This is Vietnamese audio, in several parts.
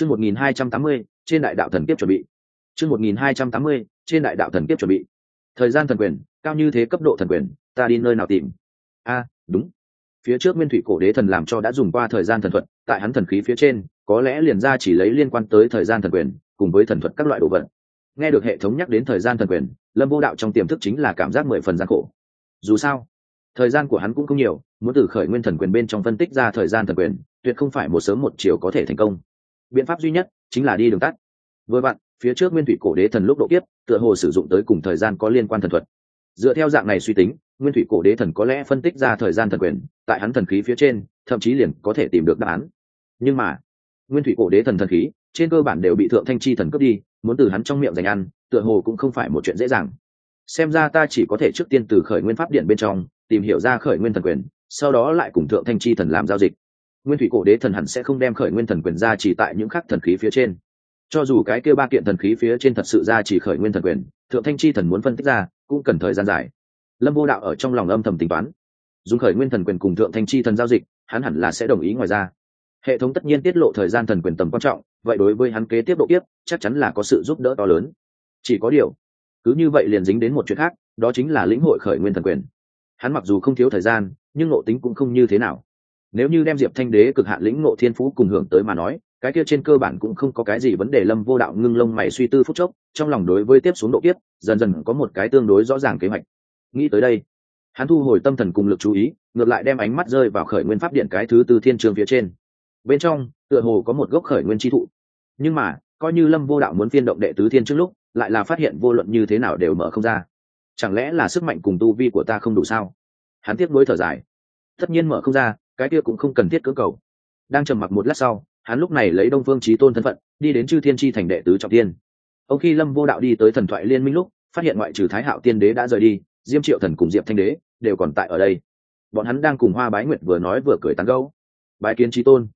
chương một nghìn hai trăm tám mươi, trên đại đạo thần kiếp chuẩn bị. Chương một nghìn hai trăm tám mươi, trên đại đạo thần kiếp chuẩn bị. Thời gian thần quyền, cao như thế cấp độ thần quyền, ta đi nơi nào tìm? A, đúng. Phía trước nguyên thủy cổ đế thần làm cho đã dùng qua thời gian thần thuật, tại hắn thần khí phía trên, có lẽ liền ra chỉ lấy liên quan tới thời gian thần quyền, cùng với thần thuật các loại đồ vật. Nghe được hệ thống nhắc đến thời gian thần quyền, lâm vô đạo trong tiềm thức chính là cảm giác mười phần gian khổ. Dù sao, thời gian của hắn cũng không nhiều, muốn từ khởi nguyên thần quyền bên trong phân tích ra thời gian thần quyền, tuyệt không phải một sớm một chiều có thể thành công biện pháp duy nhất chính là đi đường tắt. Vừa vặn, phía trước nguyên thủy cổ đế thần lúc độ kiếp, tựa hồ sử dụng tới cùng thời gian có liên quan thần thuật. Dựa theo dạng này suy tính, nguyên thủy cổ đế thần có lẽ phân tích ra thời gian thần quyền, tại hắn thần khí phía trên, thậm chí liền có thể tìm được đáp án. Nhưng mà, nguyên thủy cổ đế thần thần khí, trên cơ bản đều bị thượng thanh chi thần cướp đi, muốn từ hắn trong miệng giành ăn, tựa hồ cũng không phải một chuyện dễ dàng. Xem ra ta chỉ có thể trước tiên từ khởi nguyên pháp điện bên trong, tìm hiểu ra khởi nguyên thần quyền, sau đó lại cùng thượng thanh chi thần làm giao dịch nguyên thủy cổ đế thần hẳn sẽ không đem khởi nguyên thần quyền ra chỉ tại những khắc thần khí phía trên. Cho dù cái kêu ba kiện thần khí phía trên thật sự ra chỉ khởi nguyên thần quyền, thượng thanh chi thần muốn phân tích ra, cũng cần thời gian dài. Lâm vô đạo ở trong lòng âm thầm tính toán. Dùng khởi nguyên thần quyền cùng thượng thanh chi thần giao dịch, hắn hẳn là sẽ đồng ý ngoài ra. Hệ thống tất nhiên tiết lộ thời gian thần quyền tầm quan trọng, vậy đối với hắn kế tiếp độ tiếp chắc chắn là có sự giúp đỡ to lớn. Chỉ có điều, cứ như vậy liền dính đến một chuyện khác, đó chính là lĩnh hội khởi nguyên thần quyền. Hắn mặc dù không thiếu thời gian, nhưng ngộ tính cũng không như thế nào nếu như đem diệp thanh đế cực hạn lĩnh ngộ thiên phú cùng hưởng tới mà nói, cái kia trên cơ bản cũng không có cái gì vấn đề lâm vô đạo ngưng lông mày suy tư phút chốc, trong lòng đối với tiếp xuống độ tiếp dần dần có một cái tương đối rõ ràng kế hoạch. Nghĩ tới đây, hắn thu hồi tâm thần cùng lực chú ý, ngược lại đem ánh mắt rơi vào khởi nguyên pháp điện cái thứ tư thiên trường phía trên. Bên trong, tựa hồ có một gốc khởi nguyên tri thụ. Nhưng mà, coi như lâm vô đạo muốn phiên động đệ tứ thiên trước lúc, lại là phát hiện vô luận như thế nào đều mở không ra. Chẳng lẽ là sức mạnh cùng tu vi của ta không đủ sao? Hắn tiếp nối thở dài. Tất nhiên mở không ra cái kia cũng không cần thiết cưỡng cầu. Đang trầm mặc một lát sau, hắn lúc này lấy đông phương trí tôn thân phận, đi đến chư thiên tri thành đệ tứ trọng tiên. Ông khi lâm vô đạo đi tới thần thoại liên minh lúc, phát hiện ngoại trừ thái hạo tiên đế đã rời đi, diêm triệu thần cùng diệp thanh đế đều còn tại ở đây. Bọn hắn đang cùng hoa bái nguyệt vừa nói vừa cười tán gấu bái kiến trí tôn,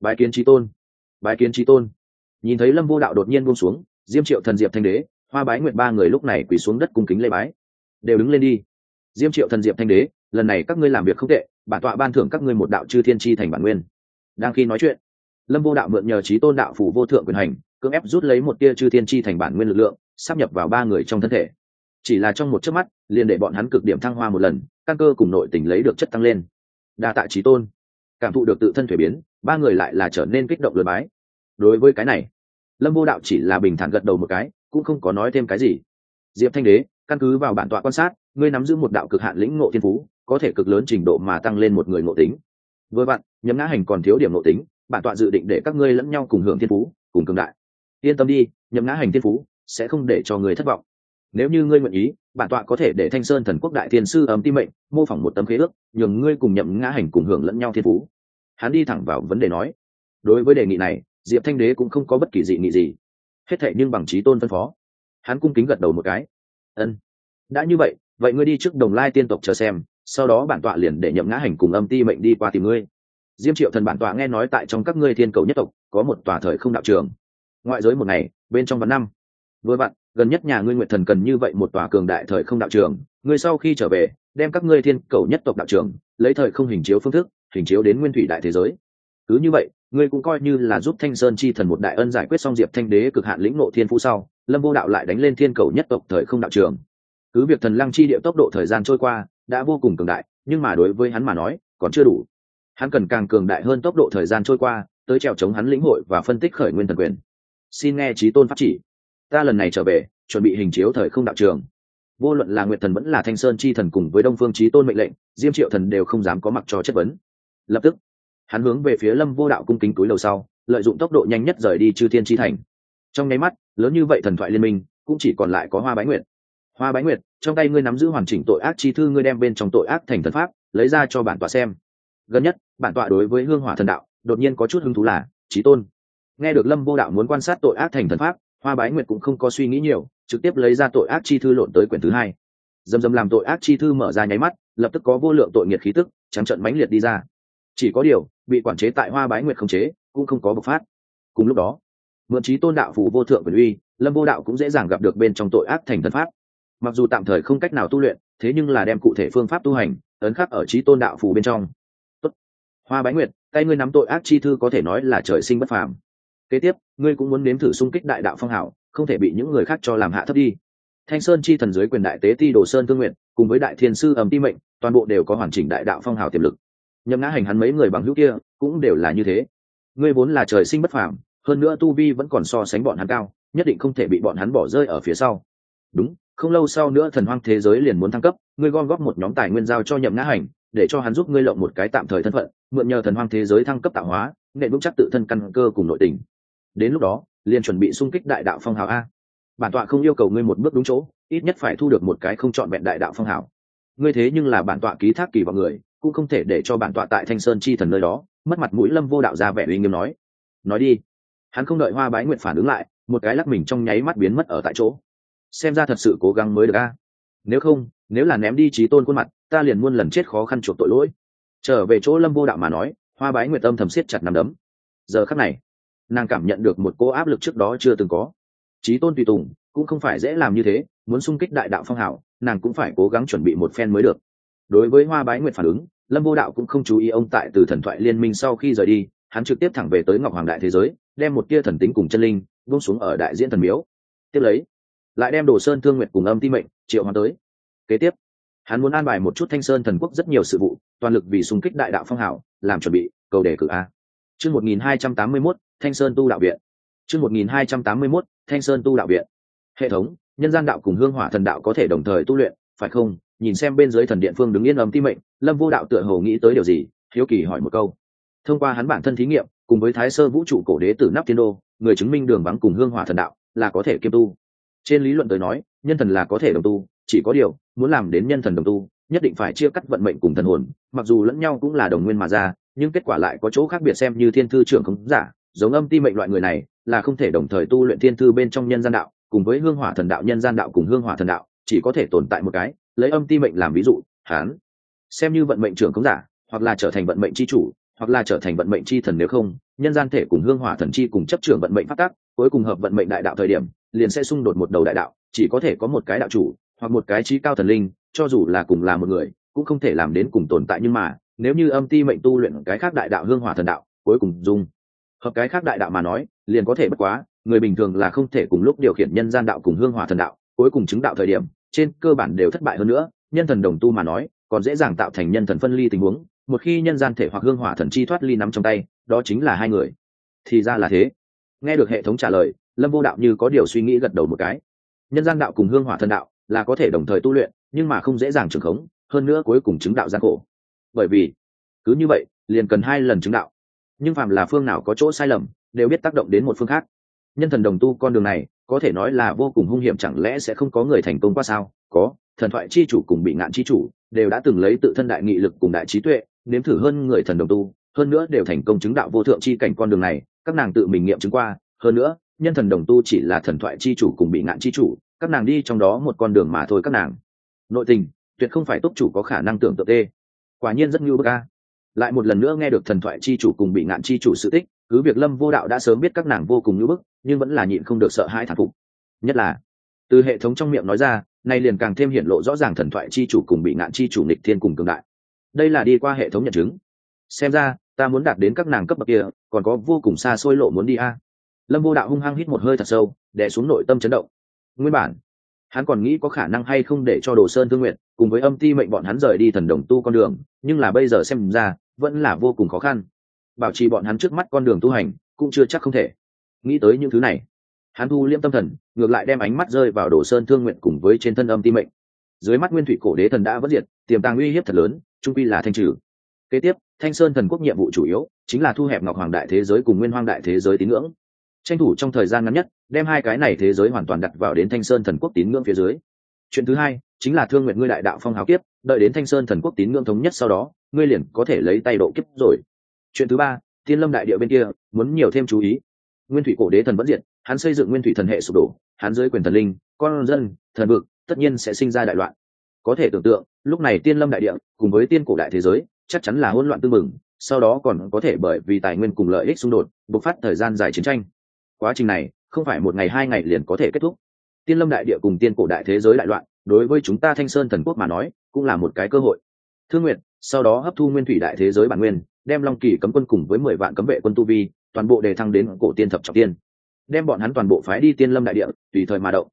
bái kiến trí tôn, bái kiến trí tôn. Nhìn thấy lâm vô đạo đột nhiên buông xuống, diêm triệu thần, diệp thanh đế, hoa bái nguyệt ba người lúc này quỳ xuống đất cung kính lê bái. Đều đứng lên đi. Diêm triệu thần, diệp thanh đế, lần này các ngươi làm việc không tệ bản tọa ban thưởng các ngươi một đạo chư thiên tri thành bản nguyên. Đang khi nói chuyện, lâm vô đạo mượn nhờ trí tôn đạo phủ vô thượng quyền hành, cưỡng ép rút lấy một tia chư thiên tri thành bản nguyên lực lượng sắp nhập vào ba người trong thân thể. Chỉ là trong một chớp mắt, liền để bọn hắn cực điểm thăng hoa một lần, căn cơ cùng nội tình lấy được chất tăng lên. Đa tạ trí tôn. Cảm thụ được tự thân thuế biến, ba người lại là trở nên kích động lượt bái. Đối với cái này, lâm vô đạo chỉ là bình thản gật đầu một cái, cũng không có nói thêm cái gì. Diệp thanh đế, căn cứ vào bản tọa quan sát, ngươi nắm giữ một đạo cực hạn lĩnh ngộ thiên phú có thể cực lớn trình độ mà tăng lên một người ngộ tính. Với bạn nhấm ngã hành còn thiếu điểm ngộ tính, bản tọa dự định để các ngươi lẫn nhau cùng hưởng thiên phú, cùng cường đại. Yên tâm đi nhấm ngã hành thiên phú sẽ không để cho người thất vọng. Nếu như ngươi nguyện ý, bản tọa có thể để thanh sơn thần quốc đại thiên sư ấm tim mệnh, mô phỏng một tấm khế ước, nhường ngươi cùng nhậm ngã hành cùng hưởng lẫn nhau thiên phú. Hắn đi thẳng vào vấn đề nói. Đối với đề nghị này, diệp thanh đế cũng không có bất kỳ dị nghị gì. Hết thệ nhưng bằng trí tôn phân phó. Hắn cung kính gật đầu một cái. Ân, đã như vậy vậy ngươi đi trước đồng lai tiên tộc chờ xem sau đó bản tọa liền để nhậm ngã hành cùng âm ti mệnh đi qua tìm ngươi. Diêm triệu thần bản tọa nghe nói tại trong các ngươi thiên cầu nhất tộc, có một tòa thời không đạo trường. Ngoại giới một ngày, bên trong vạn năm. Vừa bạn gần nhất nhà ngươi nguyện thần cần như vậy một tòa cường đại thời không đạo trường, ngươi sau khi trở về, đem các ngươi thiên cầu nhất tộc đạo trường, lấy thời không hình chiếu phương thức, hình chiếu đến nguyên thủy đại thế giới. Cứ như vậy, ngươi cũng coi như là giúp thanh sơn chi thần một đại ân giải quyết xong diệp thanh đế cực hạn lĩnh ngộ thiên phú sau, lâm vô đạo lại đánh lên thiên cầu nhất tộc thời không đạo trường. Cứ việc thần lăng chi điệu tốc độ thời gian trôi qua đã vô cùng cường đại, nhưng mà đối với hắn mà nói, còn chưa đủ. Hắn cần càng cường đại hơn tốc độ thời gian trôi qua, tới trèo chống hắn lĩnh hội và phân tích khởi nguyên thần quyền. Xin nghe trí tôn pháp chỉ. Ta lần này trở về, chuẩn bị hình chiếu thời không đạo trường. Vô luận là nguyệt thần vẫn là thanh sơn chi thần cùng với đông phương trí tôn mệnh lệnh, diêm triệu thần đều không dám có mặc cho chất vấn. Lập tức, hắn hướng về phía lâm vô đạo cung kính túi đầu sau, lợi dụng tốc độ nhanh nhất rời đi chư thiên chi thành. Trong nháy mắt, lớn như vậy thần thoại liên minh, cũng chỉ còn lại có hoa bái nguyệt. Hoa bái nguyệt trong tay ngươi nắm giữ hoàn chỉnh tội ác chi thư ngươi đem bên trong tội ác thành thần pháp, lấy ra cho bản tọa xem. Gần nhất, bản tọa đối với hương hỏa thần đạo, đột nhiên có chút hứng thú là trí tôn. Nghe được lâm vô đạo muốn quan sát tội ác thành thần pháp, hoa bái nguyệt cũng không có suy nghĩ nhiều, trực tiếp lấy ra tội ác chi thư lộn tới quyển thứ hai. Dầm dầm làm tội ác chi thư mở ra nháy mắt, lập tức có vô lượng tội nghiệt khí tức, trắng trận mãnh liệt đi ra. Chỉ có điều, bị quản chế tại hoa bái nguyệt không chế, cũng không có bộc phát. Cùng lúc đó, mượn trí tôn đạo phù vô thượng quyền uy, lâm vô đạo cũng dễ dàng gặp được bên trong tội ác thành thần pháp mặc dù tạm thời không cách nào tu luyện, thế nhưng là đem cụ thể phương pháp tu hành, ấn khắc ở trí tôn đạo phù bên trong. Tốt. hoa bái nguyệt, tay ngươi nắm tội ác chi thư có thể nói là trời sinh bất phàm. Kế tiếp, ngươi cũng muốn nếm thử xung kích đại đạo phong hảo, không thể bị những người khác cho làm hạ thấp đi. Thanh sơn chi thần dưới quyền đại tế ti đồ sơn thương nguyện cùng với đại thiên sư ẩm ti mệnh, toàn bộ đều có hoàn chỉnh đại đạo phong hào tiềm lực. Nhậm ngã hành hắn mấy người bằng hữu kia, cũng đều là như thế. Ngươi vốn là trời sinh bất phàm, hơn nữa tu vi vẫn còn so sánh bọn hắn cao, nhất định không thể bị bọn hắn bỏ rơi ở phía sau. Đúng không lâu sau nữa thần hoang thế giới liền muốn thăng cấp, ngươi gom góp một nhóm tài nguyên giao cho nhậm ngã hành, để cho hắn giúp ngươi lộng một cái tạm thời thân phận, mượn nhờ thần hoang thế giới thăng cấp tạo hóa nệ vững chắc tự thân căn cơ cùng nội tình. Đến lúc đó, liền chuẩn bị xung kích đại đạo phong hào a. Bản tọa không yêu cầu ngươi một bước đúng chỗ, ít nhất phải thu được một cái không chọn vẹn đại đạo phong hào. Ngươi thế nhưng là bản tọa ký thác kỳ vào người, cũng không thể để cho bản tọa tại thanh sơn chi thần nơi đó, mất mặt mũi lâm vô đạo ra vẻ uy nghiêm nói. Nói đi. Hắn không đợi hoa bái nguyện phản ứng lại, một cái lắc mình trong nháy mắt biến mất ở tại chỗ xem ra thật sự cố gắng mới được a. Nếu không, nếu là ném đi trí tôn khuôn mặt, ta liền muôn lần chết khó khăn chuộc tội lỗi. Trở về chỗ lâm vô đạo mà nói, hoa bái nguyệt tâm thầm siết chặt nằm đấm. Giờ khắc này, nàng cảm nhận được một cô áp lực trước đó chưa từng có. Trí tôn tùy tùng, cũng không phải dễ làm như thế, muốn sung kích đại đạo phong hảo nàng cũng phải cố gắng chuẩn bị một phen mới được. Đối với hoa bái nguyệt phản ứng, lâm vô đạo cũng không chú ý ông tại từ thần thoại liên minh sau khi rời đi, hắn trực tiếp thẳng về tới ngọc hoàng đại thế giới, đem một tia thần tính cùng chân linh vung xuống ở đại diễn thần miếu. Tiếp lấy lại đem đồ sơn thương nguyện cùng âm ti mệnh triệu hoàng tới. Kế tiếp, hắn muốn an bài một chút thanh sơn thần quốc rất nhiều sự vụ, toàn lực vì xung kích đại đạo phong hảo, làm chuẩn bị, cầu đề cử a. Chương một nghìn hai trăm tám mươi mốt, thanh sơn tu đạo viện. Chương một nghìn hai trăm tám mươi mốt, thanh sơn tu đạo viện. Hệ thống, nhân gian đạo cùng hương hỏa thần đạo có thể đồng thời tu luyện, phải không? Nhìn xem bên dưới thần điện phương đứng yên âm ti mệnh, lâm vô đạo tựa hồ nghĩ tới điều gì, hiếu kỳ hỏi một câu. Thông qua hắn bản thân thí nghiệm, cùng với thái sơ vũ trụ cổ đế tử nắp tiên đô, người chứng minh đường vắng cùng hương hỏa thần đạo là có thể kiêm tu trên lý luận tới nói, nhân thần là có thể đồng tu, chỉ có điều, muốn làm đến nhân thần đồng tu, nhất định phải chia cắt vận mệnh cùng thần hồn, mặc dù lẫn nhau cũng là đồng nguyên mà ra, nhưng kết quả lại có chỗ khác biệt xem như thiên thư trưởng không giả, giống âm ti mệnh loại người này, là không thể đồng thời tu luyện thiên thư bên trong nhân gian đạo, cùng với hương hỏa thần đạo, nhân gian đạo cùng hương hỏa thần đạo, chỉ có thể tồn tại một cái, lấy âm ti mệnh làm ví dụ, hán. Xem như vận mệnh trưởng không giả, hoặc là trở thành vận mệnh c h i chủ, hoặc là trở thành vận mệnh c h i thần nếu không, nhân gian thể cùng hương hỏa thần chi cùng chấp trưởng vận mệnh phát tác cuối cùng hợp vận mệnh đại đạo thời điểm liền sẽ xung đột một đầu đại đạo, chỉ có thể có một cái đạo chủ, hoặc một cái trí cao thần linh, cho dù là cùng là một người, cũng không thể làm đến cùng tồn tại nhưng mà, nếu như âm ti mệnh tu luyện cái khác đại đạo hương hỏa thần đạo, cuối cùng dung. Hợp cái khác đại đạo mà nói, liền có thể bất quá, người bình thường là không thể cùng lúc điều khiển nhân gian đạo cùng hương hỏa thần đạo, cuối cùng chứng đạo thời điểm, trên cơ bản đều thất bại hơn nữa, nhân thần đồng tu mà nói, còn dễ dàng tạo thành nhân thần phân ly tình huống, một khi nhân gian thể hoặc hương hỏa thần chi thoát ly nắm trong tay, đó chính là hai người. Thì ra là thế. Nghe được hệ thống trả lời lâm vô đạo như có điều suy nghĩ gật đầu một cái. Nhân gian đạo cùng hương hỏa thần đạo là có thể đồng thời tu luyện, nhưng mà không dễ dàng trường khống, hơn nữa cuối cùng chứng đạo gian khổ. Bởi vì, cứ như vậy, liền cần hai lần chứng đạo. Nhưng phàm là phương nào có chỗ sai lầm, đều biết tác động đến một phương khác. Nhân thần đồng tu con đường này, có thể nói là vô cùng hung hiểm chẳng lẽ sẽ không có người thành công qua sao? Có, thần thoại chi chủ cùng bị ngạn chi chủ đều đã từng lấy tự thân đại nghị lực cùng đại trí tuệ, nếm thử hơn người thần đồng tu, hơn nữa đều thành công chứng đạo vô thượng chi cảnh con đường này, các nàng tự mình nghiệm chứng qua, hơn nữa nhân thần đồng tu chỉ là thần thoại chi chủ cùng bị ngạn chi chủ, các nàng đi trong đó một con đường mà thôi các nàng. Nội tình, tuyệt không phải túc chủ có khả năng tưởng tượng tê. Quả nhiên rất ngưu bức a. Lại một lần nữa nghe được thần thoại chi chủ cùng bị ngạn chi chủ sự tích, cứ việc lâm vô đạo đã sớm biết các nàng vô cùng ngưu bức, nhưng vẫn là nhịn không được sợ hãi thản phục. Nhất là, từ hệ thống trong miệng nói ra, nay liền càng thêm hiện lộ rõ ràng thần thoại chi chủ cùng bị ngạn chi chủ nịch thiên cùng cường đại. Đây là đi qua hệ thống nhận chứng. Xem ra, ta muốn đạt đến các nàng cấp bậc kia, còn có vô cùng xa xôi lộ muốn đi a lâm vô đạo hung hăng hít một hơi thật sâu, đè xuống nội tâm chấn động. Nguyên bản, hắn còn nghĩ có khả năng hay không để cho đồ sơn thương nguyện cùng với âm ti mệnh bọn hắn rời đi thần đồng tu con đường, nhưng là bây giờ xem ra, vẫn là vô cùng khó khăn. Bảo trì bọn hắn trước mắt con đường tu hành, cũng chưa chắc không thể. Nghĩ tới những thứ này, hắn thu liêm tâm thần, ngược lại đem ánh mắt rơi vào đồ sơn thương nguyện cùng với trên thân âm ti mệnh. Dưới mắt nguyên thủy cổ đế thần đã vất diệt, tiềm tàng uy hiếp thật lớn, trung quy là thanh trừ. Kế tiếp, thanh sơn thần quốc nhiệm vụ chủ yếu chính là thu hẹp ngọc hoàng đại thế giới cùng nguyên hoang đại thế giới tín ngưỡng tranh thủ trong thời gian ngắn nhất, đem hai cái này thế giới hoàn toàn đặt vào đến thanh sơn thần quốc tín ngưỡng phía dưới. Chuyện thứ hai, chính là thương nguyện ngươi đại đạo phong hào kiếp, đợi đến thanh sơn thần quốc tín ngưỡng thống nhất sau đó, ngươi liền có thể lấy tay độ kiếp rồi. Chuyện thứ ba tiên lâm đại địa bên kia, muốn nhiều thêm chú ý. Nguyên thủy cổ đế thần vẫn diện hắn xây dựng nguyên thủy thần hệ sụp đổ, hắn dưới quyền thần linh, con dân, thần vực, tất nhiên sẽ sinh ra đại loạn. Có thể tưởng tượng, lúc này tiên lâm đại địa, cùng với tiên cổ đại thế giới, chắc chắn là hỗn loạn tư mừng sau đó còn có thể bởi vì tài nguyên cùng lợi ích xung đột, bộc phát thời gian dài chiến tranh quá trình này, không phải một ngày, hai ngày liền có thể kết thúc. Tiên lâm đại địa cùng tiên cổ đại thế giới đại loạn, đối với chúng ta thanh sơn thần quốc mà nói, cũng là một cái cơ hội. Thương nguyện sau đó hấp thu nguyên thủy đại thế giới bản nguyên, đem long kỳ cấm quân cùng với mười vạn cấm vệ quân tu vi, toàn bộ đề thăng đến cổ tiên thập trọng tiên. Đem bọn hắn toàn bộ phái đi tiên lâm đại địa, tùy thời mà động.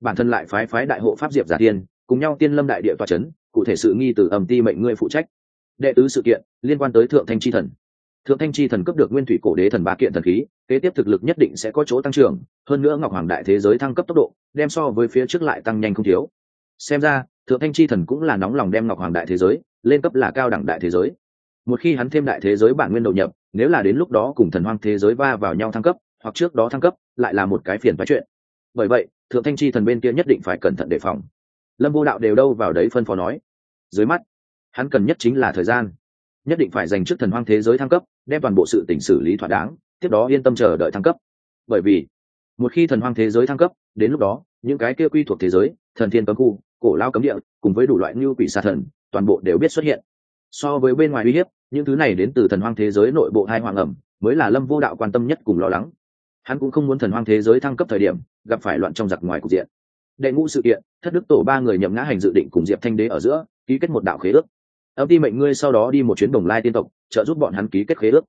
Bản thân lại phái phái đại hộ pháp diệp giả tiên, cùng nhau tiên lâm đại địa tòa c h ấ n cụ thể sự nghi từ ẩm ti mệnh ngươi phụ trách. Đệ tứ sự kiện, liên quan tới thượng thanh chi thần thượng thanh chi thần cấp được nguyên thủy cổ đế thần ba kiện thần khí, kế tiếp thực lực nhất định sẽ có chỗ tăng trưởng, hơn nữa ngọc hoàng đại thế giới thăng cấp tốc độ, đem so với phía trước lại tăng nhanh không thiếu. Xem ra, thượng thanh chi thần cũng là nóng lòng đem ngọc hoàng đại thế giới lên cấp là cao đẳng đại thế giới. Một khi hắn thêm đại thế giới bản nguyên đầu nhập, nếu là đến lúc đó cùng thần hoang thế giới va vào nhau thăng cấp, hoặc trước đó thăng cấp, lại là một cái phiền phái chuyện. Bởi vậy, thượng thanh chi thần bên kia nhất định phải cẩn thận đề phòng. Lâm vô đạo đều đâu vào đấy phân phó nói. Dưới mắt, hắn cần nhất chính là thời gian. Nhất định phải dành trước thần hoang thế giới thăng cấp đem toàn bộ sự tỉnh xử lý thỏa đáng, tiếp đó yên tâm chờ đợi thăng cấp. Bởi vì, một khi thần hoang thế giới thăng cấp, đến lúc đó, những cái kia quy thuộc thế giới, thần thiên cấm khu, cổ lao cấm địa, cùng với đủ loại lưu quỷ xà thần, toàn bộ đều biết xuất hiện. So với bên ngoài uy hiếp, những thứ này đến từ thần hoang thế giới nội bộ hai hoàng ẩm, mới là lâm vô đạo quan tâm nhất cùng lo lắng. Hắn cũng không muốn thần hoang thế giới thăng cấp thời điểm, gặp phải loạn trong giặc ngoài cục diện. Đệ ngũ sự kiện, thất đức tổ ba người nhậm ngã hành dự định cùng diệp thanh đế ở giữa, ký kết một đạo khế ước âm ti mệnh ngươi sau đó đi một chuyến đồng lai tiên tộc, trợ giúp bọn hắn ký kết khế ước.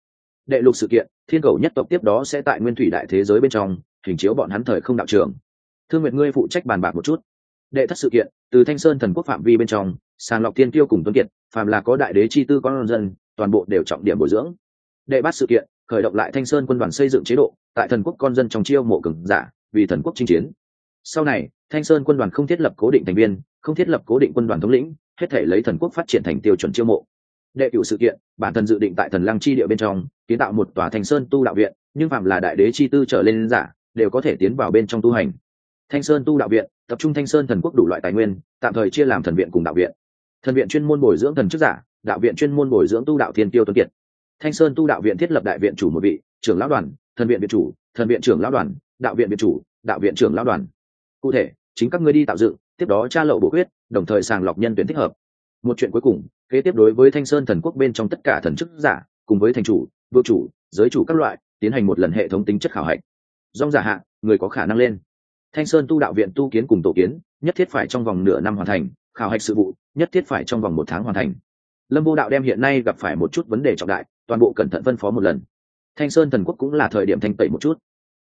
Đệ lục sự kiện, thiên cầu nhất tộc tiếp đó sẽ tại nguyên thủy đại thế giới bên trong, hình chiếu bọn hắn thời không đạo trường. Thương nguyện ngươi phụ trách bàn bạc một chút. Đệ thất sự kiện, từ thanh sơn thần quốc phạm vi bên trong, sàng lọc tiên tiêu cùng tuấn kiệt, phàm là có đại đế chi tư con dân, toàn bộ đều trọng điểm bồi dưỡng. Đệ bát sự kiện, khởi động lại thanh sơn quân đoàn xây dựng chế độ, tại thần quốc con dân trong chiêu mộ cường giả, vì thần quốc chinh chiến. Sau này, thanh sơn quân đoàn không thiết lập cố định thành viên, không thiết lập cố định quân đoàn thống lĩnh hết thể lấy thần quốc phát triển thành tiêu chuẩn chiêu mộ. Đệ cửu sự kiện, bản thân dự định tại thần lăng chi địa bên trong, kiến tạo một tòa thanh sơn tu đạo viện, nhưng phạm là đại đế chi tư trở lên giả, đều có thể tiến vào bên trong tu hành. Thanh sơn tu đạo viện, tập trung thanh sơn thần quốc đủ loại tài nguyên, tạm thời chia làm thần viện cùng đạo viện. Thần viện chuyên môn bồi dưỡng thần chức giả, đạo viện chuyên môn bồi dưỡng tu đạo thiên tiêu tuấn kiệt. Thanh sơn tu đạo viện thiết lập đại viện chủ một vị, trưởng lão đoàn, thần viện viện chủ, thần viện trưởng lão đoàn, đạo viện viện chủ, đạo viện trưởng lão đoàn. Cụ thể chính các ngươi đi tạo dựng, tiếp đó tra lậu bổ quyết đồng thời sàng lọc nhân tuyển thích hợp. Một chuyện cuối cùng, kế tiếp đối với thanh sơn thần quốc bên trong tất cả thần chức giả, cùng với thành chủ vượt chủ, giới chủ các loại, tiến hành một lần hệ thống tính chất khảo hạch. Dòng giả hạ, người có khả năng lên. Thanh sơn tu đạo viện tu kiến cùng tổ kiến, nhất thiết phải trong vòng nửa năm hoàn thành, khảo hạch sự vụ, nhất thiết phải trong vòng một tháng hoàn thành. Lâm vô đạo đem hiện nay gặp phải một chút vấn đề trọng đại, toàn bộ cẩn thận phân phó một lần. Thanh sơn thần quốc cũng là thời điểm thanh tẩy một chút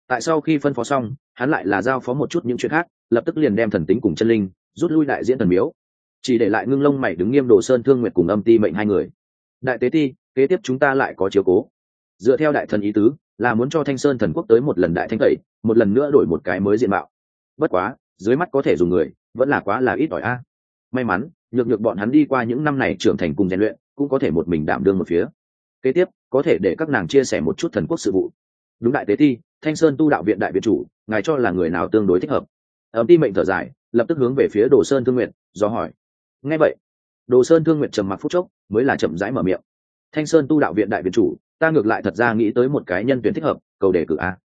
tại sau khi phân phó xong, hắn lại là giao phó một chút những chuyện khác, lập tức liền đem thần tính cùng chân linh, rút lui đại diễn thần miếu. Chỉ để lại ngưng lông mày đứng nghiêm đồ sơn thương nguyện cùng âm ti mệnh hai người. Đại tế ti, kế tiếp chúng ta lại có chiếu cố. Dựa theo đại thần ý tứ, là muốn cho thanh sơn thần quốc tới một lần đại thanh tẩy, một lần nữa đổi một cái mới diện mạo. Bất quá, dưới mắt có thể dùng người, vẫn là quá là ít ỏi a. May mắn, nhược nhược bọn hắn đi qua những năm này trưởng thành cùng rèn luyện, cũng có thể một mình đảm đương một phía. Kế tiếp, có thể để các nàng chia sẻ một chút thần quốc sự vụ. Đúng đại tế ti thanh sơn tu đạo viện đại viện chủ, ngài cho là người nào tương đối thích hợp? Ấm ti mệnh thở dài, lập tức hướng về phía đồ sơn thương nguyện do hỏi. Ngay vậy, đồ sơn thương nguyện trầm mặc phút chốc, mới là chậm rãi mở miệng. Thanh sơn tu đạo viện đại viện chủ, ta ngược lại thật ra nghĩ tới một cái nhân tuyển thích hợp, cầu đề cử a.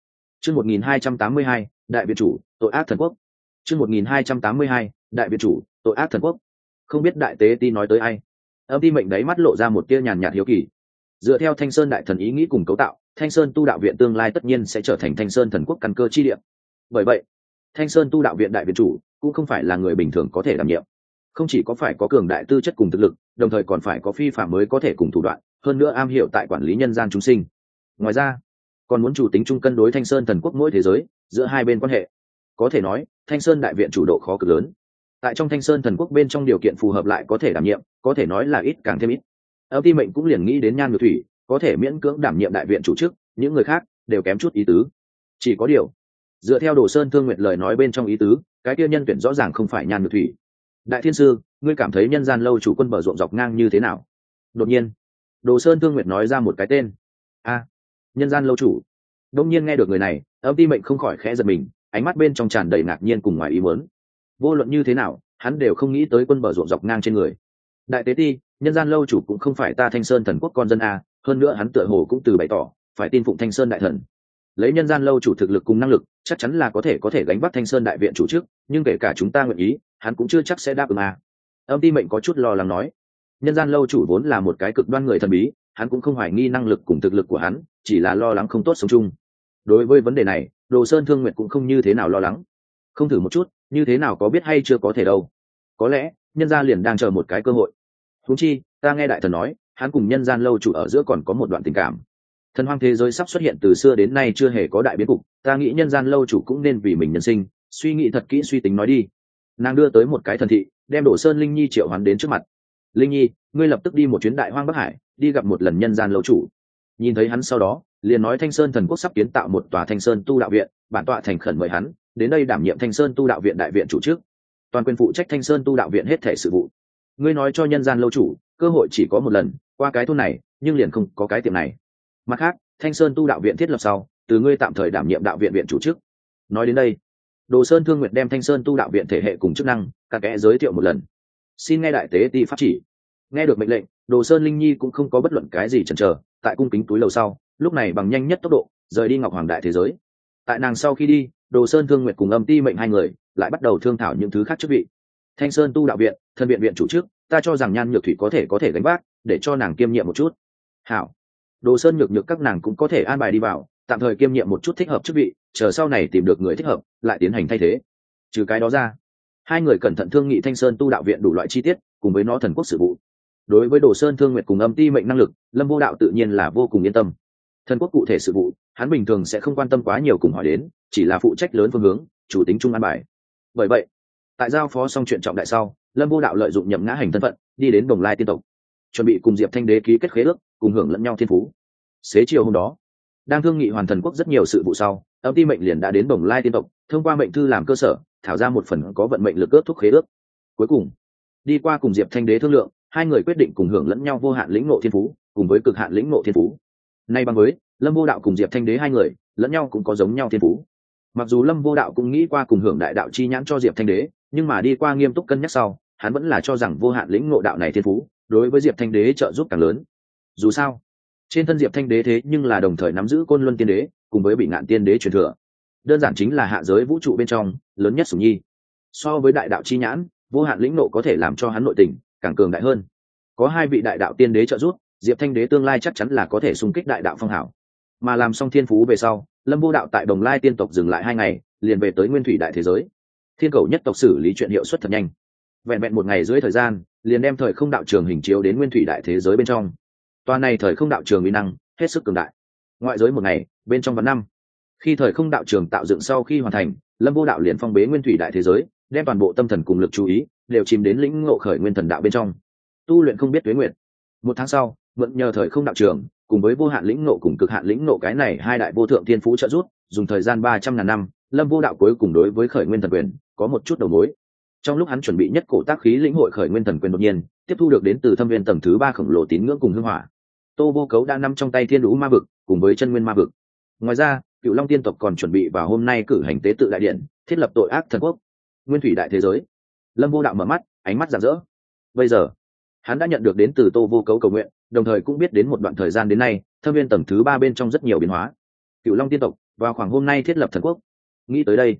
Chương một nghìn hai trăm tám mươi hai, đại viện chủ, tội ác thần quốc. Chương một nghìn hai trăm tám mươi hai, đại viện chủ, tội ác thần quốc. Không biết đại tế ti nói tới ai? Âm ti mệnh đấy mắt lộ ra một tia nhàn nhạt hiếu kỳ. Dựa theo thanh sơn đại thần ý nghĩ cùng cấu tạo thanh sơn tu đạo viện tương lai tất nhiên sẽ trở thành thanh sơn thần quốc căn cơ chi điểm bởi vậy, thanh sơn tu đạo viện đại viện chủ cũng không phải là người bình thường có thể đảm nhiệm. Không chỉ có phải có cường đại tư chất cùng thực lực, đồng thời còn phải có phi phạm mới có thể cùng thủ đoạn, hơn nữa am hiểu tại quản lý nhân gian chúng sinh. Ngoài ra, còn muốn chủ tính chung cân đối thanh sơn thần quốc mỗi thế giới, giữa hai bên quan hệ. Có thể nói, thanh sơn đại viện chủ độ khó cực lớn. Tại trong thanh sơn thần quốc bên trong điều kiện phù hợp lại có thể đảm nhiệm, có thể nói là ít càng thêm ít. Âm ti mệnh cũng liền nghĩ đến nhan ngược thủy có thể miễn cưỡng đảm nhiệm đại viện chủ chức, những người khác đều kém chút ý tứ. Chỉ có điều, dựa theo đồ sơn thương nguyện lời nói bên trong ý tứ, cái kia nhân tuyển rõ ràng không phải nhan ngược thủy. Đại thiên sư, ngươi cảm thấy nhân gian lâu chủ quân bờ ruộng dọc ngang như thế nào? Đột nhiên, đồ sơn thương nguyện nói ra một cái tên. A, nhân gian lâu chủ. Đông nhiên nghe được người này, âm ti mệnh không khỏi khẽ giật mình, ánh mắt bên trong tràn đầy ngạc nhiên cùng ngoài ý muốn. Vô luận như thế nào, hắn đều không nghĩ tới quân bờ ruộng dọc ngang trên người. Đại tế ti, nhân gian lâu chủ cũng không phải ta thanh sơn thần quốc con dân a hơn nữa hắn tựa hồ cũng từ bày tỏ, phải tin phụng thanh sơn đại thần. Lấy nhân gian lâu chủ thực lực cùng năng lực, chắc chắn là có thể có thể gánh bắt thanh sơn đại viện chủ trước, nhưng kể cả chúng ta nguyện ý, hắn cũng chưa chắc sẽ đáp ứng à. âm ti mệnh có chút lo lắng nói. Nhân gian lâu chủ vốn là một cái cực đoan người thần bí, hắn cũng không hoài nghi năng lực cùng thực lực của hắn, chỉ là lo lắng không tốt sống chung. Đối với vấn đề này, đồ sơn thương nguyện cũng không như thế nào lo lắng. Không thử một chút, như thế nào có biết hay chưa có thể đâu. Có lẽ, nhân gia liền đang chờ một cái cơ hội. Húng chi, ta nghe đại thần nói hắn cùng nhân gian lâu chủ ở giữa còn có một đoạn tình cảm. Thần hoang thế giới sắp xuất hiện từ xưa đến nay chưa hề có đại biến cục ta nghĩ nhân gian lâu chủ cũng nên vì mình nhân sinh suy nghĩ thật kỹ suy tính nói đi. Nàng đưa tới một cái thần thị đem đổ sơn linh nhi triệu hắn đến trước mặt. Linh nhi ngươi lập tức đi một chuyến đại hoang bắc hải đi gặp một lần nhân gian lâu chủ. Nhìn thấy hắn sau đó liền nói thanh sơn thần quốc sắp kiến tạo một tòa thanh sơn tu đạo viện bản tọa thành khẩn mời hắn đến đây đảm nhiệm thanh sơn tu đạo viện đại viện chủ trước, toàn quyền phụ trách thanh sơn tu đạo viện hết thể sự vụ. Ngươi nói cho nhân gian lâu chủ cơ hội chỉ có một lần, qua cái thôn này, nhưng liền không có cái tiệm này. Mặt khác, thanh sơn tu đạo viện thiết lập sau, từ ngươi tạm thời đảm nhiệm đạo viện viện chủ chức. Nói đến đây, đồ sơn thương nguyện đem thanh sơn tu đạo viện thể hệ cùng chức năng cả kẽ giới thiệu một lần. Xin nghe đại tế ti pháp chỉ. Nghe được mệnh lệnh, đồ sơn linh nhi cũng không có bất luận cái gì chần chờ, tại cung kính túi lầu sau, lúc này bằng nhanh nhất tốc độ, rời đi ngọc hoàng đại thế giới. Tại nàng sau khi đi, đồ sơn thương nguyện cùng âm ti mệnh hai người, lại bắt đầu thương thảo những thứ khác chức vị. Thanh sơn tu đạo viện, thân viện viện chủ chức ta cho rằng nhan nhược thủy có thể có thể gánh vác, để cho nàng kiêm nhiệm một chút. Hảo. Đồ sơn nhược nhược các nàng cũng có thể an bài đi vào, tạm thời kiêm nhiệm một chút thích hợp chức vị, chờ sau này tìm được người thích hợp, lại tiến hành thay thế. Trừ cái đó ra, hai người cẩn thận thương nghị thanh sơn tu đạo viện đủ loại chi tiết, cùng với nó thần quốc sự vụ. Đối với đồ sơn thương nguyện cùng âm ti mệnh năng lực, lâm vô đạo tự nhiên là vô cùng yên tâm. Thần quốc cụ thể sự vụ, hắn bình thường sẽ không quan tâm quá nhiều cùng hỏi đến, chỉ là phụ trách lớn phương hướng, chủ tính trung an bài. Bởi vậy, tại giao phó xong chuyện trọng đại sau lâm vô đạo lợi dụng nhậm ngã hành thân phận, đi đến đồng lai tiên tộc, chuẩn bị cùng diệp thanh đế ký kết khế ước, cùng hưởng lẫn nhau thiên phú. Xế chiều hôm đó, đang thương nghị hoàn thần quốc rất nhiều sự vụ sau, âm ti mệnh liền đã đến đồng lai tiên tộc, thông qua mệnh thư làm cơ sở, thảo ra một phần có vận mệnh lực ước thúc khế ước. Cuối cùng, đi qua cùng diệp thanh đế thương lượng, hai người quyết định cùng hưởng lẫn nhau vô hạn lĩnh ngộ thiên phú, cùng với cực hạn lĩnh ngộ thiên phú. Nay bằng với, lâm vô đạo cùng diệp thanh đế hai người, lẫn nhau cũng có giống nhau thiên phú. Mặc dù lâm vô đạo cũng nghĩ qua cùng hưởng đại đạo chi nhãn cho diệp thanh đế nhưng mà đi qua nghiêm túc cân nhắc sau, hắn vẫn là cho rằng vô hạn lĩnh ngộ đạo này thiên phú, đối với diệp thanh đế trợ giúp càng lớn. Dù sao, trên thân diệp thanh đế thế nhưng là đồng thời nắm giữ côn luân tiên đế, cùng với bị ngạn tiên đế truyền thừa. Đơn giản chính là hạ giới vũ trụ bên trong, lớn nhất sủng nhi. So với đại đạo chi nhãn, vô hạn lĩnh nộ có thể làm cho hắn nội tình, càng cường đại hơn. Có hai vị đại đạo tiên đế trợ giúp, diệp thanh đế tương lai chắc chắn là có thể xung kích đại đạo phong hảo. Mà làm xong thiên phú về sau, lâm vô đạo tại đồng lai tiên tộc dừng lại hai ngày, liền về tới nguyên thủy đại thế giới thiên cầu nhất tộc xử lý chuyện hiệu suất thật nhanh. Vẹn vẹn một ngày dưới thời gian, liền đem thời không đạo trường hình chiếu đến nguyên thủy đại thế giới bên trong. Toàn này thời không đạo trường uy năng, hết sức cường đại. Ngoại giới một ngày, bên trong vạn năm. Khi thời không đạo trường tạo dựng sau khi hoàn thành, lâm vô đạo liền phong bế nguyên thủy đại thế giới, đem toàn bộ tâm thần cùng lực chú ý, đều chìm đến lĩnh ngộ khởi nguyên thần đạo bên trong. Tu luyện không biết tuế nguyện một tháng sau, mượn nhờ thời không đạo trường, cùng với vô hạn lĩnh ngộ cùng cực hạn lĩnh ngộ cái này hai đại vô thượng thiên phú trợ giúp, dùng thời gian ba trăm ngàn năm lâm vô đạo cuối cùng đối với khởi nguyên thần quyền có một chút đầu mối. Trong lúc hắn chuẩn bị nhất cổ tác khí lĩnh hội khởi nguyên thần quyền đột nhiên, tiếp thu được đến từ thâm viên tầng thứ ba khổng lồ tín ngưỡng cùng hưng hỏa. Tô vô cấu đã nằm trong tay thiên lũ ma vực cùng với chân nguyên ma vực. Ngoài ra, cựu long tiên tộc còn chuẩn bị vào hôm nay cử hành tế tự đại điện, thiết lập tội ác thần quốc, nguyên thủy đại thế giới. Lâm vô đạo mở mắt, ánh mắt rạng rỡ. Bây giờ, hắn đã nhận được đến từ tô vô cấu cầu nguyện, đồng thời cũng biết đến một đoạn thời gian đến nay, thâm viên tầng thứ ba bên trong rất nhiều biến hóa. Cựu long tiên tộc vào khoảng hôm nay thiết lập thần quốc nghĩ tới đây,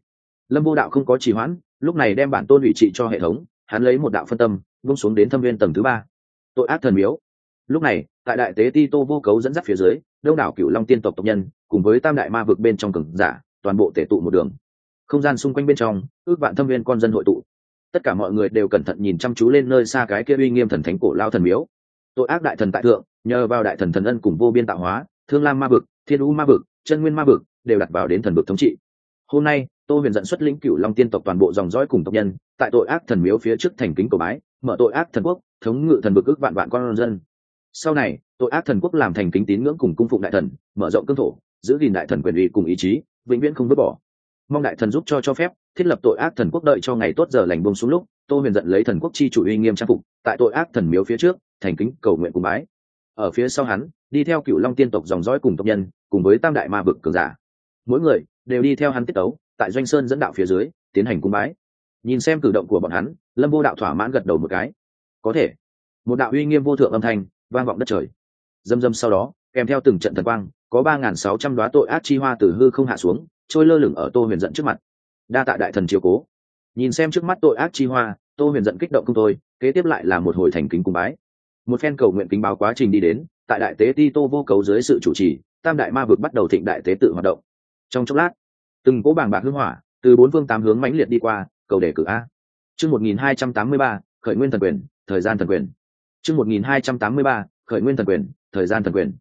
lâm vô đạo không có trì hoãn, lúc này đem bản tôn ủy trị cho hệ thống, hắn lấy một đạo phân tâm vung xuống đến thâm viên tầng thứ ba. Tội ác thần miếu. Lúc này, tại đại tế ti tô vô cấu dẫn dắt phía dưới, đông đảo cựu long tiên tộc tộc nhân, cùng với tam đại ma vực bên trong cường giả, toàn bộ tể tụ một đường. Không gian xung quanh bên trong, ước vạn thâm viên con dân hội tụ. Tất cả mọi người đều cẩn thận nhìn chăm chú lên nơi xa cái kia uy nghiêm thần thánh cổ lao thần miếu. Tội ác đại thần tại thượng, nhờ vào đại thần thần ân cùng vô biên tạo hóa, thương lam ma vực, thiên u ma vực, chân nguyên ma vực, đều đặt vào đến thần vực thống trị hôm nay, tô huyền dẫn xuất lĩnh cựu long tiên tộc toàn bộ dòng dõi cùng tộc nhân, tại tội ác thần miếu phía trước thành kính cầu bái, mở tội ác thần quốc, thống ngự thần vực ước vạn vạn con dân. Sau này, tội ác thần quốc làm thành kính tín ngưỡng cùng cung phụng đại thần, mở rộng cương thổ, giữ gìn đại thần quyền uy cùng ý chí, vĩnh viễn không vứt bỏ. Mong đại thần giúp cho cho phép, thiết lập tội ác thần quốc đợi cho ngày tốt giờ lành bông xuống lúc, tô huyền giận lấy thần quốc chi chủ uy nghiêm trang phục, tại tội ác thần miếu phía trước, thành kính cầu nguyện cùng bái. Ở phía sau hắn, đi theo cựu long tiên tộc dòng dõi cùng tộc nhân, cùng với tam đại ma vực cường giả. Mỗi người đều đi theo hắn tiết tấu, tại doanh sơn dẫn đạo phía dưới, tiến hành cung bái. Nhìn xem cử động của bọn hắn, lâm vô đạo thỏa mãn gật đầu một cái. Có thể. Một đạo uy nghiêm vô thượng âm thanh vang vọng đất trời. Dâm dâm sau đó, kèm theo từng trận thần quang, có ba nghìn sáu trăm đoá tội ác chi hoa từ hư không hạ xuống, trôi lơ lửng ở tô huyền dẫn trước mặt. Đa tạ đại thần chiều cố. Nhìn xem trước mắt tội ác chi hoa, tô huyền dẫn kích động không thôi, kế tiếp lại là một hồi thành kính cung bái. Một phen cầu nguyện kính báo quá trình đi đến, tại đại tế ti tô vô cấu dưới sự chủ trì, tam đại ma vực bắt đầu thịnh đại tế tự hoạt động trong chốc lát. Từng cỗ bảng bạc hưng hỏa từ bốn phương tám hướng mãnh liệt đi qua, cầu đề cử a. Chương một nghìn hai trăm tám mươi ba, khởi nguyên thần quyền, thời gian thần quyền. Chương một nghìn hai trăm tám mươi ba, khởi nguyên thần quyền, thời gian thần quyền.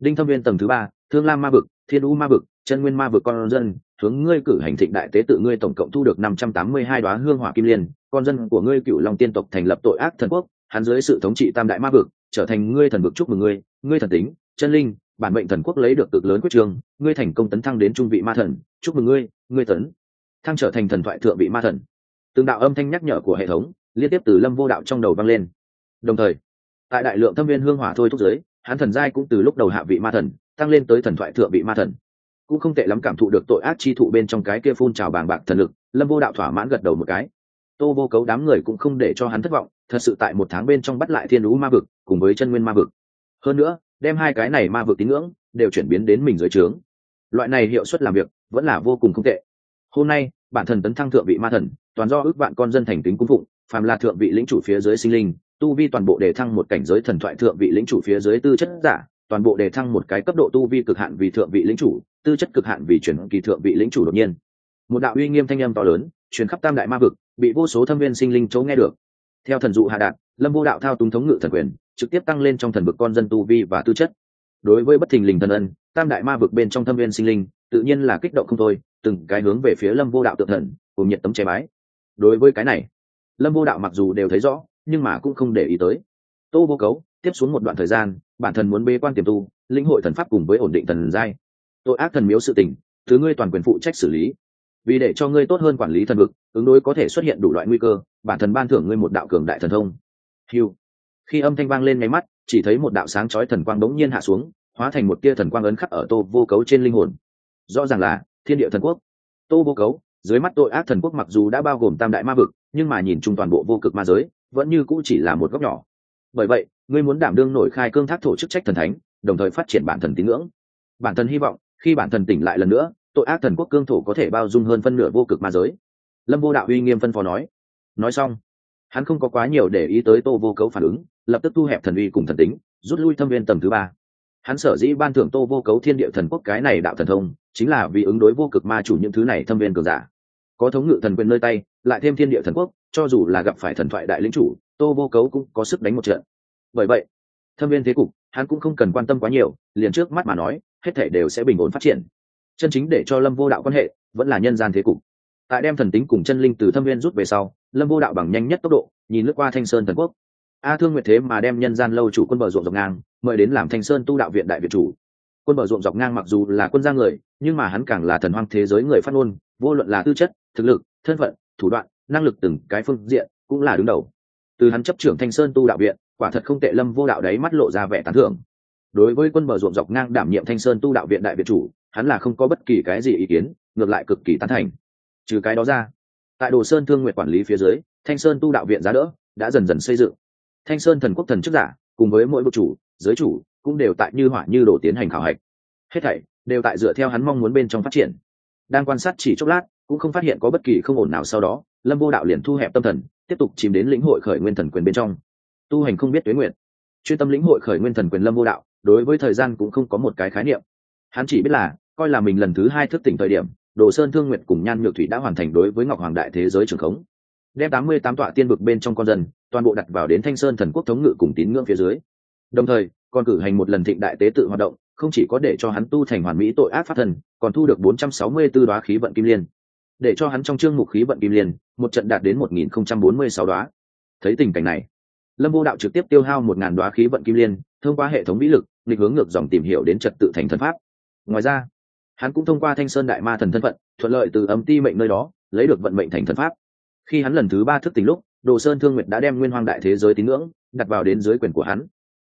Đinh thâm viên tầng thứ ba, thương lam ma vực, thiên u ma vực, chân nguyên ma vực con dân, hướng ngươi cử hành thịnh đại tế tự ngươi tổng cộng thu được năm trăm tám mươi hai đoá hương hỏa kim liên. Con dân của ngươi cựu long tiên tộc thành lập tội ác thần quốc, hắn dưới sự thống trị tam đại ma vực, trở thành ngươi thần vực chúc mừng ngươi. Ngươi thần tính, chân linh bản mệnh thần quốc lấy được cực lớn quyết trường, ngươi thành công tấn thăng đến trung vị ma thần, chúc mừng ngươi ngươi tấn thăng trở thành thần thoại thượng vị ma thần. Từng đạo âm thanh nhắc nhở của hệ thống, liên tiếp từ lâm vô đạo trong đầu vang lên. Đồng thời, tại đại lượng thâm viên hương hỏa thôi thúc giới, hắn thần giai cũng từ lúc đầu hạ vị ma thần, tăng lên tới thần thoại thượng vị ma thần. Cũng không tệ lắm cảm thụ được tội ác chi thụ bên trong cái kia phun trào bàng bạc thần lực, lâm vô đạo thỏa mãn gật đầu một cái. Tô vô cấu đám người cũng không để cho hắn thất vọng, thật sự tại một tháng bên trong bắt lại thiên lũ ma vực, cùng với chân nguyên ma vực. Hơn nữa đem hai cái này ma vực tín ngưỡng đều chuyển biến đến mình dưới trướng. Loại này hiệu suất làm việc vẫn là vô cùng không tệ. Hôm nay, bản thần tấn thăng thượng vị ma thần, toàn do ước vạn con dân thành kính cung phụng, phàm là thượng vị lĩnh chủ phía dưới sinh linh, tu vi toàn bộ đề thăng một cảnh giới thần thoại thượng vị lĩnh chủ phía dưới tư chất giả, toàn bộ đề thăng một cái cấp độ tu vi cực hạn vì thượng vị lĩnh chủ, tư chất cực hạn vì chuyển kỳ thượng vị lĩnh chủ đột nhiên. Một đạo uy nghiêm thanh âm to lớn, truyền khắp tam đại ma vực, bị vô số thâm viên sinh linh chỗ nghe được. Theo thần dụ hạ đạt lâm vô đạo thao túng thống ngự thần quyền trực tiếp tăng lên trong thần vực con dân tu vi và tư chất. Đối với bất thình lình thần ân, tam đại ma vực bên trong thâm viên sinh linh, tự nhiên là kích động không thôi, từng cái hướng về phía lâm vô đạo tự thần, cùng nhiệt tấm che bái. Đối với cái này, lâm vô đạo mặc dù đều thấy rõ, nhưng mà cũng không để ý tới. Tô vô cấu, tiếp xuống một đoạn thời gian, bản thân muốn bê quan tiềm tu, linh hội thần pháp cùng với ổn định thần giai. Tội ác thần miếu sự tình, thứ ngươi toàn quyền phụ trách xử lý. Vì để cho ngươi tốt hơn quản lý thần vực, ứng đối có thể xuất hiện đủ loại nguy cơ, bản thân ban thưởng ngươi một đạo cường đại thần thông. Hiu khi âm thanh vang lên ngay mắt, chỉ thấy một đạo sáng chói thần quang đống nhiên hạ xuống, hóa thành một tia thần quang ấn khắc ở tô vô cấu trên linh hồn. Rõ ràng là thiên địa thần quốc. Tô vô cấu, dưới mắt tội ác thần quốc mặc dù đã bao gồm tam đại ma vực, nhưng mà nhìn chung toàn bộ vô cực ma giới, vẫn như cũ chỉ là một góc nhỏ. Bởi vậy, ngươi muốn đảm đương nổi khai cương thác thổ chức trách thần thánh, đồng thời phát triển bản thần tín ngưỡng. Bản thân hy vọng, khi bản thần tỉnh lại lần nữa, tội ác thần quốc cương thổ có thể bao dung hơn phân nửa vô cực ma giới. Lâm vô đạo uy nghiêm phân phó nói. Nói xong, hắn không có quá nhiều để ý tới tô vô cấu phản ứng lập tức thu hẹp thần uy cùng thần tính, rút lui thâm viên tầng thứ ba. Hắn sở dĩ ban thưởng tô vô cấu thiên địa thần quốc cái này đạo thần thông, chính là vì ứng đối vô cực ma chủ những thứ này thâm viên cường giả. Có thống ngự thần quyền nơi tay, lại thêm thiên địa thần quốc, cho dù là gặp phải thần thoại đại lĩnh chủ, tô vô cấu cũng có sức đánh một trận. Bởi vậy, thâm viên thế cục, hắn cũng không cần quan tâm quá nhiều, liền trước mắt mà nói, hết thể đều sẽ bình ổn phát triển. Chân chính để cho lâm vô đạo quan hệ, vẫn là nhân gian thế cục. Tại đem thần tính cùng chân linh từ thâm viên rút về sau, lâm vô đạo bằng nhanh nhất tốc độ, nhìn lướt qua thanh sơn thần quốc a thương nguyệt thế mà đem nhân gian lâu chủ quân bờ ruộng dọc ngang, mời đến làm thanh sơn tu đạo viện đại việt chủ. Quân bờ ruộng dọc ngang mặc dù là quân gia người, nhưng mà hắn càng là thần hoang thế giới người phát ngôn, vô luận là tư chất, thực lực, thân phận, thủ đoạn, năng lực từng cái phương diện cũng là đứng đầu. Từ hắn chấp trưởng thanh sơn tu đạo viện, quả thật không tệ lâm vô đạo đấy mắt lộ ra vẻ tán thưởng. Đối với quân bờ ruộng dọc ngang đảm nhiệm thanh sơn tu đạo viện đại việt chủ, hắn là không có bất kỳ cái gì ý kiến, ngược lại cực kỳ tán thành. Trừ cái đó ra, tại đồ sơn thương nguyện quản lý phía dưới, thanh sơn tu đạo viện giá đỡ đã dần dần xây dựng thanh sơn thần quốc thần chức giả, cùng với mỗi bộ chủ, giới chủ, cũng đều tại như hỏa như đổ tiến hành khảo hạch. Hết thảy đều tại dựa theo hắn mong muốn bên trong phát triển. Đang quan sát chỉ chốc lát, cũng không phát hiện có bất kỳ không ổn nào sau đó, lâm vô đạo liền thu hẹp tâm thần, tiếp tục chìm đến lĩnh hội khởi nguyên thần quyền bên trong. Tu hành không biết tuế nguyện. Chuyên tâm lĩnh hội khởi nguyên thần quyền lâm vô đạo, đối với thời gian cũng không có một cái khái niệm. Hắn chỉ biết là, coi là mình lần thứ hai thức tỉnh thời điểm, đồ sơn thương nguyện cùng nhan nhược thủy đã hoàn thành đối với ngọc hoàng đại thế giới trường khống. Đem tám mươi tám tọa tiên vực bên trong con dân toàn bộ đặt vào đến thanh sơn thần quốc thống ngự cùng tín ngưỡng phía dưới. Đồng thời, còn cử hành một lần thịnh đại tế tự hoạt động, không chỉ có để cho hắn tu thành hoàn mỹ tội ác pháp thần, còn thu được bốn trăm sáu mươi tư đoá khí vận kim liên. Để cho hắn trong chương mục khí vận kim liên, một trận đạt đến một nghìn không trăm bốn mươi sáu đoá thấy tình cảnh này, lâm vô đạo trực tiếp tiêu hao một ngàn đoá khí vận kim liên, thông qua hệ thống vĩ lực, nghịch hướng ngược dòng tìm hiểu đến trật tự thành thần pháp. Ngoài ra, hắn cũng thông qua thanh sơn đại ma thần thân phận, thuận lợi từ âm ti mệnh nơi đó, lấy được vận mệnh thành thần pháp. Khi hắn lần thứ ba thức tỉnh lúc đồ sơn thương nguyệt đã đem nguyên hoang đại thế giới tín ngưỡng đặt vào đến dưới quyền của hắn.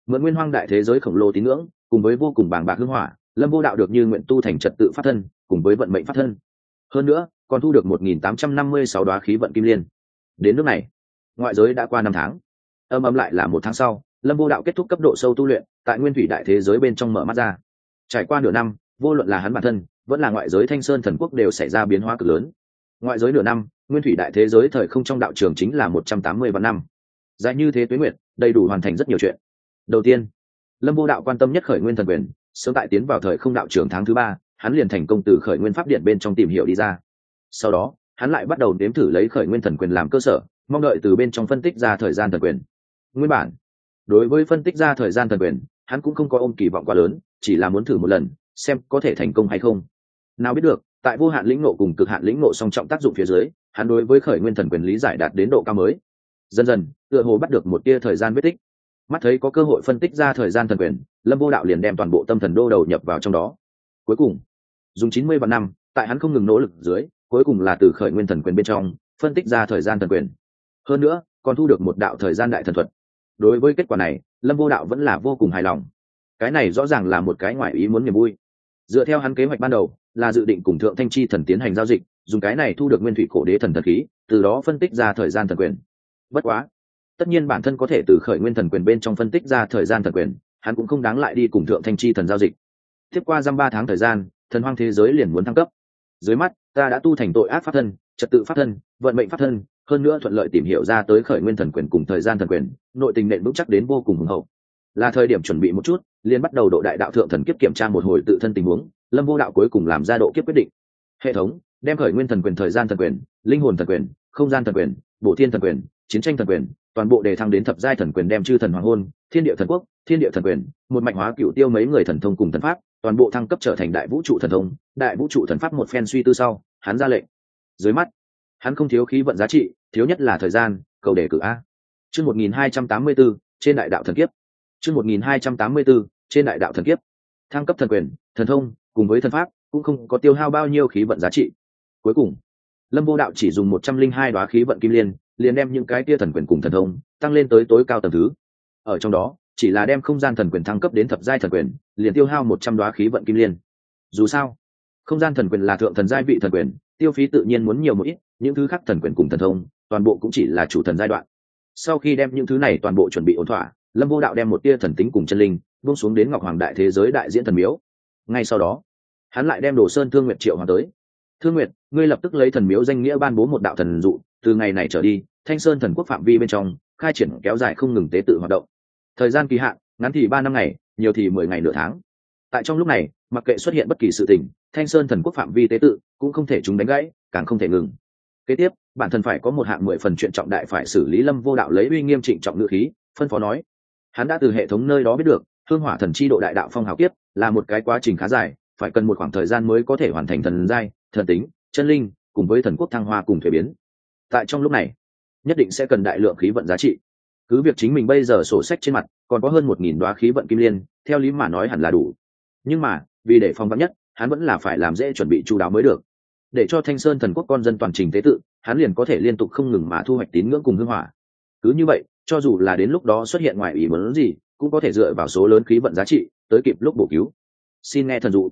Mượn nguyên hoang đại thế giới khổng lồ tín ngưỡng, cùng với vô cùng bàng bạc hưng hỏa, lâm vô đạo được như nguyện tu thành trật tự phát thân, cùng với vận mệnh phát thân. Hơn nữa, còn thu được một nghìn tám trăm năm mươi sáu đoá khí vận kim liên. Đến nước này, ngoại giới đã qua năm tháng. Âm âm lại là một tháng sau, lâm vô đạo kết thúc cấp độ sâu tu luyện, tại nguyên thủy đại thế giới bên trong mở mắt ra. Trải qua nửa năm, vô luận là hắn bản thân, vẫn là ngoại giới thanh sơn thần quốc đều xảy ra biến hóa cực lớn. Ngoại giới nửa năm nguyên thủy đại thế giới thời không trong đạo trường chính là một trăm tám mươi vạn năm. Dài như thế tuế nguyệt, đầy đủ hoàn thành rất nhiều chuyện. Đầu tiên, lâm vô đạo quan tâm nhất khởi nguyên thần quyền, sớm tại tiến vào thời không đạo trường tháng thứ ba, hắn liền thành công từ khởi nguyên pháp điện bên trong tìm hiểu đi ra. Sau đó, hắn lại bắt đầu đếm thử lấy khởi nguyên thần quyền làm cơ sở, mong đợi từ bên trong phân tích ra thời gian thần quyền. Nguyên bản, đối với phân tích ra thời gian thần quyền, hắn cũng không có ôm kỳ vọng quá lớn, chỉ là muốn thử một lần, xem có thể thành công hay không. Nào biết được, tại vô hạn lĩnh nộ cùng cực hạn lĩnh nộ song trọng tác dụng phía dưới hắn đối với khởi nguyên thần quyền lý giải đạt đến độ cao mới. Dần dần, tựa hồ bắt được một tia thời gian vết tích. Mắt thấy có cơ hội phân tích ra thời gian thần quyền, lâm vô đạo liền đem toàn bộ tâm thần đô đầu nhập vào trong đó. Cuối cùng, dùng chín mươi vạn năm, tại hắn không ngừng nỗ lực dưới, cuối cùng là từ khởi nguyên thần quyền bên trong, phân tích ra thời gian thần quyền. Hơn nữa, còn thu được một đạo thời gian đại thần thuật. Đối với kết quả này, lâm vô đạo vẫn là vô cùng hài lòng. Cái này rõ ràng là một cái ngoại ý muốn niềm vui. Dựa theo hắn kế hoạch ban đầu, là dự định cùng thượng thanh chi thần tiến hành giao dịch dùng cái này thu được nguyên thủy cổ đế thần thần khí, từ đó phân tích ra thời gian thần quyền. Bất quá, tất nhiên bản thân có thể từ khởi nguyên thần quyền bên trong phân tích ra thời gian thần quyền, hắn cũng không đáng lại đi cùng thượng thanh chi thần giao dịch. Tiếp qua dăm ba tháng thời gian, thần hoang thế giới liền muốn thăng cấp. Dưới mắt, ta đã tu thành tội ác pháp thân, trật tự pháp thân, vận mệnh pháp thân, hơn nữa thuận lợi tìm hiểu ra tới khởi nguyên thần quyền cùng thời gian thần quyền, nội tình nện vững chắc đến vô cùng hùng hậu. Là thời điểm chuẩn bị một chút liên bắt đầu độ đại đạo thượng thần kiếp kiểm tra một hồi tự thân tình huống, lâm vô đạo cuối cùng làm ra độ kiếp quyết định. Hệ thống đem khởi nguyên thần quyền, thời gian thần quyền, linh hồn thần quyền, không gian thần quyền, bổ thiên thần quyền, chiến tranh thần quyền, toàn bộ đề thăng đến thập giai thần quyền đem chư thần hoàng hôn, thiên địa thần quốc, thiên địa thần quyền, một mạnh hóa cựu tiêu mấy người thần thông cùng thần pháp, toàn bộ thăng cấp trở thành đại vũ trụ thần thông, đại vũ trụ thần pháp một phen suy tư sau, hắn ra lệnh. Dưới mắt, hắn không thiếu khí vận giá trị, thiếu nhất là thời gian, cầu đề cử a. Chương một nghìn hai trăm tám mươi bốn trên đại đạo thần kiếp. Chương một nghìn hai trăm tám mươi bốn trên đại đạo thần kiếp. Thăng cấp thần quyền, thần thông, cùng với thần pháp, cũng không có tiêu hao bao nhiêu khí vận giá trị cuối cùng, lâm vô đạo chỉ dùng một trăm linh hai đoá khí vận kim liên, liền đem những cái tia thần quyền cùng thần thông tăng lên tới tối cao tầng thứ. Ở trong đó, chỉ là đem không gian thần quyền thăng cấp đến thập giai thần quyền, liền tiêu hao một trăm đoá khí vận kim liên. Dù sao, không gian thần quyền là thượng thần giai vị thần quyền, tiêu phí tự nhiên muốn nhiều một ít, những thứ khác thần quyền cùng thần thông, toàn bộ cũng chỉ là chủ thần giai đoạn. Sau khi đem những thứ này toàn bộ chuẩn bị ổn thỏa, lâm vô đạo đem một tia thần tính cùng chân linh buông xuống đến ngọc hoàng đại thế giới đại diễn thần miếu. Ngay sau đó, hắn lại đem đồ sơn thương nguyệt triệu hoàng tới. Thương nguyệt ngươi lập tức lấy thần miếu danh nghĩa ban bố một đạo thần dụ, từ ngày này trở đi, thanh sơn thần quốc phạm vi bên trong, khai triển kéo dài không ngừng tế tự hoạt động. Thời gian kỳ hạn, ngắn thì ba năm ngày, nhiều thì mười ngày nửa tháng. Tại trong lúc này, mặc kệ xuất hiện bất kỳ sự tình, thanh sơn thần quốc phạm vi tế tự cũng không thể chúng đánh gãy, càng không thể ngừng. Kế tiếp, bản thân phải có một hạng mười phần chuyện trọng đại phải xử lý lâm vô đạo lấy uy nghiêm trịnh trọng ngự khí, phân phó nói. Hắn đã từ hệ thống nơi đó biết được, hương hỏa thần chi độ đại đạo phong hào kiếp là một cái quá trình khá dài, phải cần một khoảng thời gian mới có thể hoàn thành thần giai, thần tính chân linh cùng với thần quốc thăng hoa cùng thuế biến. Tại trong lúc này, nhất định sẽ cần đại lượng khí vận giá trị. Cứ việc chính mình bây giờ sổ sách trên mặt còn có hơn một nghìn đoá khí vận kim liên, theo lý mà nói hẳn là đủ. Nhưng mà, vì để phong vắn nhất, hắn vẫn là phải làm dễ chuẩn bị chú đáo mới được. Để cho thanh sơn thần quốc con dân toàn trình tế tự, hắn liền có thể liên tục không ngừng mà thu hoạch tín ngưỡng cùng hưng hỏa. Cứ như vậy, cho dù là đến lúc đó xuất hiện ngoài ý muốn gì, cũng có thể dựa vào số lớn khí vận giá trị tới kịp lúc bổ cứu. Xin nghe thần dụ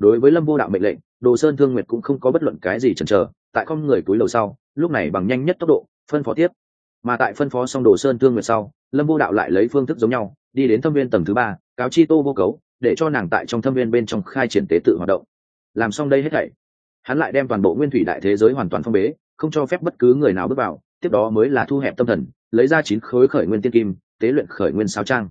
đối với lâm vô đạo mệnh lệnh, đồ sơn thương nguyệt cũng không có bất luận cái gì chần chờ, tại con người túi lầu sau, lúc này bằng nhanh nhất tốc độ, phân phó tiếp. Mà tại phân phó xong đồ sơn thương nguyệt sau, lâm vô đạo lại lấy phương thức giống nhau, đi đến thâm viên tầng thứ ba, cáo chi tô vô cấu, để cho nàng tại trong thâm viên bên trong khai triển tế tự hoạt động. Làm xong đây hết thảy, hắn lại đem toàn bộ nguyên thủy đại thế giới hoàn toàn phong bế, không cho phép bất cứ người nào bước vào, tiếp đó mới là thu hẹp tâm thần, lấy ra chín khối khởi nguyên tiên kim, tế luyện khởi nguyên sao trang.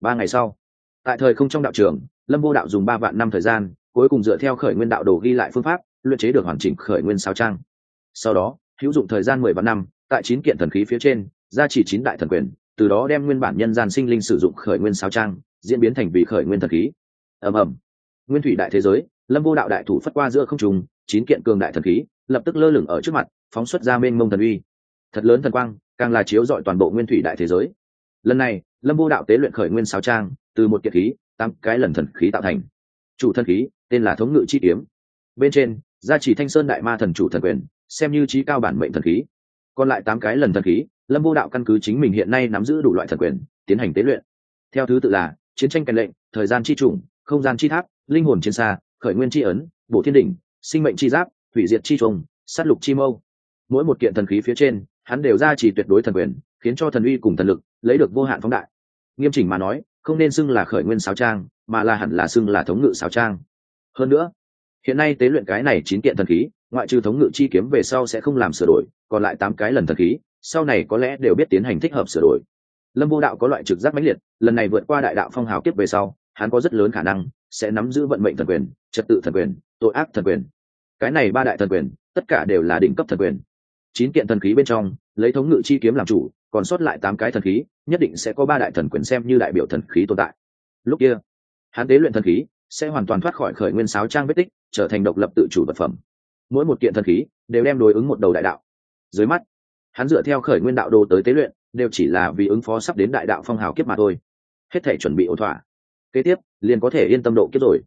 Ba ngày sau, tại thời không trong đạo trường, lâm vô đạo dùng ba vạn năm thời gian cuối cùng dựa theo khởi nguyên đạo đồ ghi lại phương pháp, luyện chế được hoàn chỉnh khởi nguyên sao trang. Sau đó, hữu dụng thời gian mười vạn năm, tại chín kiện thần khí phía trên, gia chỉ chín đại thần quyền, từ đó đem nguyên bản nhân gian sinh linh sử dụng khởi nguyên sao trang, diễn biến thành vị khởi nguyên thần khí. Ầm ầm. Nguyên thủy đại thế giới, lâm vô đạo đại thủ phất qua giữa không trùng chín kiện cường đại thần khí, lập tức lơ lửng ở trước mặt, phóng xuất ra mênh mông thần uy. Thật lớn thần quang, càng là chiếu dọi toàn bộ nguyên thủy đại thế giới. Lần này, lâm vô đạo tế luyện khởi nguyên sao trang, từ một kiệt khí, tám cái lần thần khí tạo thành. Chủ thần khí tên là thống ngự chi kiếm. Bên trên, gia chỉ thanh sơn đại ma thần chủ thần quyền, xem như trí cao bản mệnh thần khí. Còn lại tám cái lần thần khí, lâm vô đạo căn cứ chính mình hiện nay nắm giữ đủ loại thần quyền, tiến hành tế luyện. Theo thứ tự là, chiến tranh cạnh lệnh, thời gian chi trùng, không gian chi tháp, linh hồn chiến xa, khởi nguyên chi ấn bộ thiên đỉnh, sinh mệnh chi giáp thủy diệt chi trùng, sát lục chi mâu. Mỗi một kiện thần khí phía trên, hắn đều ra chỉ tuyệt đối thần quyền, khiến cho thần uy cùng thần lực lấy được vô hạn phóng đại. Nghiêm chỉnh mà nói, không nên xưng là khởi nguyên sáo trang, mà là hẳn là xưng là thống ngự sáo trang hơn nữa, hiện nay tế luyện cái này chín kiện thần khí, ngoại trừ thống ngự chi kiếm về sau sẽ không làm sửa đổi, còn lại tám cái lần thần khí, sau này có lẽ đều biết tiến hành thích hợp sửa đổi. Lâm vô đạo có loại trực giác mãnh liệt, lần này vượt qua đại đạo phong hào kiếp về sau, hắn có rất lớn khả năng sẽ nắm giữ vận mệnh thần quyền, trật tự thần quyền, tội ác thần quyền. Cái này ba đại thần quyền, tất cả đều là đỉnh cấp thần quyền. Chín kiện thần khí bên trong, lấy thống ngự chi kiếm làm chủ, còn sót lại tám cái thần khí, nhất định sẽ có ba đại thần quyền xem như đại biểu thần khí tồn tại. Lúc kia, hắn tế luyện thần khí sẽ hoàn toàn thoát khỏi khởi nguyên sáo trang vết tích, trở thành độc lập tự chủ vật phẩm. Mỗi một kiện thần khí đều đem đối ứng một đầu đại đạo. Dưới mắt, hắn dựa theo khởi nguyên đạo đồ tới tế luyện, đều chỉ là vì ứng phó sắp đến đại đạo phong hào kiếp mà thôi. Hết thể chuẩn bị ổn thỏa. Kế tiếp, liền có thể yên tâm độ kiếp rồi.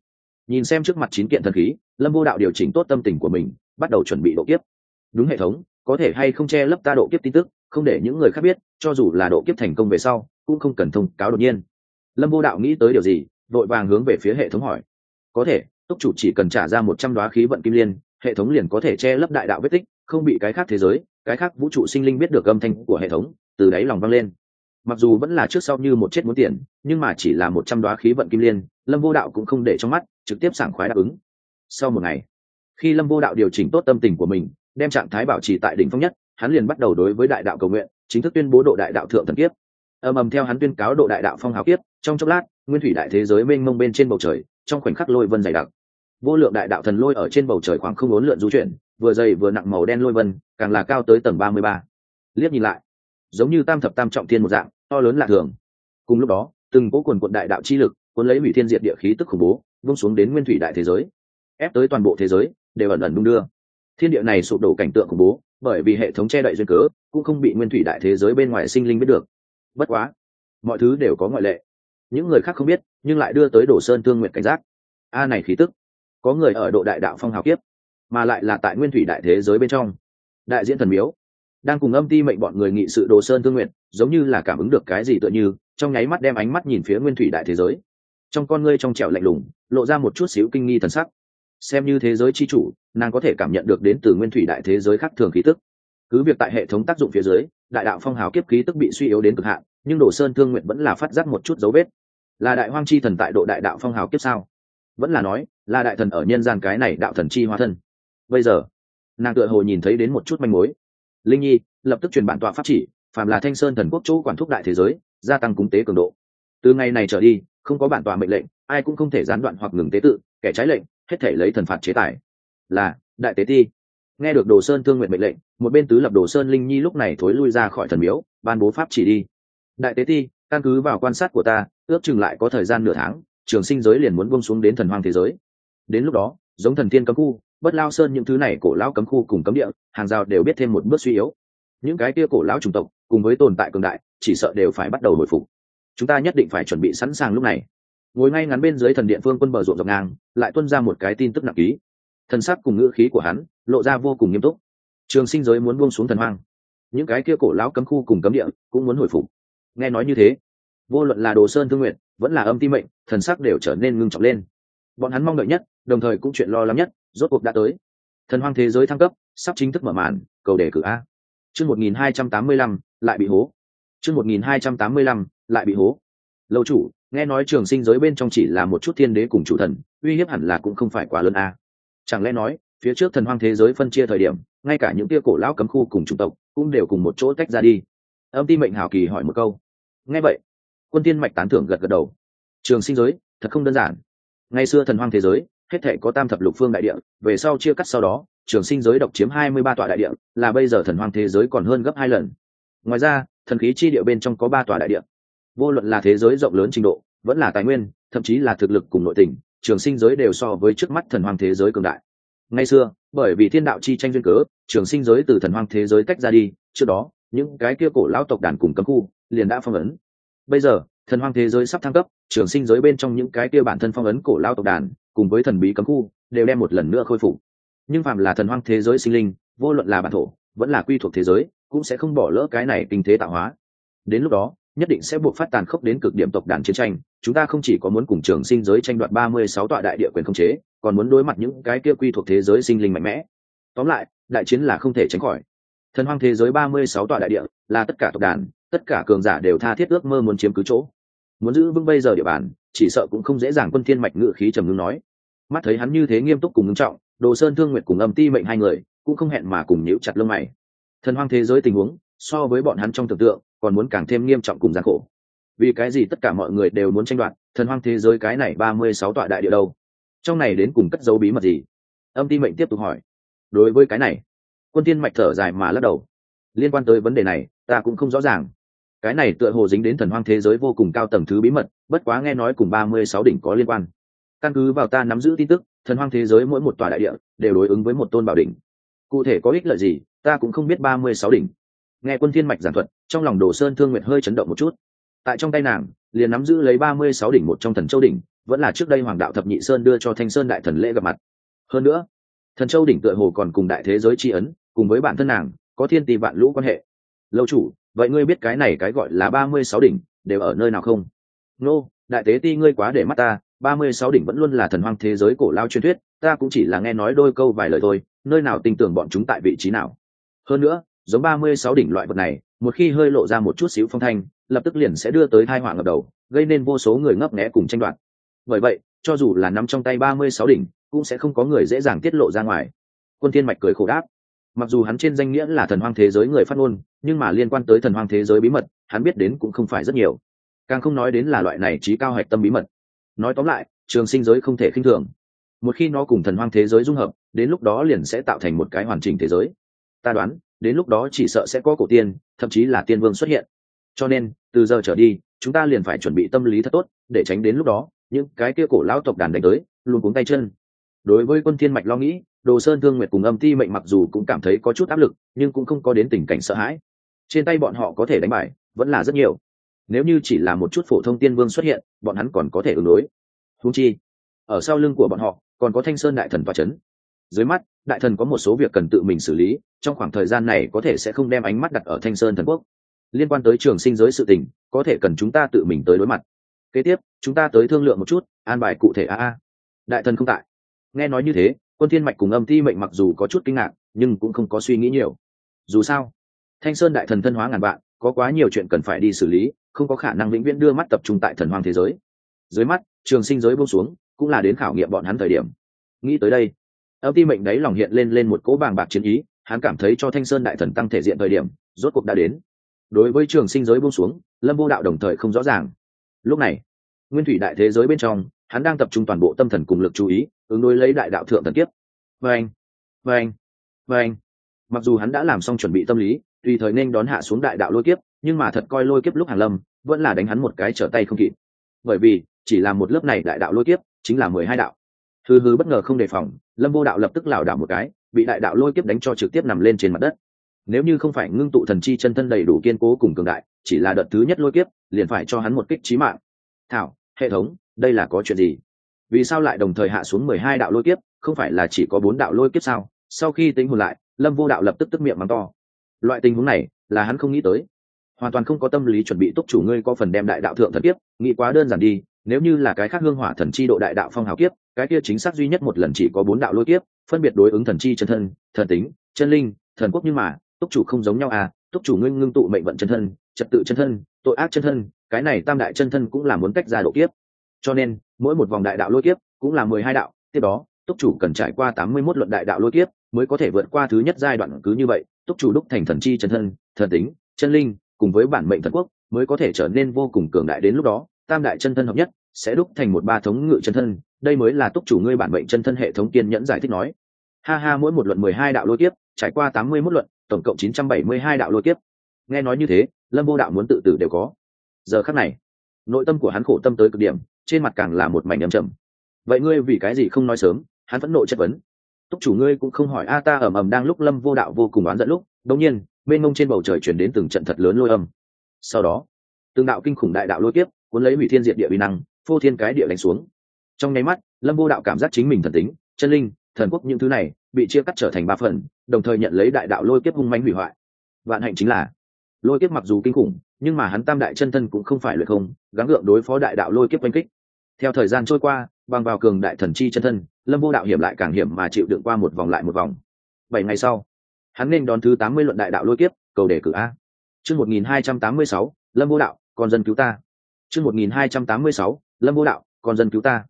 Nhìn xem trước mặt chín kiện thần khí, lâm vô đạo điều chỉnh tốt tâm tình của mình, bắt đầu chuẩn bị độ kiếp. Đúng hệ thống, có thể hay không che lấp ta độ kiếp tin tức, không để những người khác biết, cho dù là độ kiếp thành công về sau, cũng không cần thông cáo đột nhiên. Lâm vô đạo nghĩ tới điều gì vội vàng hướng về phía hệ thống hỏi. Có thể, túc chủ chỉ cần trả ra một trăm đoá khí vận kim liên, hệ thống liền có thể che lấp đại đạo vết tích, không bị cái khác thế giới, cái khác vũ trụ sinh linh biết được âm thanh của hệ thống, từ đáy lòng vang lên. Mặc dù vẫn là trước sau như một chết muốn tiền, nhưng mà chỉ là một trăm đoá khí vận kim liên, lâm vô đạo cũng không để trong mắt, trực tiếp sảng khoái đáp ứng. Sau một ngày, khi lâm vô đạo điều chỉnh tốt tâm tình của mình, đem trạng thái bảo trì tại đỉnh phong nhất, hắn liền bắt đầu đối với đại đạo cầu nguyện, chính thức tuyên bố độ đại đạo thượng thần kiếp. Ầm ầm theo hắn tuyên cáo độ đại đạo phong hào kiếp, trong chốc lát nguyên thủy đại thế giới mênh mông bên trên bầu trời, trong khoảnh khắc lôi vân dày đặc. Vô lượng đại đạo thần lôi ở trên bầu trời khoảng không bốn lượn du chuyển, vừa dày vừa nặng màu đen lôi vân, càng là cao tới tầng ba mươi ba. Liếc nhìn lại, giống như tam thập tam trọng thiên một dạng, to lớn lạ thường. Cùng lúc đó, từng cố quần quận đại đạo chi lực, cuốn lấy hủy thiên diệt địa khí tức khủng bố, vung xuống đến nguyên thủy đại thế giới. Ép tới toàn bộ thế giới, đều ẩn ẩn đung đưa. Thiên địa này sụp đổ cảnh tượng khủng bố, bởi vì hệ thống che đậy duyên cớ, cũng không bị nguyên thủy đại thế giới bên ngoài sinh linh biết được. Bất quá, mọi thứ đều có ngoại lệ những người khác không biết, nhưng lại đưa tới đồ sơn thương nguyện cảnh giác. A à này khí tức. Có người ở độ đại đạo phong hào kiếp, mà lại là tại nguyên thủy đại thế giới bên trong. Đại diễn thần miếu. Đang cùng âm ti mệnh bọn người nghị sự đồ sơn thương nguyện giống như là cảm ứng được cái gì tựa như, trong nháy mắt đem ánh mắt nhìn phía nguyên thủy đại thế giới. Trong con ngươi trong trẻo lạnh lùng, lộ ra một chút xíu kinh nghi thần sắc. Xem như thế giới chi chủ, nàng có thể cảm nhận được đến từ nguyên thủy đại thế giới khác thường khí tức. Cứ việc tại hệ thống tác dụng phía dưới, đại đạo phong hào kiếp khí tức bị suy yếu đến cực hạn, nhưng đồ sơn thương nguyện vẫn là phát giác một chút dấu vết là đại hoang chi thần tại độ đại đạo phong hào kiếp sao? Vẫn là nói, là đại thần ở nhân gian cái này đạo thần chi hóa thân. Bây giờ, nàng tựa hồ nhìn thấy đến một chút manh mối. Linh nhi, lập tức truyền bản tọa pháp chỉ, phàm là thanh sơn thần quốc chỗ quản thúc đại thế giới, gia tăng cúng tế cường độ. Từ ngày này trở đi, không có bản tọa mệnh lệnh, ai cũng không thể gián đoạn hoặc ngừng tế tự, kẻ trái lệnh, hết thể lấy thần phạt chế tài. Là, đại tế ti. Nghe được đồ sơn thương nguyện mệnh lệnh, một bên tứ lập đồ sơn linh nhi lúc này thối lui ra khỏi thần miếu, ban bố pháp chỉ đi. Đại tế ti, căn cứ vào quan sát của ta ước chừng lại có thời gian nửa tháng, trường sinh giới liền muốn buông xuống đến thần hoang thế giới. Đến lúc đó, giống thần thiên cấm khu, bất lao sơn những thứ này cổ lao cấm khu cùng cấm địa, hàng rào đều biết thêm một bước suy yếu. Những cái kia cổ lão chủng tộc, cùng với tồn tại cường đại, chỉ sợ đều phải bắt đầu hồi phục. Chúng ta nhất định phải chuẩn bị sẵn sàng lúc này. Ngồi ngay ngắn bên dưới thần điện phương quân bờ ruộng dọc ngang, lại tuân ra một cái tin tức nặng ký. Thần sắc cùng ngữ khí của hắn, lộ ra vô cùng nghiêm túc. Trường sinh giới muốn buông xuống thần hoang. Những cái kia cổ lão cấm khu cùng cấm địa cũng muốn hồi phục. Nghe nói như thế vô luận là đồ sơn thương nguyện, vẫn là âm ti mệnh, thần sắc đều trở nên ngưng trọng lên. Bọn hắn mong đợi nhất, đồng thời cũng chuyện lo lắng nhất, rốt cuộc đã tới. Thần hoang thế giới thăng cấp, sắp chính thức mở màn, cầu đề cử a. Chương một nghìn hai trăm tám mươi lăm, lại bị hố. Chương một nghìn hai trăm tám mươi lăm, lại bị hố. Lâu chủ, nghe nói trường sinh giới bên trong chỉ là một chút thiên đế cùng chủ thần, uy hiếp hẳn là cũng không phải quá lớn a. Chẳng lẽ nói, phía trước thần hoang thế giới phân chia thời điểm, ngay cả những tia cổ lão cấm khu cùng chủng tộc cũng đều cùng một chỗ tách ra đi? Âm ti mệnh hào kỳ hỏi một câu. Nghe vậy quân tiên mạch tán thưởng gật gật đầu. Trường sinh giới, thật không đơn giản. Ngày xưa thần hoang thế giới, hết thể có tam thập lục phương đại địa, về sau chia cắt sau đó, trường sinh giới độc chiếm hai mươi ba tòa đại địa, là bây giờ thần hoang thế giới còn hơn gấp hai lần. Ngoài ra, thần khí chi địa bên trong có ba tòa đại địa. Vô luận là thế giới rộng lớn trình độ, vẫn là tài nguyên, thậm chí là thực lực cùng nội tình, trường sinh giới đều so với trước mắt thần hoang thế giới cường đại. Ngày xưa, bởi vì thiên đạo chi tranh duyên cớ, trường sinh giới từ thần hoang thế giới tách ra đi, trước đó, những cái kia cổ lão tộc đàn cùng cấm khu, liền đã phong ấn bây giờ, thần hoang thế giới sắp thăng cấp, trường sinh giới bên trong những cái kia bản thân phong ấn cổ lao tộc đàn, cùng với thần bí cấm khu, đều đem một lần nữa khôi phục. Nhưng phạm là thần hoang thế giới sinh linh, vô luận là bản thổ, vẫn là quy thuộc thế giới, cũng sẽ không bỏ lỡ cái này kinh tế tạo hóa. Đến lúc đó, nhất định sẽ buộc phát tàn khốc đến cực điểm tộc đàn chiến tranh, chúng ta không chỉ có muốn cùng trường sinh giới tranh đoạt ba mươi sáu tọa đại địa quyền không chế, còn muốn đối mặt những cái kia quy thuộc thế giới sinh linh mạnh mẽ. Tóm lại, đại chiến là không thể tránh khỏi. Thần hoang thế giới ba mươi sáu tọa đại địa là tất cả tộc đàn tất cả cường giả đều tha thiết ước mơ muốn chiếm cứ chỗ. Muốn giữ vững bây giờ địa bàn, chỉ sợ cũng không dễ dàng quân thiên mạch ngự khí trầm ngưng nói. Mắt thấy hắn như thế nghiêm túc cùng ngưng trọng, đồ sơn thương nguyệt cùng âm ti mệnh hai người cũng không hẹn mà cùng nhíu chặt lông mày. Thần hoang thế giới tình huống, so với bọn hắn trong tưởng tượng, còn muốn càng thêm nghiêm trọng cùng gian khổ. Vì cái gì tất cả mọi người đều muốn tranh đoạt thần hoang thế giới cái này ba mươi sáu tọa đại địa đâu? Trong này đến cùng cất dấu bí mật gì? Âm ti mệnh tiếp tục hỏi. Đối với cái này, quân tiên mạch thở dài mà lắc đầu. Liên quan tới vấn đề này, ta cũng không rõ ràng cái này tựa hồ dính đến thần hoang thế giới vô cùng cao tầng thứ bí mật, bất quá nghe nói cùng ba mươi sáu đỉnh có liên quan. Căn cứ vào ta nắm giữ tin tức, thần hoang thế giới mỗi một tòa đại địa đều đối ứng với một tôn bảo đỉnh. Cụ thể có ích lợi gì, ta cũng không biết ba mươi sáu đỉnh. Nghe quân thiên mạch giảng thuật, trong lòng đồ sơn thương nguyệt hơi chấn động một chút. Tại trong tay nàng, liền nắm giữ lấy ba mươi sáu đỉnh một trong thần châu đỉnh, vẫn là trước đây hoàng đạo thập nhị sơn đưa cho thanh sơn đại thần lễ gặp mặt. Hơn nữa, thần châu đỉnh tựa hồ còn cùng đại thế giới tri ấn, cùng với bản thân nàng, có thiên tỷ vạn lũ quan hệ. Lâu chủ vậy ngươi biết cái này cái gọi là ba mươi sáu đỉnh đều ở nơi nào không? Nô, đại tế ti ngươi quá để mắt ta, ba mươi sáu đỉnh vẫn luôn là thần hoang thế giới cổ lao truyền thuyết, ta cũng chỉ là nghe nói đôi câu vài lời thôi, nơi nào tin tưởng bọn chúng tại vị trí nào? Hơn nữa, giống ba mươi sáu đỉnh loại vật này, một khi hơi lộ ra một chút xíu phong thanh, lập tức liền sẽ đưa tới thai họa ngập đầu, gây nên vô số người ngấp nghé cùng tranh đoạt. Bởi vậy, cho dù là nắm trong tay ba mươi sáu đỉnh, cũng sẽ không có người dễ dàng tiết lộ ra ngoài. Quân thiên mạch cười khổ đáp mặc dù hắn trên danh nghĩa là thần hoang thế giới người phát ngôn, nhưng mà liên quan tới thần hoang thế giới bí mật, hắn biết đến cũng không phải rất nhiều. Càng không nói đến là loại này trí cao hạch tâm bí mật. Nói tóm lại, trường sinh giới không thể khinh thường. Một khi nó cùng thần hoang thế giới dung hợp, đến lúc đó liền sẽ tạo thành một cái hoàn chỉnh thế giới. Ta đoán, đến lúc đó chỉ sợ sẽ có cổ tiên, thậm chí là tiên vương xuất hiện. Cho nên, từ giờ trở đi, chúng ta liền phải chuẩn bị tâm lý thật tốt, để tránh đến lúc đó, những cái kia cổ lão tộc đàn đánh tới, luôn cuống tay chân. Đối với quân thiên mạch lo nghĩ đồ sơn thương nguyệt cùng âm ti mệnh mặc dù cũng cảm thấy có chút áp lực, nhưng cũng không có đến tình cảnh sợ hãi. Trên tay bọn họ có thể đánh bại, vẫn là rất nhiều. Nếu như chỉ là một chút phổ thông tiên vương xuất hiện, bọn hắn còn có thể ứng đối. Húng chi, ở sau lưng của bọn họ, còn có thanh sơn đại thần và c dưới mắt, đại thần có một số việc cần tự mình xử lý, trong khoảng thời gian này có thể sẽ không đem ánh mắt đặt ở thanh sơn thần quốc. Liên quan tới trường sinh giới sự tình, có thể cần chúng ta tự mình tới đối mặt. Kế tiếp, chúng ta tới thương lượng một chút, an bài cụ thể a a. Đại thần không tại. Nghe nói như thế quân thiên mạch cùng âm ti mệnh mặc dù có chút kinh ngạc, nhưng cũng không có suy nghĩ nhiều. Dù sao, thanh sơn đại thần thân hóa ngàn vạn, có quá nhiều chuyện cần phải đi xử lý, không có khả năng vĩnh viễn đưa mắt tập trung tại thần hoang thế giới. Dưới mắt, trường sinh giới buông xuống, cũng là đến khảo nghiệm bọn hắn thời điểm. Nghĩ tới đây, âm ti mệnh đấy lòng hiện lên lên một cỗ bàng bạc chiến ý, hắn cảm thấy cho thanh sơn đại thần tăng thể diện thời điểm, rốt cuộc đã đến. Đối với trường sinh giới buông xuống, lâm vô đạo đồng thời không rõ ràng. Lúc này, nguyên thủy đại thế giới bên trong, hắn đang tập trung toàn bộ tâm thần cùng lực chú ý ứng đối lấy đại đạo thượng thần kiếp. Vâng vâng vâng. Mặc dù hắn đã làm xong chuẩn bị tâm lý tùy thời nên đón hạ xuống đại đạo lôi kiếp, nhưng mà thật coi lôi kiếp lúc hàng lâm, vẫn là đánh hắn một cái trở tay không kịp. Bởi vì, chỉ là một lớp này đại đạo lôi kiếp, chính là mười hai đạo. Hư hư bất ngờ không đề phòng, lâm vô đạo lập tức lảo đảo một cái, bị đại đạo lôi kiếp đánh cho trực tiếp nằm lên trên mặt đất. Nếu như không phải ngưng tụ thần chi chân thân đầy đủ kiên cố cùng cường đại, chỉ là đợt thứ nhất lôi kiếp, liền phải cho hắn một kích trí mạng. Thảo, hệ thống, đây là có chuyện gì? Vì sao lại đồng thời hạ xuống mười hai đạo lôi kiếp, không phải là chỉ có bốn đạo lôi kiếp sao? Sau khi tính hồn lại, lâm vô đạo lập tức tức miệng mắng to. Loại tình huống này là hắn không nghĩ tới. Hoàn toàn không có tâm lý chuẩn bị túc chủ ngươi có phần đem đại đạo thượng thần kiếp, nghĩ quá đơn giản đi, nếu như là cái khác hương hỏa thần chi độ đại đạo phong hào kiếp, cái kia chính xác duy nhất một lần chỉ có bốn đạo lôi kiếp, phân biệt đối ứng thần chi chân thân, thần tính, chân linh, thần quốc nhưng mà, túc chủ không giống nhau à túc chủ ngươi ngưng tụ mệnh vận chân thân, trật tự chân thân, tội ác chân thân, cái này tam đại chân thân cũng là muốn cách ra độ kiếp. Cho nên mỗi một vòng đại đạo lôi kiếp cũng là mười hai đạo, tiếp đó, túc chủ cần trải qua tám mươi mốt luận đại đạo lôi kiếp mới có thể vượt qua thứ nhất giai đoạn cứ như vậy, túc chủ đúc thành thần chi chân thân, thần tính, chân linh, cùng với bản mệnh thần quốc mới có thể trở nên vô cùng cường đại đến lúc đó, tam đại chân thân hợp nhất sẽ đúc thành một ba thống ngự chân thân, đây mới là túc chủ ngươi bản mệnh chân thân hệ thống kiên nhẫn giải thích nói. Ha ha, mỗi một luận mười hai đạo lôi kiếp, trải qua tám mươi mốt luận, tổng cộng chín trăm bảy mươi hai đạo lôi kiếp. Nghe nói như thế, lâm vô đạo muốn tự tử đều có. Giờ khắc này, nội tâm của hắn khổ tâm tới cực điểm trên mặt càng là một mảnh âm trầm. Vậy ngươi vì cái gì không nói sớm? Hắn vẫn nộ chất vấn. Túc chủ ngươi cũng không hỏi, a, ta ầm ầm đang lúc lâm vô đạo vô cùng oán giận lúc đống nhiên bên ngông trên bầu trời chuyển đến từng trận thật lớn lôi âm. Sau đó, từng đạo kinh khủng đại đạo lôi tiếp cuốn lấy hủy thiên diệt địa uy năng, phô thiên cái địa đánh xuống. Trong nháy mắt, lâm vô đạo cảm giác chính mình thần tính, chân linh, thần quốc những thứ này bị chia cắt trở thành ba phần, đồng thời nhận lấy đại đạo lôi kiếp hung manh hủy hoại. Vạn hạnh chính là, lôi kiếp mặc dù kinh khủng, nhưng mà hắn tam đại chân thân cũng không phải luyện không, gắng gượng đối phó đại đạo lôi kiếp oanh kích theo thời gian trôi qua, bằng vào cường đại thần chi chân thân, lâm vô đạo hiểm lại càng hiểm mà chịu đựng qua một vòng lại một vòng. Bảy ngày sau, hắn nên đón thứ tám mươi luận đại đạo lôi kiếp, cầu đề cử a. Chương một nghìn hai trăm tám mươi sáu, lâm vô đạo, con dân cứu ta. Chương một nghìn hai trăm tám mươi sáu, lâm vô đạo, con dân cứu ta.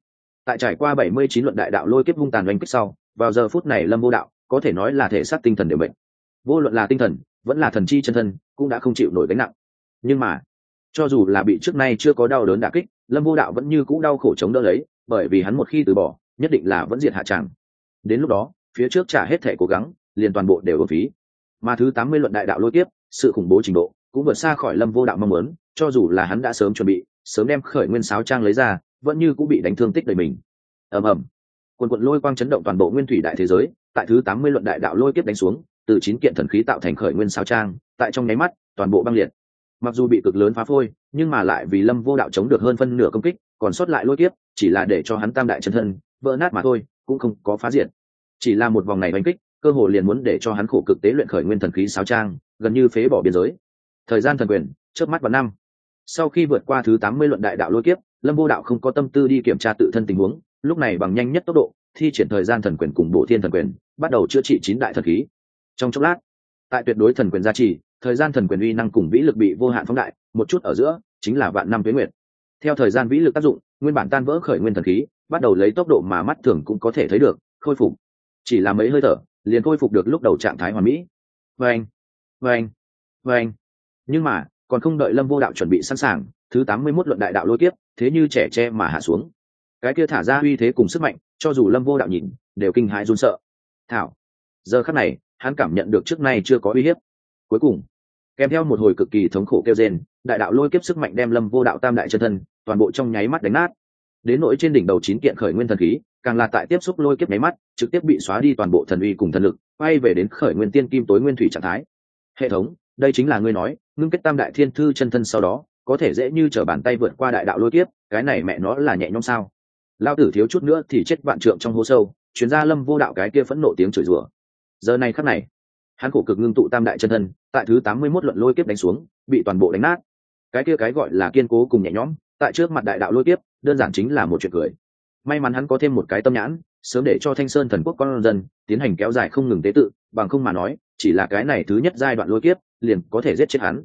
Tại trải qua bảy mươi chín luận đại đạo lôi kiếp hung tàn oanh kích sau, vào giờ phút này lâm vô đạo, có thể nói là thể xác tinh thần đều bệnh vô luận là tinh thần, vẫn là thần chi chân thân, cũng đã không chịu nổi gánh nặng. Nhưng mà cho dù là bị trước nay chưa có đau đớn đả kích, lâm vô đạo vẫn như cũ đau khổ chống đỡ lấy, bởi vì hắn một khi từ bỏ, nhất định là vẫn diệt hạ tràng đến lúc đó, phía trước trả hết thể cố gắng, liền toàn bộ đều ở phí. Mà thứ tám mươi luận đại đạo lôi tiếp sự khủng bố trình độ, cũng vượt xa khỏi lâm vô đạo mong muốn, cho dù là hắn đã sớm chuẩn bị, sớm đem khởi nguyên sáo trang lấy ra, vẫn như cũng bị đánh thương tích đời mình. Ầm ầm. Quần quận lôi quang chấn động toàn bộ nguyên thủy đại thế giới, tại thứ tám mươi luận đại đạo lôi kiếp đánh xuống, từ chín kiện thần khí tạo thành khởi nguyên sáo trang, tại trong nháy mắt, toàn bộ băng liệt mặc dù bị cực lớn phá phôi, nhưng mà lại vì lâm vô đạo chống được hơn phân nửa công kích, còn sót lại lôi kiếp, chỉ là để cho hắn tam đại chân thân, vỡ nát mà thôi, cũng không có phá diện chỉ là một vòng này đánh kích, cơ hồ liền muốn để cho hắn khổ cực tế luyện khởi nguyên thần khí sáo trang, gần như phế bỏ biên giới. Thời gian thần quyền trước mắt vào năm. Sau khi vượt qua thứ tám mươi luận đại đạo lôi kiếp, lâm vô đạo không có tâm tư đi kiểm tra tự thân tình huống, lúc này bằng nhanh nhất tốc độ, thi triển thời gian thần quyền cùng bộ thiên thần quyền, bắt đầu chữa trị chín đại thần khí. Trong chốc lát, tại tuyệt đối thần quyền gia trì thời gian thần quyền uy năng cùng vĩ lực bị vô hạn phóng đại, một chút ở giữa, chính là vạn năm tuế nguyệt. Theo thời gian vĩ lực tác dụng, nguyên bản tan vỡ khởi nguyên thần khí, bắt đầu lấy tốc độ mà mắt thường cũng có thể thấy được, khôi phục. Chỉ là mấy hơi thở, liền khôi phục được lúc đầu trạng thái hoàn mỹ. Vâng vâng vâng. Nhưng mà, còn không đợi lâm vô đạo chuẩn bị sẵn sàng, thứ tám mươi 81 luận đại đạo lôi tiếp thế như trẻ tre mà hạ xuống. Cái kia thả ra uy thế cùng sức mạnh, cho dù lâm vô đạo nhìn, đều kinh hãi run sợ. Thảo, giờ khắc này, hắn cảm nhận được trước nay chưa có uy hiếp. Cuối cùng kèm theo một hồi cực kỳ thống khổ kêu rên, đại đạo lôi kiếp sức mạnh đem lâm vô đạo tam đại chân thân toàn bộ trong nháy mắt đánh nát. Đến nỗi trên đỉnh đầu chín kiện khởi nguyên thần khí, càng là tại tiếp xúc lôi kiếp nháy mắt, trực tiếp bị xóa đi toàn bộ thần uy cùng thần lực, quay về đến khởi nguyên tiên kim tối nguyên thủy trạng thái. Hệ thống, đây chính là ngươi nói, ngưng kết tam đại thiên thư chân thân sau đó, có thể dễ như t r ở bàn tay vượt qua đại đạo lôi kiếp, cái này mẹ nó là nhẹ nhõm sao? Lao tử thiếu chút nữa thì chết vạn trượng trong hố sâu, chuyến ra lâm vô đạo cái kia phẫn nộ tiếng chửi rủa. Giờ này khắc này hắn khổ cực ngưng tụ tam đại chân thân, tại thứ tám mươi mốt luận lôi kiếp đánh xuống, bị toàn bộ đánh nát. Cái kia cái gọi là kiên cố cùng nhẹ nhõm, tại trước mặt đại đạo lôi kiếp, đơn giản chính là một chuyện cười. May mắn hắn có thêm một cái tâm nhãn, sớm để cho thanh sơn thần quốc con dân tiến hành kéo dài không ngừng tế tự, bằng không mà nói, chỉ là cái này thứ nhất giai đoạn lôi kiếp, liền có thể giết chết hắn.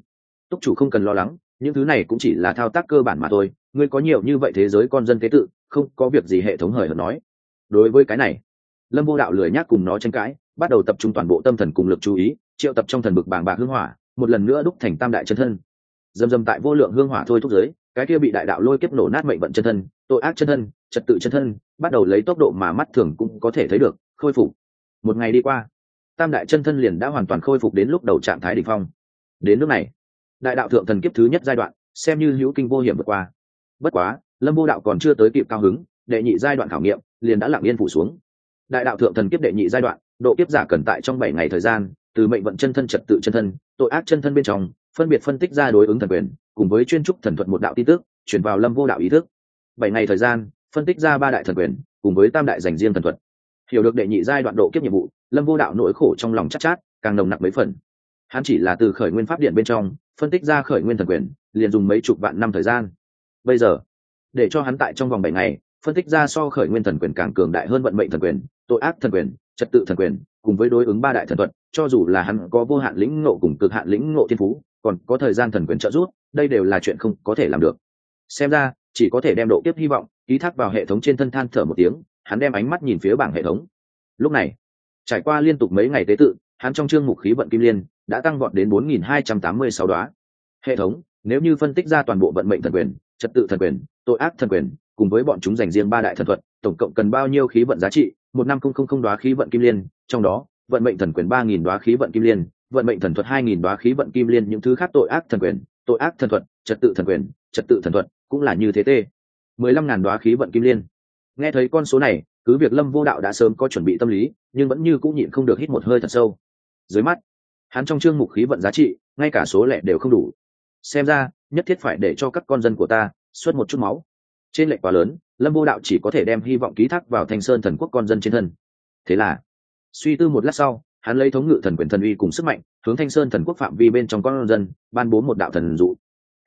Túc chủ không cần lo lắng, những thứ này cũng chỉ là thao tác cơ bản mà thôi, ngươi có nhiều như vậy thế giới con dân tế tự, không có việc gì hệ thống hời hợt nói. Đối với cái này, lâm vô đạo lười nhác cùng nó tranh cãi bắt đầu tập trung toàn bộ tâm thần cùng lực chú ý, triệu tập trong thần bực bàng bạc hương hỏa, một lần nữa đúc thành tam đại chân thân. Dầm dầm tại vô lượng hương hỏa thôi thúc giới, cái kia bị đại đạo lôi kiếp nổ nát mệnh vận chân thân, tội ác chân thân, trật tự chân thân, bắt đầu lấy tốc độ mà mắt thường cũng có thể thấy được, khôi phục. Một ngày đi qua, tam đại chân thân liền đã hoàn toàn khôi phục đến lúc đầu trạng thái đ ỉ n h phong. Đến nước này, đại đạo thượng thần kiếp thứ nhất giai đoạn, xem như hữu kinh vô hiểm vượt qua. Bất quá, lâm vô đạo còn chưa tới kịp cao hứng, đệ nhị giai đoạn khảo nghiệm liền đã lặng yên phủ xuống. Đại đạo thượng thần kiếp đệ nhị giai đoạn độ kiếp giả cần tại trong bảy ngày thời gian từ mệnh vận chân thân trật tự chân thân tội ác chân thân bên trong phân biệt phân tích ra đối ứng thần quyền cùng với chuyên trúc thần thuật một đạo tin tức chuyển vào lâm vô đạo ý thức. Bảy ngày thời gian phân tích ra ba đại thần quyền cùng với tam đại dành riêng thần thuật. Hiểu được đệ nhị giai đoạn độ kiếp nhiệm vụ lâm vô đạo nỗi khổ trong lòng chắc chát, chát càng nồng nặc mấy phần. Hắn chỉ là từ khởi nguyên pháp điện bên trong phân tích ra khởi nguyên thần quyền liền dùng mấy chục vạn năm thời gian. Bây giờ để cho hắn tại trong vòng bảy ngày phân tích ra so khởi nguyên thần quyền càng cường đại hơn vận mệnh thần quyền tội ác thần quyền trật tự thần quyền, cùng với đối ứng ba đại thần thuật, cho dù là hắn có vô hạn lĩnh ngộ cùng cực hạn lĩnh ngộ thiên phú, còn có thời gian thần quyền trợ giúp, đây đều là chuyện không có thể làm được. Xem ra, chỉ có thể đem độ kiếp hy vọng, ký thác vào hệ thống trên thân than thở một tiếng, hắn đem ánh mắt nhìn phía bảng hệ thống. Lúc này, trải qua liên tục mấy ngày tế tự, hắn trong chương mục khí vận kim liên đã tăng vọt đến bốn nghìn hai trăm tám mươi sáu đoá. Hệ thống, nếu như phân tích ra toàn bộ vận mệnh thần quyền, trật tự thần quyền, tội ác thần quyền, cùng với bọn chúng dành riêng ba đại thần thuật, tổng cộng cần bao nhiêu khí vận giá trị một năm không không không đoá khí vận kim liên, trong đó, vận mệnh thần quyền ba nghìn đoá khí vận kim liên, vận mệnh thần thuật hai nghìn đoá khí vận kim liên, những thứ khác tội ác thần quyền, tội ác thần thuật, trật tự thần quyền, trật tự thần thuật, cũng là như thế tê. mười lăm ngàn đoá khí vận kim liên. Nghe thấy con số này, cứ việc lâm vô đạo đã sớm có chuẩn bị tâm lý, nhưng vẫn như cũng nhịn không được hít một hơi thật sâu. Dưới mắt, hắn trong chương mục khí vận giá trị, ngay cả số lẻ đều không đủ. Xem ra, nhất thiết phải để cho các con dân của ta xuất một chút máu. Trên lệnh quá lớn lâm vô đạo chỉ có thể đem hy vọng ký thác vào thanh sơn thần quốc con dân trên thân. Thế là, suy tư một lát sau, hắn lấy thống ngự thần quyền thần uy cùng sức mạnh, hướng thanh sơn thần quốc phạm vi bên trong con dân, ban bố một đạo thần dụ.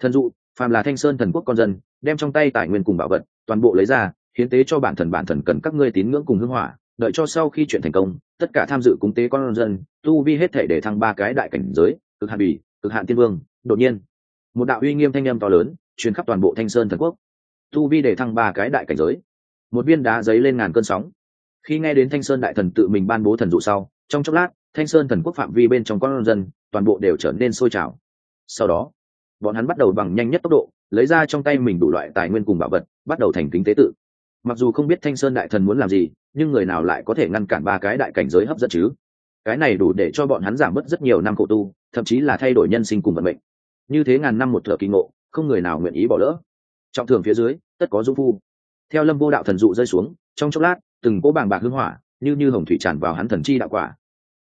Thần dụ, phàm là thanh sơn thần quốc con dân, đem trong tay tài nguyên cùng bảo vật, toàn bộ lấy ra, hiến tế cho bản thần bản thần cần các ngươi tín ngưỡng cùng hưng hỏa đợi cho sau khi chuyện thành công, tất cả tham dự cúng tế con dân, tu vi hết thể để thăng ba cái đại cảnh giới, cực hạn bỉ, cực hạn tiên vương, đột nhiên. Một đạo uy nghiêm thanh â m to lớn, truyền khắp toàn bộ thanh sơn thần quốc tu vi để thăng ba cái đại cảnh giới. Một viên đá giấy lên ngàn cơn sóng. Khi nghe đến thanh sơn đại thần tự mình ban bố thần dụ sau, trong chốc lát, thanh sơn thần quốc phạm vi bên trong con dân, toàn bộ đều trở nên sôi trào. Sau đó, bọn hắn bắt đầu bằng nhanh nhất tốc độ, lấy ra trong tay mình đủ loại tài nguyên cùng bảo vật, bắt đầu thành kính tế tự. Mặc dù không biết thanh sơn đại thần muốn làm gì, nhưng người nào lại có thể ngăn cản ba cái đại cảnh giới hấp dẫn chứ? Cái này đủ để cho bọn hắn giảm bớt rất nhiều năm khổ tu, thậm chí là thay đổi nhân sinh cùng vận mệnh. Như thế ngàn năm một thợ kỳ ngộ, không người nào nguyện ý bỏ lỡ trọng thường phía dưới, tất có dung phu. Theo lâm vô đạo thần dụ rơi xuống, trong chốc lát, từng cỗ bàng bạc hương hỏa, như như hồng thủy tràn vào hắn thần chi đạo quả.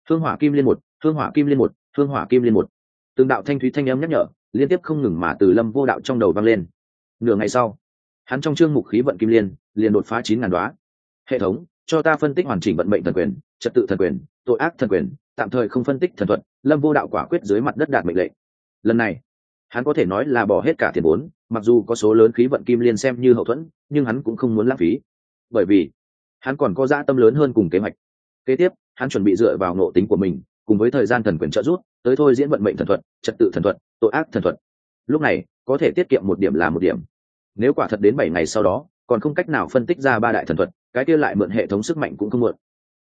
Hương hỏa kim liên một, hương hỏa kim liên một, hương hỏa kim liên một. Từng đạo thanh thúy thanh âm nhắc nhở, liên tiếp không ngừng mà từ lâm vô đạo trong đầu vang lên. Nửa ngày sau, hắn trong chương mục khí vận kim liên, liền đột phá chín ngàn đoá. Hệ thống, cho ta phân tích hoàn chỉnh vận mệnh thần quyền, trật tự thần quyền, tội ác thần quyền, tạm thời không phân tích thần thuật, lâm vô đạo quả quyết dưới mặt đất đạt mệnh lệnh. Lần này hắn có thể nói là bỏ hết cả tiền vốn, mặc dù có số lớn khí vận kim liên xem như hậu thuẫn, nhưng hắn cũng không muốn lãng phí. Bởi vì, hắn còn có dã tâm lớn hơn cùng kế hoạch. Kế tiếp, hắn chuẩn bị dựa vào nộ tính của mình, cùng với thời gian thần quyền trợ giúp, tới thôi diễn vận mệnh thần thuật, trật tự thần thuật, tội ác thần thuật. Lúc này, có thể tiết kiệm một điểm là một điểm. Nếu quả thật đến bảy ngày sau đó, còn không cách nào phân tích ra ba đại thần thuật, cái kia lại mượn hệ thống sức mạnh cũng không mượn.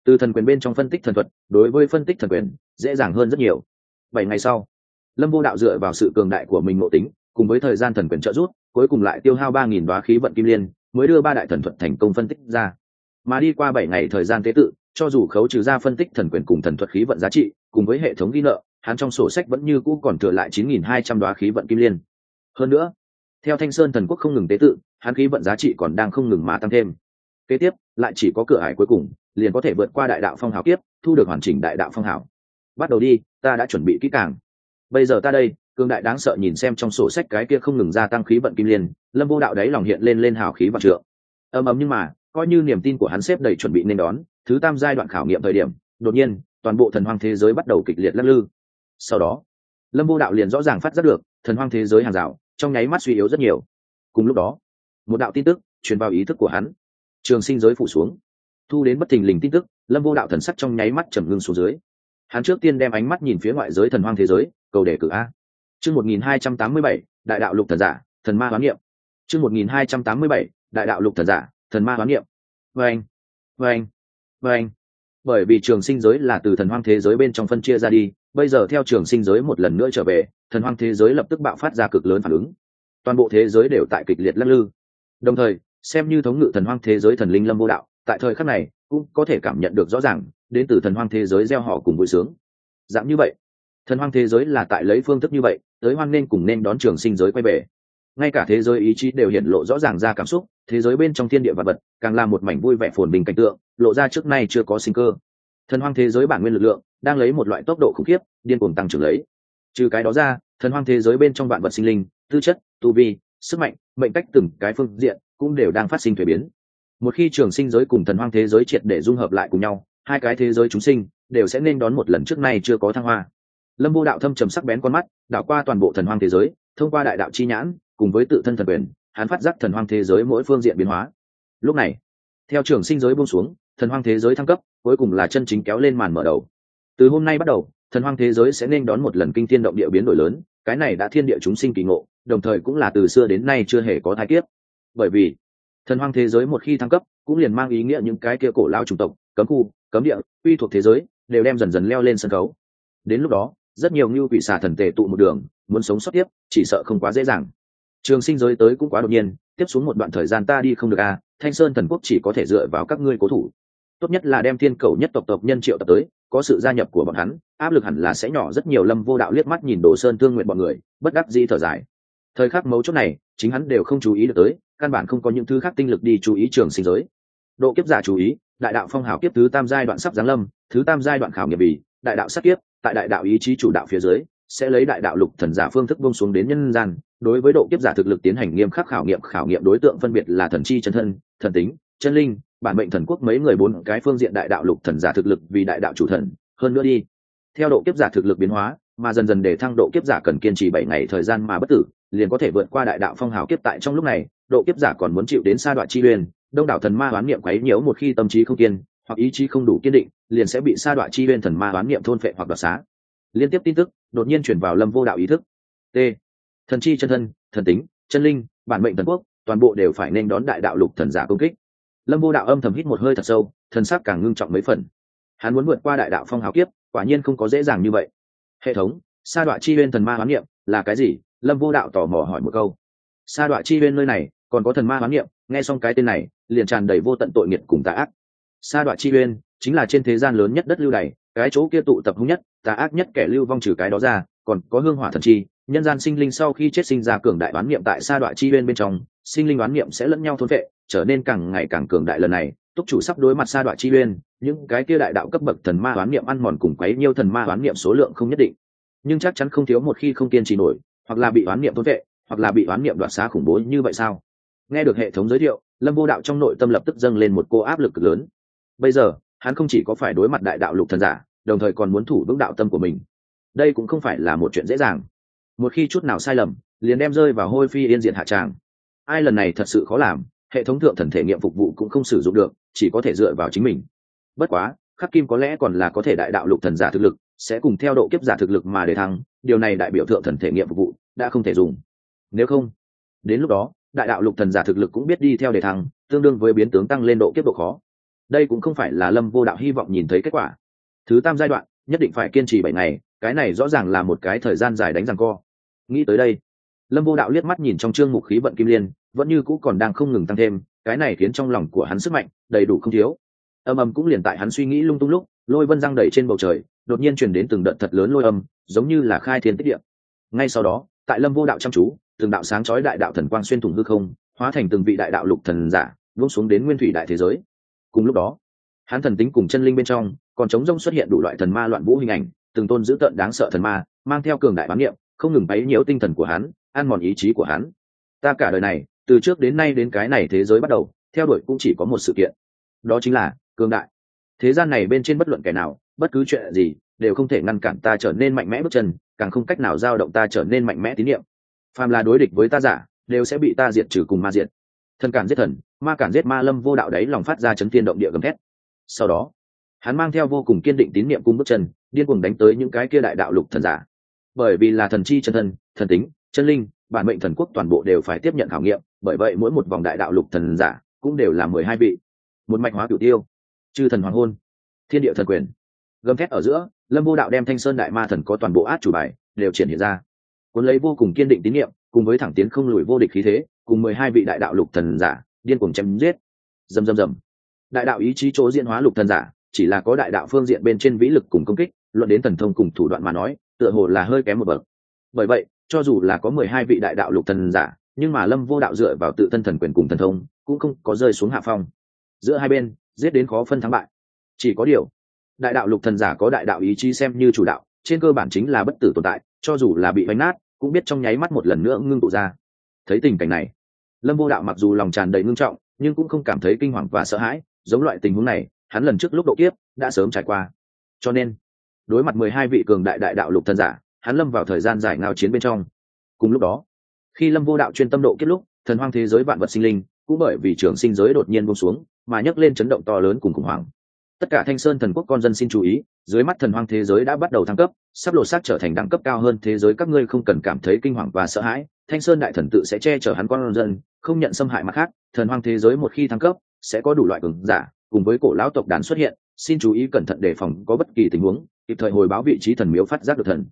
Từ thần quyền bên trong phân tích thần thuật, đối với phân tích thần quyền, dễ dàng hơn rất nhiều. Bảy ngày sau lâm vô đạo dựa vào sự cường đại của mình ngộ tính, cùng với thời gian thần quyền trợ giúp, cuối cùng lại tiêu hao ba nghìn đoá khí vận kim liên, mới đưa ba đại thần thuật thành công phân tích ra. Mà đi qua bảy ngày thời gian tế tự, cho dù khấu trừ ra phân tích thần quyền cùng thần thuật khí vận giá trị, cùng với hệ thống ghi nợ, hắn trong sổ sách vẫn như cũ còn thừa lại chín nghìn hai trăm đoá khí vận kim liên. Hơn nữa, theo thanh sơn thần quốc không ngừng tế tự, hắn khí vận giá trị còn đang không ngừng mà tăng thêm. Kế tiếp, lại chỉ có cửa hải cuối cùng, liền có thể vượt qua đại đạo phong hào tiếp thu được hoàn chỉnh đại đạo phong hào. Bắt đầu đi, ta đã chuẩn bị kỹ càng bây giờ ta đây, cương đại đáng sợ nhìn xem trong sổ sách cái kia không ngừng gia tăng khí vận kim liên, lâm vô đạo đấy lòng hiện lên lên hào khí và trượng. Ầm ầm nhưng mà, coi như niềm tin của hắn xếp đầy chuẩn bị nên đón, thứ tam giai đoạn khảo nghiệm thời điểm, đột nhiên, toàn bộ thần hoang thế giới bắt đầu kịch liệt lắc lư. Sau đó, lâm vô đạo liền rõ ràng phát giác được, thần hoang thế giới hàng rào, trong nháy mắt suy yếu rất nhiều. Cùng lúc đó, một đạo tin tức truyền vào ý thức của hắn. Trường sinh giới phủ xuống. Thu đến bất thình lình tin tức, lâm vô đạo thần sắc trong nháy mắt trầm ngưng xuống dưới hắn trước tiên đem ánh mắt nhìn phía ngoại giới thần hoang thế giới, cầu đề cử a. Chương một nghìn hai trăm tám mươi bảy, đại đạo lục thần giả, thần ma hoán niệm. Chương một nghìn hai trăm tám mươi bảy, đại đạo lục thần giả, thần ma hoán niệm. Vâng vâng anh. bởi vì trường sinh giới là từ thần hoang thế giới bên trong phân chia ra đi, bây giờ theo trường sinh giới một lần nữa trở về, thần hoang thế giới lập tức bạo phát ra cực lớn phản ứng. Toàn bộ thế giới đều tại kịch liệt lắc lư. Đồng thời, xem như thống ngự thần hoang thế giới thần linh lâm vô đạo, tại thời khắc này, cũng có thể cảm nhận được rõ ràng đến từ thần hoang thế giới gieo họ cùng vui sướng. Dạng như vậy, thần hoang thế giới là tại lấy phương thức như vậy, tới hoang nên cùng nên đón trường sinh giới quay về. Ngay cả thế giới ý chí đều hiện lộ rõ ràng ra cảm xúc, thế giới bên trong thiên địa vật vật càng là một mảnh vui vẻ phồn bình cảnh tượng, lộ ra trước nay chưa có sinh cơ. Thần hoang thế giới bản nguyên lực lượng đang lấy một loại tốc độ khủng khiếp, điên cuồng tăng trưởng lấy. Trừ cái đó ra, thần hoang thế giới bên trong vạn vật sinh linh, tư chất, tu vi, sức mạnh, mệnh cách từng cái phương diện cũng đều đang phát sinh thuế biến. Một khi trường sinh giới cùng thần hoang thế giới triệt để dung hợp lại cùng nhau hai cái thế giới chúng sinh đều sẽ nên đón một lần trước nay chưa có thăng hoa. Lâm vô đạo thâm trầm sắc bén con mắt, đảo qua toàn bộ thần hoang thế giới, thông qua đại đạo chi nhãn, cùng với tự thân thần quyền, hắn phát giác thần hoang thế giới mỗi phương diện biến hóa. Lúc này, theo trường sinh giới buông xuống, thần hoang thế giới thăng cấp, cuối cùng là chân chính kéo lên màn mở đầu. Từ hôm nay bắt đầu, thần hoang thế giới sẽ nên đón một lần kinh thiên động địa biến đổi lớn, cái này đã thiên địa chúng sinh kỳ ngộ, đồng thời cũng là từ xưa đến nay chưa hề có thái kiếp. Bởi vì, thần hoang thế giới một khi thăng cấp, cũng liền mang ý nghĩa những cái kia cổ lao chủng tộc, cấm khu cấm địa, uy thuộc thế giới, đều đem dần dần leo lên sân khấu. Đến lúc đó, rất nhiều ngưu quỷ xà thần tề tụ một đường, muốn sống sót tiếp, chỉ sợ không quá dễ dàng. Trường sinh giới tới cũng quá đột nhiên, tiếp xuống một đoạn thời gian ta đi không được à thanh sơn thần quốc chỉ có thể dựa vào các ngươi cố thủ. Tốt nhất là đem thiên cầu nhất tộc tộc nhân triệu tập tới, có sự gia nhập của bọn hắn, áp lực hẳn là sẽ nhỏ, rất nhiều lâm vô đạo liếc mắt nhìn đồ sơn thương nguyện bọn người, bất đắc dĩ thở dài. Thời khắc mấu chốt này, chính hắn đều không chú ý được tới, căn bản không có những thứ khác tinh lực đi chú ý trường sinh giới. Độ kiếp giả chú ý đại đạo phong hào kiếp thứ tam giai đoạn sắp giáng lâm, thứ tam giai đoạn khảo nghiệm bì đại đạo sắc kiếp, tại đại đạo ý chí chủ đạo phía dưới, sẽ lấy đại đạo lục thần giả phương thức bông xuống đến nhân gian. Đối với độ kiếp giả thực lực tiến hành nghiêm khắc khảo nghiệm khảo nghiệm đối tượng phân biệt là thần chi chân thân, thần tính, chân linh, bản mệnh thần quốc mấy người bốn cái phương diện đại đạo lục thần giả thực lực vì đại đạo chủ thần. Hơn nữa đi, theo độ kiếp giả thực lực biến hóa, mà dần dần để thăng độ kiếp giả cần kiên trì bảy ngày thời gian mà bất tử, liền có thể vượt qua đại đạo phong hào kiếp tại trong lúc này, độ kiếp giả còn muốn chịu đến sa đoạn chi uyên đông đảo thần ma oán niệm quấy nhiễu một khi tâm trí không kiên, hoặc ý chí không đủ kiên định, liền sẽ bị sa đoạn chi viên thần ma oán niệm thôn phệ hoặc đoạt xá. Liên tiếp tin tức đột nhiên chuyển vào lâm vô đạo ý thức. T. Thần chi chân thân, thần tính, chân linh, bản mệnh thần quốc, toàn bộ đều phải nên đón đại đạo lục thần giả công kích. Lâm vô đạo âm thầm hít một hơi thật sâu, thần sắc càng ngưng trọng mấy phần. Hắn muốn vượt qua đại đạo phong hào kiếp, quả nhiên không có dễ dàng như vậy. Hệ thống, sa đoạn chi huyên thần ma hoán niệm, là cái gì? Lâm vô đạo tò mò hỏi một câu. Sa đoạn chi huyên nơi này, còn có thần ma hoán niệm, nghe xong cái tên này liền tràn đầy vô tận tội nghiệt cùng tà ác. Sa đoạn chi uyên chính là trên thế gian lớn nhất đất lưu này cái chỗ kia tụ tập hung nhất, tà ác nhất kẻ lưu vong trừ cái đó ra, còn có hương hỏa thần chi, nhân gian sinh linh sau khi chết sinh ra cường đại đoán niệm tại sa đoạn chi uyên bên trong, sinh linh đoán niệm sẽ lẫn nhau thôn vệ trở nên càng ngày càng cường đại lần này, túc chủ sắp đối mặt sa đoạn chi uyên, những cái kia đại đạo cấp bậc thần ma đoán niệm ăn mòn cùng quấy nhiêu thần ma đoán niệm số lượng không nhất định. Nhưng chắc chắn không thiếu một khi không kiên trì nổi, hoặc là bị đoán niệm thôn vệ hoặc là bị đoán niệm đoạt xá khủng bố như vậy sao? Nghe được hệ thống giới thiệu lâm vô đạo trong nội tâm lập tức dâng lên một cô áp lực cực lớn. Bây giờ, hắn không chỉ có phải đối mặt đại đạo lục thần giả, đồng thời còn muốn thủ vững đạo tâm của mình. Đây cũng không phải là một chuyện dễ dàng. Một khi chút nào sai lầm, liền đem rơi vào hôi phi yên diện hạ tràng. Ai lần này thật sự khó làm, hệ thống thượng thần thể nghiệm phục vụ cũng không sử dụng được, chỉ có thể dựa vào chính mình. Bất quá, khắc kim có lẽ còn là có thể đại đạo lục thần giả thực lực, sẽ cùng theo độ kiếp giả thực lực mà để thăng, điều này đại biểu thượng thần thể nghiệm phục vụ đã không thể dùng. Nếu không, đến lúc đó đại đạo lục thần giả thực lực cũng biết đi theo đề thăng, tương đương với biến tướng tăng lên độ kiếp độ khó. Đây cũng không phải là lâm vô đạo hy vọng nhìn thấy kết quả. Thứ tam giai đoạn, nhất định phải kiên trì bảy ngày, cái này rõ ràng là một cái thời gian dài đánh răng co. Nghĩ tới đây, lâm vô đạo liếc mắt nhìn trong chương mục khí vận kim liên, vẫn như cũ còn đang không ngừng tăng thêm, cái này khiến trong lòng của hắn sức mạnh đầy đủ không thiếu. Âm âm cũng liền tại hắn suy nghĩ lung tung lúc, lôi vân răng đầy trên bầu trời, đột nhiên chuyển đến từng đợt thật lớn lôi âm, giống như là khai thiên tích điện ngay sau đó, tại lâm vô đạo chăm chú từng đạo sáng chói đại đạo thần quang xuyên thủng hư không, hóa thành từng vị đại đạo lục thần giả, vung xuống đến nguyên thủy đại thế giới. Cùng lúc đó, hắn thần tính cùng chân linh bên trong, còn chống rông xuất hiện đủ loại thần ma loạn vũ hình ảnh, từng tôn dữ tợn đáng sợ thần ma, mang theo cường đại bán niệm, không ngừng bấy nhiễu tinh thần của hắn ăn mòn ý chí của hắn. Ta cả đời này, từ trước đến nay đến cái này thế giới bắt đầu, theo đuổi cũng chỉ có một sự kiện. Đó chính là cường đại. Thế gian này bên trên bất luận kẻ nào, bất cứ chuyện gì, đều không thể ngăn cản ta trở nên mạnh mẽ bước chân, càng không cách nào giao động ta trở nên mạnh mẽ tín nhiệm phàm là đối địch với ta giả, đều sẽ bị ta diệt trừ cùng ma diệt. Thần cản giết thần, ma cản giết ma lâm vô đạo đấy lòng phát ra chấn thiên động địa gầm thét. Sau đó, hắn mang theo vô cùng kiên định tín niệm cung bước chân, điên cuồng đánh tới những cái kia đại đạo lục thần giả. Bởi vì là thần chi chân thân, thần tính, chân linh, bản mệnh thần quốc toàn bộ đều phải tiếp nhận khảo nghiệm, bởi vậy mỗi một vòng đại đạo lục thần giả cũng đều là mười hai vị. Một mạch hóa cửu tiêu, chư thần hoàng hôn, thiên địa thần quyền. Gầm thét ở giữa, lâm vô đạo đem thanh sơn đại ma thần có toàn bộ át chủ bài, đều triển hiện ra cuốn lấy vô cùng kiên định tín nhiệm cùng với thẳng tiến không lùi vô địch khí thế, cùng mười hai vị đại đạo lục thần giả, điên cuồng chém giết. Dầm dầm dầm đại đạo ý chí chỗ diễn hóa lục thần giả, chỉ là có đại đạo phương diện bên trên vĩ lực cùng công kích, luận đến thần thông cùng thủ đoạn mà nói, tựa hồ là hơi kém một bậc. Bởi vậy, cho dù là có mười hai vị đại đạo lục thần giả, nhưng mà lâm vô đạo dựa vào tự thân thần quyền cùng thần thông, cũng không có rơi xuống hạ phong. Giữa hai bên, giết đến khó phân thắng bại. Chỉ có điều, đại đạo lục thần giả có đại đạo ý chí xem như chủ đạo, trên cơ bản chính là bất tử tồn tại, cho dù là bị bánh nát cũng biết trong nháy mắt một lần nữa ngưng tụ ra. Thấy tình cảnh này, lâm vô đạo mặc dù lòng tràn đầy ngưng trọng, nhưng cũng không cảm thấy kinh hoàng và sợ hãi, giống loại tình huống này, hắn lần trước lúc độ kiếp đã sớm trải qua. Cho nên, đối mặt mười hai vị cường đại đại đạo lục thân giả, hắn lâm vào thời gian dài ngao chiến bên trong. Cùng lúc đó, khi lâm vô đạo chuyên tâm độ kiếp lúc, thần hoang thế giới vạn vật sinh linh cũng bởi vì trường sinh giới đột nhiên buông xuống, mà nhấc lên chấn động to lớn cùng khủng hoảng tất cả thanh sơn thần quốc con dân xin chú ý, dưới mắt thần hoang thế giới đã bắt đầu thăng cấp, sắp lột xác trở thành đẳng cấp cao hơn thế giới các ngươi không cần cảm thấy kinh hoàng và sợ hãi. Thanh sơn đại thần tự sẽ che chở hắn con dân, không nhận xâm hại mặt khác. Thần hoang thế giới một khi thăng cấp, sẽ có đủ loại cường giả cùng với cổ lão tộc đàn xuất hiện. Xin chú ý cẩn thận đề phòng có bất kỳ tình huống, kịp thời hồi báo vị trí thần miếu phát giác được thần.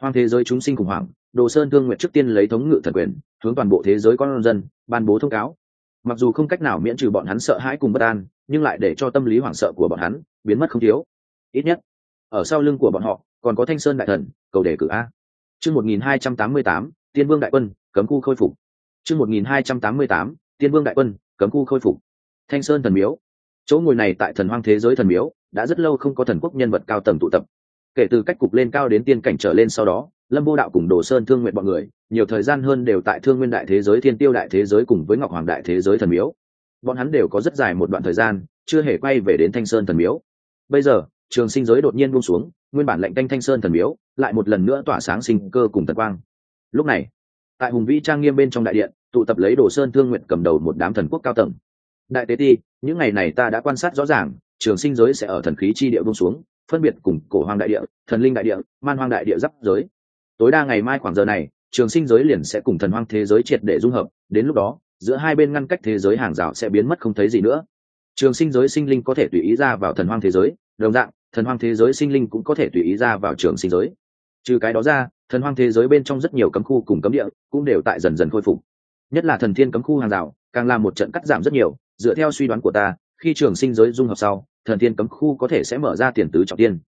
Hoang thế giới chúng sinh khủng hoảng, đồ sơn thương nguyện trước tiên lấy thống ngự thần quyền, hướng toàn bộ thế giới con dân, ban bố thông cáo. Mặc dù không cách nào miễn trừ bọn hắn sợ hãi cùng bất an nhưng lại để cho tâm lý hoảng sợ của bọn hắn biến mất không thiếu. Ít nhất, ở sau lưng của bọn họ, còn có thanh sơn đại thần, cầu đề cử a. Chương một nghìn hai trăm tám mươi tám, tiên vương đại quân, cấm khu khôi phục. Chương một nghìn hai trăm tám mươi tám, tiên vương đại quân, cấm khu khôi phục. Thanh sơn thần miếu. Chỗ ngồi này tại thần hoang thế giới thần miếu, đã rất lâu không có thần quốc nhân vật cao tầng tụ tập. Kể từ cách cục lên cao đến tiên cảnh trở lên sau đó, lâm vô đạo cùng đồ sơn thương nguyện bọn người, nhiều thời gian hơn đều tại thương nguyên đại thế giới, thiên tiêu đại thế giới cùng với ngọc hoàng đại thế giới thần miếu bọn hắn đều có rất dài một đoạn thời gian, chưa hề quay về đến thanh sơn thần miếu. Bây giờ, trường sinh giới đột nhiên buông xuống, nguyên bản lệnh canh thanh sơn thần miếu, lại một lần nữa tỏa sáng sinh cơ cùng tật quang. Lúc này, tại hùng vĩ trang nghiêm bên trong đại điện, tụ tập lấy đồ sơn thương nguyện cầm đầu một đám thần quốc cao tầng. Đại tế ti, những ngày này ta đã quan sát rõ ràng, trường sinh giới sẽ ở thần khí chi địa buông xuống, phân biệt cùng cổ hoàng đại địa, thần linh đại địa, man hoang đại địa giáp giới. Tối đa ngày mai khoảng giờ này, trường sinh giới liền sẽ cùng thần hoang thế giới triệt để dung hợp, đến lúc đó giữa hai bên ngăn cách thế giới hàng rào sẽ biến mất không thấy gì nữa. Trường sinh giới sinh linh có thể tùy ý ra vào thần hoang thế giới, đồng dạng, thần hoang thế giới sinh linh cũng có thể tùy ý ra vào trường sinh giới. Trừ cái đó ra, thần hoang thế giới bên trong rất nhiều cấm khu cùng cấm địa cũng đều tại dần dần khôi phục. Nhất là thần thiên cấm khu hàng rào, càng làm một trận cắt giảm rất nhiều, dựa theo suy đoán của ta, khi trường sinh giới dung hợp sau, thần thiên cấm khu có thể sẽ mở ra tiền tứ trọng tiên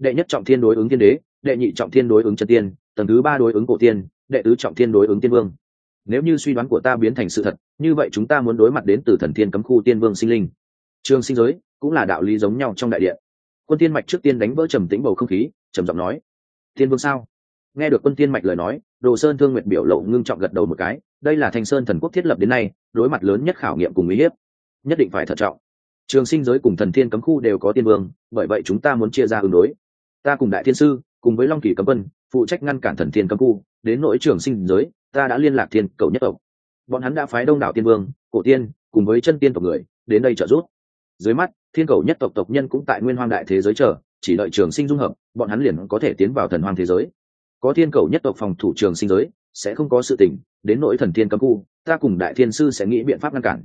đệ nhất trọng thiên đối ứng tiên đế, đệ nhị trọng thiên đối ứng chân tiên, tầng thứ ba đối ứng cổ tiên, đệ tứ trọng thiên đối ứng tiên vương nếu như suy đoán của ta biến thành sự thật, như vậy chúng ta muốn đối mặt đến từ thần thiên cấm khu tiên vương sinh linh. Trường sinh giới cũng là đạo lý giống nhau trong đại điện. Quân tiên mạch trước tiên đánh vỡ trầm tĩnh bầu không khí, trầm giọng nói, tiên vương sao? Nghe được quân tiên mạch lời nói, đồ sơn thương nguyệt biểu lộ ngưng trọng gật đầu một cái, đây là thanh sơn thần quốc thiết lập đến nay, đối mặt lớn nhất khảo nghiệm cùng uy hiếp. Nhất định phải thận trọng. Trường sinh giới cùng thần thiên cấm khu đều có tiên vương, bởi vậy chúng ta muốn chia ra ứng đối. Ta cùng đại thiên sư, cùng với long kỳ cấm vân phụ trách ngăn cản thần thiên cấm khu, đến nỗi trường sinh giới ta đã liên lạc thiên cầu nhất tộc. Bọn hắn đã phái đông đảo tiên vương, cổ tiên, cùng với chân tiên tộc người, đến đây trợ giúp. Dưới mắt, thiên cầu nhất tộc tộc nhân cũng tại nguyên hoang đại thế giới chờ, chỉ đợi trường sinh dung hợp, bọn hắn liền có thể tiến vào thần hoang thế giới. Có thiên cầu nhất tộc phòng thủ trường sinh giới, sẽ không có sự tình, đến nỗi thần thiên cấm khu, ta cùng đại thiên sư sẽ nghĩ biện pháp ngăn cản.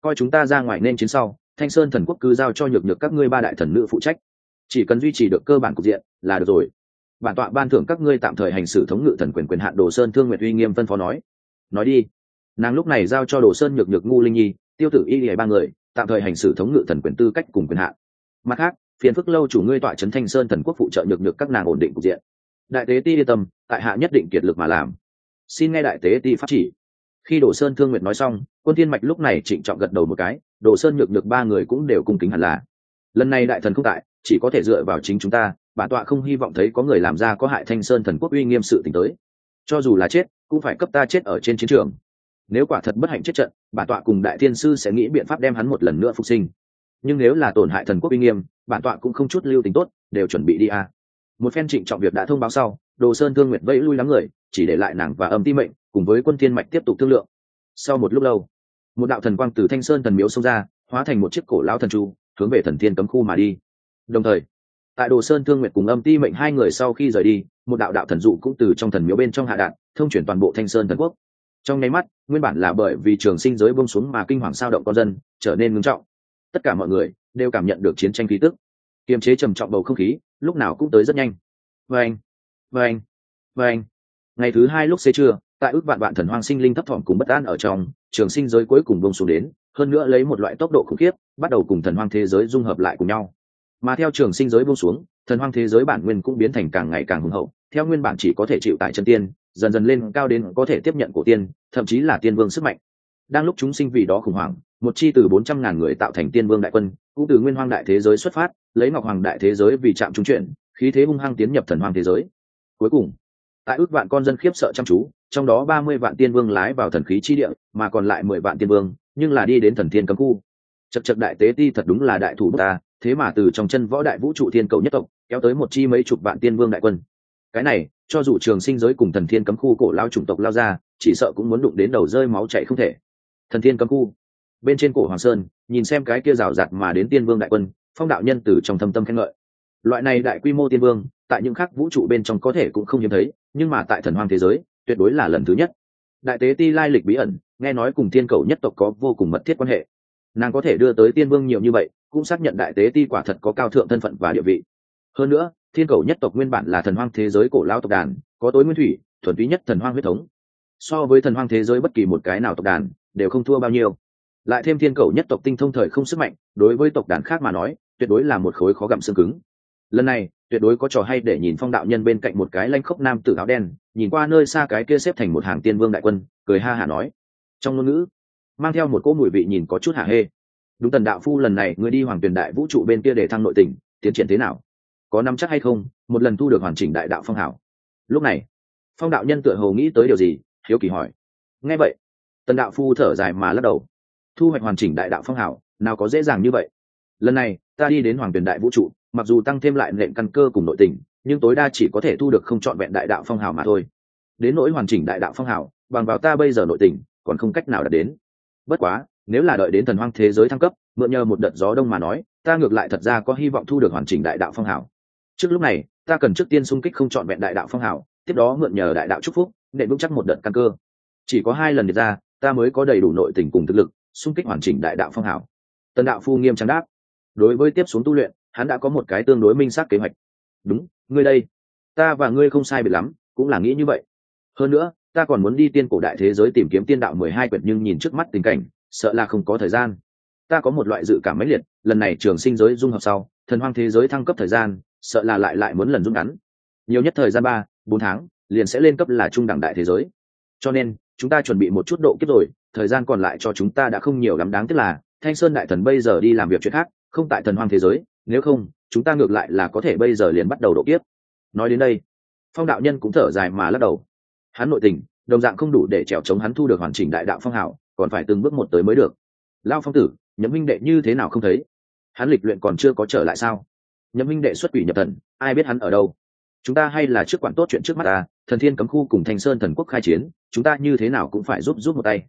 Coi chúng ta ra ngoài nên chiến sau, thanh sơn thần quốc cứ giao cho nhược nhược các ngươi ba đại thần nữ phụ trách. Chỉ cần duy trì được cơ bản cục diện, là được rồi bản tọa ban thưởng các ngươi tạm thời hành xử thống ngự thần quyền quyền hạn đồ sơn thương nguyệt uy nghiêm phân phó nói. Nói đi. Nàng lúc này giao cho đồ sơn nhược nhược ngu linh nhi, tiêu tử y lìa ba người, tạm thời hành xử thống ngự thần quyền tư cách cùng quyền hạn. Mặt khác, phiền phức lâu chủ ngươi tọa trấn thanh sơn thần quốc phụ trợ nhược nhược các nàng ổn định cục diện. Đại tế ti yên tâm, tại hạ nhất định kiệt lực mà làm. Xin nghe đại tế ti pháp chỉ. Khi đồ sơn thương nguyệt nói xong, quân thiên mạch lúc này trịnh trọng gật đầu một cái, đồ sơn nhược nhược ba người cũng đều cung kính hẳn là. Lần này đại thần không tại chỉ có thể dựa vào chính chúng ta, bản tọa không hy vọng thấy có người làm ra có hại thanh sơn thần quốc uy nghiêm sự t tới. Cho dù là chết, cũng phải cấp ta chết ở trên chiến trường. Nếu quả thật bất hạnh chết trận, bản tọa cùng đại thiên sư sẽ nghĩ biện pháp đem hắn một lần nữa phục sinh. Nhưng nếu là tổn hại thần quốc uy nghiêm, bản tọa cũng không chút lưu tính tốt, đều chuẩn bị đi a à. một phen trịnh trọng việc đã thông báo sau, đồ sơn thương nguyệt vẫy lui lắm người, chỉ để lại nàng và âm ti mệnh, cùng với quân thiên mạch tiếp tục thương lượng. Sau một lúc lâu, một đạo thần quang từ thanh sơn thần miếu xông ra, hóa thành một chiếc cổ lão thần chu hướng về thần thiên cấm khu mà đi đồng thời, tại đồ sơn thương nguyệt cùng âm ti mệnh hai người sau khi rời đi, một đạo đạo thần dụ cũng từ trong thần miếu bên trong hạ đạn, thông chuyển toàn bộ thanh sơn thần quốc. Trong nháy mắt, nguyên bản là bởi vì trường sinh giới bông xuống mà kinh hoàng sao động con dân, trở nên ngưng trọng. Tất cả mọi người đều cảm nhận được chiến tranh khí tức. Kiềm chế trầm trọng bầu không khí, lúc nào cũng tới rất nhanh. Vâng vâng vâng. Ngày thứ hai lúc xế trưa, tại ước vạn vạn thần hoang sinh linh thấp thỏm cùng bất an ở trong, trường sinh giới cuối cùng bông xuống đến, hơn nữa lấy một loại tốc độ khủng khiếp, bắt đầu cùng thần hoang thế giới dung hợp lại cùng nhau mà theo trường sinh giới buông xuống, thần hoang thế giới bản nguyên cũng biến thành càng ngày càng hùng hậu, theo nguyên bản chỉ có thể chịu tại chân tiên, dần dần lên cao đến có thể tiếp nhận cổ tiên, thậm chí là tiên vương sức mạnh. Đang lúc chúng sinh vì đó khủng hoảng, một chi từ bốn trăm ngàn người tạo thành tiên vương đại quân, cũng từ nguyên hoang đại thế giới xuất phát, lấy ngọc hoàng đại thế giới vì chạm trúng chuyển khí thế hung hăng tiến nhập thần hoang thế giới. Cuối cùng, tại ước vạn con dân khiếp sợ chăm chú, trong đó ba mươi vạn tiên vương lái vào thần khí chi địa, mà còn lại mười vạn tiên vương, nhưng là đi đến thần tiên cấm khu. Chật chật đại tế ti thật đúng là đại thủ ta thế mà từ trong chân võ đại vũ trụ thiên cầu nhất tộc, kéo tới một chi mấy chục vạn tiên vương đại quân. Cái này, cho dù trường sinh giới cùng thần thiên cấm khu cổ lao chủng tộc lao ra, chỉ sợ cũng muốn đụng đến đầu rơi máu chảy không thể. Thần thiên cấm khu. Bên trên cổ hoàng sơn, nhìn xem cái kia rào rạt mà đến tiên vương đại quân, phong đạo nhân từ trong thâm tâm khen ngợi. Loại này đại quy mô tiên vương, tại những khác vũ trụ bên trong có thể cũng không hiếm thấy, nhưng mà tại thần hoàng thế giới, tuyệt đối là lần thứ nhất. Đại tế ti lai lịch bí ẩn, nghe nói cùng thiên cầu nhất tộc có vô cùng mật thiết quan hệ. Nàng có thể đưa tới tiên vương nhiều như vậy cũng xác nhận đại tế ti quả thật có cao thượng thân phận và địa vị. Hơn nữa, thiên cầu nhất tộc nguyên bản là thần hoang thế giới cổ lao tộc đàn, có tối nguyên thủy, thuần túy nhất thần hoang huyết thống. So với thần hoang thế giới bất kỳ một cái nào tộc đàn, đều không thua bao nhiêu. Lại thêm thiên cầu nhất tộc tinh thông thời không sức mạnh, đối với tộc đàn khác mà nói, tuyệt đối là một khối khó gặm xương cứng. Lần này, tuyệt đối có trò hay để nhìn phong đạo nhân bên cạnh một cái lanh khốc nam tử áo đen, nhìn qua nơi xa cái kia xếp thành một hàng tiên vương đại quân, cười ha hả nói. Trong ngôn ngữ, mang theo một cỗ mùi vị nhìn có chút hả hê đúng tần đạo phu lần này, ngươi đi hoàng tuyển đại vũ trụ bên kia để thăng nội tình, tiến triển thế nào? Có nắm chắc hay không? Một lần thu được hoàn chỉnh đại đạo phong hảo. Lúc này, phong đạo nhân tựa hồ nghĩ tới điều gì? Hiếu kỳ hỏi. Nghe vậy, tần đạo phu thở dài mà lắc đầu. Thu hoạch hoàn chỉnh đại đạo phong hảo, nào có dễ dàng như vậy? Lần này, ta đi đến hoàng tuyển đại vũ trụ, mặc dù tăng thêm lại nện căn cơ cùng nội tình, nhưng tối đa chỉ có thể thu được không trọn vẹn đại đạo phong hào mà thôi. Đến nỗi hoàn chỉnh đại đạo phong hào bằng vào ta bây giờ nội tình, còn không cách nào đạt đến. Bất quá nếu là đợi đến thần hoang thế giới thăng cấp, mượn nhờ một đợt gió đông mà nói, ta ngược lại thật ra có hy vọng thu được hoàn chỉnh đại đạo phong hào. Trước lúc này, ta cần trước tiên xung kích không trọn vẹn đại đạo phong hào, tiếp đó mượn nhờ đại đạo chúc phúc, để vững chắc một đợt căn cơ. Chỉ có hai lần được ra, ta mới có đầy đủ nội tình cùng thực lực, xung kích hoàn chỉnh đại đạo phong hào. Tần đạo phu nghiêm trang đáp. Đối với tiếp xuống tu luyện, hắn đã có một cái tương đối minh xác kế hoạch. Đúng, ngươi đây. Ta và ngươi không sai biệt lắm, cũng là nghĩ như vậy. Hơn nữa, ta còn muốn đi tiên cổ đại thế giới tìm kiếm tiên đạo mười hai quyển nhưng nhìn trước mắt tình cảnh sợ là không có thời gian. Ta có một loại dự cảm mãnh liệt, lần này trường sinh giới dung hợp sau, thần hoang thế giới thăng cấp thời gian, sợ là lại lại muốn lần rút ngắn. Nhiều nhất thời gian ba, bốn tháng, liền sẽ lên cấp là trung đẳng đại thế giới. Cho nên, chúng ta chuẩn bị một chút độ kiếp rồi, thời gian còn lại cho chúng ta đã không nhiều lắm đáng tiếc là, thanh sơn đại thần bây giờ đi làm việc chuyện khác, không tại thần hoang thế giới, nếu không, chúng ta ngược lại là có thể bây giờ liền bắt đầu độ kiếp. Nói đến đây, phong đạo nhân cũng thở dài mà lắc đầu. Hắn nội tình, đồng dạng không đủ để trèo chống hắn thu được hoàn chỉnh đại đạo phong hảo còn phải từng bước một tới mới được. Lao phong tử, nhậm minh đệ như thế nào không thấy? Hắn lịch luyện còn chưa có trở lại sao? Nhậm minh đệ xuất quỷ nhập thần, ai biết hắn ở đâu? Chúng ta hay là trước quản tốt chuyện trước mắt ta, thần thiên cấm khu cùng thanh sơn thần quốc khai chiến, chúng ta như thế nào cũng phải giúp giúp một tay.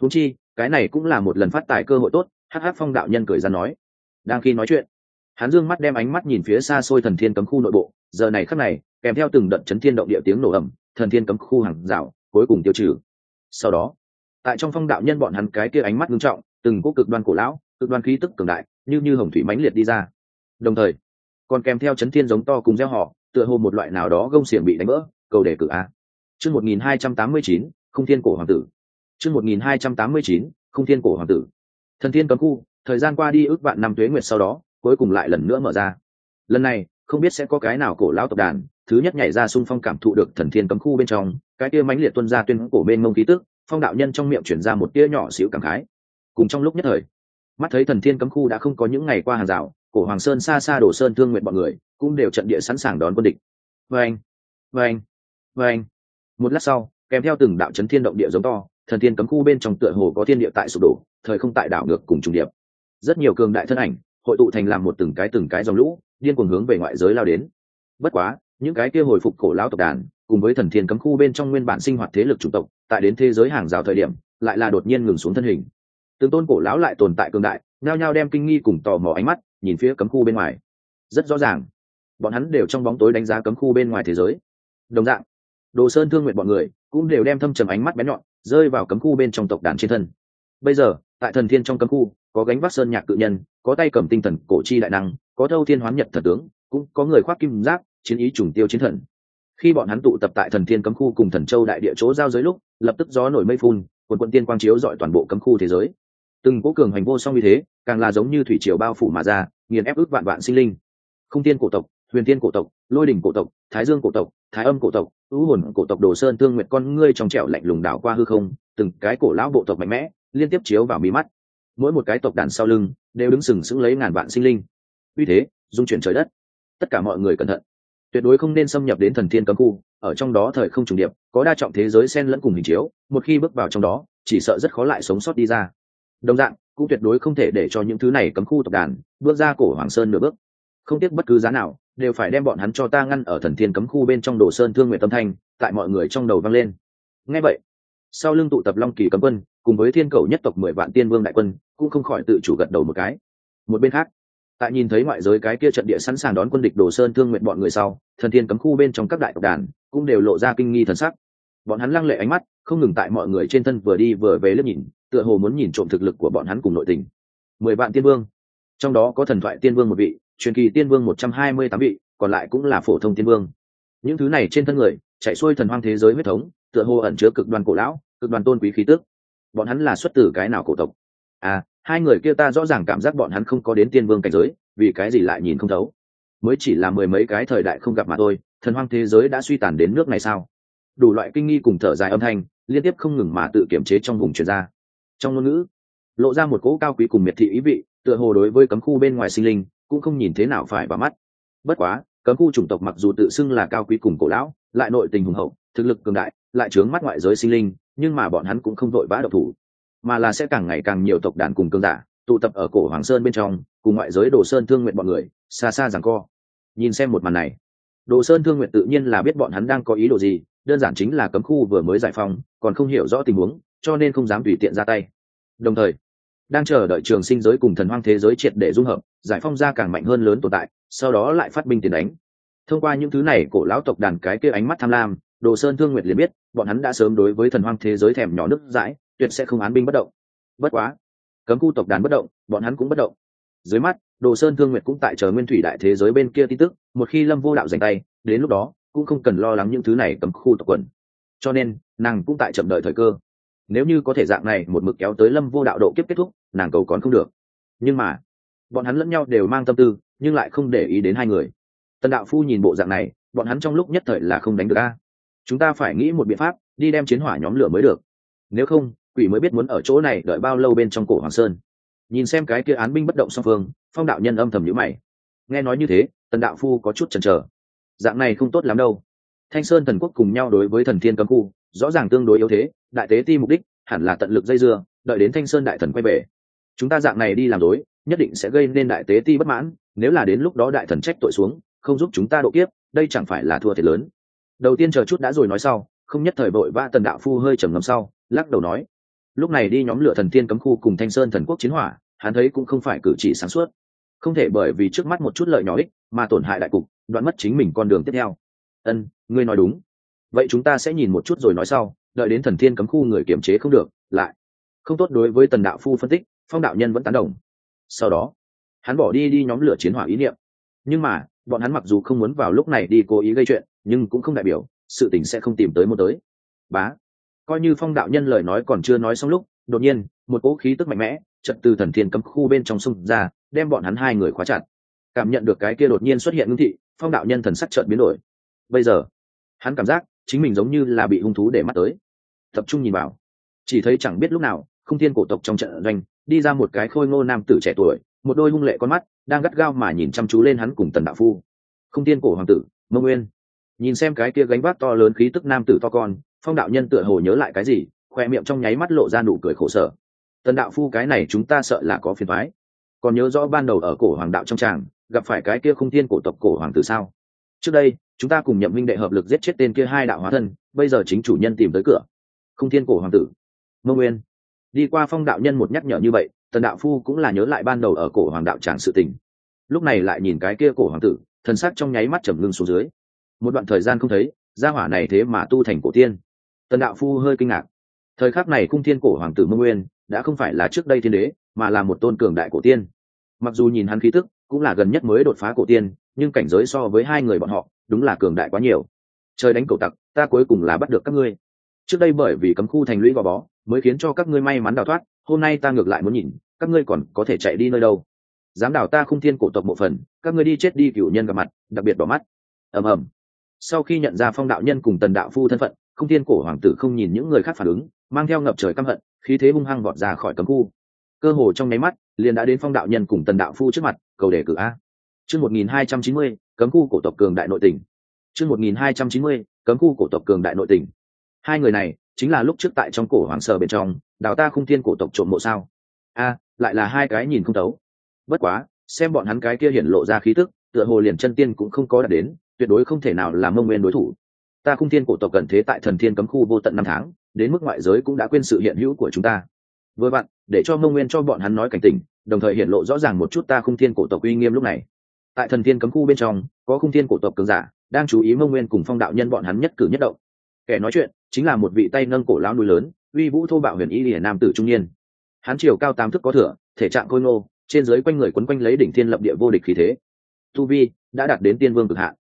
Húng chi, cái này cũng là một lần phát tài cơ hội tốt hh phong đạo nhân cười ra nói. Đang khi nói chuyện, hắn dương mắt đem ánh mắt nhìn phía xa xôi thần thiên cấm khu nội bộ, giờ này khắc này, kèm theo từng đợt chấn thiên động địa tiếng nổ ẩm thần thiên cấm khu hàng rào, cuối cùng tiêu trừ. Sau đó tại trong phong đạo nhân bọn hắn cái kia ánh mắt ngưng trọng, từng cố cực đoan cổ lão, cực đoan khí tức cường đại, như như hồng thủy mãnh liệt đi ra. Đồng thời, còn kèm theo chấn thiên giống to cùng gieo họ, tựa hồ một loại nào đó gông xiềng bị đánh vỡ, cầu đề cử a. Chương một nghìn hai trăm tám mươi chín, không thiên cổ hoàng tử. Chương một nghìn hai trăm tám mươi chín, không thiên cổ hoàng tử. Thần thiên cấm khu, thời gian qua đi ước vạn năm tuế nguyệt sau đó, cuối cùng lại lần nữa mở ra. Lần này, không biết sẽ có cái nào cổ lão tộc đàn, thứ nhất nhảy ra xung phong cảm thụ được thần thiên cấm khu bên trong, cái kia mãnh liệt tuân ra tuyên cổ bên mông ký tức phong đạo nhân trong miệng chuyển ra một tia nhỏ xíu cảm khái. Cùng trong lúc nhất thời, mắt thấy thần thiên cấm khu đã không có những ngày qua hàng rào, cổ hoàng sơn xa xa đổ sơn thương nguyện bọn người cũng đều trận địa sẵn sàng đón quân địch. Vâng vâng vâng. Một lát sau, kèm theo từng đạo chấn thiên động địa giống to, thần thiên cấm khu bên trong tựa hồ có thiên địa tại sụp đổ, thời không tại đảo ngược cùng trùng điệp. Rất nhiều cường đại thân ảnh hội tụ thành làm một từng cái từng cái dòng lũ, điên cuồng hướng về ngoại giới lao đến. Bất quá, những cái kia hồi phục cổ lão tộc đàn cùng với thần thiên cấm khu bên trong nguyên bản sinh hoạt thế lực chủng tộc, tại đến thế giới hàng rào thời điểm, lại là đột nhiên ngừng xuống thân hình. Từng tôn cổ lão lại tồn tại cường đại nao nhao đem kinh nghi cùng tò mò ánh mắt nhìn phía cấm khu bên ngoài. Rất rõ ràng, bọn hắn đều trong bóng tối đánh giá cấm khu bên ngoài thế giới. Đồng dạng, đồ sơn thương nguyện bọn người cũng đều đem thâm trầm ánh mắt bén nhọn rơi vào cấm khu bên trong tộc đàn trên thân. Bây giờ, tại thần thiên trong cấm khu, có gánh vác sơn nhạc cự nhân, có tay cầm tinh thần cổ chi đại năng, có thâu thiên hoán nhật thần tướng, cũng có người khoác kim giác chiến ý trùng tiêu chiến thần khi bọn hắn tụ tập tại thần thiên cấm khu cùng thần châu đại địa chỗ giao giới lúc, lập tức gió nổi mây phun, quần quận tiên quang chiếu dọi toàn bộ cấm khu thế giới. Từng cố cường hành vô song như thế, càng là giống như thủy triều bao phủ mà ra, nghiền ép ức vạn vạn sinh linh. Không tiên cổ tộc, huyền tiên cổ tộc, lôi đỉnh cổ tộc, thái dương cổ tộc, thái âm cổ tộc, ưu hồn cổ tộc đồ sơn thương nguyện con ngươi trong trẻo lạnh lùng đảo qua hư không, từng cái cổ lão bộ tộc mạnh mẽ, liên tiếp chiếu vào mí mắt. Mỗi một cái tộc đàn sau lưng, đều đứng sừng sững lấy ngàn vạn sinh linh. Vì thế, dung chuyển trời đất, tất cả mọi người cẩn thận tuyệt đối không nên xâm nhập đến thần thiên cấm khu, ở trong đó thời không trùng điệp, có đa trọng thế giới xen lẫn cùng hình chiếu, một khi bước vào trong đó, chỉ sợ rất khó lại sống sót đi ra. Đồng dạng, cũng tuyệt đối không thể để cho những thứ này cấm khu tộc đàn bước ra cổ hoàng sơn nửa bước. Không tiếc bất cứ giá nào, đều phải đem bọn hắn cho ta ngăn ở thần thiên cấm khu bên trong đồ sơn thương nguyện tâm thanh, tại mọi người trong đầu vang lên. Ngay vậy, sau lưng tụ tập long kỳ cấm quân, cùng với thiên cầu nhất tộc mười vạn tiên vương đại quân, cũng không khỏi tự chủ gật đầu một cái. Một bên khác tại nhìn thấy ngoại giới cái kia trận địa sẵn sàng đón quân địch đồ sơn thương nguyện bọn người sau, thần thiên cấm khu bên trong các đại tộc đàn cũng đều lộ ra kinh nghi thần sắc. Bọn hắn lăng lệ ánh mắt, không ngừng tại mọi người trên thân vừa đi vừa về lướt nhìn, tựa hồ muốn nhìn trộm thực lực của bọn hắn cùng nội tình. Mười vạn tiên vương. Trong đó có thần thoại tiên vương một vị, truyền kỳ tiên vương một trăm hai mươi tám vị, còn lại cũng là phổ thông tiên vương. Những thứ này trên thân người, chạy xuôi thần hoang thế giới huyết thống, tựa hồ ẩn chứa cực đoan cổ lão, cực đoan tôn quý khí tức. Bọn hắn là xuất từ cái nào cổ tộc? À hai người kia ta rõ ràng cảm giác bọn hắn không có đến tiên vương cảnh giới, vì cái gì lại nhìn không thấu? Mới chỉ là mười mấy cái thời đại không gặp mà thôi, thần hoang thế giới đã suy tàn đến nước này sao? Đủ loại kinh nghi cùng thở dài âm thanh, liên tiếp không ngừng mà tự kiểm chế trong vùng truyền ra. Trong ngôn ngữ, lộ ra một cỗ cao quý cùng miệt thị ý vị, tựa hồ đối với cấm khu bên ngoài sinh linh, cũng không nhìn thế nào phải vào mắt. Bất quá, cấm khu chủng tộc mặc dù tự xưng là cao quý cùng cổ lão, lại nội tình hùng hậu, thực lực cường đại, lại trướng mắt ngoại giới sinh linh, nhưng mà bọn hắn cũng không vội vã độc thủ mà là sẽ càng ngày càng nhiều tộc đàn cùng cương giả, tụ tập ở cổ hoàng sơn bên trong, cùng ngoại giới đồ sơn thương nguyện bọn người, xa xa rằng co. Nhìn xem một màn này, đồ sơn thương nguyện tự nhiên là biết bọn hắn đang có ý đồ gì, đơn giản chính là cấm khu vừa mới giải phóng, còn không hiểu rõ tình huống, cho nên không dám tùy tiện ra tay. Đồng thời, đang chờ đợi trường sinh giới cùng thần hoang thế giới triệt để dung hợp, giải phong ra càng mạnh hơn lớn tồn tại, sau đó lại phát binh tiền đánh. Thông qua những thứ này, cổ lão tộc đàn cái kia ánh mắt tham lam, đồ sơn thương nguyệt liền biết, bọn hắn đã sớm đối với thần hoang thế giới thèm nhỏ nước dãi tuyệt sẽ không án binh bất động. Bất quá, cấm khu tộc đàn bất động, bọn hắn cũng bất động. Dưới mắt, đồ sơn thương nguyệt cũng tại chờ nguyên thủy đại thế giới bên kia tin tức, một khi lâm vô đạo giành tay, đến lúc đó, cũng không cần lo lắng những thứ này cấm khu tộc quần. Cho nên, nàng cũng tại chậm đợi thời cơ. Nếu như có thể dạng này một mực kéo tới lâm vô đạo độ kiếp kết thúc, nàng cầu còn không được. Nhưng mà, bọn hắn lẫn nhau đều mang tâm tư, nhưng lại không để ý đến hai người. Tần đạo phu nhìn bộ dạng này, bọn hắn trong lúc nhất thời là không đánh được a. Chúng ta phải nghĩ một biện pháp, đi đem chiến hỏa nhóm lửa mới được. Nếu không quỷ mới biết muốn ở chỗ này đợi bao lâu bên trong cổ hoàng sơn. Nhìn xem cái kia án binh bất động song phương, phong đạo nhân âm thầm nhữ mày. Nghe nói như thế, tần đạo phu có chút chần chờ. Dạng này không tốt lắm đâu. Thanh sơn thần quốc cùng nhau đối với thần thiên cấm khu, rõ ràng tương đối yếu thế, đại tế ti mục đích hẳn là tận lực dây dưa, đợi đến thanh sơn đại thần quay về. Chúng ta dạng này đi làm đối, nhất định sẽ gây nên đại tế ti bất mãn, nếu là đến lúc đó đại thần trách tội xuống, không giúp chúng ta độ kiếp, đây chẳng phải là thua thiệt lớn. Đầu tiên chờ chút đã rồi nói sau, không nhất thời vội vã tần đạo phu hơi trầm ngâm sau, lắc đầu nói lúc này đi nhóm lửa thần tiên cấm khu cùng thanh sơn thần quốc chiến hỏa, hắn thấy cũng không phải cử chỉ sáng suốt. Không thể bởi vì trước mắt một chút lợi nhỏ ích mà tổn hại đại cục, đoạn mất chính mình con đường tiếp theo. Ân, ngươi nói đúng. Vậy chúng ta sẽ nhìn một chút rồi nói sau, đợi đến thần thiên cấm khu người kiểm chế không được, lại. Không tốt đối với tần đạo phu phân tích, phong đạo nhân vẫn tán đồng. Sau đó, hắn bỏ đi đi nhóm lửa chiến hỏa ý niệm. Nhưng mà, bọn hắn mặc dù không muốn vào lúc này đi cố ý gây chuyện, nhưng cũng không đại biểu, sự tình sẽ không tìm tới một tới. Bá coi như phong đạo nhân lời nói còn chưa nói xong lúc, đột nhiên, một cỗ khí tức mạnh mẽ, chật từ thần thiên cấm khu bên trong sông ra, đem bọn hắn hai người khóa chặt. Cảm nhận được cái kia đột nhiên xuất hiện ngưng thị, phong đạo nhân thần sắc trợn biến đổi. Bây giờ, hắn cảm giác chính mình giống như là bị hung thú để mắt tới. Tập trung nhìn vào. Chỉ thấy chẳng biết lúc nào không thiên cổ tộc trong trận doanh, đi ra một cái khôi ngô nam tử trẻ tuổi, một đôi hung lệ con mắt, đang gắt gao mà nhìn chăm chú lên hắn cùng tần đạo phu. Không tiên cổ hoàng tử, mông nguyên. Nhìn xem cái kia gánh vác to lớn khí tức nam tử to con phong đạo nhân tựa hồ nhớ lại cái gì, khoe miệng trong nháy mắt lộ ra nụ cười khổ sở. Tần đạo phu cái này chúng ta sợ là có phiền thoái còn nhớ rõ ban đầu ở cổ hoàng đạo trong tràng, gặp phải cái kia không thiên cổ tộc cổ hoàng tử sao? Trước đây, chúng ta cùng nhậm minh đệ hợp lực giết chết tên kia hai đạo hóa thân, bây giờ chính chủ nhân tìm tới cửa. Không thiên cổ hoàng tử. Mông nguyên. Đi qua phong đạo nhân một nhắc nhở như vậy, tần đạo phu cũng là nhớ lại ban đầu ở cổ hoàng đạo tràng sự tình. Lúc này lại nhìn cái kia cổ hoàng tử, thần sắc trong nháy mắt trầm ngưng xuống dưới. Một đoạn thời gian không thấy, gia hỏa này thế mà tu thành cổ tiên tần đạo phu hơi kinh ngạc. Thời khắc này cung thiên cổ hoàng tử mông nguyên đã không phải là trước đây thiên đế, mà là một tôn cường đại cổ tiên. Mặc dù nhìn hắn khí tức, cũng là gần nhất mới đột phá cổ tiên, nhưng cảnh giới so với hai người bọn họ, đúng là cường đại quá nhiều. Trời đánh cầu tặc, ta cuối cùng là bắt được các ngươi. Trước đây bởi vì cấm khu thành lũy gò bó, mới khiến cho các ngươi may mắn đào thoát, hôm nay ta ngược lại muốn nhìn, các ngươi còn có thể chạy đi nơi đâu? Dám đào ta không thiên cổ tộc bộ phần các ngươi đi chết đi cựu nhân gặp mặt, đặc biệt bỏ mắt. Ầm ầm. Sau khi nhận ra phong đạo nhân cùng tần đạo phu thân phận công thiên cổ hoàng tử không nhìn những người khác phản ứng, mang theo ngập trời căm hận, khí thế hung hăng vọt ra khỏi cấm khu. Cơ hồ trong nháy mắt, liền đã đến phong đạo nhân cùng tần đạo phu trước mặt, cầu đề cử a. Chương một nghìn hai trăm chín mươi, cấm khu cổ tộc cường đại nội tỉnh chương một nghìn hai trăm chín mươi, cấm khu cổ tộc cường đại nội tỉnh hai người này, chính là lúc trước tại trong cổ hoàng sở bên trong, đào ta khung thiên cổ tộc trộm mộ sao? A, lại là hai cái nhìn không tấu bất quá, xem bọn hắn cái kia hiển lộ ra khí tức, tựa hồ liền chân tiên cũng không có đạt đến, tuyệt đối không thể nào là mông nguyên đối thủ ta khung thiên cổ tộc gần thế tại thần thiên cấm khu vô tận năm tháng, đến mức ngoại giới cũng đã quên sự hiện hữu của chúng ta. Vừa bạn để cho mông nguyên cho bọn hắn nói cảnh tình, đồng thời hiện lộ rõ ràng một chút ta khung thiên cổ tộc uy nghiêm lúc này. Tại thần thiên cấm khu bên trong, có khung thiên cổ tộc cường giả, đang chú ý mông nguyên cùng phong đạo nhân bọn hắn nhất cử nhất động. Kẻ nói chuyện, chính là một vị tay nâng cổ lão núi lớn, uy vũ thô bạo huyền y lìa nam tử trung niên. Hắn chiều cao tám thước có thửa, thể trạng khôi ngô, trên dưới quanh người quấn quanh lấy đỉnh thiên lập địa vô địch khí thế. Tu vi đã đạt đến tiên vương cực hạn.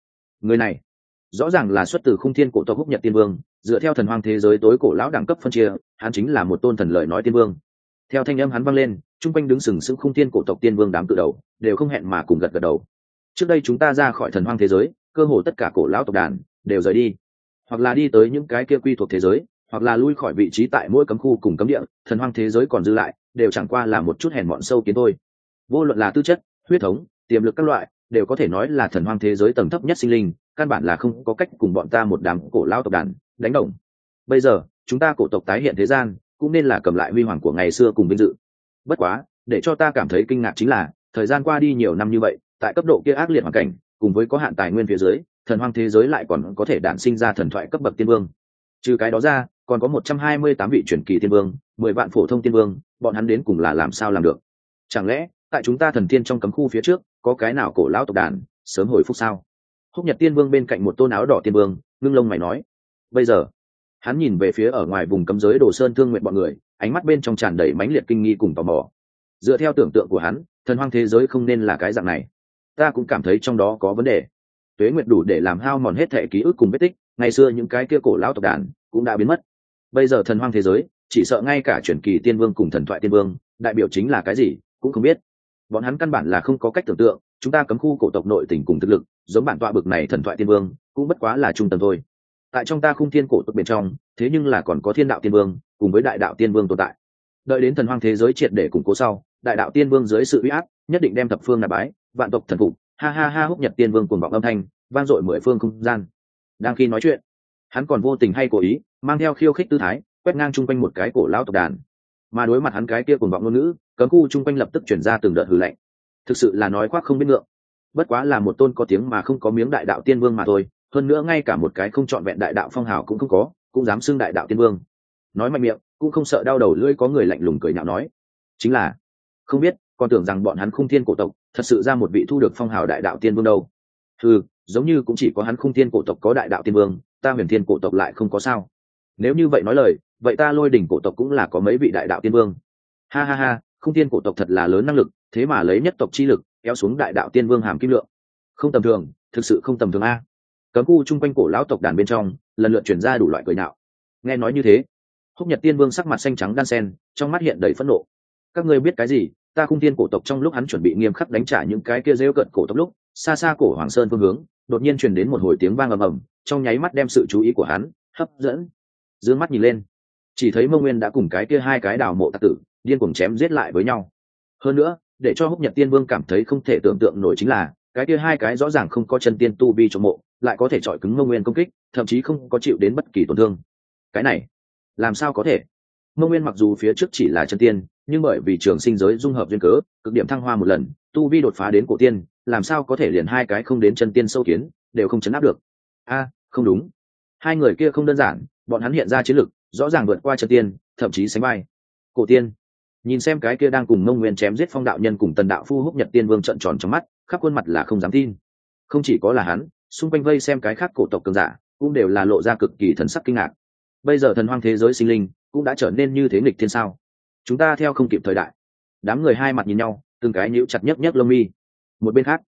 Người này rõ ràng là xuất từ khung thiên cổ tộc húc nhật tiên vương, dựa theo thần hoang thế giới tối cổ lão đẳng cấp phân chia, hắn chính là một tôn thần lợi nói tiên vương. Theo thanh âm hắn vang lên, chung quanh đứng sừng sững khung thiên cổ tộc tiên vương đám cự đầu, đều không hẹn mà cùng gật gật đầu. Trước đây chúng ta ra khỏi thần hoang thế giới, cơ hồ tất cả cổ lão tộc đàn, đều rời đi. Hoặc là đi tới những cái kia quy thuộc thế giới, hoặc là lui khỏi vị trí tại mỗi cấm khu cùng cấm địa, thần hoang thế giới còn dư lại, đều chẳng qua là một chút hèn mọn sâu kiến thôi. Vô luận là tư chất, huyết thống, tiềm lực các loại đều có thể nói là thần hoang thế giới tầng thấp nhất sinh linh, căn bản là không có cách cùng bọn ta một đám cổ lao tộc đàn đánh đồng. Bây giờ, chúng ta cổ tộc tái hiện thế gian, cũng nên là cầm lại huy hoàng của ngày xưa cùng vinh dự. Bất quá, để cho ta cảm thấy kinh ngạc chính là, thời gian qua đi nhiều năm như vậy, tại cấp độ kia ác liệt hoàn cảnh, cùng với có hạn tài nguyên phía dưới, thần hoang thế giới lại còn có thể đản sinh ra thần thoại cấp bậc tiên vương. Trừ cái đó ra, còn có một trăm hai mươi tám vị truyền kỳ tiên vương, mười vạn phổ thông tiên vương, bọn hắn đến cùng là làm sao làm được? Chẳng lẽ, tại chúng ta thần tiên trong cấm khu phía trước có cái nào cổ lão tộc đàn, sớm hồi phúc sao? Húc nhật tiên vương bên cạnh một tôn áo đỏ tiên vương, ngưng lông mày nói. Bây giờ, hắn nhìn về phía ở ngoài vùng cấm giới đồ sơn thương nguyện bọn người, ánh mắt bên trong tràn đầy mãnh liệt kinh nghi cùng tò mò. Dựa theo tưởng tượng của hắn, thần hoang thế giới không nên là cái dạng này. Ta cũng cảm thấy trong đó có vấn đề. Tuế nguyệt đủ để làm hao mòn hết thệ ký ức cùng vết tích, ngày xưa những cái kia cổ lão tộc đàn cũng đã biến mất. Bây giờ thần hoang thế giới, chỉ sợ ngay cả truyền kỳ tiên vương cùng thần thoại tiên vương, đại biểu chính là cái gì, cũng không biết bọn hắn căn bản là không có cách tưởng tượng, chúng ta cấm khu cổ tộc nội tỉnh cùng thực lực, giống bản tọa bực này thần thoại tiên vương, cũng bất quá là trung tầng thôi. Tại trong ta khung thiên cổ tộc bên trong, thế nhưng là còn có thiên đạo tiên vương, cùng với đại đạo tiên vương tồn tại. Đợi đến thần hoang thế giới triệt để củng cố sau, đại đạo tiên vương dưới sự uy áp, nhất định đem thập phương nạp bái, vạn tộc thần phục, ha ha ha húc nhật tiên vương cuồng vọng âm thanh, vang dội mười phương không gian. Đang khi nói chuyện, hắn còn vô tình hay cố ý, mang theo khiêu khích tư thái, quét ngang chung quanh một cái cổ lão tộc đàn mà đối mặt hắn cái kia cùng vọng ngôn ngữ, cấm khu chung quanh lập tức chuyển ra từng đợt hư lạnh. Thực sự là nói khoác không biết ngượng. Bất quá là một tôn có tiếng mà không có miếng đại đạo tiên vương mà thôi, hơn nữa ngay cả một cái không trọn vẹn đại đạo phong hào cũng không có, cũng dám xưng đại đạo tiên vương. Nói mạnh miệng, cũng không sợ đau đầu lưỡi có người lạnh lùng cười nhạo nói. Chính là, không biết, còn tưởng rằng bọn hắn khung thiên cổ tộc, thật sự ra một vị thu được phong hào đại đạo tiên vương đâu. Ừ giống như cũng chỉ có hắn khung thiên cổ tộc có đại đạo tiên vương, ta huyền thiên cổ tộc lại không có sao. Nếu như vậy nói lời vậy ta lôi đỉnh cổ tộc cũng là có mấy vị đại đạo tiên vương. Ha ha ha khung tiên cổ tộc thật là lớn năng lực, thế mà lấy nhất tộc chi lực, kéo xuống đại đạo tiên vương hàm kim lượng. Không tầm thường, thực sự không tầm thường a. Cấm khu chung quanh cổ lão tộc đàn bên trong, lần lượt chuyển ra đủ loại cười nạo nghe nói như thế, húc nhật tiên vương sắc mặt xanh trắng đan sen, trong mắt hiện đầy phẫn nộ. Các ngươi biết cái gì, ta khung tiên cổ tộc trong lúc hắn chuẩn bị nghiêm khắc đánh trả những cái kia rêu cận cổ tộc lúc, xa xa cổ hoàng sơn phương hướng, đột nhiên truyền đến một hồi tiếng vang ầm ầm, trong nháy mắt đem sự chú ý của hắn hấp dẫn. D mắt nhìn lên chỉ thấy mông nguyên đã cùng cái kia hai cái đào mộ tạc tử, điên cuồng chém giết lại với nhau. Hơn nữa, để cho húc nhật tiên vương cảm thấy không thể tưởng tượng nổi chính là, cái kia hai cái rõ ràng không có chân tiên tu vi trong mộ, lại có thể chọi cứng mông nguyên công kích, thậm chí không có chịu đến bất kỳ tổn thương. Cái này, làm sao có thể? Mông nguyên mặc dù phía trước chỉ là chân tiên, nhưng bởi vì trường sinh giới dung hợp duyên cớ, cực điểm thăng hoa một lần, tu vi đột phá đến cổ tiên, làm sao có thể liền hai cái không đến chân tiên sâu kiến, đều không chấn áp được? A, không đúng. Hai người kia không đơn giản bọn hắn hiện ra chiến lực, rõ ràng vượt qua chân tiên, thậm chí sánh bay cổ tiên, nhìn xem cái kia đang cùng mông nguyên chém giết phong đạo nhân cùng tần đạo phu húc nhật tiên vương trận tròn trong mắt, khắp khuôn mặt là không dám tin. Không chỉ có là hắn, xung quanh vây xem cái khác cổ tộc cường giả, cũng đều là lộ ra cực kỳ thần sắc kinh ngạc. Bây giờ thần hoang thế giới sinh linh, cũng đã trở nên như thế nghịch thiên sao? Chúng ta theo không kịp thời đại. Đám người hai mặt nhìn nhau, từng cái nhíu chặt nhất nhất lông mi. Một bên khác,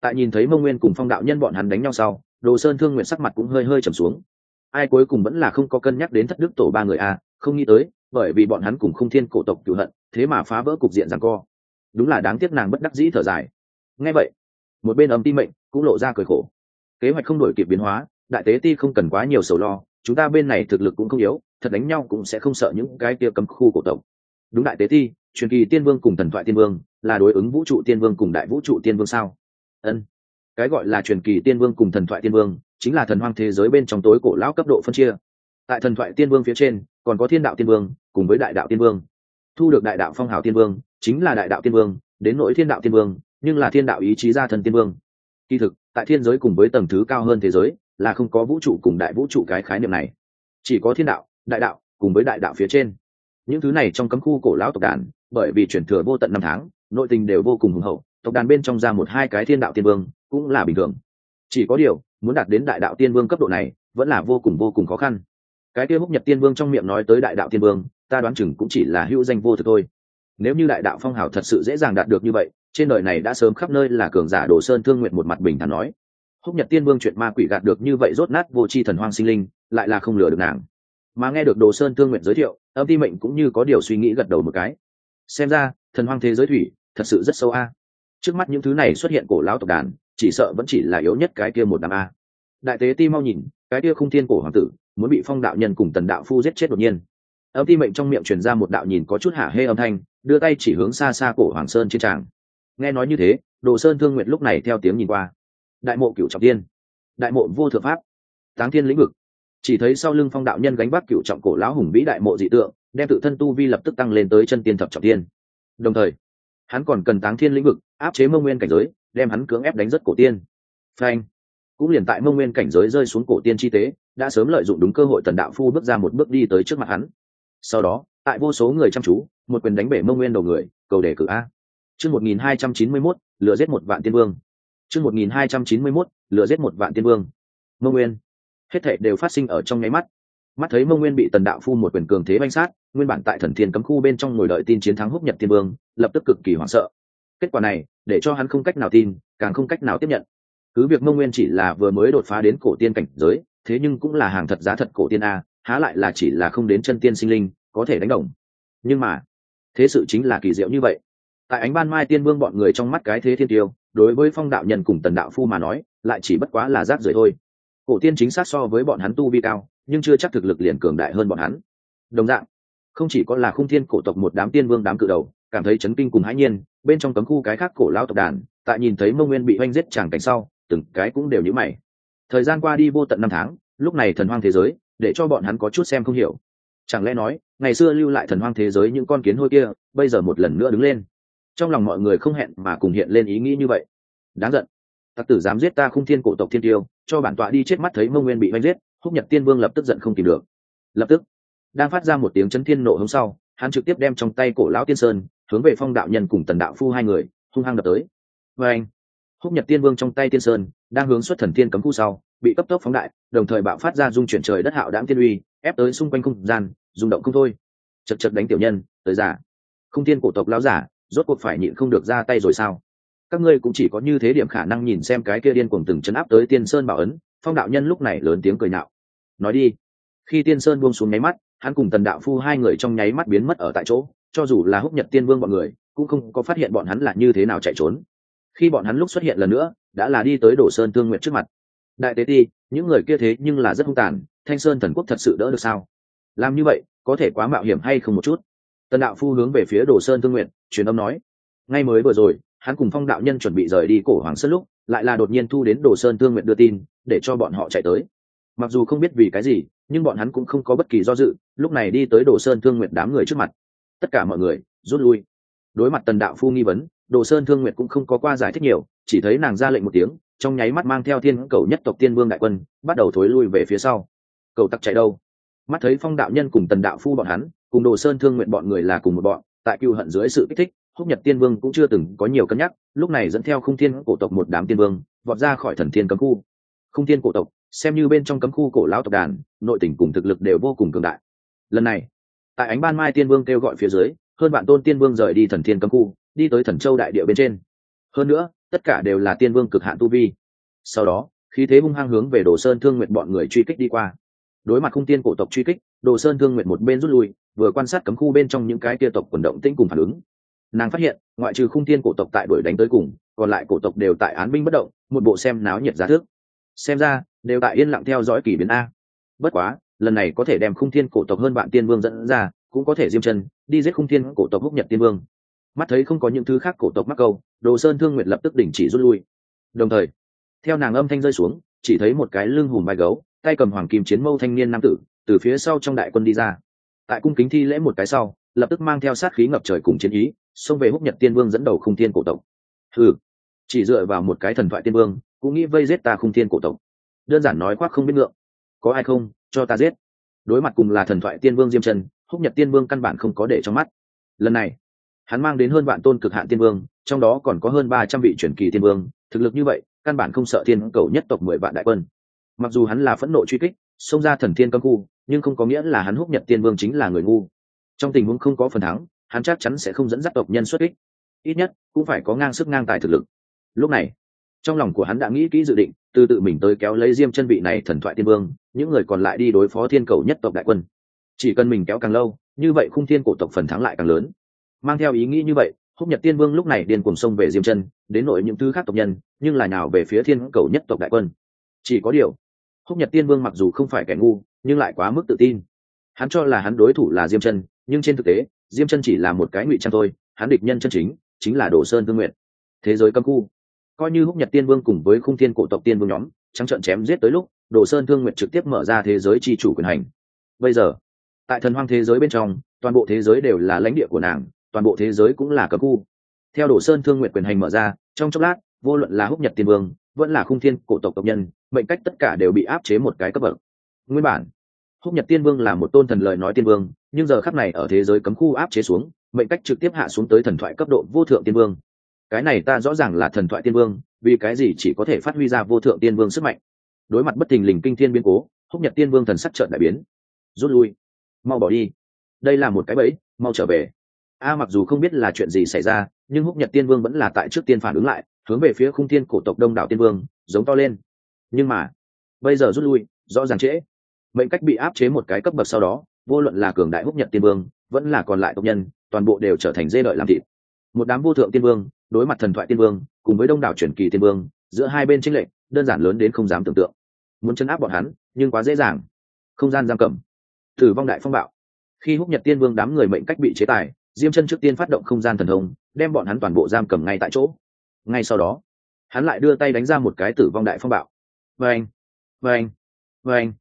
tại nhìn thấy mông nguyên cùng phong đạo nhân bọn hắn đánh nhau sau, đồ sơn thương nguyện sắc mặt cũng hơi hơi trầm xuống ai cuối cùng vẫn là không có cân nhắc đến thất đức tổ ba người a không nghĩ tới, bởi vì bọn hắn cùng không thiên cổ tộc cựu hận, thế mà phá vỡ cục diện rằng co. Đúng là đáng tiếc nàng bất đắc dĩ thở dài. Ngay vậy, một bên âm ti mệnh cũng lộ ra cười khổ. Kế hoạch không đổi kịp biến hóa, đại tế ti không cần quá nhiều sầu lo, chúng ta bên này thực lực cũng không yếu, thật đánh nhau cũng sẽ không sợ những cái kia cấm khu cổ tộc. Đúng đại tế ti, truyền kỳ tiên vương cùng thần thoại tiên vương, là đối ứng vũ trụ tiên vương cùng đại vũ trụ tiên vương sao? Ân cái gọi là truyền kỳ tiên vương cùng thần thoại tiên vương, chính là thần hoang thế giới bên trong tối cổ lão cấp độ phân chia. Tại thần thoại tiên vương phía trên, còn có thiên đạo tiên vương, cùng với đại đạo tiên vương. Thu được đại đạo phong hào tiên vương, chính là đại đạo tiên vương, đến nỗi thiên đạo tiên vương, nhưng là thiên đạo ý chí gia thần tiên vương. Kỳ thực, tại thiên giới cùng với tầng thứ cao hơn thế giới, là không có vũ trụ cùng đại vũ trụ cái khái niệm này. Chỉ có thiên đạo, đại đạo, cùng với đại đạo phía trên. Những thứ này trong cấm khu cổ lão tộc đàn, bởi vì chuyển thừa vô tận năm tháng, nội tình đều vô cùng hùng hậu, tộc đàn bên trong ra một hai cái thiên đạo tiên vương cũng là bình thường. Chỉ có điều, muốn đạt đến đại đạo tiên vương cấp độ này, vẫn là vô cùng vô cùng khó khăn. Cái kia húc nhật tiên vương trong miệng nói tới đại đạo tiên vương, ta đoán chừng cũng chỉ là hữu danh vô thực thôi. Nếu như đại đạo phong hào thật sự dễ dàng đạt được như vậy, trên đời này đã sớm khắp nơi là cường giả đồ sơn thương nguyện một mặt bình thản nói. Húc nhật tiên vương chuyện ma quỷ gạt được như vậy rốt nát vô c h i thần hoang sinh linh, lại là không lừa được nàng. Mà nghe được đồ sơn thương nguyện giới thiệu, âm ti mệnh cũng như có điều suy nghĩ gật đầu một cái. Xem ra, thần hoang thế giới thủy, thật sự rất sâu a. Trước mắt những thứ này xuất hiện cổ lão tộc đàn chỉ sợ vẫn chỉ là yếu nhất cái kia một đám a. Đại tế ti mau nhìn, cái kia không thiên cổ hoàng tử, muốn bị phong đạo nhân cùng tần đạo phu giết chết đột nhiên. Âm ti mệnh trong miệng truyền ra một đạo nhìn có chút hả hê âm thanh, đưa tay chỉ hướng xa xa cổ hoàng sơn trên tràng. Nghe nói như thế, đồ sơn thương nguyện lúc này theo tiếng nhìn qua. Đại mộ cửu trọng tiên, đại mộ vô thượng pháp, táng thiên lĩnh vực. Chỉ thấy sau lưng phong đạo nhân gánh bắc cửu trọng cổ lão hùng vĩ đại mộ dị tượng, đem tự thân tu vi lập tức tăng lên tới chân tiên thập trọng tiên. Đồng thời, hắn còn cần táng thiên lĩnh vực, áp chế mông nguyên cảnh giới đem hắn cưỡng ép đánh rất cổ tiên. Phanh. Cũng liền tại mông nguyên cảnh giới rơi xuống cổ tiên chi tế, đã sớm lợi dụng đúng cơ hội tần đạo phu bước ra một bước đi tới trước mặt hắn. Sau đó, tại vô số người chăm chú, một quyền đánh bể mông nguyên đầu người, cầu đề cử a. Chương một nghìn hai trăm chín mươi mốt lựa giết một vạn tiên vương. Chương một nghìn hai trăm chín mươi mốt lựa giết một vạn tiên vương. Mông nguyên. Hết thệ đều phát sinh ở trong nháy mắt. Mắt thấy mông nguyên bị tần đạo phu một quyền cường thế banh sát, nguyên bản tại thần thiên cấm khu bên trong ngồi đợi tin chiến thắng húc nhật tiên vương, lập tức cực kỳ hoảng sợ. Kết quả này để cho hắn không cách nào tin, càng không cách nào tiếp nhận. Cứ việc mông nguyên chỉ là vừa mới đột phá đến cổ tiên cảnh giới, thế nhưng cũng là hàng thật giá thật cổ tiên a, há lại là chỉ là không đến chân tiên sinh linh, có thể đánh đồng. Nhưng mà, thế sự chính là kỳ diệu như vậy. Tại ánh ban mai tiên vương bọn người trong mắt cái thế thiên tiêu, đối với phong đạo nhân cùng tần đạo phu mà nói, lại chỉ bất quá là rác rưởi thôi. Cổ tiên chính xác so với bọn hắn tu vi cao, nhưng chưa chắc thực lực liền cường đại hơn bọn hắn. Đồng dạng, không chỉ có là khung thiên cổ tộc một đám tiên vương đám cự đầu cảm thấy chấn kinh cùng hãi nhiên, bên trong cấm khu cái khác cổ lao tộc đàn, tại nhìn thấy mông nguyên bị oanh giết chẳng cảnh sau, từng cái cũng đều nhữ mày. Thời gian qua đi vô tận năm tháng, lúc này thần hoang thế giới, để cho bọn hắn có chút xem không hiểu. Chẳng lẽ nói, ngày xưa lưu lại thần hoang thế giới những con kiến hôi kia, bây giờ một lần nữa đứng lên? Trong lòng mọi người không hẹn mà cùng hiện lên ý nghĩ như vậy. Đáng giận. Tặc tử dám giết ta khung thiên cổ tộc thiên tiêu, cho bản tọa đi chết mắt thấy mông nguyên bị oanh giết, húc nhật tiên vương lập tức giận không tìm được. Lập tức, đang phát ra một tiếng chấn thiên nộ hôm sau, hắn trực tiếp đem trong tay cổ lão tiên sơn hướng về phong đạo nhân cùng tần đạo phu hai người, hung hăng đập tới. Vê anh, húc nhật tiên vương trong tay tiên sơn, đang hướng xuất thần tiên cấm khu sau, bị cấp tốc phóng đại, đồng thời bạo phát ra dung chuyển trời đất hạo đáng tiên uy, ép tới xung quanh không gian, rung động không thôi. Chật chật đánh tiểu nhân, tới giả không tiên cổ tộc lão giả, rốt cuộc phải nhịn không được ra tay rồi sao? Các ngươi cũng chỉ có như thế điểm khả năng nhìn xem cái kia điên cuồng từng chấn áp tới tiên sơn bảo ấn, phong đạo nhân lúc này lớn tiếng cười nạo nói đi. Khi tiên sơn buông xuống nháy mắt, hắn cùng tần đạo phu hai người trong nháy mắt biến mất ở tại chỗ cho dù là húc nhật tiên vương bọn người, cũng không có phát hiện bọn hắn là như thế nào chạy trốn. Khi bọn hắn lúc xuất hiện lần nữa, đã là đi tới đổ sơn thương nguyện trước mặt. Đại tế ti, những người kia thế nhưng là rất hung tàn, thanh sơn thần quốc thật sự đỡ được sao? Làm như vậy, có thể quá mạo hiểm hay không một chút? Tần đạo phu hướng về phía đồ sơn thương nguyện truyền âm nói. Ngay mới vừa rồi, hắn cùng phong đạo nhân chuẩn bị rời đi cổ hoàng sơn lúc, lại là đột nhiên thu đến đồ sơn thương nguyện đưa tin, để cho bọn họ chạy tới. Mặc dù không biết vì cái gì, nhưng bọn hắn cũng không có bất kỳ do dự, lúc này đi tới đồ sơn thương nguyện đám người trước mặt tất cả mọi người, rút lui. Đối mặt tần đạo phu nghi vấn, đồ sơn thương nguyện cũng không có qua giải thích nhiều, chỉ thấy nàng ra lệnh một tiếng, trong nháy mắt mang theo thiên cầu nhất tộc tiên vương đại quân, bắt đầu thối lui về phía sau. Cầu tắc chạy đâu? Mắt thấy phong đạo nhân cùng tần đạo phu bọn hắn, cùng đồ sơn thương nguyện bọn người là cùng một bọn, tại cựu hận dưới sự kích thích, húc nhật tiên vương cũng chưa từng có nhiều cân nhắc, lúc này dẫn theo khung thiên cổ tộc một đám tiên vương, vọt ra khỏi thần thiên cấm khu. Khung thiên cổ tộc, xem như bên trong cấm khu cổ lão tộc đàn, nội tỉnh cùng thực lực đều vô cùng cường đại. Lần này tại ánh ban mai tiên vương kêu gọi phía dưới, hơn bạn tôn tiên vương rời đi thần thiên cấm khu, đi tới thần châu đại địa bên trên. Hơn nữa, tất cả đều là tiên vương cực hạn tu vi. Sau đó, khí thế hung hăng hướng về đồ sơn thương nguyện bọn người truy kích đi qua. Đối mặt khung tiên cổ tộc truy kích, đồ sơn thương nguyện một bên rút lui, vừa quan sát cấm khu bên trong những cái kia tộc quần động tĩnh cùng phản ứng. Nàng phát hiện, ngoại trừ khung tiên cổ tộc tại đuổi đánh tới cùng, còn lại cổ tộc đều tại án binh bất động, một bộ xem náo nhiệt giá thước xem ra, đều tại yên lặng theo dõi kỷ biến a. Bất quá lần này có thể đem khung thiên cổ tộc hơn bạn tiên vương dẫn ra, cũng có thể diêm chân, đi giết khung thiên cổ tộc húc nhật tiên vương. Mắt thấy không có những thứ khác cổ tộc mắc câu, đồ sơn thương nguyệt lập tức đình chỉ rút lui. Đồng thời, theo nàng âm thanh rơi xuống, chỉ thấy một cái lưng hùm vai gấu, tay cầm hoàng kim chiến mâu thanh niên nam tử, từ phía sau trong đại quân đi ra. Tại cung kính thi lễ một cái sau, lập tức mang theo sát khí ngập trời cùng chiến ý, xông về húc nhật tiên vương dẫn đầu khung thiên cổ tộc. Ừ chỉ dựa vào một cái thần thoại tiên vương, cũng nghĩ vây giết ta khung thiên cổ tộc. Đơn giản nói khoác không biết ngượng. Có ai không? Cho ta giết. Đối mặt cùng là thần thoại tiên vương diêm trần húc nhật tiên vương căn bản không có để trong mắt. Lần này, hắn mang đến hơn vạn tôn cực hạn tiên vương, trong đó còn có hơn ba trăm vị truyền kỳ tiên vương, thực lực như vậy, căn bản không sợ thiên cầu nhất tộc mười vạn đại quân. Mặc dù hắn là phẫn nộ truy kích, xông ra thần thiên cấm khu, nhưng không có nghĩa là hắn húc nhật tiên vương chính là người ngu. Trong tình huống không có phần thắng, hắn chắc chắn sẽ không dẫn dắt tộc nhân xuất kích. Ít nhất, cũng phải có ngang sức ngang tài thực lực. Lúc này trong lòng của hắn đã nghĩ kỹ dự định, từ tự mình tới kéo lấy diêm chân vị này thần thoại tiên vương, những người còn lại đi đối phó thiên cầu nhất tộc đại quân. Chỉ cần mình kéo càng lâu, như vậy khung thiên cổ tộc phần thắng lại càng lớn. Mang theo ý nghĩ như vậy, húc nhật tiên vương lúc này điên cùng sông về diêm chân, đến nội những thứ khác tộc nhân, nhưng là nào về phía thiên cầu nhất tộc đại quân. Chỉ có điều, húc nhật tiên vương mặc dù không phải kẻ ngu, nhưng lại quá mức tự tin. Hắn cho là hắn đối thủ là diêm chân, nhưng trên thực tế, diêm chân chỉ là một cái ngụy trang thôi, hắn địch nhân chân chính chính là đồ sơn thương nguyện thế giới cầm khu coi như húc nhật tiên vương cùng với khung thiên cổ tộc tiên vương nhóm, trắng trợn chém giết tới lúc, đồ sơn thương nguyện trực tiếp mở ra thế giới tri chủ quyền hành. Bây giờ, tại thần hoang thế giới bên trong, toàn bộ thế giới đều là lãnh địa của nàng, toàn bộ thế giới cũng là cấm khu. Theo đồ sơn thương nguyện quyền hành mở ra, trong chốc lát, vô luận là húc nhật tiên vương, vẫn là khung thiên cổ tộc tộc nhân, mệnh cách tất cả đều bị áp chế một cái cấp bậc. Nguyên bản, húc nhật tiên vương là một tôn thần lời nói tiên vương, nhưng giờ khắc này ở thế giới cấm khu áp chế xuống, mệnh cách trực tiếp hạ xuống tới thần thoại cấp độ vô thượng tiên vương cái này ta rõ ràng là thần thoại tiên vương, vì cái gì chỉ có thể phát huy ra vô thượng tiên vương sức mạnh? Đối mặt bất thình lình kinh thiên biến cố, húc nhật tiên vương thần sắc trợn đại biến. Rút lui. Mau bỏ đi. Đây là một cái bẫy, mau trở về. A, mặc dù không biết là chuyện gì xảy ra, nhưng húc nhật tiên vương vẫn là tại trước tiên phản ứng lại, hướng về phía khung thiên cổ tộc đông đảo tiên vương, giống to lên. Nhưng mà, bây giờ rút lui, rõ ràng trễ. Mệnh cách bị áp chế một cái cấp bậc sau đó, vô luận là cường đại húc nhật tiên vương, vẫn là còn lại tộc nhân, toàn bộ đều trở thành dê đợi làm thịt. Một đám vô thượng tiên vương đối mặt thần thoại tiên vương, cùng với đông đảo truyền kỳ tiên vương, giữa hai bên tranh lệch, đơn giản lớn đến không dám tưởng tượng. Muốn chấn áp bọn hắn, nhưng quá dễ dàng. Không gian giam cầm. Tử vong đại phong bạo. Khi húc nhật tiên vương đám người mệnh cách bị chế tài, diêm chân trước tiên phát động không gian thần thông đem bọn hắn toàn bộ giam cầm ngay tại chỗ. Ngay sau đó, hắn lại đưa tay đánh ra một cái tử vong đại phong bạo. Vâng vâng vâng.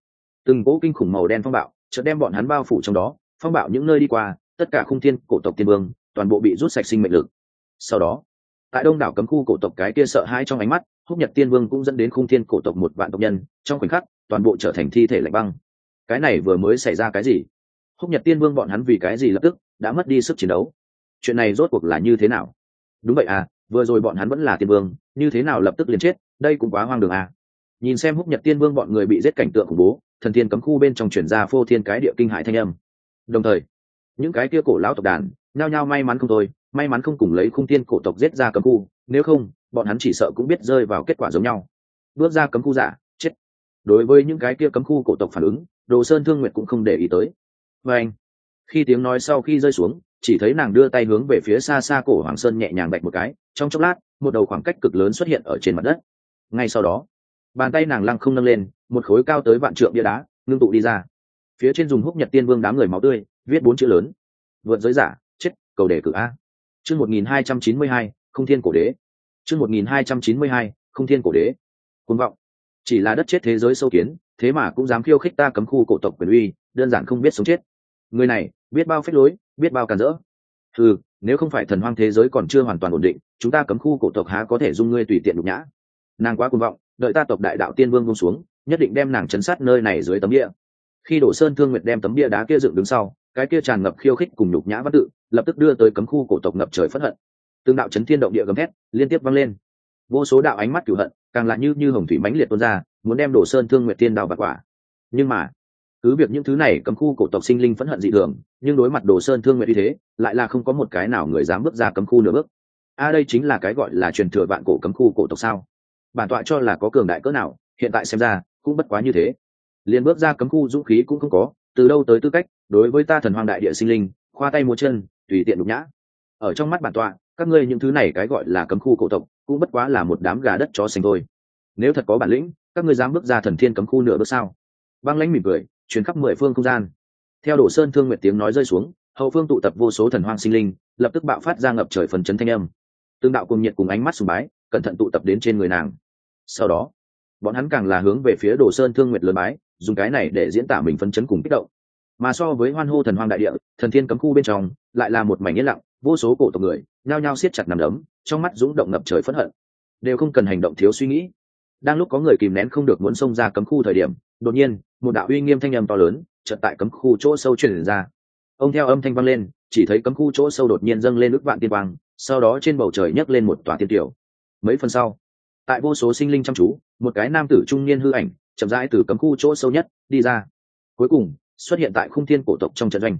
Từng cỗ kinh khủng màu đen phong bạo chợt đem bọn hắn bao phủ trong đó. Phong bạo những nơi đi qua, tất cả khung thiên cổ tộc tiên vương toàn bộ bị rút sạch sinh mệnh lực. Sau đó tại đông đảo cấm khu cổ tộc cái kia sợ hãi trong ánh mắt, húc nhật tiên vương cũng dẫn đến khung thiên cổ tộc một vạn tộc nhân, trong khoảnh khắc, toàn bộ trở thành thi thể lạnh băng. Cái này vừa mới xảy ra cái gì? Húc nhật tiên vương bọn hắn vì cái gì lập tức đã mất đi sức chiến đấu? Chuyện này rốt cuộc là như thế nào? Đúng vậy à vừa rồi bọn hắn vẫn là tiên vương, như thế nào lập tức liền chết, đây cũng quá hoang đường à. Nhìn xem húc nhật tiên vương bọn người bị giết cảnh tượng khủng bố, thần thiên cấm khu bên trong chuyển ra phô thiên cái địa kinh hải thanh âm. Đồng thời, những cái kia cổ lão tộc đàn, nhao nhao may mắn không thôi may mắn không cùng lấy khung tiên cổ tộc giết ra cấm khu, nếu không, bọn hắn chỉ sợ cũng biết rơi vào kết quả giống nhau. Bước ra cấm khu giả, chết. Đối với những cái kia cấm khu cổ tộc phản ứng, đồ sơn thương nguyệt cũng không để ý tới. Và anh khi tiếng nói sau khi rơi xuống, chỉ thấy nàng đưa tay hướng về phía xa xa cổ hoàng sơn nhẹ nhàng bạch một cái, trong chốc lát, một đầu khoảng cách cực lớn xuất hiện ở trên mặt đất. Ngay sau đó, bàn tay nàng lăng không nâng lên, một khối cao tới vạn trượng bia đá, ngưng tụ đi ra. Phía trên dùng húc nhật tiên vương đám người máu tươi, viết bốn chữ lớn. Vượt giới giả, chết, cầu đề cử a chương một nghìn hai trăm chín mươi hai, không thiên cổ đế. Chương một nghìn hai trăm chín mươi hai, không thiên cổ đế. Côn vọng. Chỉ là đất chết thế giới sâu kiến, thế mà cũng dám khiêu khích ta cấm khu cổ tộc quyền uy, đơn giản không biết sống chết. Người này, biết bao phép lối, biết bao càn rỡ. Ừ nếu không phải thần hoang thế giới còn chưa hoàn toàn ổn định, chúng ta cấm khu cổ tộc há có thể dung ngươi tùy tiện nhục nhã. Nàng quá cuồng vọng, đợi ta tộc đại đạo tiên vương buông xuống, nhất định đem nàng chấn sát nơi này dưới tấm địa. Khi đổ sơn thương nguyệt đem tấm bia đá kia dựng đứng sau cái kia tràn ngập khiêu khích cùng nhục nhã văn tự, lập tức đưa tới cấm khu cổ tộc ngập trời phất hận. Tương đạo chấn thiên động địa gầm thét, liên tiếp vang lên. Vô số đạo ánh mắt cửu hận, càng lại như như hồng thủy mãnh liệt tuôn ra, muốn đem đổ sơn thương nguyệt tiên đào bạc quả. Nhưng mà, cứ việc những thứ này cấm khu cổ tộc sinh linh phẫn hận dị thường, nhưng đối mặt đồ sơn thương nguyện như thế, lại là không có một cái nào người dám bước ra cấm khu nửa bước. A đây chính là cái gọi là truyền thừa vạn cổ cấm khu cổ tộc sao? Bản tọa cho là có cường đại cỡ nào, hiện tại xem ra cũng bất quá như thế. Liền bước ra cấm khu dũng khí cũng không có từ đâu tới tư cách, đối với ta thần hoàng đại địa sinh linh, khoa tay múa chân, tùy tiện nhục nhã. Ở trong mắt bản tọa, các ngươi những thứ này cái gọi là cấm khu cổ tộc, cũng bất quá là một đám gà đất chó xanh thôi. Nếu thật có bản lĩnh, các ngươi dám bước ra thần thiên cấm khu nửa bước sao? Băng lãnh mỉm cười chuyến khắp mười phương không gian. Theo đổ sơn thương nguyệt tiếng nói rơi xuống, hậu phương tụ tập vô số thần hoang sinh linh, lập tức bạo phát ra ngập trời phần chấn thanh âm. Tương đạo cùng nhiệt cùng ánh mắt sùng bái, cẩn thận tụ tập đến trên người nàng. Sau đó, bọn hắn càng là hướng về phía đồ sơn thương nguyệt lớn bái dùng cái này để diễn tả mình phấn chấn cùng kích động. Mà so với hoan hô thần hoang đại địa, thần thiên cấm khu bên trong, lại là một mảnh yên lặng, vô số cổ tộc người nhao nhao siết chặt nằm đấm, trong mắt dũng động ngập trời phẫn hận. Đều không cần hành động thiếu suy nghĩ. Đang lúc có người kìm nén không được muốn xông ra cấm khu thời điểm, đột nhiên, một đạo uy nghiêm thanh âm to lớn chợt tại cấm khu chỗ sâu truyền ra. Ông theo âm thanh vang lên, chỉ thấy cấm khu chỗ sâu đột nhiên dâng lên ước vạn tiên quang, sau đó trên bầu trời nhấc lên một tòa tiên tiểu. Mấy phần sau, tại vô số sinh linh chăm chú, một cái nam tử trung niên hư ảnh chậm rãi từ cấm khu chỗ sâu nhất đi ra. Cuối cùng, xuất hiện tại khung thiên cổ tộc trong trận doanh.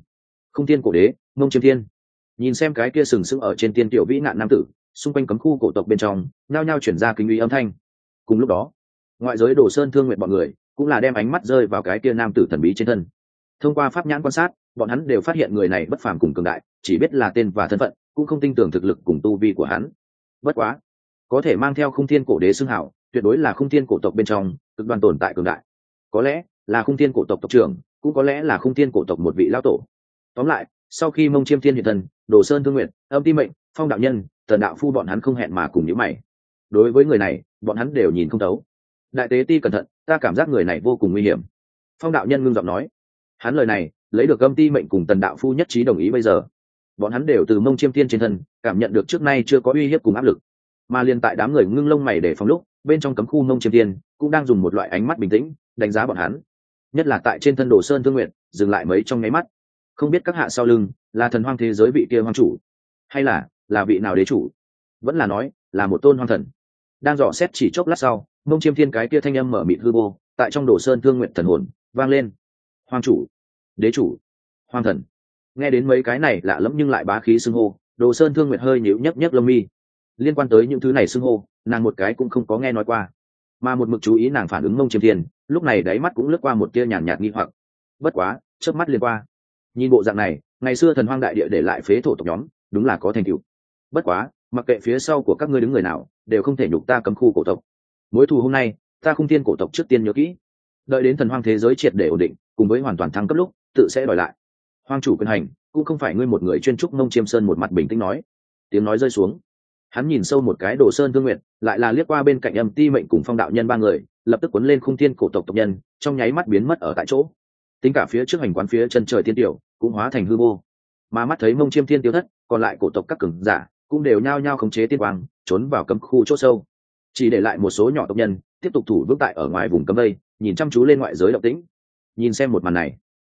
Khung thiên cổ đế, mông chiêm thiên. Nhìn xem cái kia sừng sững ở trên tiên tiểu vĩ nạn nam tử, xung quanh cấm khu cổ tộc bên trong nao nhao chuyển ra kính uy âm thanh. Cùng lúc đó, ngoại giới đồ sơn thương nguyện bọn người cũng là đem ánh mắt rơi vào cái kia nam tử thần bí trên thân. Thông qua pháp nhãn quan sát, bọn hắn đều phát hiện người này bất phàm cùng cường đại, chỉ biết là tên và thân phận, cũng không tin tưởng thực lực cùng tu vi của hắn. Bất quá, có thể mang theo khung thiên cổ đế xưng hảo tuyệt đối là khung thiên cổ tộc bên trong cực đoan tồn tại cường đại. Có lẽ là khung thiên cổ tộc tộc trưởng, cũng có lẽ là khung thiên cổ tộc một vị lao tổ. Tóm lại, sau khi mông chiêm thiên hiện thân, đồ sơn thương nguyện âm ti mệnh, phong đạo nhân tần đạo phu bọn hắn không hẹn mà cùng nhữ mày. Đối với người này, bọn hắn đều nhìn không thấu. Đại tế ti cẩn thận, ta cảm giác người này vô cùng nguy hiểm. Phong đạo nhân ngưng giọng nói. Hắn lời này, lấy được âm ti mệnh cùng tần đạo phu nhất trí đồng ý bây giờ. Bọn hắn đều từ mông chiêm Thiên trên thân, cảm nhận được trước nay chưa có uy hiếp cùng áp lực. Mà liền tại đám người ngưng lông mày để phòng lúc bên trong cấm khu nông chiêm tiên cũng đang dùng một loại ánh mắt bình tĩnh đánh giá bọn hắn. Nhất là tại trên thân đồ sơn thương nguyện dừng lại mấy trong nháy mắt. Không biết các hạ sau lưng là thần hoang thế giới vị kia hoang chủ, hay là là vị nào đế chủ? Vẫn là nói, là một tôn hoang thần. Đang dò xét chỉ chốc lát sau, mông chiêm thiên cái kia thanh âm mở mịt hư vô, tại trong đồ sơn thương nguyện thần hồn, vang lên. Hoàng chủ, đế chủ hoàng thần. Nghe đến mấy cái này lạ lẫm nhưng lại bá khí xưng hô, đồ sơn thương nguyện hơi nhíu nhấc nhấc lông mi liên quan tới những thứ này xưng hô, nàng một cái cũng không có nghe nói qua. Mà một mực chú ý nàng phản ứng mông chiêm thiên, lúc này đáy mắt cũng lướt qua một tia nhàn nhạt nghi hoặc. Bất quá, chớp mắt liên qua. Nhìn bộ dạng này, ngày xưa thần hoang đại địa để lại phế thổ tộc nhóm, đúng là có thành tựu. Bất quá, mặc kệ phía sau của các ngươi đứng người nào, đều không thể nhục ta cấm khu cổ tộc. Mối thù hôm nay, ta không tiên cổ tộc trước tiên nhớ kỹ. Đợi đến thần hoang thế giới triệt để ổn định, cùng với hoàn toàn thăng cấp lúc, tự sẽ đòi lại. Hoang chủ quyền hành, cũng không phải ngươi một người chuyên trúc mông chiêm sơn một mặt bình tĩnh nói. Tiếng nói rơi xuống hắn nhìn sâu một cái đồ sơn thương nguyện lại là liếc qua bên cạnh âm ti mệnh cùng phong đạo nhân ba người, lập tức cuốn lên khung thiên cổ tộc tộc nhân, trong nháy mắt biến mất ở tại chỗ. Tính cả phía trước hành quán phía chân trời tiên tiểu, cũng hóa thành hư vô. Mà mắt thấy mông chiêm thiên tiêu thất, còn lại cổ tộc các cường giả, cũng đều nhao nhao khống chế tiên quang, trốn vào cấm khu chỗ sâu. Chỉ để lại một số nhỏ tộc nhân, tiếp tục thủ vững tại ở ngoài vùng cấm đây nhìn chăm chú lên ngoại giới động tĩnh. Nhìn xem một màn này,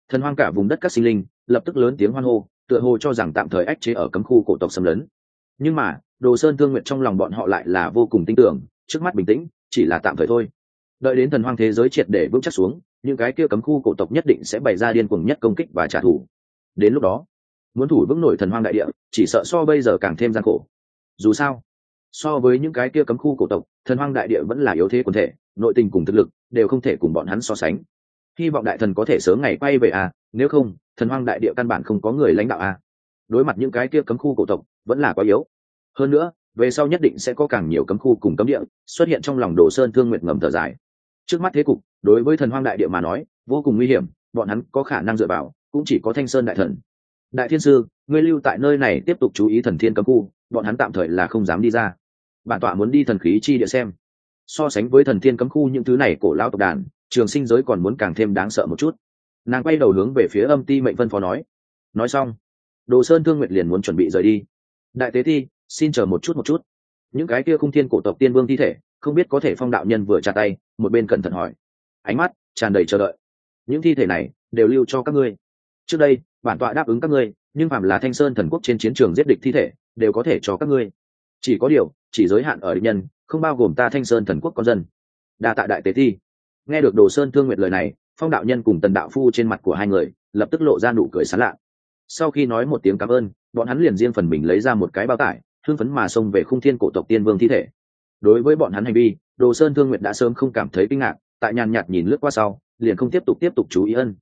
thần hoang cả vùng đất các sinh linh, lập tức lớn tiếng hoan hô, tựa hồ cho rằng tạm thời ách chế ở cấm khu cổ tộc xâm lấn. Nhưng mà đồ sơn thương nguyện trong lòng bọn họ lại là vô cùng tin tưởng, trước mắt bình tĩnh, chỉ là tạm thời thôi. Đợi đến thần hoang thế giới triệt để vững chắc xuống, những cái kia cấm khu cổ tộc nhất định sẽ bày ra điên cuồng nhất công kích và trả thù. Đến lúc đó, muốn thủ vững nổi thần hoang đại địa, chỉ sợ so bây giờ càng thêm gian khổ. Dù sao, so với những cái kia cấm khu cổ tộc, thần hoang đại địa vẫn là yếu thế quần thể, nội tình cùng thực lực đều không thể cùng bọn hắn so sánh. Hy vọng đại thần có thể sớm ngày quay về à nếu không, thần hoang đại địa căn bản không có người lãnh đạo à. Đối mặt những cái kia cấm khu cổ tộc, vẫn là quá yếu hơn nữa, về sau nhất định sẽ có càng nhiều cấm khu cùng cấm địa xuất hiện trong lòng đồ sơn thương nguyện ngầm thở dài. Trước mắt thế cục, đối với thần hoang đại địa mà nói, vô cùng nguy hiểm, bọn hắn có khả năng dựa vào, cũng chỉ có thanh sơn đại thần. Đại thiên sư, ngươi lưu tại nơi này tiếp tục chú ý thần thiên cấm khu, bọn hắn tạm thời là không dám đi ra. Bản tọa muốn đi thần khí chi địa xem. So sánh với thần thiên cấm khu những thứ này cổ lao tộc đàn, trường sinh giới còn muốn càng thêm đáng sợ một chút. Nàng quay đầu hướng về phía âm ti mệnh vân phó nói. Nói xong, đồ sơn thương nguyệt liền muốn chuẩn bị rời đi. Đại tế thi xin chờ một chút một chút. Những cái kia khung thiên cổ tộc tiên vương thi thể, không biết có thể phong đạo nhân vừa trả tay, một bên cẩn thận hỏi. Ánh mắt tràn đầy chờ đợi. Những thi thể này đều lưu cho các ngươi. Trước đây, bản tọa đáp ứng các ngươi, nhưng phạm là thanh sơn thần quốc trên chiến trường giết địch thi thể, đều có thể cho các ngươi. Chỉ có điều, chỉ giới hạn ở địch nhân, không bao gồm ta thanh sơn thần quốc con dân. Đa tạ đại tế thi. Nghe được đồ sơn thương nguyện lời này, phong đạo nhân cùng tần đạo phu trên mặt của hai người, lập tức lộ ra nụ cười sán lạ. Sau khi nói một tiếng cảm ơn, bọn hắn liền riêng phần mình lấy ra một cái bao tải hưng phấn mà xông về khung thiên cổ tộc tiên vương thi thể. Đối với bọn hắn hành vi, đồ sơn thương nguyện đã sớm không cảm thấy kinh ngạc, tại nhàn nhạt nhìn lướt qua sau, liền không tiếp tục tiếp tục chú ý ân.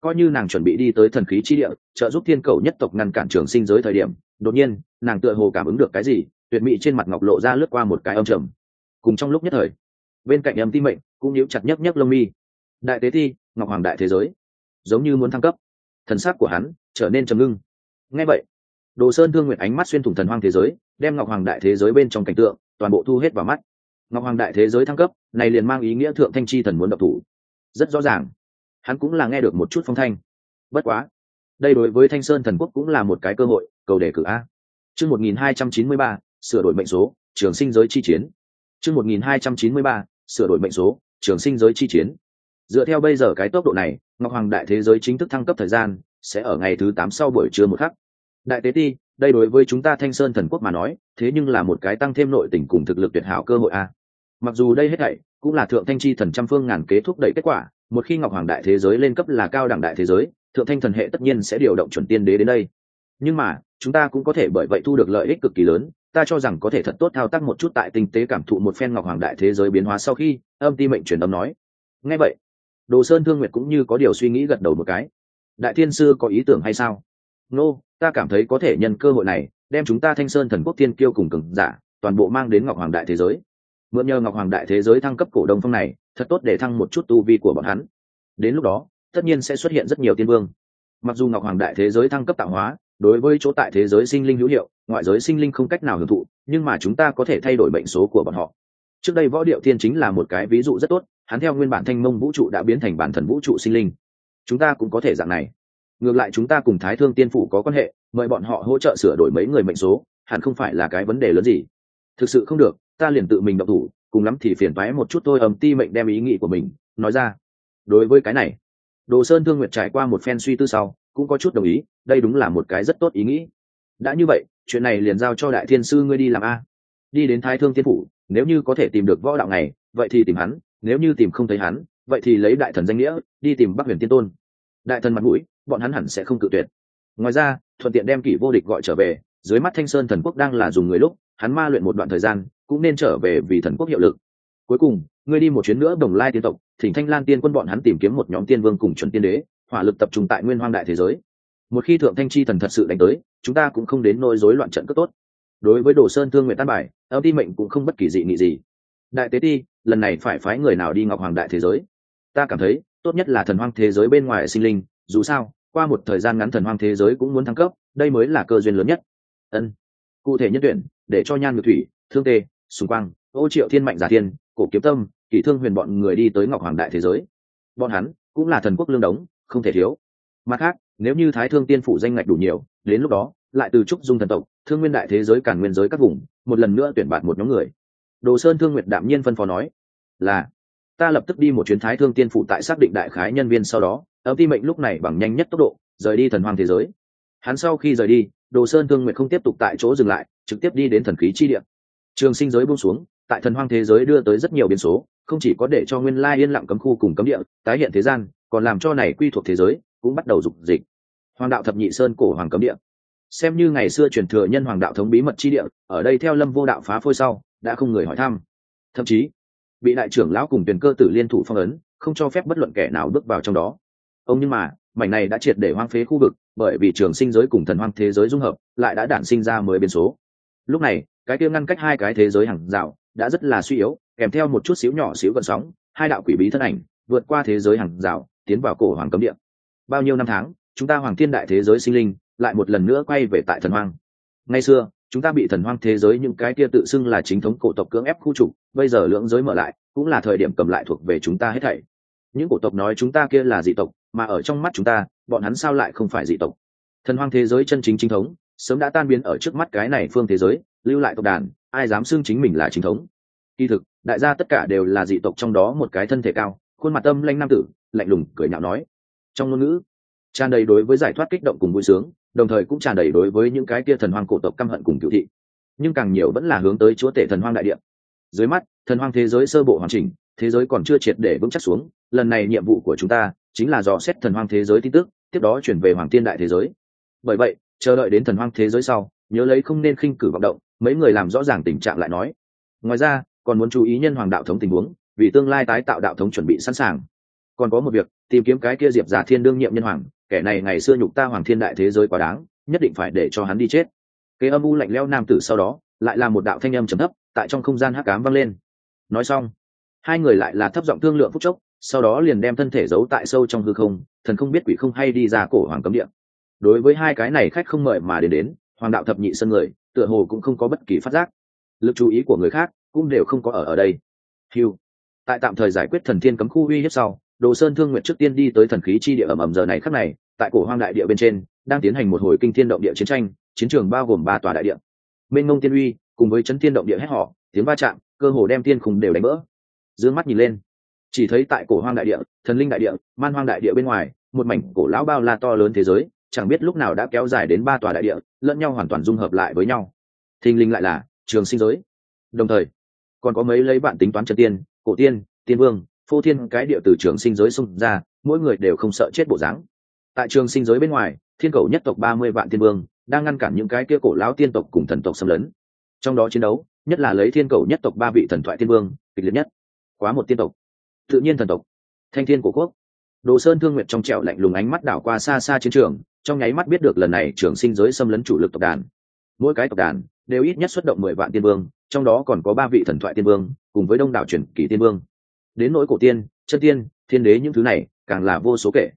Coi như nàng chuẩn bị đi tới thần khí chi địa, trợ giúp thiên cầu nhất tộc ngăn cản trường sinh giới thời điểm, đột nhiên, nàng tựa hồ cảm ứng được cái gì, tuyệt mỹ trên mặt ngọc lộ ra lướt qua một cái âm trầm. Cùng trong lúc nhất thời, bên cạnh âm ti mệnh cũng níu chặt nhấc nhấc lông mi. Đại tế thi, ngọc hoàng đại thế giới, giống như muốn thăng cấp. Thần sắc của hắn trở nên trầm ngưng. Ngay vậy đồ sơn thương nguyện ánh mắt xuyên thủng thần hoang thế giới, đem ngọc hoàng đại thế giới bên trong cảnh tượng, toàn bộ thu hết vào mắt. Ngọc hoàng đại thế giới thăng cấp, này liền mang ý nghĩa thượng thanh chi thần muốn độc thủ. Rất rõ ràng. Hắn cũng là nghe được một chút phong thanh. Bất quá, đây đối với thanh sơn thần quốc cũng là một cái cơ hội, cầu đề cử a. Chương một nghìn hai trăm chín mươi ba, sửa đổi mệnh số, trường sinh giới chi chiến. Chương một nghìn hai trăm chín mươi ba, sửa đổi mệnh số, trường sinh giới chi chiến. Dựa theo bây giờ cái tốc độ này, ngọc hoàng đại thế giới chính thức thăng cấp thời gian sẽ ở ngày thứ tám sau buổi trưa một khắc đại tế ti đây đối với chúng ta thanh sơn thần quốc mà nói thế nhưng là một cái tăng thêm nội tình cùng thực lực tuyệt hảo cơ hội a. Mặc dù đây hết thảy cũng là thượng thanh chi thần trăm phương ngàn kế thúc đẩy kết quả một khi ngọc hoàng đại thế giới lên cấp là cao đẳng đại thế giới thượng thanh thần hệ tất nhiên sẽ điều động chuẩn tiên đế đến đây. Nhưng mà chúng ta cũng có thể bởi vậy thu được lợi ích cực kỳ lớn ta cho rằng có thể thật tốt thao tác một chút tại tinh tế cảm thụ một phen ngọc hoàng đại thế giới biến hóa sau khi âm ti mệnh truyền âm nói. Nghe vậy đồ sơn thương nguyệt cũng như có điều suy nghĩ gật đầu một cái. Đại thiên sư có ý tưởng hay sao? Nô、no, ta cảm thấy có thể nhân cơ hội này, đem chúng ta thanh sơn thần quốc thiên kiêu cùng cường giả, toàn bộ mang đến ngọc hoàng đại thế giới. Mượn nhờ ngọc hoàng đại thế giới thăng cấp cổ đông phong này, thật tốt để thăng một chút tu vi của bọn hắn. Đến lúc đó, tất nhiên sẽ xuất hiện rất nhiều tiên vương. Mặc dù ngọc hoàng đại thế giới thăng cấp tạo hóa, đối với chỗ tại thế giới sinh linh hữu hiệu, ngoại giới sinh linh không cách nào hưởng thụ, nhưng mà chúng ta có thể thay đổi bệnh số của bọn họ. Trước đây võ điệu thiên chính là một cái ví dụ rất tốt, hắn theo nguyên bản thanh mông vũ trụ đã biến thành bản thần vũ trụ sinh linh. Chúng ta cũng có thể dạng này ngược lại chúng ta cùng thái thương tiên phủ có quan hệ, mời bọn họ hỗ trợ sửa đổi mấy người mệnh số, hẳn không phải là cái vấn đề lớn gì. Thực sự không được, ta liền tự mình động thủ, cùng lắm thì phiền toái một chút thôi ầm ti mệnh đem ý nghĩ của mình, nói ra. Đối với cái này, đồ sơn thương nguyệt trải qua một phen suy tư sau, cũng có chút đồng ý, đây đúng là một cái rất tốt ý nghĩ. Đã như vậy, chuyện này liền giao cho đại thiên sư ngươi đi làm a. Đi đến thái thương tiên phủ, nếu như có thể tìm được võ đạo này, vậy thì tìm hắn, nếu như tìm không thấy hắn, vậy thì lấy đại thần danh nghĩa, đi tìm bắc huyền tiên tôn. Đại thần mặt mũi bọn hắn hẳn sẽ không cự tuyệt. Ngoài ra, thuận tiện đem kỷ vô địch gọi trở về, dưới mắt thanh sơn thần quốc đang là dùng người lúc, hắn ma luyện một đoạn thời gian, cũng nên trở về vì thần quốc hiệu lực. Cuối cùng, ngươi đi một chuyến nữa đồng lai tiên tộc, thỉnh thanh lan tiên quân bọn hắn tìm kiếm một nhóm tiên vương cùng chuẩn tiên đế, hỏa lực tập trung tại nguyên hoang đại thế giới. Một khi thượng thanh chi thần thật sự đánh tới, chúng ta cũng không đến nỗi rối loạn trận cất tốt. Đối với đồ sơn thương nguyện tan bài, âm ti mệnh cũng không bất kỳ dị nghị gì. Đại tế ti, lần này phải phái người nào đi ngọc hoàng đại thế giới? Ta cảm thấy, tốt nhất là thần hoang thế giới bên ngoài sinh linh dù sao, qua một thời gian ngắn thần hoang thế giới cũng muốn thăng cấp, đây mới là cơ duyên lớn nhất. Ân. Cụ thể nhân tuyển, để cho nhan ngược thủy, thương tê xung quang, ô triệu thiên mạnh giả thiên, cổ kiếm tâm kỷ thương huyền bọn người đi tới ngọc hoàng đại thế giới. Bọn hắn cũng là thần quốc lương đống, không thể thiếu. Mặt khác, nếu như thái thương tiên phủ danh ngạch đủ nhiều, đến lúc đó, lại từ trúc dung thần tộc, thương nguyên đại thế giới cản nguyên giới các vùng, một lần nữa tuyển bạt một nhóm người. Đồ sơn thương nguyệt đạm nhiên phân phó nói, là, ta lập tức đi một chuyến thái thương tiên phụ tại xác định đại khái nhân viên sau đó âm ti mệnh lúc này bằng nhanh nhất tốc độ, rời đi thần hoàng thế giới. Hắn sau khi rời đi, đồ sơn thương nguyệt không tiếp tục tại chỗ dừng lại, trực tiếp đi đến thần khí chi địa. Trường sinh giới buông xuống, tại thần hoang thế giới đưa tới rất nhiều biến số, không chỉ có để cho nguyên lai yên lặng cấm khu cùng cấm địa, tái hiện thế gian, còn làm cho này quy thuộc thế giới cũng bắt đầu dục dịch. Hoàng đạo thập nhị sơn cổ hoàng cấm địa. Xem như ngày xưa truyền thừa nhân hoàng đạo thống bí mật chi địa, ở đây theo lâm vô đạo phá phôi sau, đã không người hỏi thăm. Thậm chí, bị đại trưởng lão cùng tuyển cơ tử liên thủ phong ấn, không cho phép bất luận kẻ nào bước vào trong đó ông nhưng mà, mảnh này đã triệt để hoang phế khu vực, bởi vì trường sinh giới cùng thần hoang thế giới dung hợp, lại đã đản sinh ra mới biến số. Lúc này, cái kia ngăn cách hai cái thế giới hàng rào đã rất là suy yếu, kèm theo một chút xíu nhỏ xíu gần sóng, hai đạo quỷ bí thân ảnh vượt qua thế giới hàng rào, tiến vào cổ hoàng cấm địa. Bao nhiêu năm tháng, chúng ta hoàng thiên đại thế giới sinh linh lại một lần nữa quay về tại thần hoang. Ngày xưa, chúng ta bị thần hoang thế giới những cái kia tự xưng là chính thống cổ tộc cưỡng ép khu trục, bây giờ lưỡng giới mở lại, cũng là thời điểm cầm lại thuộc về chúng ta hết thảy. Những cổ tộc nói chúng ta kia là dị tộc mà ở trong mắt chúng ta, bọn hắn sao lại không phải dị tộc? Thần hoang thế giới chân chính chính thống, sớm đã tan biến ở trước mắt cái này phương thế giới, lưu lại tộc đàn, ai dám xưng chính mình là chính thống? Kỳ thực, đại gia tất cả đều là dị tộc trong đó một cái thân thể cao, khuôn mặt tâm lanh nam tử, lạnh lùng cười nhạo nói. Trong ngôn ngữ, tràn đầy đối với giải thoát kích động cùng vui sướng, đồng thời cũng tràn đầy đối với những cái kia thần hoang cổ tộc căm hận cùng cựu thị. Nhưng càng nhiều vẫn là hướng tới chúa tể thần hoang đại địa. Dưới mắt, thần hoang thế giới sơ bộ hoàn chỉnh, thế giới còn chưa triệt để vững chắc xuống, lần này nhiệm vụ của chúng ta chính là dò xét thần hoang thế giới tin tức, tiếp đó chuyển về hoàng tiên đại thế giới. Bởi vậy, chờ đợi đến thần hoang thế giới sau, nhớ lấy không nên khinh cử vọng động, mấy người làm rõ ràng tình trạng lại nói. Ngoài ra, còn muốn chú ý nhân hoàng đạo thống tình huống, vì tương lai tái tạo đạo thống chuẩn bị sẵn sàng. Còn có một việc, tìm kiếm cái kia diệp giả thiên đương nhiệm nhân hoàng, kẻ này ngày xưa nhục ta hoàng thiên đại thế giới quá đáng, nhất định phải để cho hắn đi chết. Kế âm u lạnh leo nam tử sau đó, lại là một đạo thanh âm trầm thấp, tại trong không gian hắc cám vang lên. Nói xong, hai người lại là thấp giọng thương lượng phúc chốc sau đó liền đem thân thể giấu tại sâu trong hư không, thần không biết quỷ không hay đi ra cổ hoàng cấm địa. Đối với hai cái này khách không mời mà đến đến, hoàng đạo thập nhị sân người, tựa hồ cũng không có bất kỳ phát giác. Lực chú ý của người khác cũng đều không có ở ở đây. Hiu tại tạm thời giải quyết thần thiên cấm khu uy hiếp sau, đồ sơn thương nguyện trước tiên đi tới thần khí chi địa ẩm ẩm giờ này khắc này, tại cổ hoang đại địa bên trên, đang tiến hành một hồi kinh thiên động địa chiến tranh, chiến trường bao gồm ba tòa đại địa. Mênh mông tiên uy, cùng với chấn thiên động địa hét họ tiếng va chạm, cơ hồ đem tiên khùng đều đánh vỡ. D mắt nhìn lên chỉ thấy tại cổ hoang đại địa, thần linh đại địa, man hoang đại địa bên ngoài, một mảnh cổ lão bao la to lớn thế giới, chẳng biết lúc nào đã kéo dài đến ba tòa đại địa, lẫn nhau hoàn toàn dung hợp lại với nhau. Thình linh lại là trường sinh giới. Đồng thời, còn có mấy lấy bạn tính toán chân tiên, cổ tiên tiên vương, phô thiên cái địa từ trường sinh giới xung ra, mỗi người đều không sợ chết bộ dáng. Tại trường sinh giới bên ngoài, thiên cầu nhất tộc ba mươi vạn tiên vương đang ngăn cản những cái kia cổ lão tiên tộc cùng thần tộc xâm lấn. Trong đó chiến đấu, nhất là lấy thiên cầu nhất tộc ba vị thần thoại tiên vương kịch liệt nhất. Quá một tiên tộc tự nhiên thần tộc, thanh thiên của quốc. Đồ sơn thương nguyện trong trẹo lạnh lùng ánh mắt đảo qua xa xa chiến trường, trong nháy mắt biết được lần này trường sinh giới xâm lấn chủ lực tộc đàn. Mỗi cái tộc đàn đều ít nhất xuất động mười vạn tiên vương, trong đó còn có ba vị thần thoại tiên vương, cùng với đông đảo truyền kỳ tiên vương. Đến nỗi cổ tiên, chân tiên, thiên đế những thứ này càng là vô số kể.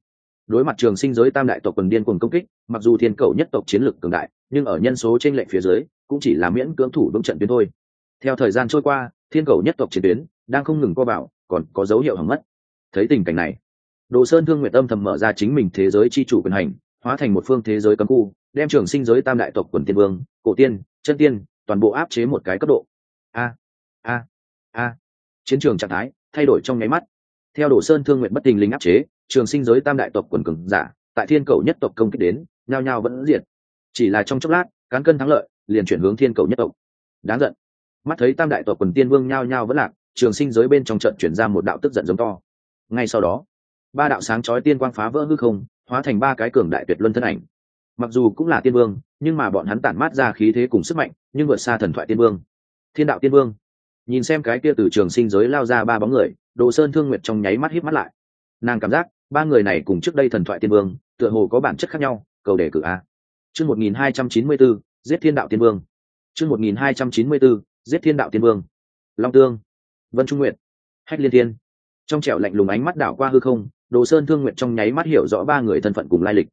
Đối mặt trường sinh giới tam đại tộc quần điên cùng công kích, mặc dù thiên cầu nhất tộc chiến lược cường đại, nhưng ở nhân số trên lệnh phía dưới, cũng chỉ là miễn cưỡng thủ vững trận tuyến thôi. Theo thời gian trôi qua, thiên cầu nhất tộc chiến tuyến đang không ngừng co bảo còn có dấu hiệu hỏng mất. Thấy tình cảnh này, đồ sơn thương nguyện tâm thầm mở ra chính mình thế giới c h i chủ quyền hành, hóa thành một phương thế giới cấm khu, đem trường sinh giới tam đại tộc quần tiên vương, cổ tiên, chân tiên, toàn bộ áp chế một cái cấp độ. A a a. Chiến trường trạng thái thay đổi trong nháy mắt. Theo đồ sơn thương nguyện bất tình lính áp chế, trường sinh giới tam đại tộc quần cường giả, tại thiên cầu nhất tộc công kích đến, nhao nhao vẫn diệt. Chỉ là trong chốc lát, cán cân thắng lợi, liền chuyển hướng thiên cầu nhất tộc. Đáng giận. Mắt thấy tam đại tộc quần tiên vương nhao nhao vẫn lạc trường sinh giới bên trong trận chuyển ra một đạo tức giận giống to. Ngay sau đó, ba đạo sáng chói tiên quang phá vỡ hư không, hóa thành ba cái cường đại tuyệt luân thân ảnh. Mặc dù cũng là tiên vương, nhưng mà bọn hắn tản mát ra khí thế cùng sức mạnh, nhưng vượt xa thần thoại tiên vương. Thiên đạo tiên vương. Nhìn xem cái kia từ trường sinh giới lao ra ba bóng người, đồ sơn thương nguyệt trong nháy mắt híp mắt lại. Nàng cảm giác, ba người này cùng trước đây thần thoại tiên vương, tựa hồ có bản chất khác nhau, cầu đề cử a. Chương một nghìn hai trăm chín mươi bốn, giết thiên đạo tiên vương. Chương một nghìn hai trăm chín mươi bốn, giết thiên đạo tiên vương. Long tương vân trung nguyệt. Hách liên thiên. Trong trẻo lạnh lùng ánh mắt đảo qua hư không, đồ sơn thương nguyện trong nháy mắt hiểu rõ ba người thân phận cùng lai lịch.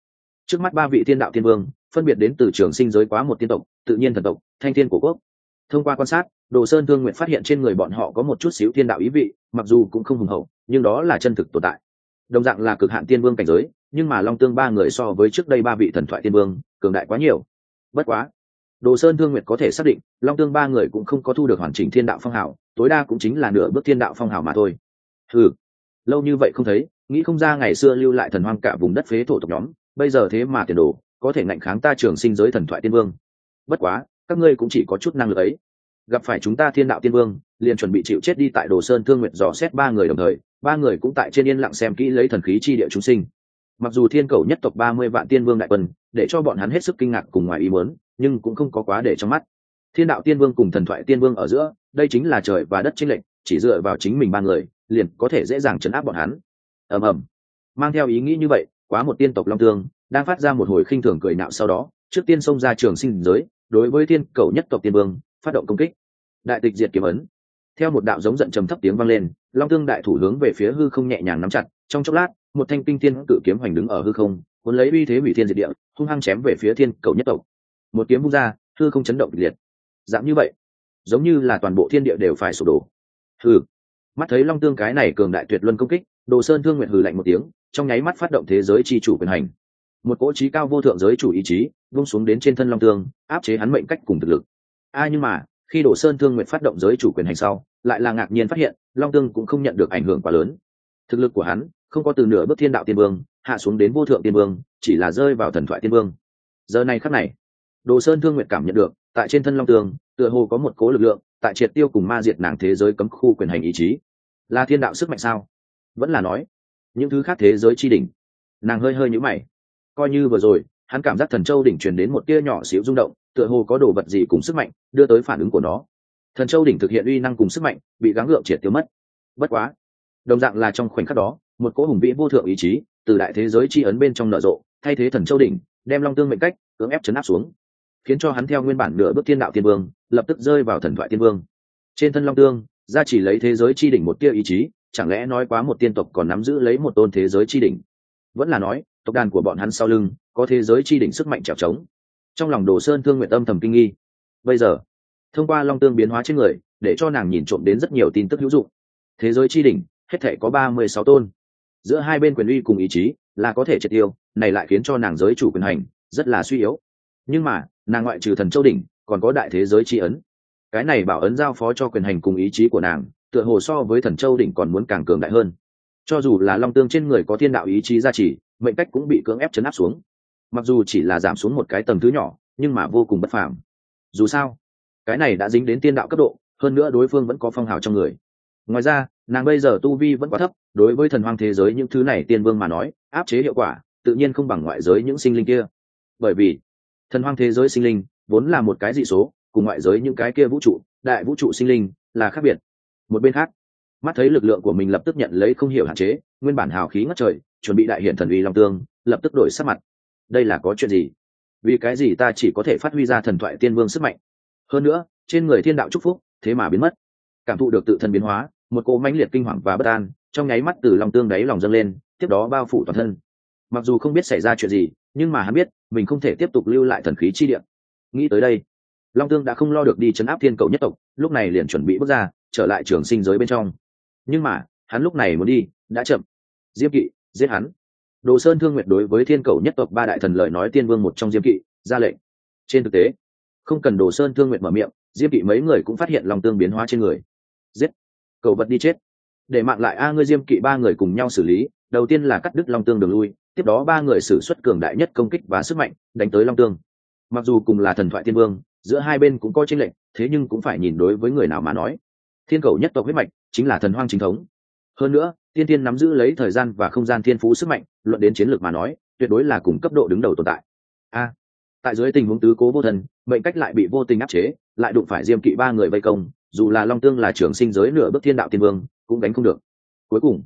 Trước mắt ba vị thiên đạo thiên vương, phân biệt đến từ trường sinh giới quá một tiên tộc, tự nhiên thần tộc, thanh thiên của quốc. Thông qua quan sát, đồ sơn thương nguyện phát hiện trên người bọn họ có một chút xíu thiên đạo ý vị, mặc dù cũng không hùng hậu, nhưng đó là chân thực tồn tại. Đồng dạng là cực hạn tiên vương cảnh giới, nhưng mà long tương ba người so với trước đây ba vị thần thoại tiên vương, cường đại quá nhiều. Bất quá đồ sơn thương nguyệt có thể xác định, long tương ba người cũng không có thu được hoàn chỉnh thiên đạo phong hào, tối đa cũng chính là nửa bước thiên đạo phong hào mà thôi. Ừ lâu như vậy không thấy, nghĩ không ra ngày xưa lưu lại thần hoang cả vùng đất phế thổ tộc nhóm, bây giờ thế mà tiền đồ, có thể ngạnh kháng ta trường sinh giới thần thoại tiên vương. Bất quá, các ngươi cũng chỉ có chút năng lực ấy. Gặp phải chúng ta thiên đạo tiên vương, liền chuẩn bị chịu chết đi tại đồ sơn thương nguyện dò xét ba người đồng thời, ba người cũng tại trên yên lặng xem kỹ lấy thần khí chi địa chúng sinh. Mặc dù thiên cầu nhất tộc ba mươi vạn tiên vương đại quân, để cho bọn hắn hết sức kinh ngạc cùng ngoài ý muốn nhưng cũng không có quá để trong mắt. Thiên đạo tiên vương cùng thần thoại tiên vương ở giữa, đây chính là trời và đất chính lệnh chỉ dựa vào chính mình ba người, liền có thể dễ dàng chấn áp bọn hắn. Ầm ầm. Mang theo ý nghĩ như vậy, quá một tiên tộc long tương, đang phát ra một hồi khinh thường cười nạo sau đó, trước tiên xông ra trường sinh giới, đối với thiên cầu nhất tộc tiên vương, phát động công kích. Đại tịch diệt kiếm ấn. Theo một đạo giống giận trầm thấp tiếng vang lên, long tương đại thủ hướng về phía hư không nhẹ nhàng nắm chặt, trong chốc lát, một thanh kinh tiên cự kiếm hoành đứng ở hư không, cuốn lấy uy thế hủy thiên diệt địa, hung hăng chém về phía thiên cầu nhất tộc một kiếm vung ra thư không chấn động kịch liệt. Dạng như vậy giống như là toàn bộ thiên địa đều phải sụp đổ. Hừ, mắt thấy long tương cái này cường đại tuyệt luân công kích đồ sơn thương nguyện hừ lạnh một tiếng trong nháy mắt phát động thế giới chi chủ quyền hành. Một cỗ trí cao vô thượng giới chủ ý chí vung xuống đến trên thân long tương áp chế hắn mệnh cách cùng thực lực. A à, nhưng mà khi đồ sơn thương nguyện phát động giới chủ quyền hành sau lại là ngạc nhiên phát hiện long tương cũng không nhận được ảnh hưởng quá lớn. Thực lực của hắn không có từ nửa bước thiên đạo tiên vương hạ xuống đến vô thượng tiên vương chỉ là rơi vào thần thoại tiên vương. Giờ này khắc này đồ sơn thương nguyện cảm nhận được, tại trên thân long tương tựa hồ có một cố lực lượng, tại triệt tiêu cùng ma diệt nàng thế giới cấm khu quyền hành ý chí. Là thiên đạo sức mạnh sao? Vẫn là nói, những thứ khác thế giới chi đỉnh. Nàng hơi hơi nhũ mày. Coi như vừa rồi, hắn cảm giác thần châu đỉnh truyền đến một tia nhỏ xíu rung động, tựa hồ có đồ vật gì cùng sức mạnh, đưa tới phản ứng của nó. Thần châu đỉnh thực hiện uy năng cùng sức mạnh, bị gắng gượng triệt tiêu mất. Bất quá, đồng dạng là trong khoảnh khắc đó, một cỗ hùng vĩ vô thượng ý chí, từ đại thế giới chi ấn bên trong nở rộ, thay thế thần châu đỉnh, đem long tương mệnh cách, cưỡng ép chấn áp xuống khiến cho hắn theo nguyên bản nửa bước thiên đạo tiên vương, lập tức rơi vào thần thoại tiên vương. Trên thân long tương, gia chỉ lấy thế giới chi đỉnh một tia ý chí, chẳng lẽ nói quá một tiên tộc còn nắm giữ lấy một tôn thế giới chi đỉnh? Vẫn là nói, tộc đàn của bọn hắn sau lưng, có thế giới chi đỉnh sức mạnh trèo trống. Trong lòng đồ sơn thương nguyện âm thầm kinh nghi. Bây giờ, thông qua long tương biến hóa trên người, để cho nàng nhìn trộm đến rất nhiều tin tức hữu dụng. Thế giới chi đỉnh, hết thể có ba mươi sáu tôn. Giữa hai bên quyền uy cùng ý chí là có thể triệt tiêu, này lại khiến cho nàng giới chủ quyền hành, rất là suy yếu. Nhưng mà nàng ngoại trừ thần châu đỉnh, còn có đại thế giới tri ấn. Cái này bảo ấn giao phó cho quyền hành cùng ý chí của nàng, tựa hồ so với thần châu đỉnh còn muốn càng cường đại hơn. Cho dù là long tương trên người có thiên đạo ý chí gia trì, mệnh cách cũng bị cưỡng ép chấn áp xuống. Mặc dù chỉ là giảm xuống một cái tầm thứ nhỏ, nhưng mà vô cùng bất phàm. Dù sao, cái này đã dính đến tiên đạo cấp độ, hơn nữa đối phương vẫn có phong hào trong người. Ngoài ra, nàng bây giờ tu vi vẫn quá thấp, đối với thần hoang thế giới những thứ này tiên vương mà nói, áp chế hiệu quả, tự nhiên không bằng ngoại giới những sinh linh kia. Bởi vì thần hoang thế giới sinh linh, vốn là một cái dị số, cùng ngoại giới những cái kia vũ trụ, đại vũ trụ sinh linh là khác biệt. Một bên khác, mắt thấy lực lượng của mình lập tức nhận lấy không hiểu hạn chế, nguyên bản hào khí ngất trời, chuẩn bị đại hiện thần uy long tương, lập tức đổi sắc mặt. Đây là có chuyện gì? Vì cái gì ta chỉ có thể phát huy ra thần thoại tiên vương sức mạnh? Hơn nữa, trên người thiên đạo chúc phúc, thế mà biến mất. Cảm thụ được tự thân biến hóa, một cỗ mãnh liệt kinh hoàng và bất an, trong nháy mắt từ lòng tương đáy lòng dâng lên, tiếp đó bao phủ toàn thân. Mặc dù không biết xảy ra chuyện gì nhưng mà hắn biết, mình không thể tiếp tục lưu lại thần khí chi địa. Nghĩ tới đây, long tương đã không lo được đi chấn áp thiên cầu nhất tộc, lúc này liền chuẩn bị bước ra, trở lại trường sinh giới bên trong. Nhưng mà, hắn lúc này muốn đi, đã chậm. Diêm kỵ, giết hắn. Đồ sơn thương nguyệt đối với thiên cầu nhất tộc ba đại thần lợi nói tiên vương một trong diêm kỵ, ra lệnh. Trên thực tế, không cần đồ sơn thương nguyệt mở miệng, diêm kỵ mấy người cũng phát hiện lòng tương biến hóa trên người. Giết! Cầu vật đi chết. Để mạng lại a ngươi diêm kỵ ba người cùng nhau xử lý, đầu tiên là cắt đứt long tương đường lui tiếp đó ba người xử xuất cường đại nhất công kích và sức mạnh, đánh tới long tương. Mặc dù cùng là thần thoại tiên vương, giữa hai bên cũng có tranh lệch, thế nhưng cũng phải nhìn đối với người nào mà nói. Thiên cầu nhất tộc huyết mạch chính là thần hoang chính thống. Hơn nữa, tiên tiên nắm giữ lấy thời gian và không gian thiên phú sức mạnh, luận đến chiến lược mà nói, tuyệt đối là cùng cấp độ đứng đầu tồn tại. A, tại dưới tình huống tứ cố vô thần, mệnh cách lại bị vô tình áp chế, lại đụng phải diêm kỵ ba người vây công, dù là long tương là trưởng sinh giới nửa bước thiên đạo tiên vương, cũng đánh không được. Cuối cùng,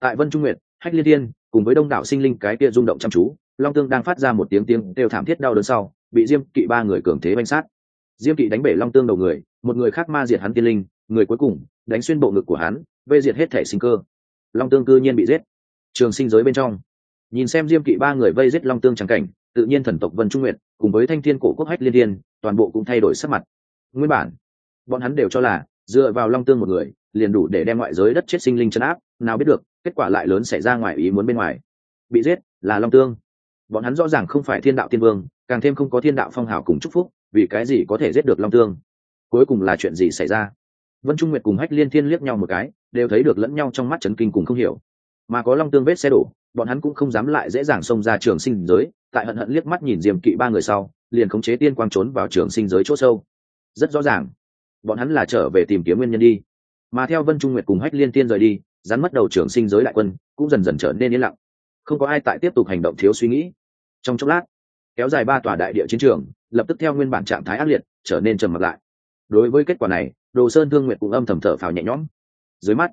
tại vân trung nguyệt, hách liên thiên cùng với đông đảo sinh linh cái kia rung động chăm chú, long tương đang phát ra một tiếng tiếng đều thảm thiết đau đớn sau, bị diêm kỵ ba người cường thế banh sát. Diêm kỵ đánh bể long tương đầu người, một người khác ma diệt hắn tiên linh, người cuối cùng đánh xuyên bộ ngực của hắn, vây diệt hết thể sinh cơ. Long tương cư nhiên bị giết. Trường sinh giới bên trong. Nhìn xem diêm kỵ ba người vây giết long tương trắng cảnh, tự nhiên thần tộc vân trung nguyện cùng với thanh thiên cổ quốc hách liên thiên, toàn bộ cũng thay đổi sắc mặt. Nguyên bản, bọn hắn đều cho là dựa vào long tương một người liền đủ để đem ngoại giới đất chết sinh linh chấn áp, nào biết được, kết quả lại lớn xảy ra ngoài ý muốn bên ngoài. Bị giết, là long tương. Bọn hắn rõ ràng không phải thiên đạo tiên vương, càng thêm không có thiên đạo phong hào cùng chúc phúc, vì cái gì có thể giết được long tương? Cuối cùng là chuyện gì xảy ra? Vân trung nguyệt cùng hách liên thiên liếc nhau một cái, đều thấy được lẫn nhau trong mắt chấn kinh cùng không hiểu. Mà có long tương vết xe đổ, bọn hắn cũng không dám lại dễ dàng xông ra trường sinh giới, tại hận hận liếc mắt nhìn diềm kỵ ba người sau, liền khống chế tiên quang trốn vào trường sinh giới chỗ sâu. Rất rõ ràng, bọn hắn là trở về tìm kiếm nguyên nhân đi mà theo vân trung nguyệt cùng hách liên tiên rời đi, rắn mất đầu Trưởng sinh giới đại quân cũng dần dần trở nên yên lặng. Không có ai tại tiếp tục hành động thiếu suy nghĩ. Trong chốc lát, kéo dài ba tòa đại địa chiến trường, lập tức theo nguyên bản trạng thái ác liệt, trở nên trầm mặc lại. Đối với kết quả này, đồ sơn thương nguyện cũng âm thầm thở phào nhẹ nhõm. Dưới mắt,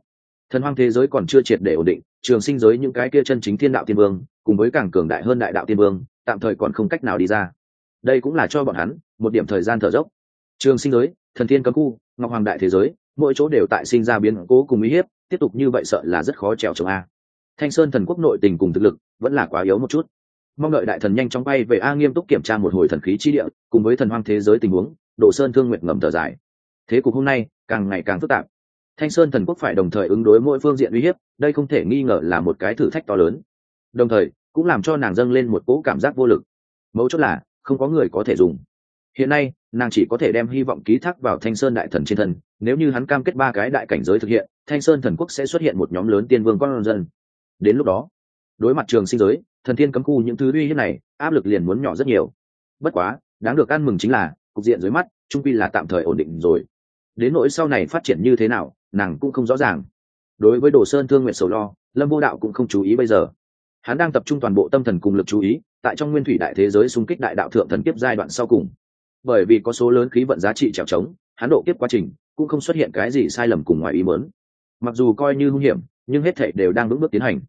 thần hoang thế giới còn chưa triệt để ổn định, trường sinh giới những cái kia chân chính thiên đạo tiên vương, cùng với càng cường đại hơn đại đạo tiên vương, tạm thời còn không cách nào đi ra. Đây cũng là cho bọn hắn một điểm thời gian thở dốc. Trường sinh giới, thần thiên cấm khu, ngọc hoàng đại thế giới mỗi chỗ đều tại sinh ra biến cố cùng uy hiếp, tiếp tục như vậy sợ là rất khó trèo trồng a. Thanh sơn thần quốc nội tình cùng thực lực vẫn là quá yếu một chút. Mong đợi đại thần nhanh chóng bay về a nghiêm túc kiểm tra một hồi thần khí chi địa, cùng với thần hoang thế giới tình huống độ sơn thương nguyện ngầm thở dài. Thế cục hôm nay càng ngày càng phức tạp. Thanh sơn thần quốc phải đồng thời ứng đối mỗi phương diện uy hiếp, đây không thể nghi ngờ là một cái thử thách to lớn. Đồng thời, cũng làm cho nàng dâng lên một cỗ cảm giác vô lực. Mấu chốt là, không có người có thể dùng hiện nay, nàng chỉ có thể đem hy vọng ký thác vào thanh sơn đại thần trên thân, nếu như hắn cam kết ba cái đại cảnh giới thực hiện, thanh sơn thần quốc sẽ xuất hiện một nhóm lớn tiên vương con dân. Đến lúc đó, đối mặt trường sinh giới, thần thiên cấm khu những thứ uy hiếp này, áp lực liền muốn nhỏ rất nhiều. Bất quá, đáng được ăn mừng chính là, cục diện dưới mắt, trung quy là tạm thời ổn định rồi. Đến nỗi sau này phát triển như thế nào, nàng cũng không rõ ràng. Đối với đồ sơn thương nguyện sầu lo, lâm vô đạo cũng không chú ý bây giờ. Hắn đang tập trung toàn bộ tâm thần cùng lực chú ý, tại trong nguyên thủy đại thế giới xung kích đại đạo thượng thần kiếp giai đoạn sau cùng bởi vì có số lớn khí vận giá trị trèo trống, hắn độ kiếp quá trình cũng không xuất hiện cái gì sai lầm cùng ngoài ý mớn mặc dù coi như hung hiểm, nhưng hết thể đều đang vững bước tiến hành.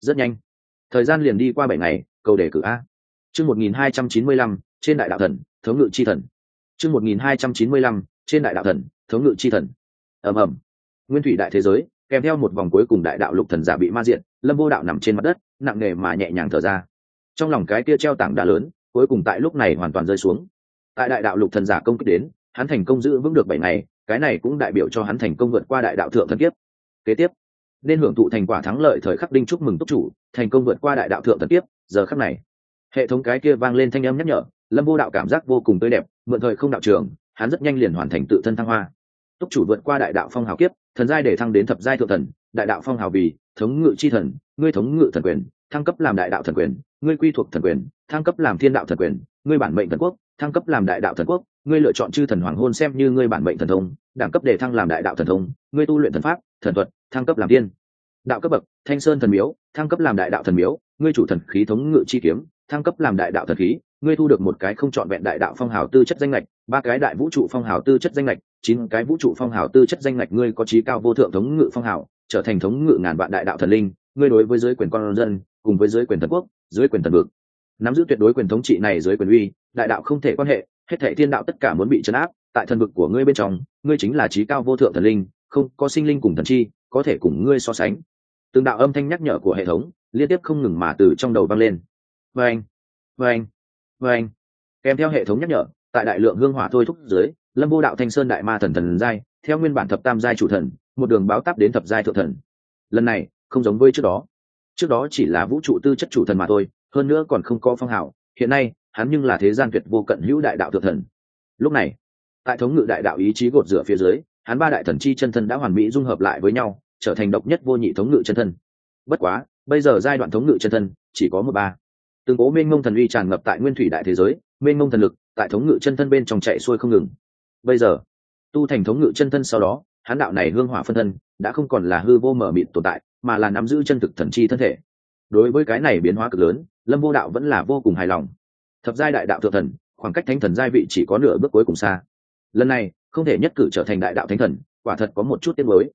Rất nhanh, thời gian liền đi qua bảy ngày, cầu đề cử a. Chương một nghìn hai trăm chín mươi lăm, trên đại đạo thần, thống ngự chi thần. Chương một nghìn hai trăm chín mươi lăm, trên đại đạo thần, thống ngự chi thần. Ầm ầm. Nguyên thủy đại thế giới, kèm theo một vòng cuối cùng đại đạo lục thần giả bị ma diện, lâm vô đạo nằm trên mặt đất, nặng nề mà nhẹ nhàng thở ra. Trong lòng cái kia treo tảng đá lớn, cuối cùng tại lúc này hoàn toàn rơi xuống tại đại đạo lục thần giả công kích đến, hắn thành công giữ vững được bảy ngày, cái này cũng đại biểu cho hắn thành công vượt qua đại đạo thượng thần kiếp. Kế tiếp, nên hưởng thụ thành quả thắng lợi thời khắc đinh chúc mừng túc chủ, thành công vượt qua đại đạo thượng thần kiếp, giờ khắc này. Hệ thống cái kia vang lên thanh âm nhắc nhở, lâm vô đạo cảm giác vô cùng tươi đẹp, mượn thời không đạo trường, hắn rất nhanh liền hoàn thành tự thân thăng hoa. Túc chủ vượt qua đại đạo phong hào kiếp, thần giai để thăng đến thập giai thượng thần, đại đạo phong hào vì, thống ngự chi thần, ngươi thống ngự thần quyền, thăng cấp làm đại đạo thần quyền, ngươi quy thuộc thần quyền, thăng cấp làm thiên đạo thần quyền, ngươi bản mệnh thần quốc thăng cấp làm đại đạo thần quốc, ngươi lựa chọn chư thần hoàng hôn xem như ngươi bản mệnh thần thông, đẳng cấp để thăng làm đại đạo thần thông, ngươi tu luyện thần pháp, thần thuật, thăng cấp làm tiên. Đạo cấp bậc, thanh sơn thần miếu, thăng cấp làm đại đạo thần miếu, ngươi chủ thần khí thống ngự chi kiếm, thăng cấp làm đại đạo thần khí, ngươi thu được một cái không chọn vẹn đại đạo phong hào tư chất danh lệch ba cái đại vũ trụ phong hào tư chất danh lệch chín cái vũ trụ phong hào tư chất danh lệch ngươi có trí cao vô thượng thống ngự phong hào, trở thành thống ngự ngàn vạn đại đạo thần linh, ngươi đối với giới quyền con dân, cùng với giới quyền thần quốc, giới quyền thần vực nắm giữ tuyệt đối quyền thống trị này dưới quyền uy, đại đạo không thể quan hệ, hết thể thiên đạo tất cả muốn bị chấn áp, tại thần vực của ngươi bên trong, ngươi chính là trí cao vô thượng thần linh, không có sinh linh cùng thần chi, có thể cùng ngươi so sánh. Từng đạo âm thanh nhắc nhở của hệ thống, liên tiếp không ngừng mà từ trong đầu vang lên. Vê anh vê anh vê anh kèm theo hệ thống nhắc nhở, tại đại lượng hương hỏa thôi thúc dưới, lâm vô đạo thanh sơn đại ma thần thần giai, theo nguyên bản thập tam giai chủ thần, một đường báo tắp đến thập giai thượng thần. Lần này, không giống với trước đó. Trước đó chỉ là vũ trụ tư chất chủ thần mà thôi hơn nữa còn không có phong hào, hiện nay, hắn nhưng là thế gian tuyệt vô cận hữu đại đạo thượng thần. Lúc này, tại thống ngự đại đạo ý chí gột rửa phía dưới, hắn ba đại thần chi chân thân đã hoàn mỹ dung hợp lại với nhau, trở thành độc nhất vô nhị thống ngự chân thân. Bất quá, bây giờ giai đoạn thống ngự chân thân chỉ có một ba. Từng cố mênh mông thần uy tràn ngập tại nguyên thủy đại thế giới, mênh mông thần lực tại thống ngự chân thân bên trong chạy xuôi không ngừng. Bây giờ, tu thành thống ngự chân thân sau đó, hắn đạo này hương hỏa phân thân đã không còn là hư vô mở mịt tồn tại, mà là nắm giữ chân thực thần chi thân thể đối với cái này biến hóa cực lớn, lâm vô đạo vẫn là vô cùng hài lòng. Thập giai đại đạo thượng thần, khoảng cách thánh thần giai vị chỉ có nửa bước cuối cùng xa. Lần này, không thể nhất cử trở thành đại đạo thánh thần, quả thật có một chút tiếc mới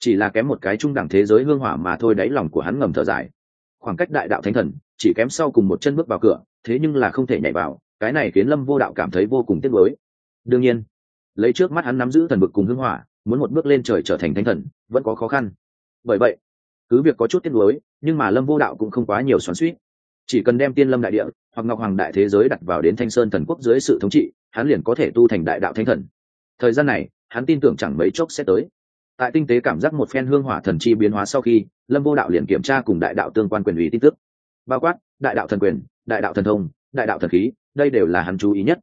chỉ là kém một cái trung đẳng thế giới hương hỏa mà thôi đáy lòng của hắn ngầm thở dài. Khoảng cách đại đạo thánh thần, chỉ kém sau cùng một chân bước vào cửa, thế nhưng là không thể nhảy vào, cái này khiến lâm vô đạo cảm thấy vô cùng tiếc mới đương nhiên, lấy trước mắt hắn nắm giữ thần vực cùng hương hỏa, muốn một bước lên trời trở thành thánh thần, vẫn có khó khăn. Bởi vậy cứ việc có chút tiếc nuối, nhưng mà lâm vô đạo cũng không quá nhiều xoắn suýt chỉ cần đem tiên lâm đại địa hoặc ngọc hoàng đại thế giới đặt vào đến thanh sơn thần quốc dưới sự thống trị, hắn liền có thể tu thành đại đạo thanh thần. Thời gian này, hắn tin tưởng chẳng mấy chốc sẽ tới. Tại tinh tế cảm giác một phen hương hỏa thần chi biến hóa sau khi, lâm vô đạo liền kiểm tra cùng đại đạo tương quan quyền ủy tin tức. Bao quát, đại đạo thần quyền, đại đạo thần thông, đại đạo thần khí, đây đều là hắn chú ý nhất.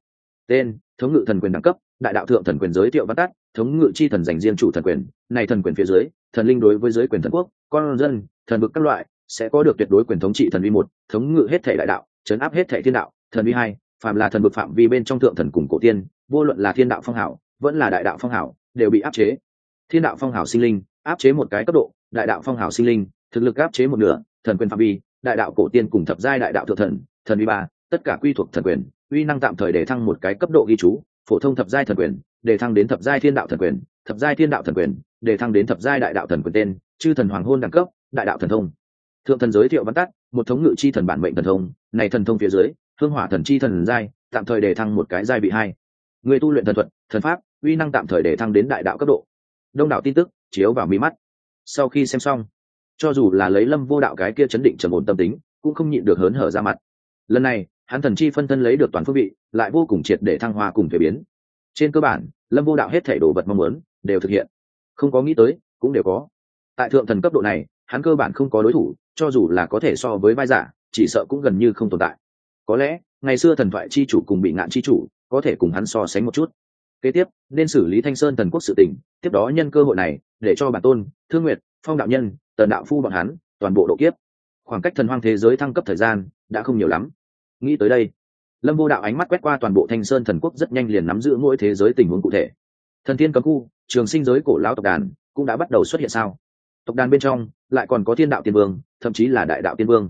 Tên, thống ngự thần quyền đẳng cấp, đại đạo thượng thần quyền giới thiệu văn tắt, thống ngự chi thần dành riêng chủ thần quyền, này thần quyền phía dưới thần linh đối với giới quyền thần quốc, con dân, thần vực các loại, sẽ có được tuyệt đối quyền thống trị thần vi một, thống ngự hết thể đại đạo, chấn áp hết thể thiên đạo, thần vi hai, phạm là thần vực phạm vi bên trong thượng thần cùng cổ tiên, vô luận là thiên đạo phong hảo, vẫn là đại đạo phong hảo, đều bị áp chế. Thiên đạo phong hảo sinh linh, áp chế một cái cấp độ, đại đạo phong hảo sinh linh, thực lực áp chế một nửa, thần quyền phạm vi, đại đạo cổ tiên cùng thập giai đại đạo thượng thần thần vi ba, tất cả quy thuộc thần quyền, uy năng tạm thời để thăng một cái cấp độ ghi chú, phổ thông thập giai thần quyền, để thăng đến thập giai thiên đạo thần quyền, thập giai thiên đạo thần quyền để thăng đến thập giai đại đạo thần quyền tên, chư thần hoàng hôn đẳng cấp, đại đạo thần thông. Thượng thần giới thiệu văn tắt, một thống ngự chi thần bản mệnh thần thông, này thần thông phía dưới, hương hỏa thần chi thần giai, tạm thời để thăng một cái giai bị hai. Người tu luyện thần thuật, thần pháp, uy năng tạm thời để thăng đến đại đạo cấp độ. Đông đảo tin tức, chiếu vào mi mắt. Sau khi xem xong, cho dù là lấy lâm vô đạo cái kia chấn định trầm ổn tâm tính, cũng không nhịn được hớn hở ra mặt. Lần này, hắn thần chi phân thân lấy được toàn phương vị, lại vô cùng triệt để thăng hoa cùng thể biến. Trên cơ bản, lâm vô đạo hết thể đồ vật mong muốn, đều thực hiện không có nghĩ tới, cũng đều có. Tại thượng thần cấp độ này, hắn cơ bản không có đối thủ, cho dù là có thể so với vai giả, chỉ sợ cũng gần như không tồn tại. Có lẽ, ngày xưa thần thoại chi chủ cùng bị ngạn chi chủ, có thể cùng hắn so sánh một chút. Kế tiếp, nên xử lý thanh sơn thần quốc sự tỉnh tiếp đó nhân cơ hội này, để cho bản tôn, thương nguyệt, phong đạo nhân, tần đạo phu bọn hắn, toàn bộ độ kiếp. Khoảng cách thần hoang thế giới thăng cấp thời gian, đã không nhiều lắm. Nghĩ tới đây, lâm vô đạo ánh mắt quét qua toàn bộ thanh sơn thần quốc rất nhanh liền nắm giữ mỗi thế giới tình huống cụ thể. Thần thiên cấm khu trường sinh giới cổ lão tộc đàn cũng đã bắt đầu xuất hiện sao? Tộc đàn bên trong lại còn có thiên đạo tiên vương, thậm chí là đại đạo tiên vương.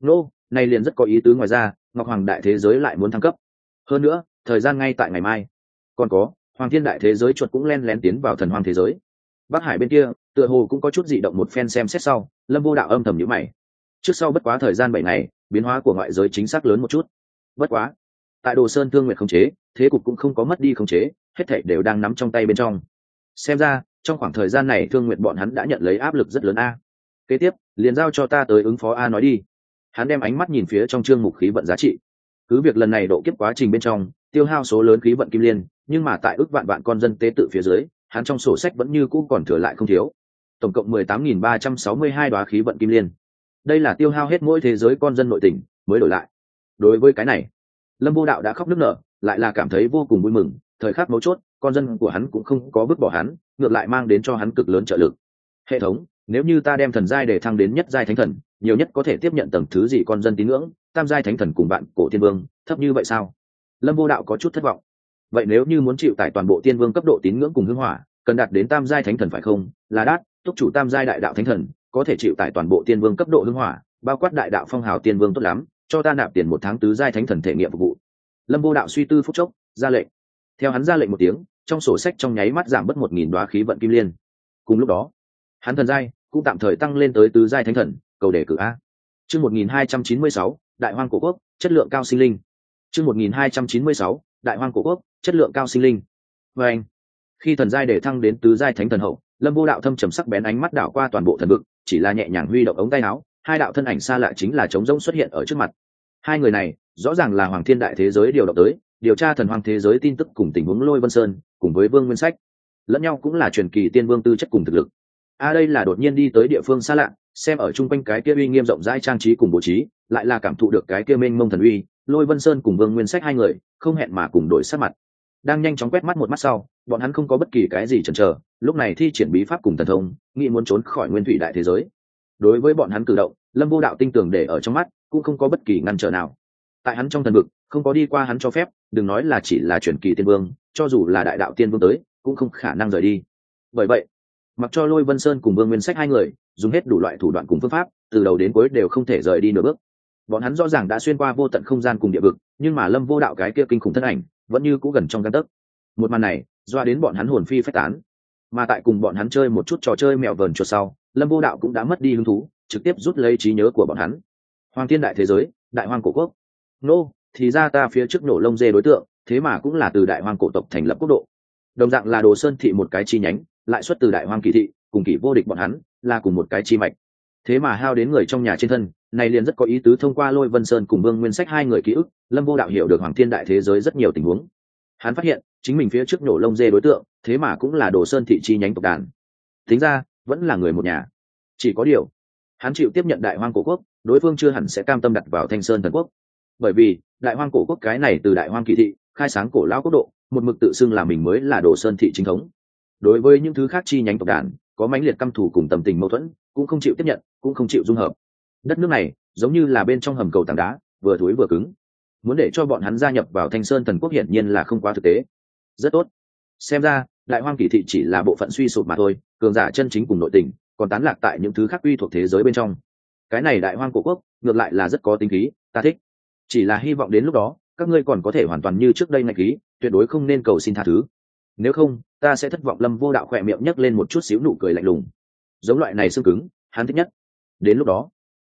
Nô này liền rất có ý tứ ngoài ra, ngọc hoàng đại thế giới lại muốn thăng cấp. Hơn nữa, thời gian ngay tại ngày mai. Còn có, hoàng thiên đại thế giới chuột cũng len lén tiến vào thần hoàng thế giới. Bắc hải bên kia, tựa hồ cũng có chút dị động một phen xem xét sau, lâm vô đạo âm thầm nhữ mày. Trước sau bất quá thời gian bảy ngày, biến hóa của ngoại giới chính xác lớn một chút. Bất quá, tại đồ sơn thương nguyện khống chế, thế cục cũng không có mất đi khống chế, hết thảy đều đang nắm trong tay bên trong xem ra, trong khoảng thời gian này thương nguyện bọn hắn đã nhận lấy áp lực rất lớn a. Kế tiếp, liền giao cho ta tới ứng phó a nói đi. Hắn đem ánh mắt nhìn phía trong chương mục khí vận giá trị. Cứ việc lần này độ kiếp quá trình bên trong, tiêu hao số lớn khí vận kim liên, nhưng mà tại ước vạn vạn con dân tế tự phía dưới, hắn trong sổ sách vẫn như cũ còn thừa lại không thiếu. Tổng cộng mười tám nghìn ba trăm sáu mươi hai đoá khí vận kim liên. Đây là tiêu hao hết mỗi thế giới con dân nội tỉnh mới đổi lại. Đối với cái này, lâm vô đạo đã khóc nức nở, lại là cảm thấy vô cùng vui mừng, thời khắc mấu chốt con dân của hắn cũng không có vứt bỏ hắn, ngược lại mang đến cho hắn cực lớn trợ lực. Hệ thống, nếu như ta đem thần giai để thăng đến nhất giai thánh thần, nhiều nhất có thể tiếp nhận tầng thứ gì con dân tín ngưỡng, tam giai thánh thần cùng bạn cổ tiên vương, thấp như vậy sao? Lâm vô đạo có chút thất vọng. Vậy nếu như muốn chịu tại toàn bộ tiên vương cấp độ tín ngưỡng cùng hưng hỏa, cần đạt đến tam giai thánh thần phải không? Là đát, túc chủ tam giai đại đạo thánh thần, có thể chịu tại toàn bộ tiên vương cấp độ hưng hỏa, bao quát đại đạo phong hào tiên vương tốt lắm, cho ta nạp tiền một tháng tứ giai thánh thần thể nghiệm phục vụ. Lâm vô đạo suy tư phúc chốc, ra lệnh theo hắn ra lệnh một tiếng, trong sổ sách trong nháy mắt giảm bớt một nghìn đoá khí vận kim liên. Cùng lúc đó, hắn thần giai cũng tạm thời tăng lên tới tứ giai thánh thần, cầu đề cử a. Chương một nghìn hai trăm chín mươi sáu, đại hoang cổ quốc, chất lượng cao sinh linh. Chương một nghìn hai trăm chín mươi sáu, đại hoang cổ quốc, chất lượng cao sinh linh. Và anh, khi thần giai để thăng đến tứ giai thánh thần hậu, lâm vô đạo thâm trầm sắc bén ánh mắt đảo qua toàn bộ thần vực, chỉ là nhẹ nhàng huy động ống tay áo, hai đạo thân ảnh xa lạ chính là trống rỗng xuất hiện ở trước mặt. Hai người này, rõ ràng là hoàng thiên đại thế giới điều động tới điều tra thần hoàng thế giới tin tức cùng tình huống lôi vân sơn, cùng với vương nguyên sách. Lẫn nhau cũng là truyền kỳ tiên vương tư chất cùng thực lực. A đây là đột nhiên đi tới địa phương xa lạ, xem ở chung quanh cái kia uy nghiêm rộng rãi trang trí cùng bố trí, lại là cảm thụ được cái kia mênh mông thần uy, lôi vân sơn cùng vương nguyên sách hai người, không hẹn mà cùng đổi sát mặt. Đang nhanh chóng quét mắt một mắt sau, bọn hắn không có bất kỳ cái gì chần chờ, lúc này thi triển bí pháp cùng thần thông, nghĩ muốn trốn khỏi nguyên thủy đại thế giới. Đối với bọn hắn cử động, lâm vô đạo tinh tường để ở trong mắt, cũng không có bất kỳ ngăn trở nào. Tại hắn trong thần vực, không có đi qua hắn cho phép đừng nói là chỉ là truyền kỳ tiên vương, cho dù là đại đạo tiên vương tới, cũng không khả năng rời đi. Bởi vậy, mặc cho lôi vân sơn cùng vương nguyên sách hai người dùng hết đủ loại thủ đoạn cùng phương pháp, từ đầu đến cuối đều không thể rời đi nửa bước. Bọn hắn rõ ràng đã xuyên qua vô tận không gian cùng địa vực, nhưng mà lâm vô đạo cái kia kinh khủng thân ảnh vẫn như cũ gần trong căn tấc. Một màn này, doa đến bọn hắn hồn phi phách tán. Mà tại cùng bọn hắn chơi một chút trò chơi mèo vờn chuột sau, lâm vô đạo cũng đã mất đi hứng thú, trực tiếp rút lấy trí nhớ của bọn hắn. Hoàng thiên đại thế giới, đại hoàng cổ quốc. Nô thì ra ta phía trước nổ lông dê đối tượng, thế mà cũng là từ đại hoàng cổ tộc thành lập quốc độ. Đồng dạng là đồ sơn thị một cái chi nhánh, lại xuất từ đại hoàng kỳ thị, cùng kỳ vô địch bọn hắn, là cùng một cái chi mạch. Thế mà hao đến người trong nhà trên thân, này liền rất có ý tứ thông qua lôi vân sơn cùng vương nguyên sách hai người ký ức, lâm vô đạo hiểu được hoàng thiên đại thế giới rất nhiều tình huống. Hắn phát hiện, chính mình phía trước nổ lông dê đối tượng, thế mà cũng là đồ sơn thị chi nhánh tộc đàn. Tính ra, vẫn là người một nhà. Chỉ có điều, hắn chịu tiếp nhận đại hoang cổ quốc, đối phương chưa hẳn sẽ cam tâm đặt vào thanh sơn thần quốc bởi vì, đại hoang cổ quốc cái này từ đại hoang kỳ thị, khai sáng cổ lão quốc độ, một mực tự xưng là mình mới là đồ sơn thị chính thống. Đối với những thứ khác chi nhánh tộc đàn, có mãnh liệt căm thù cùng tầm tình mâu thuẫn, cũng không chịu tiếp nhận, cũng không chịu dung hợp. Đất nước này, giống như là bên trong hầm cầu tảng đá, vừa thối vừa cứng. Muốn để cho bọn hắn gia nhập vào thanh sơn thần quốc hiển nhiên là không quá thực tế. Rất tốt. Xem ra, đại hoang kỳ thị chỉ là bộ phận suy sụp mà thôi, cường giả chân chính cùng nội tình, còn tán lạc tại những thứ khác uy thuộc thế giới bên trong. Cái này đại hoang cổ quốc, ngược lại là rất có tính khí, ta thích chỉ là hy vọng đến lúc đó, các ngươi còn có thể hoàn toàn như trước đây ngạch khí tuyệt đối không nên cầu xin tha thứ. Nếu không, ta sẽ thất vọng lâm vô đạo khỏe miệng nhấc lên một chút xíu nụ cười lạnh lùng. Giống loại này xương cứng, hắn thích nhất. Đến lúc đó,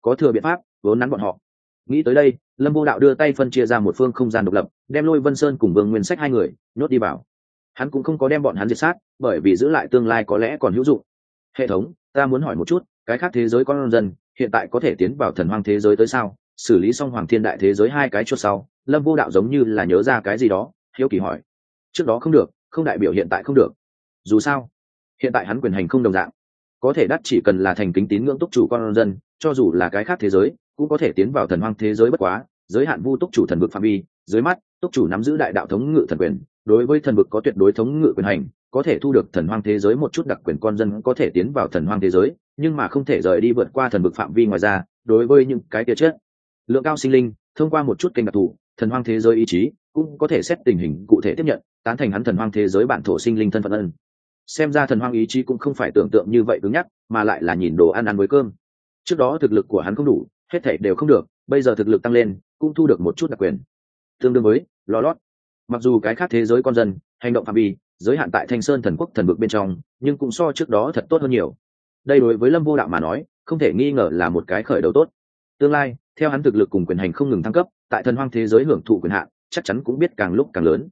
có thừa biện pháp, vốn nắn bọn họ. Nghĩ tới đây, lâm vô đạo đưa tay phân chia ra một phương không gian độc lập, đem lôi vân sơn cùng vương nguyên sách hai người nhốt đi vào. Hắn cũng không có đem bọn hắn diệt sát, bởi vì giữ lại tương lai có lẽ còn hữu dụng. Hệ thống, ta muốn hỏi một chút, cái khác thế giới con dân hiện tại có thể tiến vào thần hoang thế giới tới sao? Xử lý xong hoàng thiên đại thế giới hai cái chốt sau, lâm vô đạo giống như là nhớ ra cái gì đó, hiếu kỳ hỏi. Trước đó không được, không đại biểu hiện tại không được. Dù sao, hiện tại hắn quyền hành không đồng dạng. Có thể đắt chỉ cần là thành kính tín ngưỡng túc chủ con dân, cho dù là cái khác thế giới, cũng có thể tiến vào thần hoang thế giới bất quá, giới hạn vu túc chủ thần vực phạm vi, dưới mắt, túc chủ nắm giữ đại đạo thống ngự thần quyền, đối với thần vực có tuyệt đối thống ngự quyền hành, có thể thu được thần hoang thế giới một chút đặc quyền con dân có thể tiến vào thần hoang thế giới, nhưng mà không thể rời đi vượt qua thần vực phạm vi ngoài ra, đối với những cái kia chết lượng cao sinh linh, thông qua một chút kênh đặc thù, thần hoang thế giới ý chí, cũng có thể xét tình hình cụ thể tiếp nhận, tán thành hắn thần hoang thế giới bản thổ sinh linh thân phận ân. Xem ra thần hoang ý chí cũng không phải tưởng tượng như vậy cứng nhắc, mà lại là nhìn đồ ăn ăn với cơm. Trước đó thực lực của hắn không đủ, hết thể đều không được, bây giờ thực lực tăng lên, cũng thu được một chút đặc quyền. Tương đương với, lo lót. Mặc dù cái khác thế giới con dân, hành động phạm vi, giới hạn tại thanh sơn thần quốc thần vực bên trong, nhưng cũng so trước đó thật tốt hơn nhiều. Đây đối với lâm vô đạo mà nói, không thể nghi ngờ là một cái khởi đầu tốt. Tương lai theo hắn thực lực cùng quyền hành không ngừng thăng cấp, tại thần hoang thế giới hưởng thụ quyền hạn, chắc chắn cũng biết càng lúc càng lớn.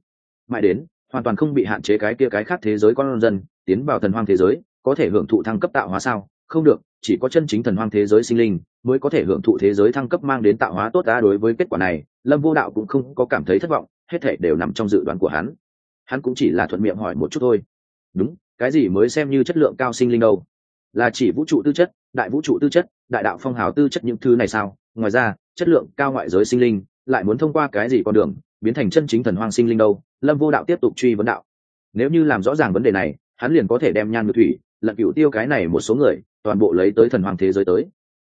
Mãi đến, hoàn toàn không bị hạn chế cái kia cái khác thế giới con dân, tiến vào thần hoang thế giới, có thể hưởng thụ thăng cấp tạo hóa sao? Không được, chỉ có chân chính thần hoang thế giới sinh linh mới có thể hưởng thụ thế giới thăng cấp mang đến tạo hóa tốt ta đối với kết quả này, lâm vô đạo cũng không có cảm thấy thất vọng, hết thể đều nằm trong dự đoán của hắn. Hắn cũng chỉ là thuận miệng hỏi một chút thôi. Đúng, cái gì mới xem như chất lượng cao sinh linh đâu? Là chỉ vũ trụ tư chất, đại vũ trụ tư chất, đại đạo phong hào tư chất những thứ này sao? Ngoài ra, chất lượng cao ngoại giới sinh linh lại muốn thông qua cái gì con đường biến thành chân chính thần hoang sinh linh đâu? Lâm vô đạo tiếp tục truy vấn đạo. Nếu như làm rõ ràng vấn đề này, hắn liền có thể đem nhan ngự thủy, lận cựu tiêu cái này một số người toàn bộ lấy tới thần hoàng thế giới tới.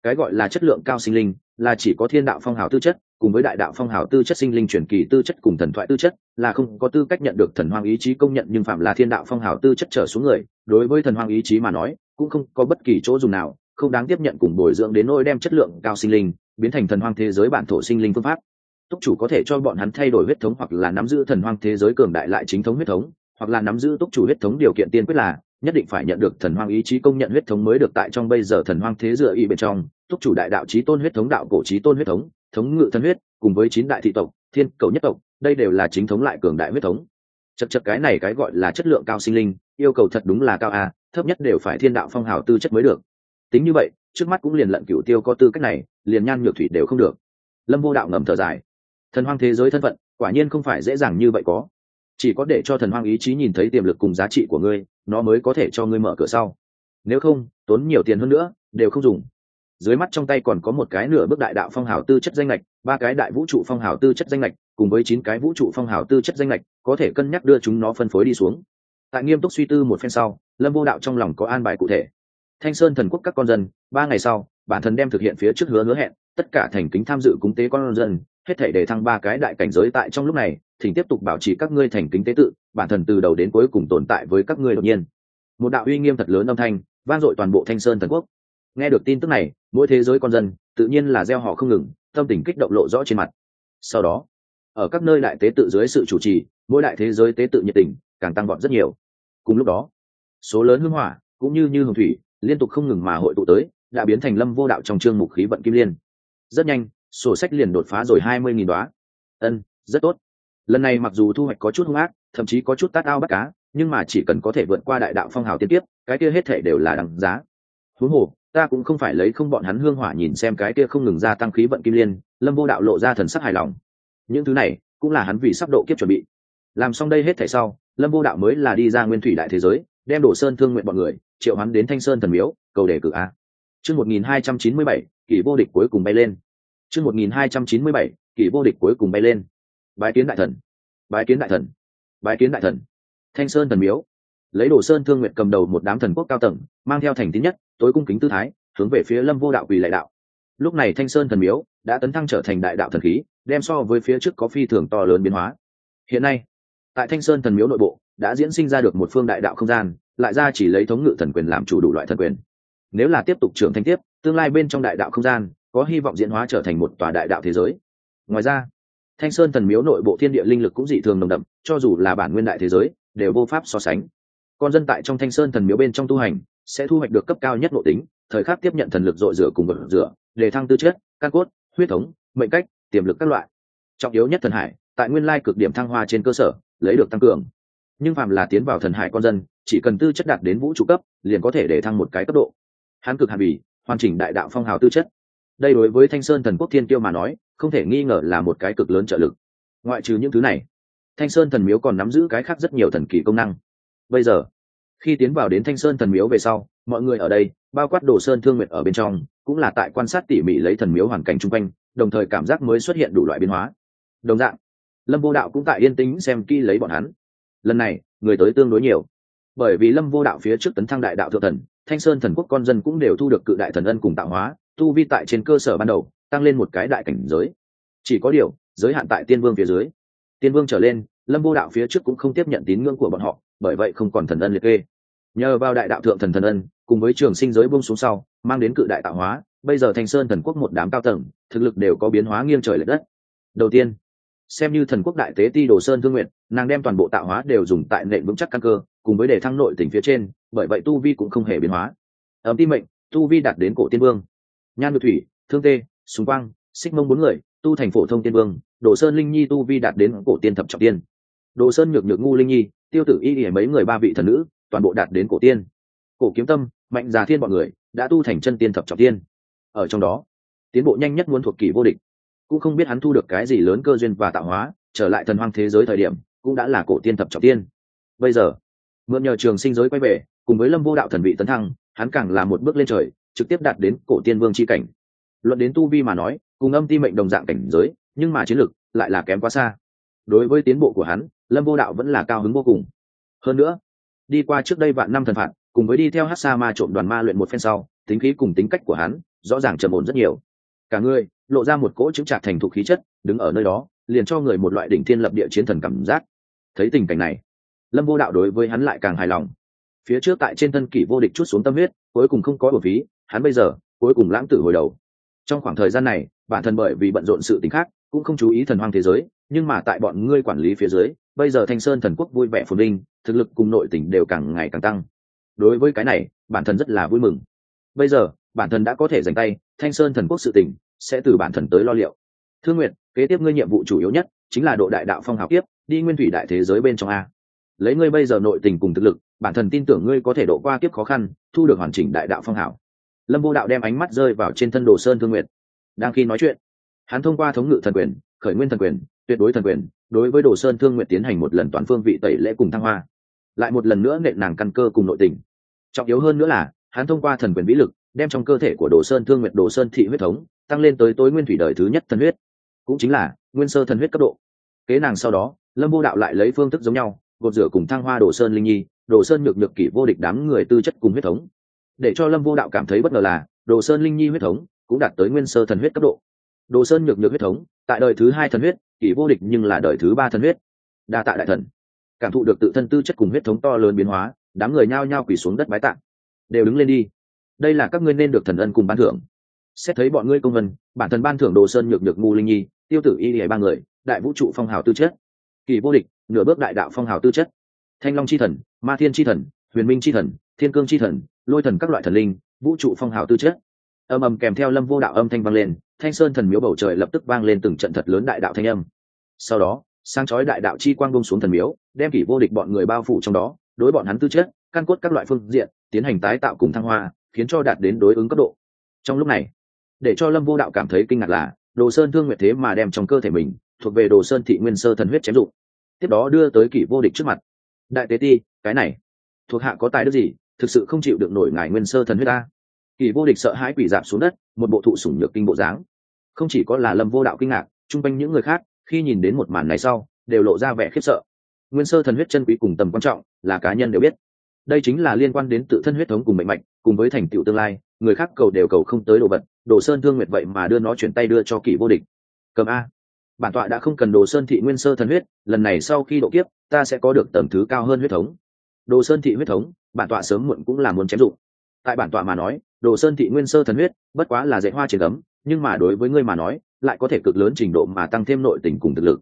Cái gọi là chất lượng cao sinh linh là chỉ có thiên đạo phong hào tư chất, cùng với đại đạo phong hào tư chất sinh linh truyền kỳ tư chất cùng thần thoại tư chất, là không có tư cách nhận được thần hoàng ý chí công nhận nhưng phạm là thiên đạo phong hào tư chất trở xuống người, đối với thần hoàng ý chí mà nói, cũng không có bất kỳ chỗ dùng nào, không đáng tiếp nhận cùng bồi dưỡng đến nỗi đem chất lượng cao sinh linh biến thành thần hoang thế giới bản thổ sinh linh phương pháp. Túc chủ có thể cho bọn hắn thay đổi huyết thống hoặc là nắm giữ thần hoang thế giới cường đại lại chính thống huyết thống, hoặc là nắm giữ túc chủ huyết thống điều kiện tiên quyết là, nhất định phải nhận được thần hoang ý chí công nhận huyết thống mới được tại trong bây giờ thần hoang thế dựa y bên trong. Túc chủ đại đạo trí tôn huyết thống, đạo cổ trí tôn huyết thống thống ngự thân huyết, cùng với chín đại thị tộc, thiên cầu nhất tộc, đây đều là chính thống lại cường đại huyết thống. Chật chật cái này cái gọi là chất lượng cao sinh linh, yêu cầu thật đúng là cao a, thấp nhất đều phải thiên đạo phong hào tư chất mới được. Tính như vậy trước mắt cũng liền lận cửu tiêu có tư cách này, liền nhan nhược thủy đều không được. Lâm vô đạo ngầm thở dài. Thần hoang thế giới thân phận, quả nhiên không phải dễ dàng như vậy có. Chỉ có để cho thần hoang ý chí nhìn thấy tiềm lực cùng giá trị của ngươi, nó mới có thể cho ngươi mở cửa sau. Nếu không, tốn nhiều tiền hơn nữa, đều không dùng. Dưới mắt trong tay còn có một cái nửa bước đại đạo phong hào tư chất danh lệch, ba cái đại vũ trụ phong hào tư chất danh lệch, cùng với chín cái vũ trụ phong hào tư chất danh lệch, có thể cân nhắc đưa chúng nó phân phối đi xuống. Tại nghiêm túc suy tư một phen sau, lâm vô đạo trong lòng có an bài cụ thể thanh sơn thần quốc các con dân, ba ngày sau, bản thân đem thực hiện phía trước hứa hứa hẹn, tất cả thành kính tham dự cúng tế con dân, hết thể để thăng ba cái đại cảnh giới tại trong lúc này, thỉnh tiếp tục bảo trì các ngươi thành kính tế tự, bản thân từ đầu đến cuối cùng tồn tại với các ngươi đột nhiên. Một đạo uy nghiêm thật lớn âm thanh, vang dội toàn bộ thanh sơn thần quốc. Nghe được tin tức này, mỗi thế giới con dân, tự nhiên là gieo họ không ngừng, tâm tình kích động lộ rõ trên mặt. Sau đó, ở các nơi đại tế tự dưới sự chủ trì, mỗi đại thế giới tế tự nhiệt tình, càng tăng vọt rất nhiều. Cùng lúc đó, số lớn hưng hỏa, cũng như như hồng thủy liên tục không ngừng mà hội tụ tới, đã biến thành lâm vô đạo trong chương mục khí vận kim liên. Rất nhanh, sổ sách liền đột phá rồi hai mươi nghìn đoá ân, rất tốt. Lần này mặc dù thu hoạch có chút hung ác, thậm chí có chút tát ao bắt cá, nhưng mà chỉ cần có thể vượt qua đại đạo phong hào tiên tiếp cái kia hết thể đều là đằng giá. Huống hồ, ta cũng không phải lấy không bọn hắn hương hỏa nhìn xem cái kia không ngừng gia tăng khí vận kim liên, lâm vô đạo lộ ra thần sắc hài lòng. Những thứ này, cũng là hắn vì sắp độ kiếp chuẩn bị. Làm xong đây hết thảy sau, lâm vô đạo mới là đi ra nguyên thủy đại thế giới, đem đổ sơn thương nguyện bọn người triệu hắn đến thanh sơn thần miếu, cầu đề cử a. Chương một nghìn hai trăm chín mươi bảy, kỷ vô địch cuối cùng bay lên. Chương một nghìn hai trăm chín mươi bảy, kỷ vô địch cuối cùng bay lên. Bái kiến đại thần. Bái kiến đại thần. Bái kiến đại thần. Thanh sơn thần miếu. Lấy đồ sơn thương nguyện cầm đầu một đám thần quốc cao tầng, mang theo thành tín nhất, tối cung kính tư thái, hướng về phía lâm vô đạo quỳ lại đạo. Lúc này thanh sơn thần miếu đã tấn thăng trở thành đại đạo thần khí, đem so với phía trước có phi thường to lớn biến hóa. Hiện nay, tại thanh sơn thần miếu nội bộ, đã diễn sinh ra được một phương đại đạo không gian lại ra chỉ lấy thống ngự thần quyền làm chủ đủ loại thần quyền. Nếu là tiếp tục trưởng thanh tiếp, tương lai bên trong đại đạo không gian, có hy vọng diễn hóa trở thành một tòa đại đạo thế giới. Ngoài ra, thanh sơn thần miếu nội bộ thiên địa linh lực cũng dị thường nồng đậm, cho dù là bản nguyên đại thế giới, đều vô pháp so sánh. Con dân tại trong thanh sơn thần miếu bên trong tu hành, sẽ thu hoạch được cấp cao nhất nội tính, thời khắc tiếp nhận thần lực dội rửa cùng vật rửa để thăng tư chất, căn cốt, huyết thống, mệnh cách, tiềm lực các loại. Trọng yếu nhất thần hải, tại nguyên lai cực điểm thăng hoa trên cơ sở, lấy được tăng cường nhưng phàm là tiến vào thần hải con dân, chỉ cần tư chất đạt đến vũ trụ cấp, liền có thể để thăng một cái cấp độ. Hán cực hàn bì, hoàn chỉnh đại đạo phong hào tư chất. Đây đối với thanh sơn thần quốc thiên tiêu mà nói, không thể nghi ngờ là một cái cực lớn trợ lực. Ngoại trừ những thứ này, thanh sơn thần miếu còn nắm giữ cái khác rất nhiều thần kỳ công năng. Bây giờ, khi tiến vào đến thanh sơn thần miếu về sau, mọi người ở đây, bao quát đồ sơn thương nguyện ở bên trong, cũng là tại quan sát tỉ mỉ lấy thần miếu hoàn cảnh chung quanh, đồng thời cảm giác mới xuất hiện đủ loại biến hóa. Đồng dạng, lâm vô đạo cũng tại yên tĩnh xem kỹ lấy bọn hắn lần này, người tới tương đối nhiều. Bởi vì lâm vô đạo phía trước tấn thăng đại đạo thượng thần, thanh sơn thần quốc con dân cũng đều thu được cự đại thần ân cùng tạo hóa, tu vi tại trên cơ sở ban đầu, tăng lên một cái đại cảnh giới. Chỉ có điều, giới hạn tại tiên vương phía dưới. Tiên vương trở lên, lâm vô đạo phía trước cũng không tiếp nhận tín ngưỡng của bọn họ, bởi vậy không còn thần ân liệt kê. Nhờ vào đại đạo thượng thần thần ân, cùng với trường sinh giới bông xuống sau, mang đến cự đại tạo hóa, bây giờ thanh sơn thần quốc một đám cao tầng, thực lực đều có biến hóa nghiêng trời l ệ đất. Đầu tiên xem như thần quốc đại tế ti đồ sơn thương nguyện nàng đem toàn bộ tạo hóa đều dùng tại nệ vững chắc căn cơ, cùng với đề thăng nội tỉnh phía trên, bởi vậy tu vi cũng không hề biến hóa. Ấm ti mệnh, tu vi đạt đến cổ tiên vương. Nhan ngự thủy, thương tê súng quang, xích mông bốn người, tu thành phổ thông tiên vương, đồ sơn linh nhi tu vi đạt đến cổ tiên thập trọng tiên. Đồ sơn nhược nhược ngu linh nhi, tiêu tử y ỉa mấy người ba vị thần nữ, toàn bộ đạt đến cổ tiên. Cổ kiếm tâm, mạnh già thiên bọn người, đã tu thành chân tiên thập trọng tiên. Ở trong đó, tiến bộ nhanh nhất muốn thuộc kỷ vô địch cũng không biết hắn thu được cái gì lớn cơ duyên và tạo hóa, trở lại thần hoang thế giới thời điểm, cũng đã là cổ tiên thập trọng tiên. Bây giờ, mượn nhờ trường sinh giới quay về, cùng với lâm vô đạo thần vị tấn thăng, hắn càng là một bước lên trời, trực tiếp đạt đến cổ tiên vương c h i cảnh. Luận đến tu vi mà nói, cùng âm ti mệnh đồng dạng cảnh giới, nhưng mà chiến lược lại là kém quá xa. Đối với tiến bộ của hắn, lâm vô đạo vẫn là cao hứng vô cùng. Hơn nữa, đi qua trước đây vạn năm thần phạt, cùng với đi theo hát sa ma trộm đoàn ma luyện một phen sau, tính khí cùng tính cách của hắn rõ ràng trầm ổn rất nhiều. Cả người lộ ra một cỗ chứng trạc thành thục khí chất, đứng ở nơi đó, liền cho người một loại đỉnh thiên lập địa chiến thần cảm giác. Thấy tình cảnh này, lâm vô đạo đối với hắn lại càng hài lòng. Phía trước tại trên thân kỷ vô địch chút xuống tâm huyết, cuối cùng không có bổ phí, hắn bây giờ, cuối cùng lãng tử hồi đầu. Trong khoảng thời gian này, bản thân bởi vì bận rộn sự t khác, cũng không chú ý thần hoang thế giới, nhưng mà tại bọn ngươi quản lý phía dưới, bây giờ thanh sơn thần quốc vui vẻ phồn vinh, thực lực cùng nội tỉnh đều càng ngày càng tăng. Đối với cái này, bản thân rất là vui mừng. Bây giờ, bản thân đã có thể dành tay, thanh sơn thần quốc sự tỉnh sẽ từ bản thần tới lo liệu. Thương nguyện kế tiếp ngươi nhiệm vụ chủ yếu nhất chính là độ đại đạo phong hào tiếp đi nguyên thủy đại thế giới bên trong a. Lấy ngươi bây giờ nội tình cùng thực lực, bản thần tin tưởng ngươi có thể độ qua kiếp khó khăn, thu được hoàn chỉnh đại đạo phong hào. Lâm vô đạo đem ánh mắt rơi vào trên thân đồ sơn thương nguyện đang khi nói chuyện, hắn thông qua thống ngự thần quyền, khởi nguyên thần quyền, tuyệt đối thần quyền, đối với đồ sơn thương nguyện tiến hành một lần toàn phương vị tẩy lễ cùng thăng hoa. Lại một lần nữa nện nàng căn cơ cùng nội tình. Trọng yếu hơn nữa là, hắn thông qua thần quyền vĩ lực đem trong cơ thể của đồ sơn thương nguyện đồ sơn thị huyết thống, tăng lên tới tối nguyên thủy đời thứ nhất thần huyết. Cũng chính là, nguyên sơ thần huyết cấp độ. Kế nàng sau đó, lâm vô đạo lại lấy phương thức giống nhau, gột rửa cùng thăng hoa đồ sơn linh nhi, đồ sơn nhược nhược kỷ vô địch đám người tư chất cùng huyết thống. Để cho lâm vô đạo cảm thấy bất ngờ là, đồ sơn linh nhi huyết thống cũng đạt tới nguyên sơ thần huyết cấp độ. Đồ sơn nhược nhược huyết thống, tại đời thứ hai thần huyết, kỷ vô địch nhưng là đời thứ ba thần huyết. Đa tạ đại thần. Cảm thụ được tự thân tư chất cùng huyết thống to lớn biến hóa, đám người nhao nhao quỳ xuống đất bái tạng đều đứng lên đi đây là các ngươi nên được thần ân cùng ban thưởng. Xét thấy bọn ngươi công vân, bản thân ban thưởng đồ sơn nhược nhược ngu linh nhi, tiêu tử y hề ba người, đại vũ trụ phong hào tư chất. Kỳ vô địch, nửa bước đại đạo phong hào tư chất. Thanh long c h i thần, ma thiên c h i thần, huyền minh c h i thần, thiên cương c h i thần, lôi thần các loại thần linh, vũ trụ phong hào tư chất. Âm ầm kèm theo lâm vô đạo âm thanh vang lên, thanh sơn thần miếu bầu trời lập tức vang lên từng trận thật lớn đại đạo thanh âm. Sau đó sang chói đại đạo chi quang bông xuống thần miếu, đem kỷ vô địch bọn người bao phủ trong đó, đối bọn hắn tư chất, căn cốt các loại phương diện, tiến hành tái tạo cùng thăng hoa khiến cho đạt đến đối ứng cấp độ. Trong lúc này, để cho lâm vô đạo cảm thấy kinh ngạc là, đồ sơn thương nguyệt thế mà đem trong cơ thể mình thuộc về đồ sơn thị nguyên sơ thần huyết chém dụng. Tiếp đó đưa tới kỷ vô địch trước mặt. Đại tế ti, cái này, thuộc hạ có tài đức gì, thực sự không chịu được nổi ngài nguyên sơ thần huyết ta. Kỷ vô địch sợ hãi quỷ giảm xuống đất, một bộ thụ sủng nhược kinh bộ dáng. Không chỉ có là lâm vô đạo kinh ngạc, chung quanh những người khác, khi nhìn đến một màn này sau, đều lộ ra vẻ khiếp sợ. Nguyên sơ thần huyết chân quý cùng tầm quan trọng là cá nhân đều biết. Đây chính là liên quan đến tự thân huyết thống cùng mệnh mạch cùng với thành tựu tương lai, người khác cầu đều cầu không tới đồ vật, đồ sơn thương nguyệt vậy mà đưa nó chuyển tay đưa cho kỷ vô địch. Cầm a. Bản tọa đã không cần đồ sơn thị nguyên sơ thần huyết, lần này sau khi độ kiếp, ta sẽ có được tầm thứ cao hơn huyết thống. Đồ sơn thị huyết thống, bản tọa sớm muộn cũng là muốn chém dụng. Tại bản tọa mà nói, đồ sơn thị nguyên sơ thần huyết, bất quá là dạy hoa trên ấm nhưng mà đối với ngươi mà nói, lại có thể cực lớn trình độ mà tăng thêm nội tình cùng thực lực.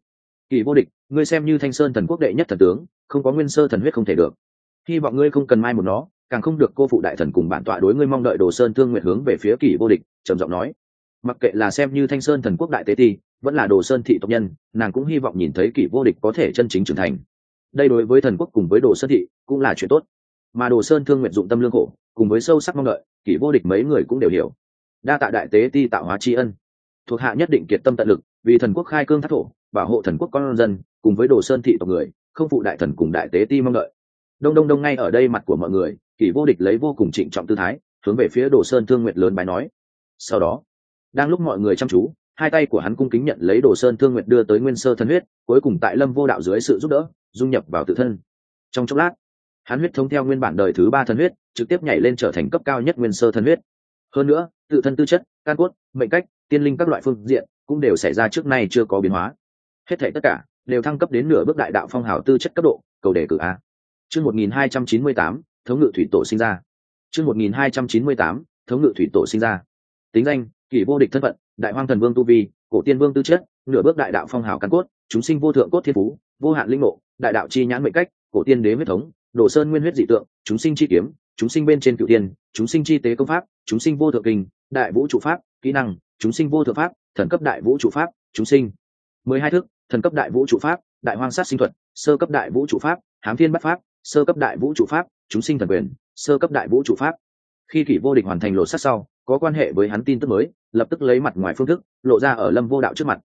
Kỳ vô địch, ngươi xem như thanh sơn thần quốc đệ nhất thần tướng, không có nguyên sơ thần huyết không thể được. Hy vọng ngươi không cần mai một nó càng không được cô phụ đại thần cùng bản tọa đối ngươi mong đợi đồ sơn thương nguyện hướng về phía kỷ vô địch, trầm giọng nói. Mặc kệ là xem như thanh sơn thần quốc đại tế ti, vẫn là đồ sơn thị tộc nhân, nàng cũng hy vọng nhìn thấy kỷ vô địch có thể chân chính trưởng thành. Đây đối với thần quốc cùng với đồ sơn thị cũng là chuyện tốt. Mà đồ sơn thương nguyện dụng tâm lương khổ, cùng với sâu sắc mong đợi kỷ vô địch mấy người cũng đều hiểu. Đa tạ đại tế ti tạo hóa tri ân. Thuộc hạ nhất định kiệt tâm tận lực, vì thần quốc khai cương thác thổ, bảo hộ thần quốc con dân, cùng với đồ sơn thị tộc người, không phụ đại thần cùng đại tế ti mong đợi. Đông đông đông ngay ở đây mặt của mọi người kỷ vô địch lấy vô cùng trịnh trọng tư thái, hướng về phía đồ sơn thương nguyện lớn bài nói. Sau đó, đang lúc mọi người chăm chú, hai tay của hắn cung kính nhận lấy đồ sơn thương nguyện đưa tới nguyên sơ thân huyết, cuối cùng tại lâm vô đạo dưới sự giúp đỡ, dung nhập vào tự thân. Trong chốc lát, hắn huyết thông theo nguyên bản đời thứ ba thân huyết, trực tiếp nhảy lên trở thành cấp cao nhất nguyên sơ thân huyết. Hơn nữa, tự thân tư chất can cốt, mệnh cách, tiên linh các loại phương diện cũng đều xảy ra trước nay chưa có biến hóa. Hết thể tất cả đều thăng cấp đến nửa bước đại đạo phong hào tư chất cấp độ, cầu đề cử a. Chương một nghìn hai trăm chín mươi tám thống ngự thủy tổ sinh ra. Chương một nghìn hai trăm chín mươi tám, thống ngự thủy tổ sinh ra. Tính danh, kỷ vô địch thân phận, đại hoang thần vương tu vi, cổ tiên vương tư chất, nửa bước đại đạo phong hào căn cốt, chúng sinh vô thượng cốt thiên phú, vô hạn linh ngộ, đại đạo chi nhãn mệnh cách, cổ tiên đế huyết thống, đồ sơn nguyên huyết dị tượng, chúng sinh chi kiếm, chúng sinh bên trên cựu tiên, chúng sinh chi tế công pháp, chúng sinh vô thượng kinh, đại vũ trụ pháp, kỹ năng, chúng sinh vô thượng pháp, thần cấp đại vũ trụ pháp, chúng sinh. Mười hai thức, thần cấp đại vũ trụ pháp, đại hoang sát sinh thuật, sơ cấp đại vũ trụ pháp, hám thiên bắt pháp, sơ cấp đại vũ trụ pháp chúng sinh thần quyền, sơ cấp đại vũ trụ pháp. Khi kỷ vô địch hoàn thành lộ sát sau, có quan hệ với hắn tin tức mới, lập tức lấy mặt ngoài phương thức, lộ ra ở lâm vô đạo trước mặt.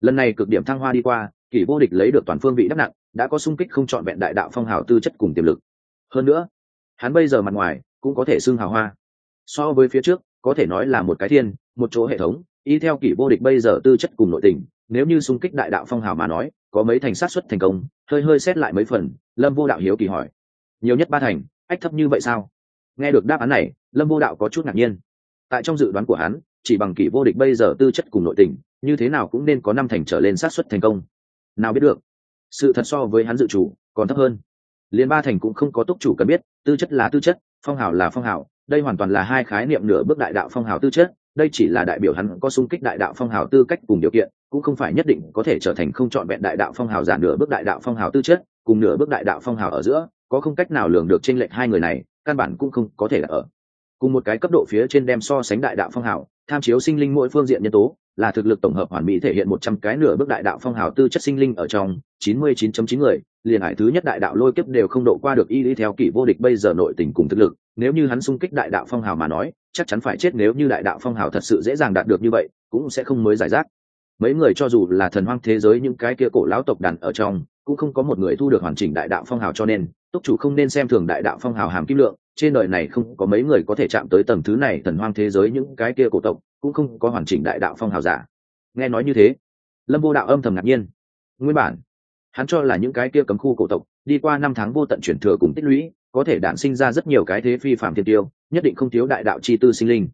Lần này cực điểm thăng hoa đi qua, kỷ vô địch lấy được toàn phương vị đắc nặng, đã có sung kích không chọn vẹn đại đạo phong hào tư chất cùng tiềm lực. Hơn nữa, hắn bây giờ mặt ngoài, cũng có thể xưng hào hoa. So với phía trước, có thể nói là một cái thiên, một chỗ hệ thống, y theo kỷ vô địch bây giờ tư chất cùng nội tình, nếu như xung kích đại đạo phong hào mà nói, có mấy thành sát xuất thành công, hơi hơi xét lại mấy phần, lâm vô đạo hiếu kỳ hỏi nhiều nhất ba thành, ách thấp như vậy sao? Nghe được đáp án này, lâm vô đạo có chút ngạc nhiên. Tại trong dự đoán của hắn, chỉ bằng kỷ vô địch bây giờ tư chất cùng nội tình, như thế nào cũng nên có năm thành trở lên sát xuất thành công. Nào biết được, sự thật so với hắn dự chủ còn thấp hơn. Liền ba thành cũng không có túc chủ cần biết, tư chất là tư chất, phong hào là phong hào, đây hoàn toàn là hai khái niệm nửa bước đại đạo phong hào tư chất, đây chỉ là đại biểu hắn có sung kích đại đạo phong hào tư cách cùng điều kiện, cũng không phải nhất định có thể trở thành không chọn vẹn đại đạo phong hào giả nửa bước đại đạo phong hào tư chất, cùng nửa bước đại đạo phong hào ở giữa có không cách nào lường được trên lệnh hai người này, căn bản cũng không có thể là ở. Cùng một cái cấp độ phía trên đem so sánh đại đạo phong hào, tham chiếu sinh linh mỗi phương diện nhân tố, là thực lực tổng hợp hoàn mỹ thể hiện một trăm cái nửa bước đại đạo phong hào tư chất sinh linh ở trong, chín mươi chín chấm chín người, liền hải thứ nhất đại đạo lôi kiếp đều không độ qua được y lý theo kỷ vô địch bây giờ nội tình cùng thực lực, nếu như hắn xung kích đại đạo phong hào mà nói, chắc chắn phải chết nếu như đại đạo phong hào thật sự dễ dàng đạt được như vậy, cũng sẽ không mới giải rác. Mấy người cho dù là thần hoang thế giới những cái kia cổ lão tộc đàn ở trong, cũng không có một người thu được hoàn chỉnh đại đạo phong hào cho nên túc chủ không nên xem thường đại đạo phong hào hàm kim lượng, trên đời này không có mấy người có thể chạm tới tầng thứ này thần hoang thế giới những cái kia cổ tộc, cũng không có hoàn chỉnh đại đạo phong hào giả. Nghe nói như thế, lâm vô đạo âm thầm ngạc nhiên. Nguyên bản, hắn cho là những cái kia cấm khu cổ tộc, đi qua năm tháng vô tận chuyển thừa cùng tích lũy, có thể đản sinh ra rất nhiều cái thế phi phạm thiên tiêu, nhất định không thiếu đại đạo chi tư sinh linh.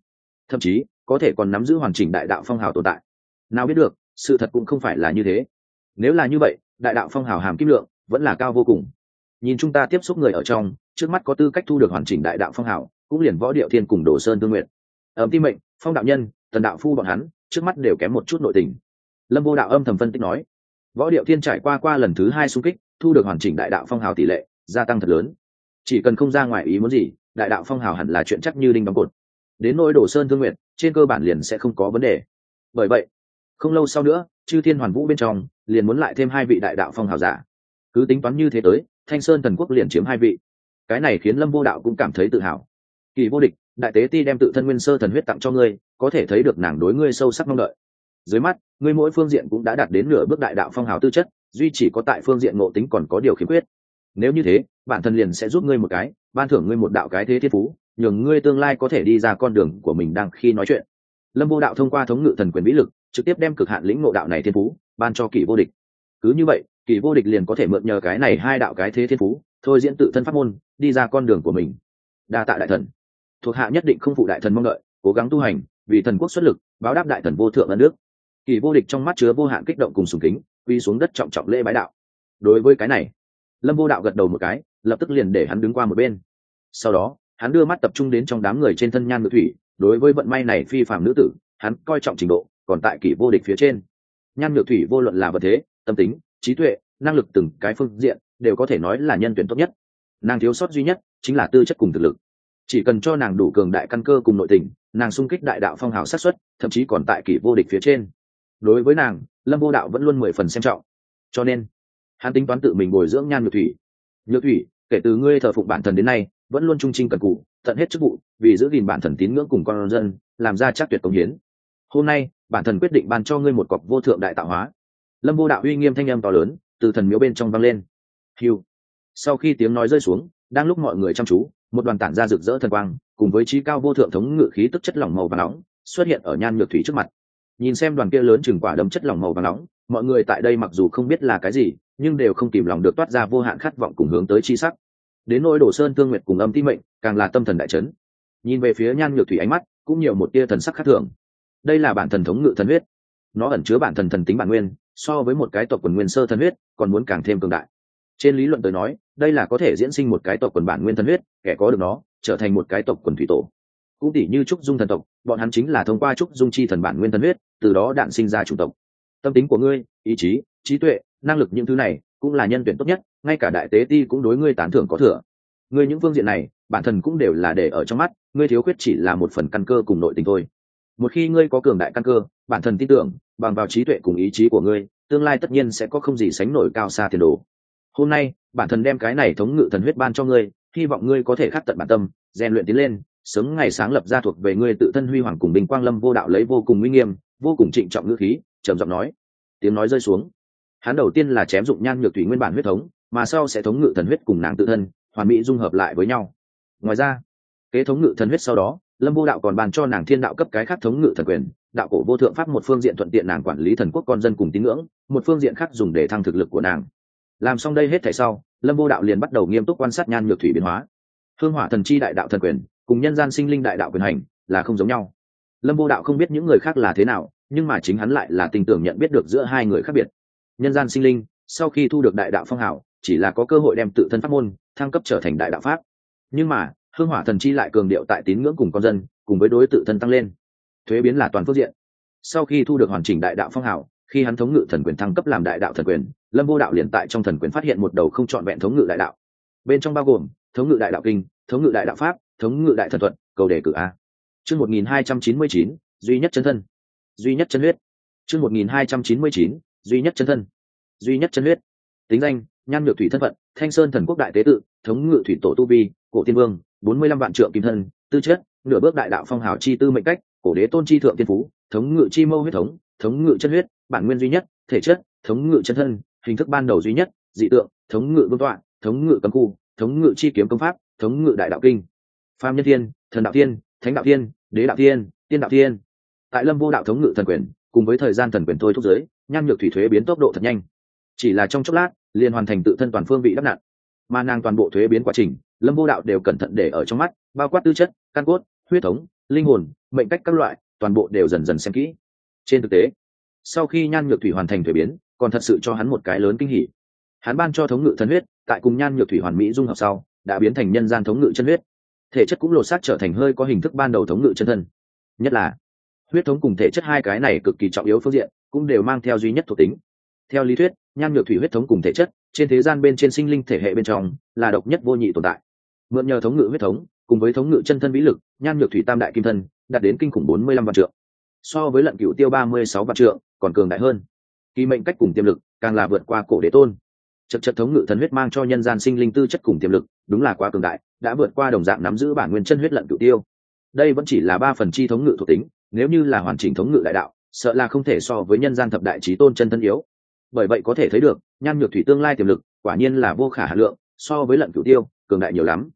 Thậm chí, có thể còn nắm giữ hoàn chỉnh đại đạo phong hào tồn tại. Nào biết được, sự thật cũng không phải là như thế. Nếu là như vậy, đại đạo phong hào hàm kim lượng vẫn là cao vô cùng nhìn chúng ta tiếp xúc người ở trong, trước mắt có tư cách thu được hoàn chỉnh đại đạo phong hào, cũng liền võ điệu thiên cùng đồ sơn tương nguyện. Ẩm tim mệnh, phong đạo nhân, tần đạo phu bọn hắn, trước mắt đều kém một chút nội tình. Lâm vô đạo âm thầm phân tích nói, võ điệu thiên trải qua qua lần thứ hai xung kích, thu được hoàn chỉnh đại đạo phong hào tỷ lệ, gia tăng thật lớn. Chỉ cần không ra ngoài ý muốn gì, đại đạo phong hào hẳn là chuyện chắc như đinh đóng cột. Đến nỗi đổ sơn thương nguyện, trên cơ bản liền sẽ không có vấn đề. Bởi vậy, không lâu sau nữa, chư thiên hoàn vũ bên trong, liền muốn lại thêm hai vị đại đạo phong hào giả. Cứ tính toán như thế tới thanh sơn thần quốc liền chiếm hai vị. Cái này khiến lâm vô đạo cũng cảm thấy tự hào. Kỳ vô địch, đại tế ti đem tự thân nguyên sơ thần huyết tặng cho ngươi, có thể thấy được nàng đối ngươi sâu sắc mong đợi. Dưới mắt, ngươi mỗi phương diện cũng đã đạt đến nửa bước đại đạo phong hào tư chất, duy chỉ có tại phương diện ngộ tính còn có điều khiếm khuyết. Nếu như thế, bản thân liền sẽ giúp ngươi một cái, ban thưởng ngươi một đạo cái thế thiên phú, nhường ngươi tương lai có thể đi ra con đường của mình đang khi nói chuyện. Lâm vô đạo thông qua thống ngự thần quyền vĩ lực, trực tiếp đem cực hạn lĩnh ngộ đạo này thiên phú, ban cho kỷ vô địch. Cứ như vậy kỳ vô địch liền có thể mượn nhờ cái này hai đạo cái thế thiên phú, thôi diễn tự thân pháp môn, đi ra con đường của mình. Đa tạ đại thần. Thuộc hạ nhất định không phụ đại thần mong đợi, cố gắng tu hành, vì thần quốc xuất lực, báo đáp đại thần vô thượng ân nước kỳ vô địch trong mắt chứa vô hạn kích động cùng sùng kính, quy xuống đất trọng trọng lễ bái đạo. Đối với cái này, lâm vô đạo gật đầu một cái, lập tức liền để hắn đứng qua một bên. Sau đó, hắn đưa mắt tập trung đến trong đám người trên thân nhan ngự thủy, đối với vận may này phi phạm nữ tử, hắn coi trọng trình độ, còn tại kỷ vô địch phía trên. Nhan ngự thủy vô luận là vật thế, tâm tính trí tuệ, năng lực từng cái phương diện đều có thể nói là nhân tuyển tốt nhất. Nàng thiếu sót duy nhất chính là tư chất cùng thực lực. Chỉ cần cho nàng đủ cường đại căn cơ cùng nội tình, nàng sung kích đại đạo phong hào sát xuất, thậm chí còn tại kỷ vô địch phía trên. Đối với nàng, lâm vô đạo vẫn luôn mười phần xem trọng. Cho nên, hắn tính toán tự mình bồi dưỡng nhan nhược thủy. Nhược thủy, kể từ ngươi thờ phụng bản thần đến nay, vẫn luôn trung trinh cần cụ tận hết chức vụ, vì giữ gìn bản thần tín ngưỡng cùng con dân, làm ra chắc tuyệt công hiến. Hôm nay, bản thần quyết định ban cho ngươi một cọc vô thượng đại tạo hóa lâm vô đạo uy nghiêm thanh âm to lớn từ thần miếu bên trong vang lên. Hiu sau khi tiếng nói rơi xuống, đang lúc mọi người chăm chú, một đoàn tản ra rực rỡ thần quang, cùng với trí cao vô thượng thống ngự khí tức chất lỏng màu và nóng, xuất hiện ở nhan nhược thủy trước mặt. Nhìn xem đoàn kia lớn chừng quả đấm chất lỏng màu và nóng, mọi người tại đây mặc dù không biết là cái gì, nhưng đều không kìm lòng được toát ra vô hạn khát vọng cùng hướng tới chi sắc. Đến nỗi đổ sơn thương nguyệt cùng âm ti mệnh, càng là tâm thần đại chấn. Nhìn về phía nhan nhược thủy ánh mắt, cũng nhiều một tia thần sắc khác thường. Đây là bản thần thống ngự thần huyết. Nó ẩn chứa bản thần thần tính bản nguyên so với một cái tộc quần nguyên sơ thần huyết, còn muốn càng thêm cường đại. Trên lý luận tới nói, đây là có thể diễn sinh một cái tộc quần bản nguyên thần huyết, kẻ có được nó, trở thành một cái tộc quần thủy tổ. Cũng tỉ như trúc dung thần tộc, bọn hắn chính là thông qua trúc dung chi thần bản nguyên thần huyết, từ đó đạn sinh ra chủng tộc. Tâm tính của ngươi, ý chí, trí tuệ, năng lực những thứ này, cũng là nhân tuyển tốt nhất, ngay cả đại tế ti cũng đối ngươi tán thưởng có thừa. Ngươi những phương diện này, bản thân cũng đều là để ở trong mắt, ngươi thiếu khuyết chỉ là một phần căn cơ cùng nội tình thôi một khi ngươi có cường đại căn cơ, bản thân tin tưởng, bằng vào trí tuệ cùng ý chí của ngươi, tương lai tất nhiên sẽ có không gì sánh nổi cao xa tiền đồ. Hôm nay, bản thân đem cái này thống ngự thần huyết ban cho ngươi, hy vọng ngươi có thể khắc tận bản tâm, rèn luyện tiến lên, sớm ngày sáng lập ra thuộc về ngươi tự thân huy hoàng cùng bình quang lâm vô đạo lấy vô cùng uy nghiêm, vô cùng trịnh trọng ngữ khí, trầm giọng nói. Tiếng nói rơi xuống. Hắn đầu tiên là chém dụng nhan nhược thủy nguyên bản huyết thống, mà sau sẽ thống ngự thần huyết cùng nàng tự thân, hoàn mỹ dung hợp lại với nhau. Ngoài ra, kế thống ngự thần huyết sau đó lâm vô đạo còn bàn cho nàng thiên đạo cấp cái khác thống ngự thần quyền, đạo cổ vô thượng pháp một phương diện thuận tiện nàng quản lý thần quốc con dân cùng tín ngưỡng, một phương diện khác dùng để thăng thực lực của nàng. Làm xong đây hết thảy sau, lâm vô đạo liền bắt đầu nghiêm túc quan sát nhan nhược thủy biến hóa. Hương hỏa thần chi đại đạo thần quyền, cùng nhân gian sinh linh đại đạo quyền hành, là không giống nhau. Lâm vô đạo không biết những người khác là thế nào, nhưng mà chính hắn lại là tình tưởng nhận biết được giữa hai người khác biệt. Nhân gian sinh linh, sau khi thu được đại đạo phong hào, chỉ là có cơ hội đem tự thân pháp môn, thăng cấp trở thành đại đạo pháp. Nhưng mà hương hỏa thần chi lại cường điệu tại tín ngưỡng cùng con dân, cùng với đối tự thân tăng lên. Thuế biến là toàn phương diện. Sau khi thu được hoàn chỉnh đại đạo phong hào, khi hắn thống ngự thần quyền thăng cấp làm đại đạo thần quyền, lâm vô đạo liền tại trong thần quyền phát hiện một đầu không trọn vẹn thống ngự đại đạo. Bên trong bao gồm thống ngự đại đạo kinh, thống ngự đại đạo pháp, thống ngự đại thần thuận cầu đề cử a. Chương một nghìn hai trăm chín mươi chín, duy nhất chân thân. Duy nhất chân huyết. Chương một nghìn hai trăm chín mươi chín, duy nhất chân thân. Duy nhất chân huyết. Tính danh, nhan nhược thủy thân phận, thanh sơn thần quốc đại tế tự, thống ngự thủy tổ tu vi cổ tiên vương, bốn mươi lăm vạn trượng kim thân, tư chất, nửa bước đại đạo phong hào chi tư mệnh cách, cổ đế tôn chi thượng tiên phú, thống ngự chi mâu huyết thống thống ngự chân huyết, bản nguyên duy nhất, thể chất, thống ngự chân thân, hình thức ban đầu duy nhất, dị tượng, thống ngự vương tọa, thống ngự cấm khu, thống ngự chi kiếm công pháp, thống ngự đại đạo kinh. Phạm nhân thiên, thần đạo thiên, thánh đạo thiên, đế đạo thiên, tiên đạo thiên. Tại lâm vô đạo thống ngự thần quyền, cùng với thời gian thần quyền thôi thúc giới nhanh nhược thủy thuế biến tốc độ thật nhanh. Chỉ là trong chốc lát, liền hoàn thành tự thân toàn phương vị đắp nặn. Mà nàng toàn bộ thuế biến quá trình lâm vô đạo đều cẩn thận để ở trong mắt, bao quát tư chất, căn cốt, huyết thống, linh hồn, mệnh cách các loại, toàn bộ đều dần dần xem kỹ. Trên thực tế, sau khi nhan nhược thủy hoàn thành thuế biến, còn thật sự cho hắn một cái lớn kinh hỉ. Hắn ban cho thống ngự thân huyết, tại cùng nhan nhược thủy hoàn mỹ dung hợp sau, đã biến thành nhân gian thống ngự chân huyết. Thể chất cũng lột xác trở thành hơi có hình thức ban đầu thống ngự chân thân. Nhất là, huyết thống cùng thể chất hai cái này cực kỳ trọng yếu phương diện, cũng đều mang theo duy nhất thuộc tính. Theo lý thuyết, nhan nhược thủy huyết thống cùng thể chất, trên thế gian bên trên sinh linh thể hệ bên trong, là độc nhất vô nhị tồn tại mượn nhờ thống ngự huyết thống, cùng với thống ngự chân thân vĩ lực, nhan nhược thủy tam đại kim thân, đạt đến kinh khủng bốn mươi lăm vạn trượng. So với lận cựu tiêu ba mươi sáu vạn trượng, còn cường đại hơn. Kỳ mệnh cách cùng tiềm lực, càng là vượt qua cổ đế tôn. Chật chật thống ngự thần huyết mang cho nhân gian sinh linh tư chất cùng tiềm lực, đúng là quá cường đại, đã vượt qua đồng dạng nắm giữ bản nguyên chân huyết lận cựu tiêu. Đây vẫn chỉ là ba phần chi thống ngự thuộc tính, nếu như là hoàn chỉnh thống ngự đại đạo, sợ là không thể so với nhân gian thập đại trí tôn chân thân yếu. Bởi vậy có thể thấy được, nhan nhược thủy tương lai tiềm lực, quả nhiên là vô khả hà lượng, so với lận cửu tiêu, cường đại nhiều lắm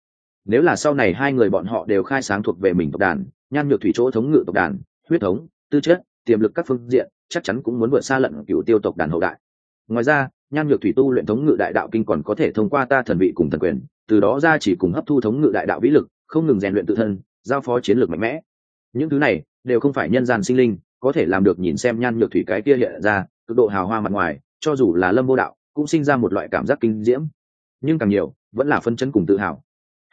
nếu là sau này hai người bọn họ đều khai sáng thuộc về mình tộc đàn, nhan nhược thủy chỗ thống ngự tộc đàn, huyết thống, tư chất, tiềm lực các phương diện, chắc chắn cũng muốn vượt xa lận cửu tiêu tộc đàn hậu đại. Ngoài ra, nhan nhược thủy tu luyện thống ngự đại đạo kinh còn có thể thông qua ta thần vị cùng thần quyền, từ đó ra chỉ cùng hấp thu thống ngự đại đạo vĩ lực, không ngừng rèn luyện tự thân, giao phó chiến lược mạnh mẽ. Những thứ này đều không phải nhân gian sinh linh, có thể làm được nhìn xem nhan nhược thủy cái kia hiện ra, cực độ hào hoa mặt ngoài, cho dù là lâm vô đạo, cũng sinh ra một loại cảm giác kinh diễm. Nhưng càng nhiều, vẫn là phân chân cùng tự hào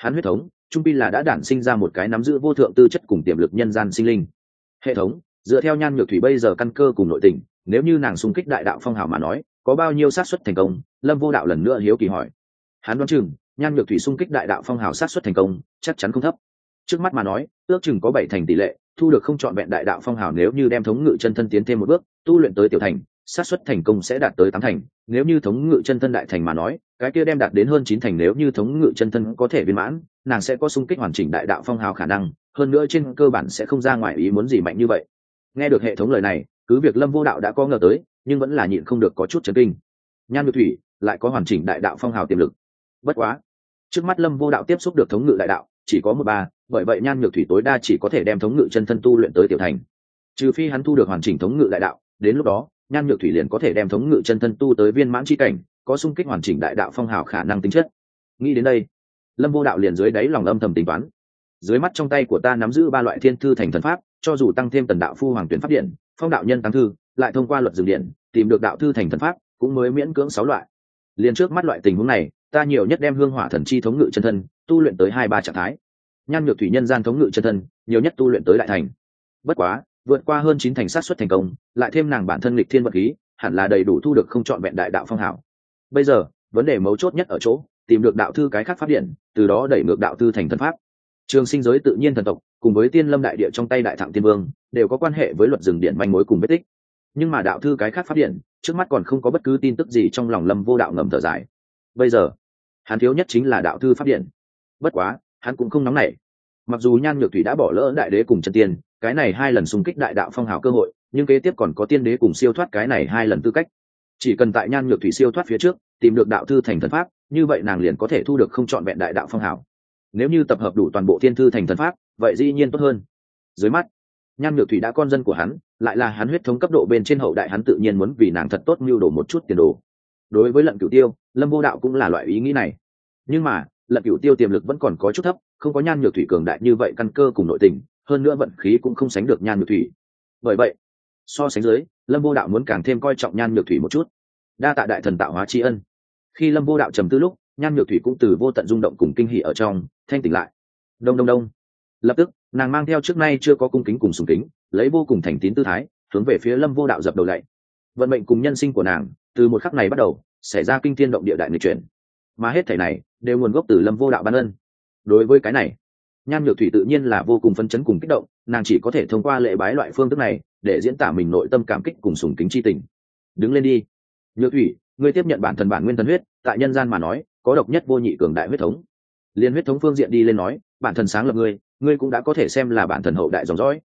hắn huyết thống, trung pi là đã đản sinh ra một cái nắm giữ vô thượng tư chất cùng tiềm lực nhân gian sinh linh. Hệ thống, dựa theo nhan nhược thủy bây giờ căn cơ cùng nội tình, nếu như nàng xung kích đại đạo phong hào mà nói, có bao nhiêu xác suất thành công? Lâm vô đạo lần nữa hiếu kỳ hỏi. Hắn đoán chừng, nhan nhược thủy xung kích đại đạo phong hào xác suất thành công, chắc chắn không thấp. Trước mắt mà nói, ước chừng có bảy thành tỷ lệ, thu được không chọn vẹn đại đạo phong hào nếu như đem thống ngự chân thân tiến thêm một bước, tu luyện tới tiểu thành xác suất thành công sẽ đạt tới tám thành. Nếu như thống ngự chân thân đại thành mà nói, cái kia đem đạt đến hơn chín thành nếu như thống ngự chân thân có thể viên mãn, nàng sẽ có sung kích hoàn chỉnh đại đạo phong hào khả năng, hơn nữa trên cơ bản sẽ không ra ngoài ý muốn gì mạnh như vậy. Nghe được hệ thống lời này, cứ việc lâm vô đạo đã có ngờ tới, nhưng vẫn là nhịn không được có chút chấn kinh. Nhan ngự thủy lại có hoàn chỉnh đại đạo phong hào tiềm lực. Bất quá, trước mắt lâm vô đạo tiếp xúc được thống ngự đại đạo, chỉ có một ba, bởi vậy nhan nhược thủy tối đa chỉ có thể đem thống ngự chân thân tu luyện tới tiểu thành. Trừ phi hắn thu được hoàn chỉnh thống ngự đại đạo, đến lúc đó nhan nhược thủy liền có thể đem thống ngự chân thân tu tới viên mãn c cảnh, có sung kích hoàn chỉnh đại đạo phong hào khả năng tính chất. Nghĩ đến đây, lâm vô đạo liền dưới đáy lòng âm thầm tính toán. Dưới mắt trong tay của ta nắm giữ ba loại thiên thư thành thần pháp, cho dù tăng thêm tần đạo phu hoàng tuyến pháp điện, phong đạo nhân tăng thư, lại thông qua luật dừng điện, tìm được đạo thư thành thần pháp, cũng mới miễn cưỡng sáu loại. Liền trước mắt loại tình huống này, ta nhiều nhất đem hương hỏa thần chi thống ngự chân thân, tu luyện tới hai ba trạng thái. Nhan nhược thủy nhân gian thống ngự chân thân, nhiều nhất tu luyện tới đại thành. Bất quá vượt qua hơn chín thành sát xuất thành công, lại thêm nàng bản thân lịch thiên vật khí, hẳn là đầy đủ thu được không chọn vẹn đại đạo phong hảo. Bây giờ, vấn đề mấu chốt nhất ở chỗ, tìm được đạo thư cái khác phát điện, từ đó đẩy ngược đạo thư thành thần pháp. Trường sinh giới tự nhiên thần tộc, cùng với tiên lâm đại địa trong tay đại thẳng tiên vương, đều có quan hệ với luật rừng điện manh mối cùng vết tích. Nhưng mà đạo thư cái khác phát điện, trước mắt còn không có bất cứ tin tức gì trong lòng lâm vô đạo ngầm thở dài. Bây giờ, hắn thiếu nhất chính là đạo thư pháp điện. Bất quá, hắn cũng không nóng nảy. Mặc dù nhan nhược thủy đã bỏ lỡ đại đế cùng chân tiên cái này hai lần xung kích đại đạo phong hào cơ hội, nhưng kế tiếp còn có tiên đế cùng siêu thoát cái này hai lần tư cách. Chỉ cần tại nhan nhược thủy siêu thoát phía trước, tìm được đạo thư thành thần pháp, như vậy nàng liền có thể thu được không chọn vẹn đại đạo phong hào. Nếu như tập hợp đủ toàn bộ thiên thư thành thần pháp, vậy dĩ nhiên tốt hơn. Dưới mắt, nhan nhược thủy đã con dân của hắn, lại là hắn huyết thống cấp độ bên trên hậu đại hắn tự nhiên muốn vì nàng thật tốt mưu đồ một chút tiền đồ. Đối với lận cửu tiêu, lâm vô đạo cũng là loại ý nghĩ này. Nhưng mà, lận cửu tiêu tiềm lực vẫn còn có chút thấp, không có nhan nhược thủy cường đại như vậy căn cơ cùng nội tình hơn nữa vận khí cũng không sánh được nhan nhược thủy. Bởi vậy, so sánh dưới, lâm vô đạo muốn càng thêm coi trọng nhan nhược thủy một chút. Đa tạ đại thần tạo hóa tri ân. Khi lâm vô đạo trầm tư lúc, nhan nhược thủy cũng từ vô tận rung động cùng kinh hỉ ở trong, thanh tỉnh lại. Đông đông đông. Lập tức, nàng mang theo trước nay chưa có cung kính cùng sùng kính, lấy vô cùng thành tín tư thái, hướng về phía lâm vô đạo dập đầu lạy vận mệnh cùng nhân sinh của nàng, từ một khắc này bắt đầu, xảy ra kinh thiên động địa đại người chuyển. Mà hết thể này, đều nguồn gốc từ lâm vô đạo ban ân. Đối với cái này nhan nhược thủy tự nhiên là vô cùng phấn chấn cùng kích động, nàng chỉ có thể thông qua lễ bái loại phương thức này để diễn tả mình nội tâm cảm kích cùng sùng kính c h i tình. Đứng lên đi. Nhược thủy, ngươi tiếp nhận bản thần bản nguyên thần huyết, tại nhân gian mà nói, có độc nhất vô nhị cường đại huyết thống. Liên huyết thống phương diện đi lên nói, bản thần sáng lập ngươi ngươi cũng đã có thể xem là bản thần hậu đại dòng dõi.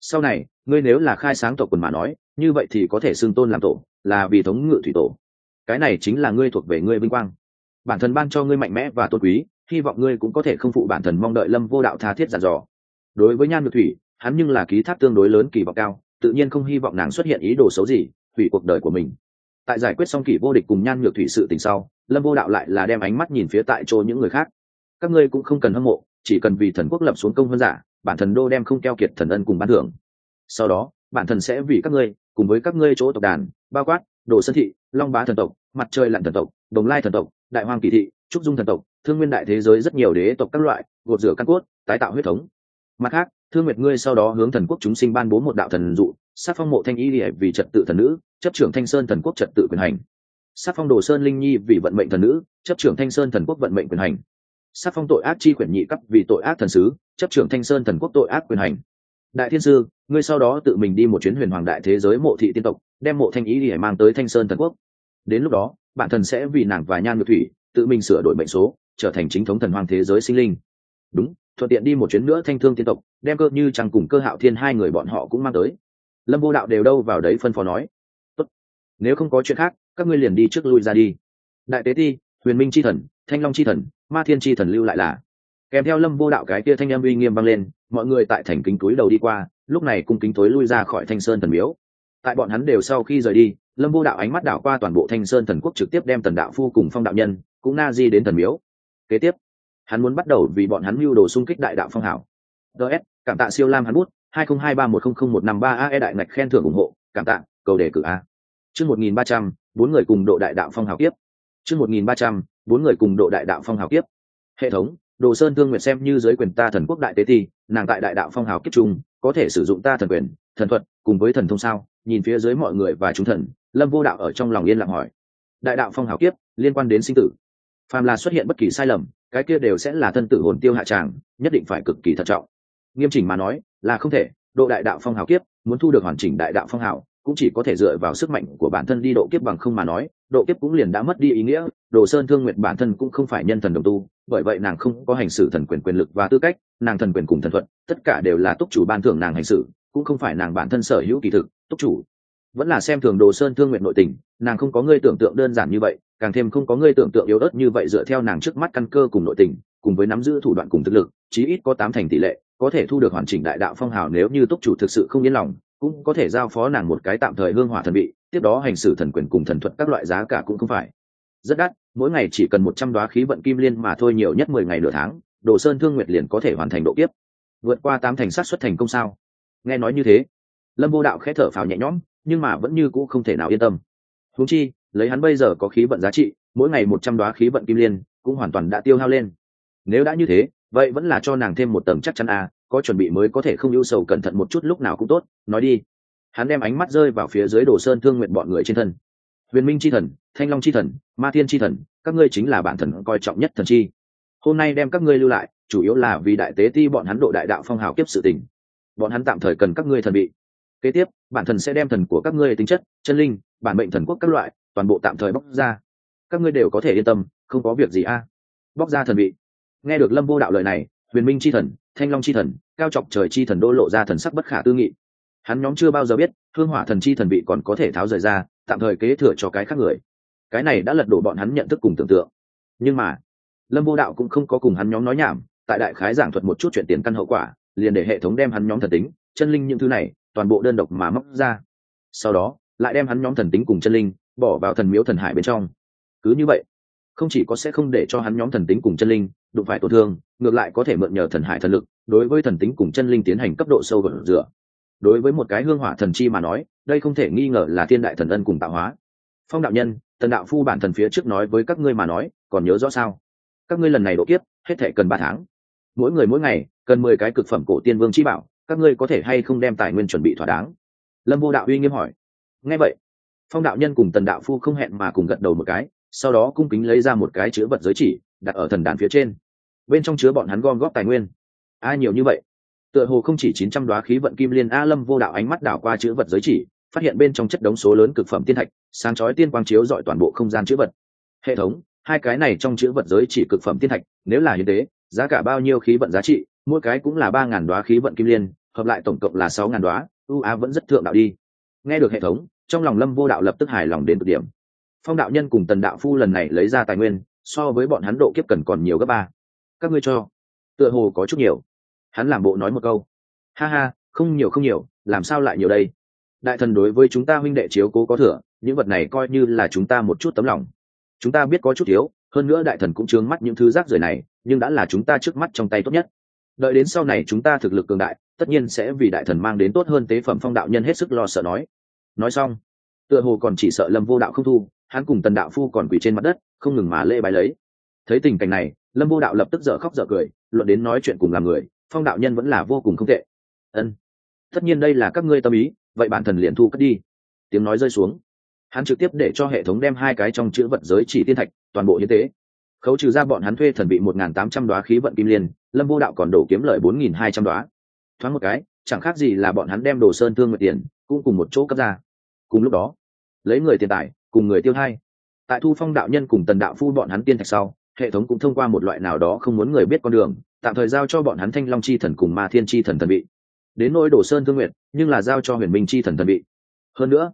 Sau này, ngươi nếu là khai sáng tổ quần mà nói, như vậy thì có thể xưng tôn làm tổ, là vì thống ngự thủy tổ. Cái này chính là ngươi thuộc về ngươi vinh quang. Bản thần ban cho ngươi mạnh mẽ và tôn quý hy vọng ngươi cũng có thể không phụ bản thần mong đợi lâm vô đạo tha thiết giản dò. Đối với nhan ngự thủy, hắn nhưng là ký thác tương đối lớn kỳ vọng cao, tự nhiên không hy vọng nàng xuất hiện ý đồ xấu gì, hủy cuộc đời của mình. Tại giải quyết xong kỷ vô địch cùng nhan nhược thủy sự tình sau, lâm vô đạo lại là đem ánh mắt nhìn phía tại chỗ những người khác. Các ngươi cũng không cần hâm mộ, chỉ cần vì thần quốc lập xuống công hơn giả, bản thần đô đem không keo kiệt thần ân cùng ban thưởng. Sau đó, bản thần sẽ vì các ngươi, cùng với các ngươi chỗ tộc đàn, bao quát đồ sơn thị, long bá thần tộc, mặt trời lặn thần tộc, đồng lai thần tộc, đại hoàng kỳ thị, trúc dung thần tộc thương nguyên đại thế giới rất nhiều đế tộc các loại, gột rửa căn cốt, tái tạo huyết thống. Mặt khác, thương nguyệt ngươi sau đó hướng thần quốc chúng sinh ban bố một đạo thần dụ, sát phong mộ thanh y lìa vì trật tự thần nữ, chấp trưởng thanh sơn thần quốc trật tự quyền hành. Sát phong đồ sơn linh nhi vì vận mệnh thần nữ, chấp trưởng thanh sơn thần quốc vận mệnh quyền hành. Sát phong tội ác chi quyển nhị cấp vì tội ác thần sứ, chấp trưởng thanh sơn thần quốc tội ác quyền hành. Đại thiên sư, ngươi sau đó tự mình đi một chuyến huyền hoàng đại thế giới mộ thị tiên tộc, đem mộ thanh ý để mang tới thanh sơn thần quốc. Đến lúc đó, bản thần sẽ vì nàng và nhan ngược thủy, tự mình sửa đổi mệnh số trở thành chính thống thần hoàng thế giới sinh linh. Đúng, thuận tiện đi một chuyến nữa thanh thương tiên tộc, đem cơ như chẳng cùng cơ hạo thiên hai người bọn họ cũng mang tới. Lâm vô đạo đều đâu vào đấy phân phó nói. Tốt. nếu không có chuyện khác, các ngươi liền đi trước lui ra đi. Đại tế ti, huyền minh c h i thần, thanh long c h i thần, ma thiên c h i thần lưu lại là. Kèm theo lâm vô đạo cái kia thanh em uy nghiêm vang lên, mọi người tại thành kính túi đầu đi qua, lúc này cung kính tối lui ra khỏi thanh sơn thần miếu. Tại bọn hắn đều sau khi rời đi, lâm vô đạo ánh mắt đảo qua toàn bộ thanh sơn thần quốc trực tiếp đem tần đạo phu cùng phong đạo nhân, cũng na di đến thần miếu kế tiếp, hắn muốn bắt đầu vì bọn hắn mưu đồ xung kích đại đạo phong hảo ts cảm tạ siêu lam hắn bút, hai nghìn hai ba một không không một năm ba ae đại ngạch khen thưởng ủng hộ, cảm tạ, cầu đề cử a. Chương một nghìn ba trăm, bốn người cùng độ đại đạo phong hào kiếp. Chương một nghìn ba trăm, bốn người cùng độ đại đạo phong hào kiếp. Hệ thống, đồ sơn thương nguyện xem như giới quyền ta thần quốc đại tế thi, nàng tại đại đạo phong hào kiếp trung, có thể sử dụng ta thần quyền, thần thuật, cùng với thần thông sao? Nhìn phía dưới mọi người và chúng thần, lâm vô đạo ở trong lòng yên lặng hỏi. Đại đạo phong hào kiếp, liên quan đến sinh tử phàm là xuất hiện bất kỳ sai lầm, cái kia đều sẽ là thân tử hồn tiêu hạ tràng, nhất định phải cực kỳ thận trọng. Nghiêm chỉnh mà nói, là không thể, độ đại đạo phong hào kiếp, muốn thu được hoàn chỉnh đại đạo phong hào, cũng chỉ có thể dựa vào sức mạnh của bản thân đi độ kiếp bằng không mà nói, độ kiếp cũng liền đã mất đi ý nghĩa, đồ sơn thương nguyện bản thân cũng không phải nhân thần đồng tu, bởi vậy nàng không có hành xử thần quyền quyền lực và tư cách, nàng thần quyền cùng thần thuật, tất cả đều là túc chủ ban thưởng nàng hành xử, cũng không phải nàng bản thân sở hữu kỳ thực, túc chủ vẫn là xem thường đồ sơn thương nguyện nội tình, nàng không có ngươi tưởng tượng đơn giản như vậy, càng thêm không có ngươi tưởng tượng yếu ớt như vậy dựa theo nàng trước mắt căn cơ cùng nội tình, cùng với nắm giữ thủ đoạn cùng thực lực, chí ít có tám thành tỷ lệ, có thể thu được hoàn chỉnh đại đạo phong hào nếu như túc chủ thực sự không yên lòng, cũng có thể giao phó nàng một cái tạm thời hương hỏa thần bị tiếp đó hành xử thần quyền cùng thần thuật các loại giá cả cũng không phải. Rất đắt, mỗi ngày chỉ cần một trăm đoá khí vận kim liên mà thôi nhiều nhất mười ngày nửa tháng, đồ sơn thương nguyệt liền có thể hoàn thành độ kiếp. Vượt qua tám thành sát xuất thành công sao? Nghe nói như thế, lâm vô đạo khẽ thở phào nhẹ nhõm nhưng mà vẫn như cũ không thể nào yên tâm. Huống chi, lấy hắn bây giờ có khí vận giá trị, mỗi ngày một trăm đoá khí vận kim liên cũng hoàn toàn đã tiêu hao lên. Nếu đã như thế, vậy vẫn là cho nàng thêm một tầng chắc chắn à có chuẩn bị mới có thể không ưu sầu cẩn thận một chút lúc nào cũng tốt, nói đi. Hắn đem ánh mắt rơi vào phía dưới đồ sơn thương nguyện bọn người trên thân. Huyền minh c h i thần, thanh long c h i thần, ma thiên c h i thần, các ngươi chính là bản thần coi trọng nhất thần chi. Hôm nay đem các ngươi lưu lại, chủ yếu là vì đại tế ti bọn hắn độ đại đạo phong hào kiếp sự tình. Bọn hắn tạm thời cần các ngươi thần bị kế tiếp, bản thần sẽ đem thần của các ngươi tính chất, chân linh, bản mệnh thần quốc các loại, toàn bộ tạm thời bóc ra. Các ngươi đều có thể yên tâm, không có việc gì a. Bóc ra thần vị. nghe được lâm vô đạo lời này, huyền minh c h i thần, thanh long c h i thần, cao chọc trời c h i thần đô lộ ra thần sắc bất khả tư nghị. Hắn nhóm chưa bao giờ biết, hương hỏa thần chi thần vị còn có thể tháo rời ra, tạm thời kế thừa cho cái khác người. Cái này đã lật đổ bọn hắn nhận thức cùng tưởng tượng. Nhưng mà, lâm vô đạo cũng không có cùng hắn nhóm nói nhảm, tại đại khái giảng thuật một chút chuyện tiền căn hậu quả, liền để hệ thống đem hắn nhóm thần tính, chân linh những thứ này toàn bộ đơn độc mà móc ra. Sau đó, lại đem hắn nhóm thần tính cùng chân linh bỏ vào thần miếu thần hải bên trong. Cứ như vậy, không chỉ có sẽ không để cho hắn nhóm thần tính cùng chân linh đụng phải tổn thương, ngược lại có thể mượn nhờ thần hải thần lực, đối với thần tính cùng chân linh tiến hành cấp độ sâu gợn rửa. Đối với một cái hương hỏa thần chi mà nói, đây không thể nghi ngờ là thiên đại thần ân cùng tạo hóa. Phong đạo nhân tần đạo phu bản thần phía trước nói với các ngươi mà nói, còn nhớ rõ sao? Các ngươi lần này độ kiếp, hết thể cần ba tháng. Mỗi người mỗi ngày, cần mười cái cực phẩm cổ tiên vương chi bảo các ngươi có thể hay không đem tài nguyên chuẩn bị thỏa đáng? Lâm vô đạo uy nghiêm hỏi. Nghe vậy, phong đạo nhân cùng tần đạo phu không hẹn mà cùng gật đầu một cái, sau đó cung kính lấy ra một cái chứa vật giới chỉ, đặt ở thần đàn phía trên. Bên trong chứa bọn hắn gom góp tài nguyên. Ai nhiều như vậy? Tựa hồ không chỉ chín trăm đoá khí vận kim liên a lâm vô đạo ánh mắt đảo qua chữ vật giới chỉ, phát hiện bên trong chất đống số lớn cực phẩm tiên thạch, sáng chói tiên quang chiếu dọi toàn bộ không gian chữ vật. Hệ thống, hai cái này trong chữ vật giới chỉ cực phẩm tiên thạch, nếu là như thế giá cả bao nhiêu khí vận giá trị, mỗi cái cũng là ba ngàn đoá khí vận kim liên hợp lại tổng cộng là sáu ngàn đoá, u a vẫn rất thượng đạo đi. Nghe được hệ thống, trong lòng lâm vô đạo lập tức hài lòng đến cực điểm. Phong đạo nhân cùng tần đạo phu lần này lấy ra tài nguyên, so với bọn hắn độ kiếp cần còn nhiều gấp ba. Các ngươi cho. Tựa hồ có chút nhiều. Hắn làm bộ nói một câu. Ha ha, không nhiều không nhiều, làm sao lại nhiều đây? Đại thần đối với chúng ta huynh đệ chiếu cố có thừa, những vật này coi như là chúng ta một chút tấm lòng. Chúng ta biết có chút thiếu, hơn nữa đại thần cũng trướng mắt những thứ rác rưởi này, nhưng đã là chúng ta trước mắt trong tay tốt nhất. Đợi đến sau này chúng ta thực lực cường đại tất nhiên sẽ vì đại thần mang đến tốt hơn tế phẩm phong đạo nhân hết sức lo sợ nói. Nói xong, tựa hồ còn chỉ sợ lâm vô đạo không thu, hắn cùng tần đạo phu còn quỳ trên mặt đất, không ngừng mà lê bài lấy. Thấy tình cảnh này, lâm vô đạo lập tức dở khóc dở cười, luận đến nói chuyện cùng làm người, phong đạo nhân vẫn là vô cùng không tệ. Ân, tất nhiên đây là các ngươi tâm ý, vậy bản thần liền thu cất đi. Tiếng nói rơi xuống. Hắn trực tiếp để cho hệ thống đem hai cái trong chữ vật giới chỉ tiên thạch, toàn bộ hiến tế. Khấu trừ ra bọn hắn thuê thần bị một n g h n tám trăm đoá khí vận kim liên, lâm vô đạo còn đổ kiếm lợi bốn nghìn hai trăm đoá thoáng một cái, chẳng khác gì là bọn hắn đem đồ sơn thương nguyện tiền cũng cùng một chỗ cấp ra. Cùng lúc đó, lấy người tiền tài, cùng người tiêu hai tại thu phong đạo nhân cùng tần đạo phu bọn hắn tiên thạch sau, hệ thống cũng thông qua một loại nào đó không muốn người biết con đường, tạm thời giao cho bọn hắn thanh long chi thần cùng ma thiên chi thần thần bị đến nỗi đồ sơn thương nguyện, nhưng là giao cho huyền minh chi thần thần bị hơn nữa,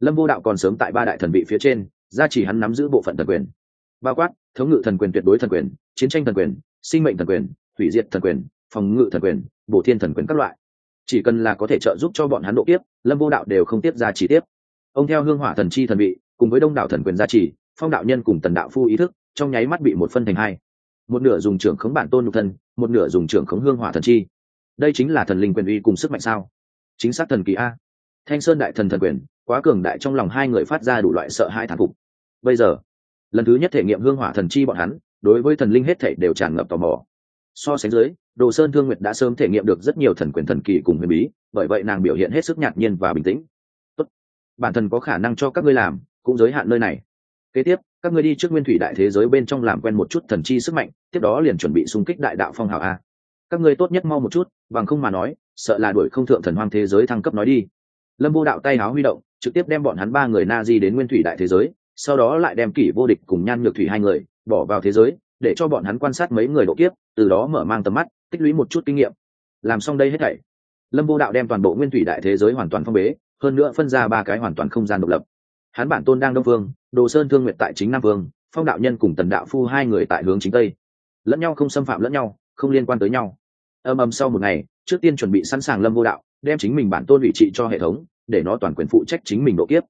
lâm vô đạo còn sớm tại ba đại thần bị phía trên, gia chỉ hắn nắm giữ bộ phận thần quyền. Bao quát, thống ngự thần quyền tuyệt đối thần quyền, chiến tranh thần quyền, sinh mệnh thần quyền, hủy diệt thần quyền phòng ngự thần quyền, bổ thiên thần quyền các loại. Chỉ cần là có thể trợ giúp cho bọn hắn độ tiếp lâm vô đạo đều không tiếp ra chỉ tiếp. Ông theo hương hỏa thần chi thần vị, cùng với đông đảo thần quyền gia trì, phong đạo nhân cùng tần đạo phu ý thức, trong nháy mắt bị một phân thành hai. Một nửa dùng trưởng khống bản tôn nhục thân, một nửa dùng trưởng khống hương hỏa thần chi. Đây chính là thần linh quyền uy cùng sức mạnh sao? Chính xác thần kỳ a. Thanh sơn đại thần thần quyền, quá cường đại trong lòng hai người phát ra đủ loại sợ hãi thán phục. Bây giờ, lần thứ nhất thể nghiệm hương hỏa thần chi bọn hắn, đối với thần linh hết thảy đều tràn ngập tò mò. So sánh dưới đồ sơn thương nguyệt đã sớm thể nghiệm được rất nhiều thần quyền thần kỳ cùng huyền bí, bởi vậy nàng biểu hiện hết sức nhạt nhiên và bình tĩnh. Tốt. bản thân có khả năng cho các ngươi làm, cũng giới hạn nơi này. Kế tiếp, các ngươi đi trước nguyên thủy đại thế giới bên trong làm quen một chút thần chi sức mạnh, tiếp đó liền chuẩn bị xung kích đại đạo phong hào a. Các ngươi tốt nhất mau một chút, bằng không mà nói, sợ là đuổi không thượng thần hoang thế giới thăng cấp nói đi. Lâm vô đạo tay háo huy động, trực tiếp đem bọn hắn ba người na di đến nguyên thủy đại thế giới, sau đó lại đem kỷ vô địch cùng nhan nhược thủy hai người bỏ vào thế giới, để cho bọn hắn quan sát mấy người độ kiếp, từ đó mở mang tầm mắt tích lũy một chút kinh nghiệm. Làm xong đây hết thảy, lâm vô đạo đem toàn bộ nguyên thủy đại thế giới hoàn toàn phong bế, hơn nữa phân ra ba cái hoàn toàn không gian độc lập. Hắn bản tôn đang đông phương, đồ sơn thương nguyện tại chính nam phương, phong đạo nhân cùng tần đạo phu hai người tại hướng chính tây. Lẫn nhau không xâm phạm lẫn nhau, không liên quan tới nhau. Âm âm sau một ngày, trước tiên chuẩn bị sẵn sàng lâm vô đạo, đem chính mình bản tôn vị trị cho hệ thống, để nó toàn quyền phụ trách chính mình độ kiếp.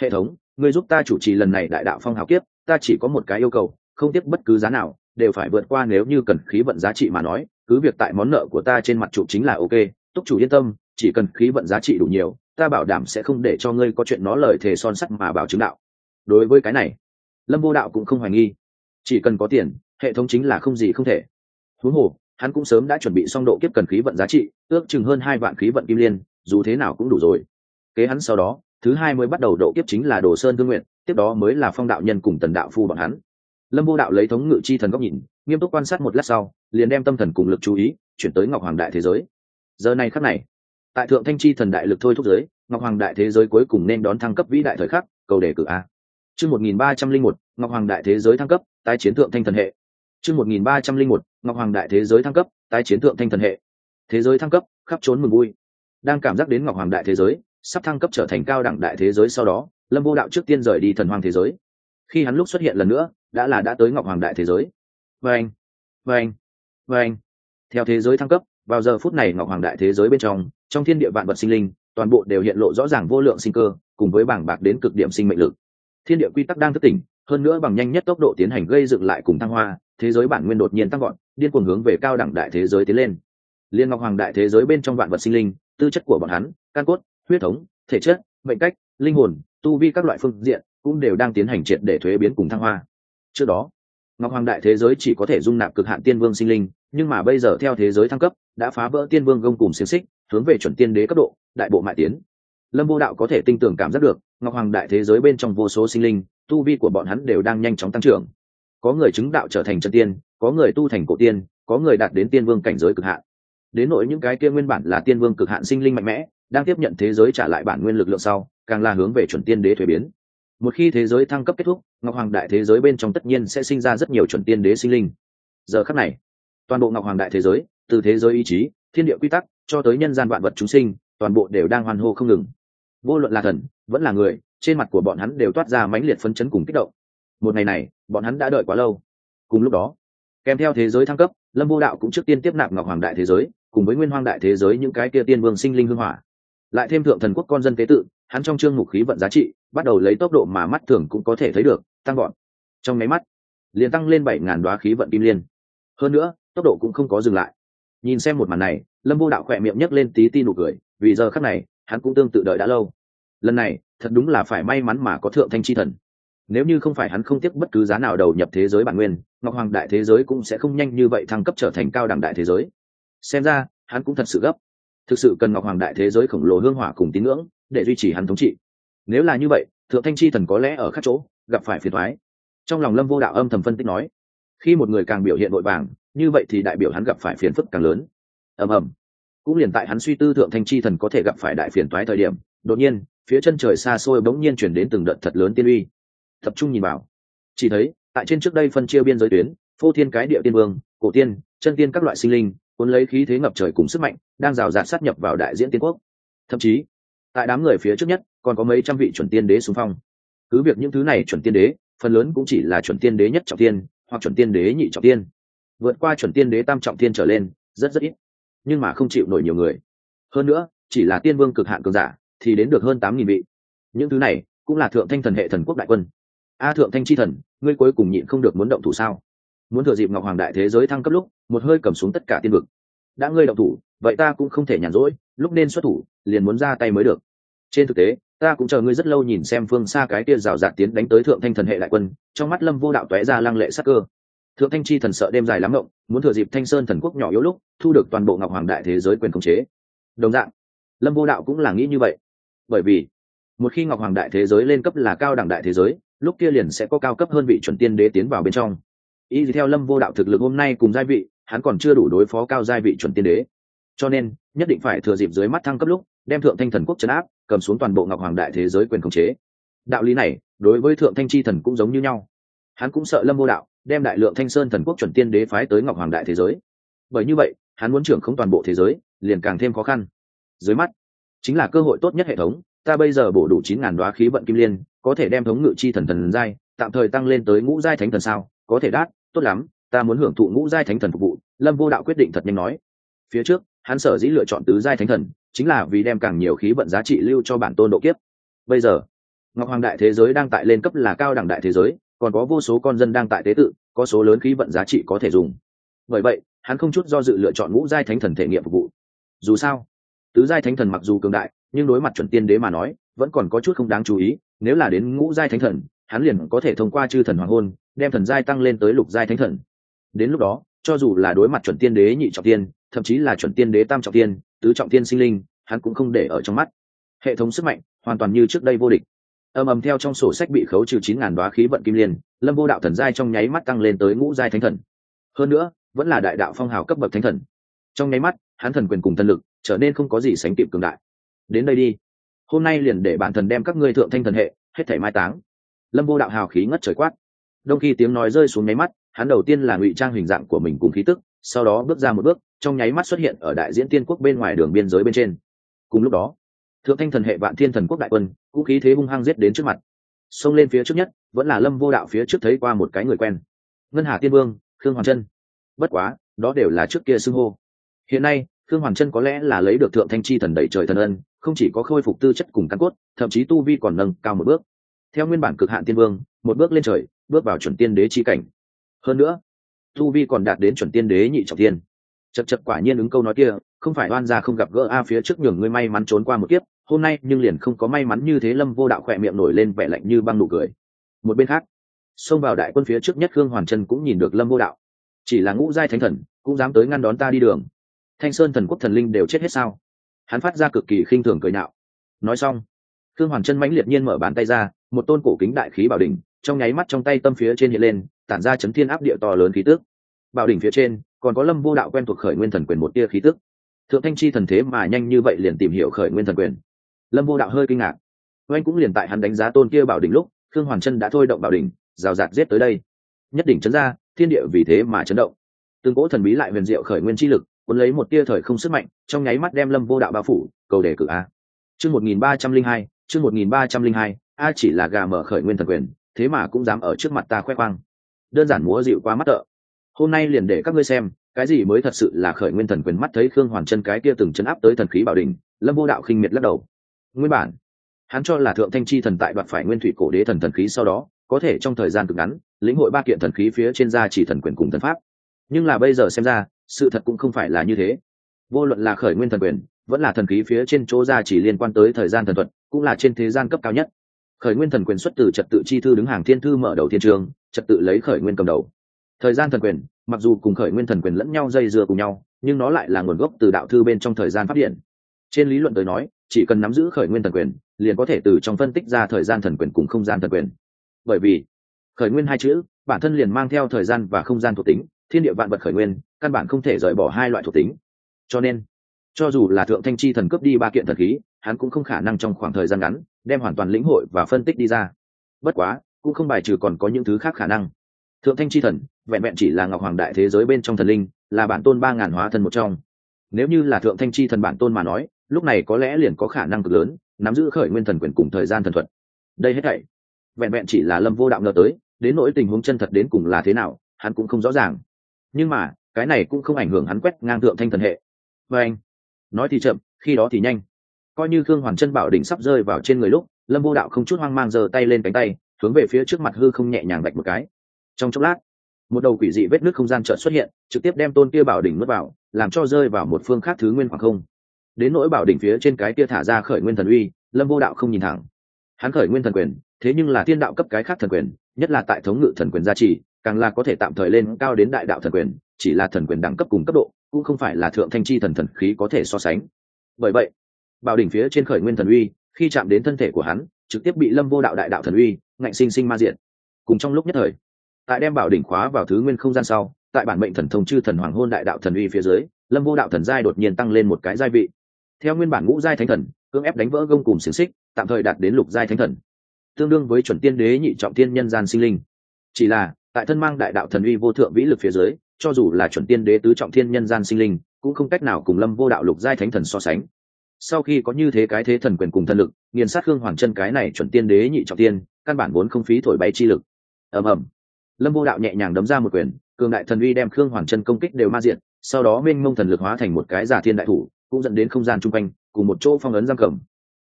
Hệ thống, người giúp ta chủ trì lần này đại đạo phong hào kiếp, ta chỉ có một cái yêu cầu, không tiếp bất cứ giá nào, đều phải vượt qua nếu như cần khí vận giá trị mà nói cứ việc tại món nợ của ta trên mặt trụ chính là ok, túc chủ yên tâm, chỉ cần khí vận giá trị đủ nhiều, ta bảo đảm sẽ không để cho ngươi có chuyện nó lời thề son sắt mà bảo chứng đạo. Đối với cái này, lâm vô đạo cũng không hoài nghi. Chỉ cần có tiền, hệ thống chính là không gì không thể. Huống hồ, hắn cũng sớm đã chuẩn bị xong độ kiếp cần khí vận giá trị, ước chừng hơn hai vạn khí vận kim liên, dù thế nào cũng đủ rồi. Kế hắn sau đó, thứ hai mới bắt đầu độ kiếp chính là đồ sơn thương nguyện, tiếp đó mới là phong đạo nhân cùng tần đạo phu bọn hắn. Lâm vô đạo lấy thống ngự chi thần góc nhìn nghiêm túc quan sát một lát sau, liền đem tâm thần cùng lực chú ý chuyển tới ngọc hoàng đại thế giới. Giờ này khắc này, tại thượng thanh chi thần đại lực thôi thúc giới, ngọc hoàng đại thế giới cuối cùng nên đón thăng cấp vĩ đại thời khắc, cầu đề cử a. Chương một nghìn ba trăm linh một, ngọc hoàng đại thế giới thăng cấp, tái chiến thượng thanh thần hệ. Chương một nghìn ba trăm linh một, ngọc hoàng đại thế giới thăng cấp, tái chiến thượng thanh thần hệ. Thế giới thăng cấp, khắp trốn mừng vui. Đang cảm giác đến ngọc hoàng đại thế giới sắp thăng cấp trở thành cao đẳng đại thế giới sau đó, lâm vô đạo trước tiên rời đi thần hoàng thế giới. Khi hắn lúc xuất hiện lần nữa, đã là đã tới ngọc hoàng đại thế giới vâng vâng vâng theo thế giới thăng cấp, vào giờ phút này ngọc hoàng đại thế giới bên trong trong thiên địa vạn vật sinh linh, toàn bộ đều hiện lộ rõ ràng vô lượng sinh cơ, cùng với bảng bạc đến cực điểm sinh mệnh lực. Thiên địa quy tắc đang thức tỉnh, hơn nữa bằng nhanh nhất tốc độ tiến hành gây dựng lại cùng thăng hoa, thế giới bản nguyên đột nhiên tăng gọn điên cuồng hướng về cao đẳng đại thế giới tiến lên. Liên ngọc hoàng đại thế giới bên trong vạn vật sinh linh, tư chất của bọn hắn, căn cốt, huyết thống, thể chất, mệnh cách, linh hồn, tu vi các loại phương diện, cũng đều đang tiến hành triệt để thuế biến cùng thăng hoa. Trước đó ngọc hoàng đại thế giới chỉ có thể dung nạp cực hạn tiên vương sinh linh, nhưng mà bây giờ theo thế giới thăng cấp, đã phá vỡ tiên vương gông cùng xiềng xích, hướng về chuẩn tiên đế cấp độ, đại bộ mại tiến. Lâm vô đạo có thể tinh tưởng cảm giác được, ngọc hoàng đại thế giới bên trong vô số sinh linh, tu vi của bọn hắn đều đang nhanh chóng tăng trưởng. Có người chứng đạo trở thành chân tiên, có người tu thành cổ tiên, có người đạt đến tiên vương cảnh giới cực hạn. Đến nỗi những cái kia nguyên bản là tiên vương cực hạn sinh linh mạnh mẽ, đang tiếp nhận thế giới trả lại bản nguyên lực lượng sau, càng là hướng về chuẩn tiên đế thuế biến một khi thế giới thăng cấp kết thúc, ngọc hoàng đại thế giới bên trong tất nhiên sẽ sinh ra rất nhiều chuẩn tiên đế sinh linh. Giờ khắc này, toàn bộ ngọc hoàng đại thế giới, từ thế giới ý chí, thiên địa quy tắc, cho tới nhân gian vạn vật chúng sinh, toàn bộ đều đang hoan hô không ngừng. Vô luận là thần, vẫn là người, trên mặt của bọn hắn đều toát ra mãnh liệt phấn chấn cùng kích động. Một ngày này, bọn hắn đã đợi quá lâu. Cùng lúc đó, kèm theo thế giới thăng cấp, lâm vô đạo cũng trước tiên tiếp nạp ngọc hoàng đại thế giới, cùng với nguyên hoang đại thế giới những cái kia tiên vương sinh linh hương hỏa. Lại thêm thượng thần quốc con dân tế tự, hắn trong chương mục khí vận giá trị bắt đầu lấy tốc độ mà mắt thường cũng có thể thấy được, tăng gọn trong máy mắt, liền tăng lên bảy ngàn đoá khí vận kim liên. Hơn nữa, tốc độ cũng không có dừng lại. Nhìn xem một màn này, lâm vô đạo khỏe miệng nhấc lên tí ti nụ cười, vì giờ khắc này, hắn cũng tương tự đợi đã lâu. Lần này, thật đúng là phải may mắn mà có thượng thanh chi thần. Nếu như không phải hắn không tiếc bất cứ giá nào đầu nhập thế giới bản nguyên, ngọc hoàng đại thế giới cũng sẽ không nhanh như vậy thăng cấp trở thành cao đẳng đại thế giới. Xem ra, hắn cũng thật sự gấp. Thực sự cần ngọc hoàng đại thế giới khổng lồ hương hỏa cùng tín ngưỡng để duy trì hắn thống trị nếu là như vậy, thượng thanh chi thần có lẽ ở các chỗ, gặp phải phiền thoái trong lòng lâm vô đạo âm thầm phân tích nói, khi một người càng biểu hiện vội vàng, như vậy thì đại biểu hắn gặp phải phiền phức càng lớn. Ầm ầm. Cũng liền tại hắn suy tư thượng thanh chi thần có thể gặp phải đại phiền toái thời điểm, đột nhiên, phía chân trời xa xôi bỗng nhiên chuyển đến từng đợt thật lớn tiên uy. Tập trung nhìn vào. Chỉ thấy, tại trên trước đây phân chia biên giới tuyến, phô thiên cái địa tiên vương, cổ tiên, chân tiên các loại sinh linh, cuốn lấy khí thế ngập trời cùng sức mạnh, đang rào rạt sát nhập vào đại diễn tiên quốc. Thậm chí, tại đám người phía trước nhất còn có mấy trăm vị chuẩn tiên đế xung phong. Cứ việc những thứ này chuẩn tiên đế, phần lớn cũng chỉ là chuẩn tiên đế nhất trọng tiên, hoặc chuẩn tiên đế nhị trọng tiên. Vượt qua chuẩn tiên đế tam trọng tiên trở lên, rất rất ít, nhưng mà không chịu nổi nhiều người. Hơn nữa, chỉ là tiên vương cực hạn cường giả, thì đến được hơn tám nghìn vị. Những thứ này, cũng là thượng thanh thần hệ thần quốc đại quân. A à, thượng thanh chi thần, ngươi cuối cùng nhịn không được muốn động thủ sao? Muốn thừa dịp ngọc hoàng đại thế giới thăng cấp lúc, một hơi cầm xuống tất cả tiên vực. Đã ngươi động thủ, vậy ta cũng không thể nhàn rỗi, lúc nên xuất thủ, liền muốn ra tay mới được. Trên thực tế ta cũng chờ ngươi rất lâu nhìn xem phương xa cái kia rào rạt tiến đánh tới thượng thanh thần hệ lại quân, trong mắt lâm vô đạo tóe ra lăng lệ sắc cơ. Thượng thanh chi thần sợ đêm dài lắm ngộng muốn thừa dịp thanh sơn thần quốc nhỏ yếu lúc, thu được toàn bộ ngọc hoàng đại thế giới quyền khống chế. Đồng dạng, lâm vô đạo cũng là nghĩ như vậy. Bởi vì, một khi ngọc hoàng đại thế giới lên cấp là cao đẳng đại thế giới, lúc kia liền sẽ có cao cấp hơn vị chuẩn tiên đế tiến vào bên trong. Ý gì theo lâm vô đạo thực lực hôm nay cùng giai vị, hắn còn chưa đủ đối phó cao giai vị chuẩn tiên đế. Cho nên, nhất định phải thừa dịp dưới mắt thăng cấp lúc, đem thượng thanh thần quốc chấn áp cầm xuống toàn bộ ngọc hoàng đại thế giới quyền khống chế. Đạo lý này, đối với thượng thanh chi thần cũng giống như nhau. Hắn cũng sợ lâm vô đạo, đem đại lượng thanh sơn thần quốc chuẩn tiên đế phái tới ngọc hoàng đại thế giới. Bởi như vậy, hắn muốn trưởng không toàn bộ thế giới, liền càng thêm khó khăn. Dưới mắt, chính là cơ hội tốt nhất hệ thống, ta bây giờ bổ đủ chín ngàn đoá khí vận kim liên, có thể đem thống ngự chi thần thần giai, tạm thời tăng lên tới ngũ giai thánh thần sao, có thể đát tốt lắm, ta muốn hưởng thụ ngũ giai thánh thần phục vụ, lâm vô đạo quyết định thật nhanh nói. Phía trước hắn sở dĩ lựa chọn tứ giai thánh thần, chính là vì đem càng nhiều khí vận giá trị lưu cho bản tôn độ kiếp. Bây giờ, ngọc hoàng đại thế giới đang tại lên cấp là cao đẳng đại thế giới, còn có vô số con dân đang tại tế tự, có số lớn khí vận giá trị có thể dùng. Bởi vậy, hắn không chút do dự lựa chọn ngũ giai thánh thần thể nghiệm phục vụ. Dù sao, tứ giai thánh thần mặc dù cường đại, nhưng đối mặt chuẩn tiên đế mà nói, vẫn còn có chút không đáng chú ý, nếu là đến ngũ giai thánh thần, hắn liền có thể thông qua chư thần hoàng hôn, đem thần giai tăng lên tới lục giai thánh thần. Đến lúc đó, cho dù là đối mặt chuẩn tiên đế nhị trọng tiên thậm chí là chuẩn tiên đế tam trọng tiên, tứ trọng tiên sinh linh, hắn cũng không để ở trong mắt. Hệ thống sức mạnh hoàn toàn như trước đây vô địch. Ầm ầm theo trong sổ sách bị khấu trừ chín ngàn đoá khí vận kim liên, lâm vô đạo thần giai trong nháy mắt tăng lên tới ngũ giai thánh thần. Hơn nữa, vẫn là đại đạo phong hào cấp bậc thánh thần. Trong nháy mắt, hắn thần quyền cùng thần lực trở nên không có gì sánh kịp cường đại. Đến đây đi. Hôm nay liền để bản thần đem các ngươi thượng thanh thần hệ, hết thảy mai táng. Lâm vô đạo hào khí ngất trời quát. Đông khi tiếng nói rơi xuống nháy mắt, hắn đầu tiên là ngụy trang hình dạng của mình cùng khí tức sau đó bước ra một bước, trong nháy mắt xuất hiện ở đại diễn tiên quốc bên ngoài đường biên giới bên trên. Cùng lúc đó, thượng thanh thần hệ vạn thiên thần quốc đại quân, cũng khí thế hung hăng giết đến trước mặt. Xông lên phía trước nhất, vẫn là lâm vô đạo phía trước thấy qua một cái người quen. Ngân hà tiên vương, khương hoàng chân. bất quá, đó đều là trước kia xưng hô. Hiện nay, khương hoàng chân có lẽ là lấy được thượng thanh chi thần đẩy trời thần ân, không chỉ có khôi phục tư chất cùng căn cốt, thậm chí tu vi còn nâng cao một bước. Theo nguyên bản cực hạn tiên vương, một bước lên trời, bước vào chuẩn tiên đế chi cảnh. Hơn nữa tu vi còn đạt đến chuẩn tiên đế nhị trọng tiên chật chật quả nhiên ứng câu nói kia, không phải oan gia không gặp gỡ a phía trước nhường ngươi may mắn trốn qua một kiếp, hôm nay nhưng liền không có may mắn như thế lâm vô đạo khỏe miệng nổi lên vẻ lạnh như băng nụ cười. Một bên khác, xông vào đại quân phía trước nhất khương hoàn chân cũng nhìn được lâm vô đạo. Chỉ là ngũ giai thánh thần, cũng dám tới ngăn đón ta đi đường. Thanh sơn thần quốc thần linh đều chết hết sao? Hắn phát ra cực kỳ khinh thường cười nạo. Nói xong, khương hoàn chân mãnh liệt nhiên mở bàn tay ra, một tôn cổ kính đại khí bảo đỉnh, trong nháy mắt trong tay tâm phía trên hiện lên tản ra chấn thiên áp địa to lớn khí tức. bảo đỉnh phía trên, còn có lâm vô đạo quen thuộc khởi nguyên thần quyền một tia khí tức. Thượng thanh chi thần thế mà nhanh như vậy liền tìm hiểu khởi nguyên thần quyền. Lâm vô đạo hơi kinh ngạc. Oanh cũng liền tại hắn đánh giá tôn kia bảo đỉnh lúc, khương hoàn chân đã thôi động bảo đỉnh, rào rạt giết tới đây. Nhất đỉnh chấn ra, thiên địa vì thế mà chấn động. Từng cỗ thần bí lại huyền diệu khởi nguyên chi lực, cuốn lấy một tia thời không sức mạnh, trong nháy mắt đem lâm vô đạo bao phủ, cầu đề cử a. Chương một nghìn ba trăm linh hai, chương một nghìn ba trăm linh hai, a chỉ là gà mở khởi nguyên thần quyền, thế mà cũng dám ở trước mặt ta khoe khoang đơn giản múa dịu quá mắt tợ. Hôm nay liền để các ngươi xem, cái gì mới thật sự là khởi nguyên thần quyền mắt thấy khương hoàn chân cái kia từng chấn áp tới thần khí bảo đình lâm vô đạo khinh miệt lắc đầu. Nguyên bản, hắn cho là thượng thanh chi thần tại đoạt phải nguyên thủy cổ đế thần thần khí sau đó, có thể trong thời gian cực ngắn, lĩnh hội ba kiện thần khí phía trên da chỉ thần quyền cùng thần pháp. Nhưng là bây giờ xem ra, sự thật cũng không phải là như thế. Vô luận là khởi nguyên thần quyền, vẫn là thần khí phía trên chỗ ra chỉ liên quan tới thời gian thần thuật, cũng là trên thế gian cấp cao nhất khởi nguyên thần quyền xuất từ trật tự chi thư đứng hàng thiên thư mở đầu thiên trường, trật tự lấy khởi nguyên cầm đầu. Thời gian thần quyền, mặc dù cùng khởi nguyên thần quyền lẫn nhau dây dưa cùng nhau, nhưng nó lại là nguồn gốc từ đạo thư bên trong thời gian phát điện trên lý luận tới nói, chỉ cần nắm giữ khởi nguyên thần quyền, liền có thể từ trong phân tích ra thời gian thần quyền cùng không gian thần quyền. Bởi vì, khởi nguyên hai chữ, bản thân liền mang theo thời gian và không gian thuộc tính, thiên địa vạn vật khởi nguyên, căn bản không thể rời bỏ hai loại thuộc tính. Cho nên, cho dù là thượng thanh chi thần cướp đi ba kiện thần khí, hắn cũng không khả năng trong khoảng thời gian ngắn đem hoàn toàn lĩnh hội và phân tích đi ra. Bất quá, cũng không bài trừ còn có những thứ khác khả năng. Thượng thanh chi thần, vẹn vẹn chỉ là ngọc hoàng đại thế giới bên trong thần linh, là bản tôn ba ngàn hóa thân một trong. Nếu như là thượng thanh chi thần bản tôn mà nói, lúc này có lẽ liền có khả năng cực lớn, nắm giữ khởi nguyên thần quyền cùng thời gian thần thuật. Đây hết thảy, vẹn vẹn chỉ là lâm vô đạo ngờ tới, đến nỗi tình huống chân thật đến cùng là thế nào, hắn cũng không rõ ràng. Nhưng mà, cái này cũng không ảnh hưởng hắn quét ngang thượng thanh thần hệ. Và anh, nói thì chậm, khi đó thì nhanh coi như thương hoàn chân bảo đỉnh sắp rơi vào trên người lúc, lâm vô đạo không chút hoang mang giơ tay lên cánh tay, hướng về phía trước mặt hư không nhẹ nhàng vạch một cái. Trong chốc lát, một đầu quỷ dị vết nước không gian chợt xuất hiện, trực tiếp đem tôn kia bảo đỉnh mất vào, làm cho rơi vào một phương khác thứ nguyên khoảng không. Đến nỗi bảo đỉnh phía trên cái kia thả ra khởi nguyên thần uy, lâm vô đạo không nhìn thẳng. Hắn khởi nguyên thần quyền, thế nhưng là thiên đạo cấp cái khác thần quyền, nhất là tại thống ngự thần quyền gia trì, càng là có thể tạm thời lên cao đến đại đạo thần quyền, chỉ là thần quyền đẳng cấp cùng cấp độ, cũng không phải là thượng thanh chi thần thần khí có thể so sánh. Bởi vậy bảo đỉnh phía trên khởi nguyên thần uy, khi chạm đến thân thể của hắn, trực tiếp bị lâm vô đạo đại đạo thần uy, ngạnh sinh sinh ma diện cùng trong lúc nhất thời, tại đem bảo đỉnh khóa vào thứ nguyên không gian sau, tại bản mệnh thần thông chư thần hoàng hôn đại đạo thần uy phía dưới, lâm vô đạo thần giai đột nhiên tăng lên một cái giai vị. Theo nguyên bản ngũ giai thánh thần, cưỡng ép đánh vỡ gông cùng xiềng xích, tạm thời đạt đến lục giai thánh thần. Tương đương với chuẩn tiên đế nhị trọng tiên nhân gian sinh linh. Chỉ là, tại thân mang đại đạo thần uy vô thượng vĩ lực phía dưới, cho dù là chuẩn tiên đế tứ trọng thiên nhân gian sinh linh, cũng không cách nào cùng lâm vô đạo lục giai thánh thần so sánh sau khi có như thế cái thế thần quyền cùng thần lực, nghiền sát khương hoàng chân cái này chuẩn tiên đế nhị trọng tiên, căn bản vốn không phí thổi bay chi lực. Ầm ầm. Lâm vô đạo nhẹ nhàng đấm ra một quyền, cường đại thần uy đem khương hoàng chân công kích đều ma diện sau đó minh mông thần lực hóa thành một cái giả thiên đại thủ, cũng dẫn đến không gian chung quanh, cùng một chỗ phong ấn giam cầm.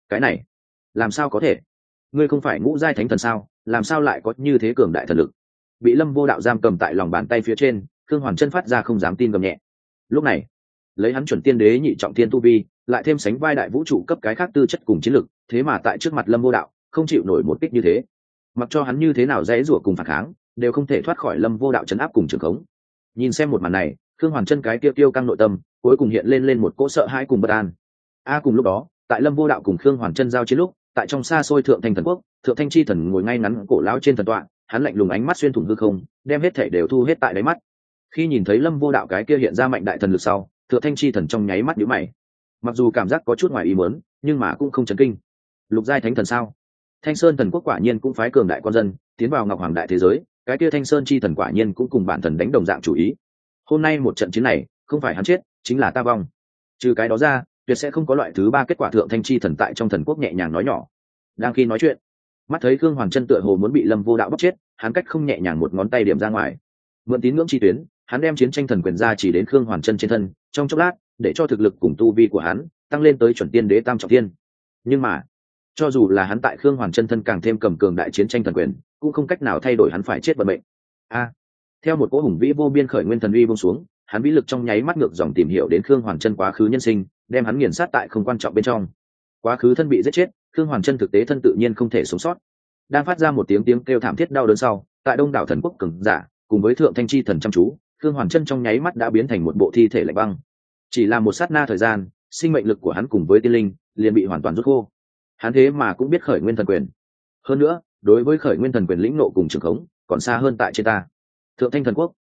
Cái này, làm sao có thể? Ngươi không phải ngũ giai thánh thần sao? Làm sao lại có như thế cường đại thần lực? Bị lâm vô đạo giam cầm tại lòng bàn tay phía trên, khương hoàng chân phát ra không dám tin gầm nhẹ. Lúc này lấy hắn chuẩn tiên đế nhị trọng thiên tu vi, lại thêm sánh vai đại vũ trụ cấp cái khác tư chất cùng chiến lực, thế mà tại trước mặt lâm vô đạo không chịu nổi một kích như thế. Mặc cho hắn như thế nào dễ rủa cùng phản kháng, đều không thể thoát khỏi lâm vô đạo chấn áp cùng trường khống. Nhìn xem một màn này, khương hoàn chân cái kia tiêu căng nội tâm, cuối cùng hiện lên lên một cỗ sợ hãi cùng bất an. A à, cùng lúc đó, tại lâm vô đạo cùng khương hoàn chân giao chiến lúc, tại trong xa xôi thượng thanh thần quốc, thượng thanh chi thần ngồi ngay ngắn cổ lão trên thần tọa, hắn lạnh lùng ánh mắt xuyên thủng hư không, đem hết thể đều thu hết tại đáy mắt. Khi nhìn thấy lâm vô đạo cái kia hiện ra mạnh đại thần lực sau thượng thanh chi thần trong nháy mắt nhíu mày. Mặc dù cảm giác có chút ngoài ý muốn, nhưng mà cũng không chấn kinh. Lục giai thánh thần sao? Thanh sơn thần quốc quả nhiên cũng phái cường đại con dân, tiến vào ngọc hoàng đại thế giới, cái kia thanh sơn chi thần quả nhiên cũng cùng bản thần đánh đồng dạng chủ ý. Hôm nay một trận chiến này, không phải hắn chết, chính là ta vong. Trừ cái đó ra, tuyệt sẽ không có loại thứ ba kết quả thượng thanh chi thần tại trong thần quốc nhẹ nhàng nói nhỏ. Đang khi nói chuyện, mắt thấy khương hoàng chân tựa hồ muốn bị lâm vô đạo bóc chết, hắn cách không nhẹ nhàng một ngón tay điểm ra ngoài. Mượn tín ngưỡng chi tuyến hắn đem chiến tranh thần quyền ra chỉ đến khương hoàn chân trên thân, trong chốc lát, để cho thực lực cùng tu vi của hắn tăng lên tới chuẩn tiên đế tam trọng thiên. Nhưng mà, cho dù là hắn tại khương hoàn chân thân càng thêm cầm cường đại chiến tranh thần quyền, cũng không cách nào thay đổi hắn phải chết vận mệnh. A! Theo một cỗ hùng vĩ vô biên khởi nguyên thần uy bông xuống, hắn vĩ lực trong nháy mắt ngược dòng tìm hiểu đến khương hoàn chân quá khứ nhân sinh, đem hắn nghiền sát tại không quan trọng bên trong. Quá khứ thân bị giết chết, khương hoàn chân thực tế thân tự nhiên không thể sống sót. Đang phát ra một tiếng tiếng kêu thảm thiết đau đớn sau, tại đông đảo thần quốc cường giả, cùng với thượng thanh chi thần chăm chú khương hoàng chân trong nháy mắt đã biến thành một bộ thi thể lạnh băng. Chỉ là một sát na thời gian, sinh mệnh lực của hắn cùng với tiên linh liền bị hoàn toàn rút khô. Hắn thế mà cũng biết khởi nguyên thần quyền. Hơn nữa, đối với khởi nguyên thần quyền lĩnh nộ cùng trường khống, còn xa hơn tại trên ta. Thượng thanh thần quốc.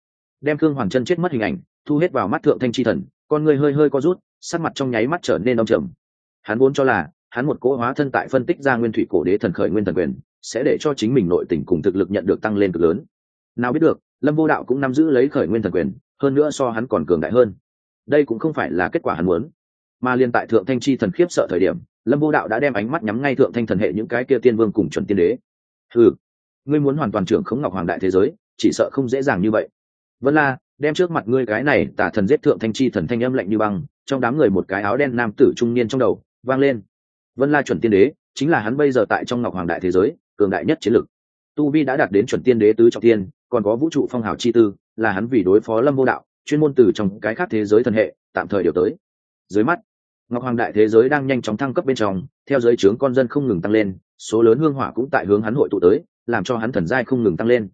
Đem khương hoàng chân chết mất hình ảnh, thu hết vào mắt thượng thanh chi thần, con người hơi hơi co rút, sắc mặt trong nháy mắt trở nên đông trầm. Hắn vốn cho là, hắn một cỗ hóa thân tại phân tích ra nguyên thủy cổ đế thần khởi nguyên thần quyền, sẽ để cho chính mình nội tình cùng thực lực nhận được tăng lên cực lớn. Nào biết được lâm vô đạo cũng nắm giữ lấy khởi nguyên thần quyền, hơn nữa so hắn còn cường đại hơn. Đây cũng không phải là kết quả hắn muốn. Mà liên tại thượng thanh chi thần khiếp sợ thời điểm, lâm vô đạo đã đem ánh mắt nhắm ngay thượng thanh thần hệ những cái kia tiên vương cùng chuẩn tiên đế. Ừ ngươi muốn hoàn toàn trưởng khống ngọc hoàng đại thế giới, chỉ sợ không dễ dàng như vậy. Vân la, đem trước mặt ngươi cái này tả thần giết thượng thanh chi thần thanh âm lạnh như băng, trong đám người một cái áo đen nam tử trung niên trong đầu, vang lên. Vân la chuẩn tiên đế, chính là hắn bây giờ tại trong ngọc hoàng đại thế giới, cường đại nhất chiến lực tu vi đã đạt đến chuẩn tiên đế tứ trọng tiên còn có vũ trụ phong hào chi tư, là hắn vì đối phó lâm vô đạo, chuyên môn từ trong cái khác thế giới thần hệ, tạm thời điều tới. Dưới mắt, ngọc hoàng đại thế giới đang nhanh chóng thăng cấp bên trong, theo giới trướng con dân không ngừng tăng lên, số lớn hương hỏa cũng tại hướng hắn hội tụ tới, làm cho hắn thần giai không ngừng tăng lên.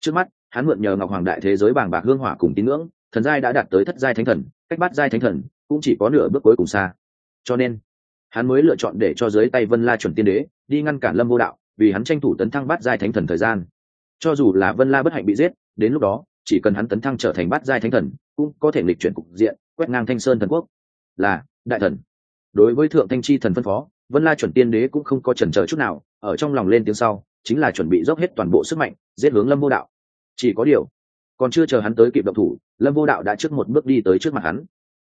Trước mắt, hắn mượn nhờ ngọc hoàng đại thế giới bàng bạc hương hỏa cùng tín ngưỡng, thần giai đã đạt tới thất giai thánh thần, cách bắt giai thánh thần cũng chỉ có nửa bước cuối cùng xa. Cho nên, hắn mới lựa chọn để cho dưới tay vân la chuẩn tiên đế đi ngăn cản lâm vô đạo, vì hắn tranh thủ tấn thăng bát giai thánh thần thời gian cho dù là vân la bất hạnh bị giết, đến lúc đó, chỉ cần hắn tấn thăng trở thành bát giai thánh thần, cũng có thể lịch chuyển cục diện, quét ngang thanh sơn thần quốc. Là, đại thần. Đối với thượng thanh chi thần phân phó, vân la chuẩn tiên đế cũng không có chần chờ chút nào, ở trong lòng lên tiếng sau, chính là chuẩn bị dốc hết toàn bộ sức mạnh, giết hướng lâm vô đạo. Chỉ có điều, còn chưa chờ hắn tới kịp động thủ, lâm vô đạo đã trước một bước đi tới trước mặt hắn.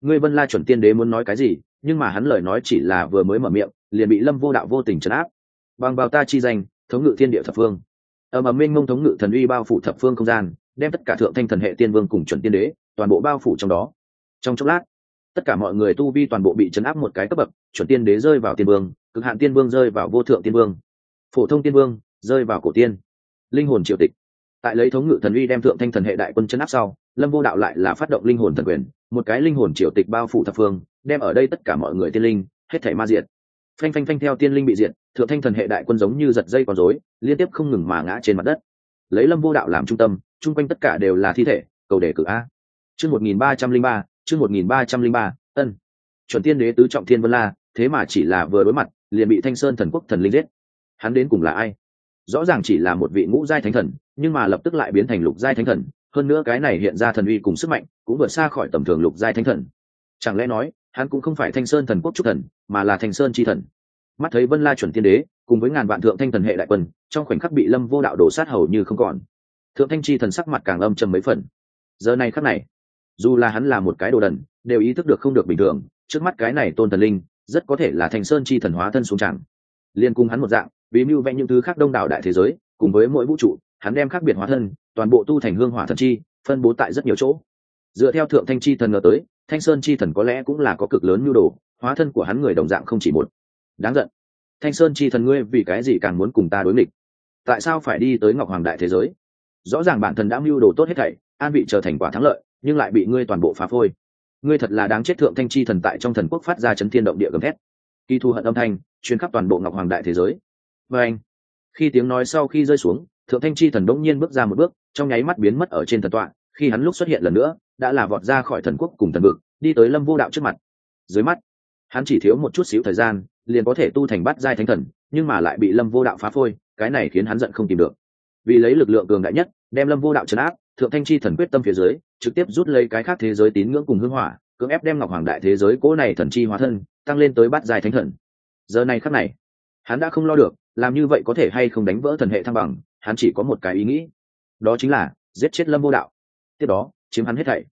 Ngươi vân la chuẩn tiên đế muốn nói cái gì, nhưng mà hắn lời nói chỉ là vừa mới mở miệng, liền bị lâm vô đạo vô tình trấn áp. Bằng bào ta chi danh, thống ngự thiên địa thập phương ầm ầm minh mông thống ngự thần uy bao phủ thập phương không gian, đem tất cả thượng thanh thần hệ tiên vương cùng chuẩn tiên đế, toàn bộ bao phủ trong đó. Trong chốc lát, tất cả mọi người tu vi toàn bộ bị chấn áp một cái cấp bậc, chuẩn tiên đế rơi vào tiên vương, cực hạn tiên vương rơi vào vô thượng tiên vương. Phổ thông tiên vương rơi vào cổ tiên. Linh hồn triều tịch. Tại lấy thống ngự thần uy đem thượng thanh thần hệ đại quân chấn áp sau, lâm vô đạo lại là phát động linh hồn thần quyền, một cái linh hồn triều tịch bao phủ thập phương, đem ở đây tất cả mọi người tiên linh, hết thảy ma diệt phanh phanh phanh theo tiên linh bị diệt, thượng thanh thần hệ đại quân giống như giật dây con rối, liên tiếp không ngừng mà ngã trên mặt đất. Lấy lâm vô đạo làm trung tâm, chung quanh tất cả đều là thi thể, cầu đề cử a. Chương một nghìn ba trăm linh ba, chương một nghìn ba trăm linh ba, ân. Chuẩn tiên đế tứ trọng thiên vân la, thế mà chỉ là vừa đối mặt, liền bị thanh sơn thần quốc thần linh giết. Hắn đến cùng là ai? Rõ ràng chỉ là một vị ngũ giai thánh thần, nhưng mà lập tức lại biến thành lục giai thánh thần, hơn nữa cái này hiện ra thần uy cùng sức mạnh, cũng vượt xa khỏi tầm thường lục giai thánh thần. Chẳng lẽ nói hắn cũng không phải thanh sơn thần quốc trúc thần, mà là thanh sơn c h i thần. Mắt thấy vân la chuẩn tiên đế, cùng với ngàn vạn thượng thanh thần hệ đại quân, trong khoảnh khắc bị lâm vô đạo đổ sát hầu như không còn. Thượng thanh chi thần sắc mặt càng âm trầm mấy phần. Giờ này khắc này, dù là hắn là một cái đồ đần, đều ý thức được không được bình thường, trước mắt cái này tôn thần linh, rất có thể là thanh sơn chi thần hóa thân xuống tràng liên cung hắn một dạng, vì mưu vẽ những thứ khác đông đảo đại thế giới, cùng với mỗi vũ trụ, hắn đem khác biệt hóa thân, toàn bộ tu thành hương hỏa thần chi, phân bố tại rất nhiều chỗ. Dựa theo thượng thanh chi thần ngờ tới thanh sơn chi thần có lẽ cũng là có cực lớn nhu đồ, hóa thân của hắn người đồng dạng không chỉ một. Đáng giận. Thanh sơn chi thần ngươi vì cái gì càng muốn cùng ta đối nghịch? Tại sao phải đi tới ngọc hoàng đại thế giới? Rõ ràng bản thân đã mưu đồ tốt hết thảy, an vị trở thành quả thắng lợi, nhưng lại bị ngươi toàn bộ phá phôi. Ngươi thật là đáng chết thượng thanh chi thần tại trong thần quốc phát ra chấn thiên động địa gầm thét. Kỳ thu hận âm thanh chuyến khắp toàn bộ ngọc hoàng đại thế giới. Và anh, khi tiếng nói sau khi rơi xuống, thượng thanh chi thần đông nhiên bước ra một bước, trong nháy mắt biến mất ở trên thần tọa, khi hắn lúc xuất hiện lần nữa đã là vọt ra khỏi thần quốc cùng thần vực, đi tới lâm vô đạo trước mặt. Dưới mắt, hắn chỉ thiếu một chút xíu thời gian, liền có thể tu thành bát giai thánh thần, nhưng mà lại bị lâm vô đạo phá phôi, cái này khiến hắn giận không tìm được. Vì lấy lực lượng cường đại nhất, đem lâm vô đạo trấn áp, thượng thanh chi thần quyết tâm phía dưới, trực tiếp rút lấy cái khác thế giới tín ngưỡng cùng hưng hỏa, cưỡng ép đem ngọc hoàng đại thế giới cố này thần chi hóa thân, tăng lên tới bát giai thánh thần. Giờ này khắc này, hắn đã không lo được, làm như vậy có thể hay không đánh vỡ thần hệ thăng bằng, hắn chỉ có một cái ý nghĩ. Đó chính là giết chết lâm vô đạo. Tiếp đó chiếm hắn hết thảy.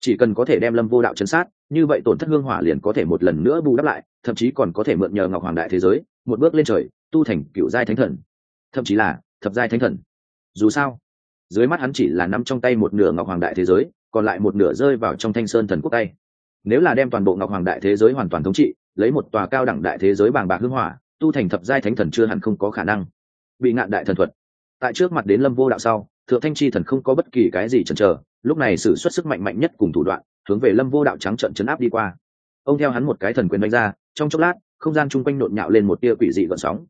Chỉ cần có thể đem lâm vô đạo chấn sát, như vậy tổn thất hương hỏa liền có thể một lần nữa bù đắp lại, thậm chí còn có thể mượn nhờ ngọc hoàng đại thế giới, một bước lên trời, tu thành cựu giai thánh thần. Thậm chí là thập giai thánh thần. Dù sao, dưới mắt hắn chỉ là nắm trong tay một nửa ngọc hoàng đại thế giới, còn lại một nửa rơi vào trong thanh sơn thần quốc tay. Nếu là đem toàn bộ ngọc hoàng đại thế giới hoàn toàn thống trị, lấy một tòa cao đẳng đại thế giới bàng bạc hưng hỏa, tu thành thập giai thánh thần chưa hẳn không có khả năng. Bị ngạn đại thần thuật. Tại trước mặt đến lâm vô đạo sau, thượng thanh chi thần không có bất kỳ cái gì chần chờ lúc này sử xuất sức mạnh mạnh nhất cùng thủ đoạn, hướng về lâm vô đạo trắng trận chấn áp đi qua. Ông theo hắn một cái thần quyền đánh ra, trong chốc lát, không gian chung quanh nộn nhạo lên một tia quỷ dị gợn sóng.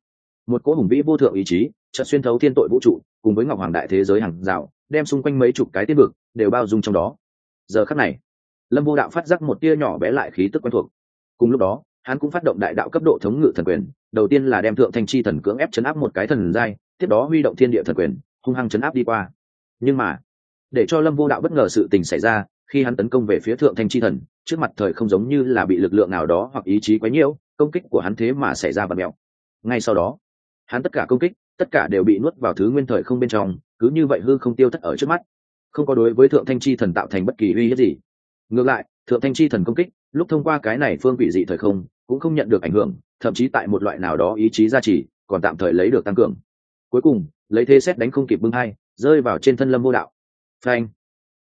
Một cỗ hùng vĩ vô thượng ý chí trận xuyên thấu thiên tội vũ trụ, cùng với ngọc hoàng đại thế giới hàng rào, đem xung quanh mấy chục cái tiên vực đều bao dung trong đó. Giờ khắc này, lâm vô đạo phát giác một tia nhỏ bé lại khí tức quen thuộc. Cùng lúc đó, hắn cũng phát động đại đạo cấp độ thống ngự thần quyền, đầu tiên là đem thượng thanh chi thần cưỡng ép chấn áp một cái thần giai, tiếp đó huy động thiên địa thần quyền, hung hăng chấn áp đi qua. Nhưng mà để cho lâm vô đạo bất ngờ sự tình xảy ra, khi hắn tấn công về phía thượng thanh chi thần, trước mặt thời không giống như là bị lực lượng nào đó hoặc ý chí quấy nhiễu, công kích của hắn thế mà xảy ra bật mẹo. Ngay sau đó, hắn tất cả công kích, tất cả đều bị nuốt vào thứ nguyên thời không bên trong, cứ như vậy hư không tiêu thất ở trước mắt. Không có đối với thượng thanh chi thần tạo thành bất kỳ uy hiếp gì. Ngược lại, thượng thanh chi thần công kích, lúc thông qua cái này phương Vị dị thời không, cũng không nhận được ảnh hưởng, thậm chí tại một loại nào đó ý chí gia trì, còn tạm thời lấy được tăng cường. Cuối cùng, lấy thế xét đánh không kịp bưng hai, rơi vào trên thân lâm vô đạo phanh.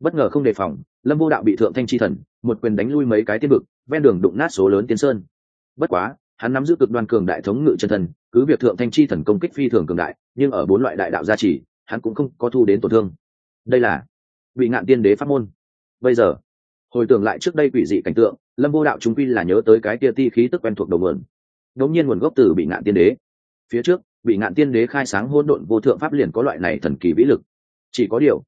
Bất ngờ không đề phòng, lâm vô đạo bị thượng thanh chi thần, một quyền đánh lui mấy cái tiên vực, ven đường đụng nát số lớn tiến sơn. Bất quá, hắn nắm giữ cực đoan cường đại thống ngự chân thần, cứ việc thượng thanh chi thần công kích phi thường cường đại, nhưng ở bốn loại đại đạo gia trì, hắn cũng không có thu đến tổn thương. Đây là bị ngạn tiên đế pháp môn. Bây giờ, hồi tưởng lại trước đây quỷ dị cảnh tượng, lâm vô đạo chúng quy là nhớ tới cái tia ti khí tức quen thuộc đầu nguồn. Đống nhiên nguồn gốc từ bị ngạn tiên đế. Phía trước bị ngạn tiên đế khai sáng hôn độn vô thượng pháp liền có loại này thần kỳ vĩ lực. Chỉ có điều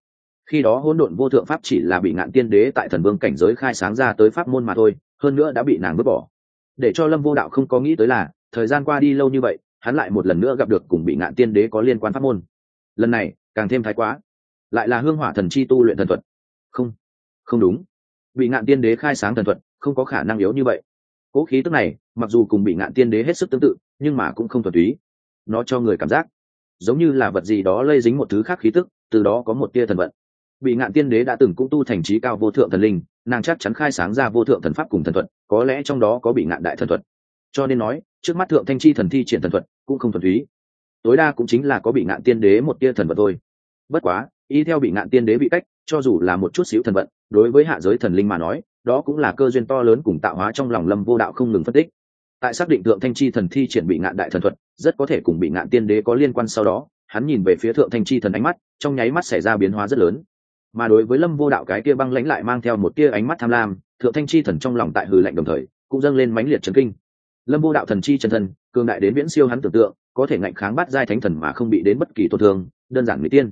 khi đó hỗn độn vô thượng pháp chỉ là bị ngạn tiên đế tại thần vương cảnh giới khai sáng ra tới pháp môn mà thôi, hơn nữa đã bị nàng vứt bỏ. Để cho lâm vô đạo không có nghĩ tới là, thời gian qua đi lâu như vậy, hắn lại một lần nữa gặp được cùng bị ngạn tiên đế có liên quan pháp môn. Lần này, càng thêm thái quá. Lại là hương hỏa thần chi tu luyện thần thuật. Không không đúng. Bị ngạn tiên đế khai sáng thần thuật, không có khả năng yếu như vậy. Cố khí tức này, mặc dù cùng bị ngạn tiên đế hết sức tương tự, nhưng mà cũng không thuần túy. Nó cho người cảm giác, giống như là vật gì đó lây dính một thứ khác khí tức, từ đó có một tia thần vận bị ngạn tiên đế đã từng cũng tu thành trí cao vô thượng thần linh, nàng chắc chắn khai sáng ra vô thượng thần pháp cùng thần thuật, có lẽ trong đó có bị ngạn đại thần thuật. Cho nên nói, trước mắt thượng thanh chi thần thi triển thần thuật cũng không thuần túy. Tối đa cũng chính là có bị ngạn tiên đế một tia thần vật thôi. Bất quá, y theo bị ngạn tiên đế bị cách, cho dù là một chút xíu thần vận, đối với hạ giới thần linh mà nói, đó cũng là cơ duyên to lớn cùng tạo hóa trong lòng lâm vô đạo không ngừng phân tích. Tại xác định thượng thanh chi thần thi triển bị ngạn đại thần thuật, rất có thể cùng bị ngạn tiên đế có liên quan sau đó, hắn nhìn về phía thượng thanh chi thần ánh mắt, trong nháy mắt xảy ra biến hóa rất lớn mà đối với lâm vô đạo cái kia băng lãnh lại mang theo một tia ánh mắt tham lam, thượng thanh chi thần trong lòng tại hừ lạnh đồng thời, cũng dâng lên mãnh liệt trấn kinh. Lâm vô đạo thần chi chân thân, cường đại đến viễn siêu hắn tưởng tượng, có thể ngạnh kháng bắt giai thánh thần mà không bị đến bất kỳ tổn thương, đơn giản mỹ tiên.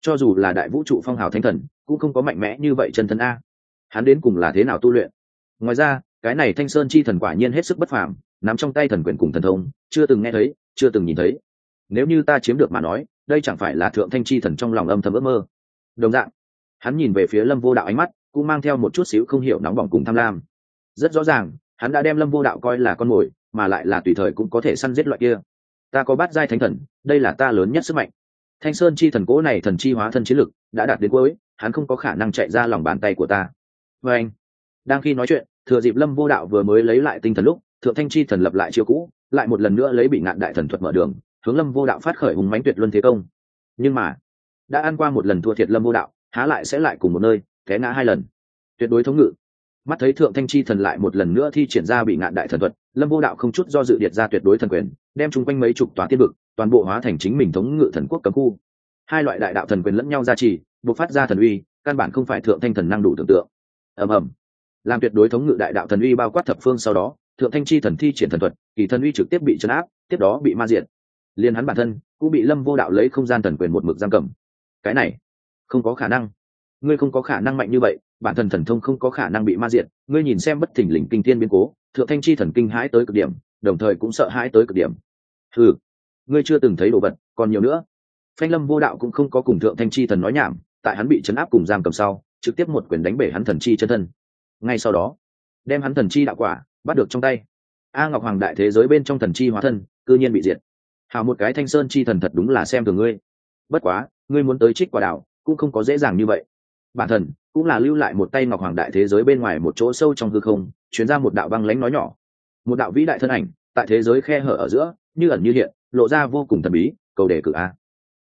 Cho dù là đại vũ trụ phong hào thánh thần, cũng không có mạnh mẽ như vậy chân thân a. Hắn đến cùng là thế nào tu luyện? Ngoài ra, cái này thanh sơn chi thần quả nhiên hết sức bất phàm, nắm trong tay thần quyền cùng thần thông, chưa từng nghe thấy, chưa từng nhìn thấy. Nếu như ta chiếm được mà nói, đây chẳng phải là thượng thanh chi thần trong lòng âm thầm ước mơ. Đồng dạng hắn nhìn về phía lâm vô đạo ánh mắt, cũng mang theo một chút xíu không hiểu nóng bỏng cùng tham lam. Rất rõ ràng, hắn đã đem lâm vô đạo coi là con mồi, mà lại là tùy thời cũng có thể săn giết loại kia. Ta có bát giai thánh thần, đây là ta lớn nhất sức mạnh. Thanh sơn chi thần cố này thần chi hóa thân chiến lực, đã đạt đến cuối, hắn không có khả năng chạy ra lòng bàn tay của ta. Vê anh, đang khi nói chuyện, thừa dịp lâm vô đạo vừa mới lấy lại tinh thần lúc, thượng thanh chi thần lập lại chiêu cũ, lại một lần nữa lấy bị ngạn đại thần thuật mở đường, hướng lâm vô đạo phát khởi hùng mánh tuyệt luân thế công. Nhưng mà, đã ăn qua một lần thua thiệt lâm vô đạo há lại sẽ lại cùng một nơi, té ngã hai lần. Tuyệt đối thống ngự. Mắt thấy thượng thanh chi thần lại một lần nữa thi triển ra bị ngạn đại thần thuật, lâm vô đạo không chút do dự điệt ra tuyệt đối thần quyền, đem chung quanh mấy chục tòa tiên vực, toàn bộ hóa thành chính mình thống ngự thần quốc cấm khu. Hai loại đại đạo thần quyền lẫn nhau gia trì, buộc phát ra thần uy, căn bản không phải thượng thanh thần năng đủ tưởng tượng. Ầm ầm. Làm tuyệt đối thống ngự đại đạo thần uy bao quát thập phương sau đó, thượng thanh chi thần thi triển thần thuật, kỳ thần uy trực tiếp bị chấn áp, tiếp đó bị ma diện liền hắn bản thân cũng bị lâm vô đạo lấy không gian thần quyền một mực giam cầm. Cái này không có khả năng. Ngươi không có khả năng mạnh như vậy, bản thân thần thông không có khả năng bị ma diệt, ngươi nhìn xem bất thình lình kinh thiên biến cố, thượng thanh chi thần kinh hãi tới cực điểm, đồng thời cũng sợ hãi tới cực điểm. Ừ ngươi chưa từng thấy đồ vật, còn nhiều nữa. Phanh lâm vô đạo cũng không có cùng thượng thanh chi thần nói nhảm, tại hắn bị chấn áp cùng giam cầm sau, trực tiếp một quyền đánh bể hắn thần chi chân thân. Ngay sau đó, đem hắn thần chi đạo quả bắt được trong tay. A ngọc hoàng đại thế giới bên trong thần chi hóa thân, cư nhiên bị diệt. Hào một cái thanh sơn chi thần thật đúng là xem thường ngươi. Bất quá, ngươi muốn tới trích quả đạo cũng không có dễ dàng như vậy. Bản thần cũng là lưu lại một tay ngọc hoàng đại thế giới bên ngoài một chỗ sâu trong hư không, chuyến ra một đạo băng lánh nói nhỏ. Một đạo vĩ đại thân ảnh tại thế giới khe hở ở giữa, như ẩn như hiện, lộ ra vô cùng thần bí, cầu đề cử a.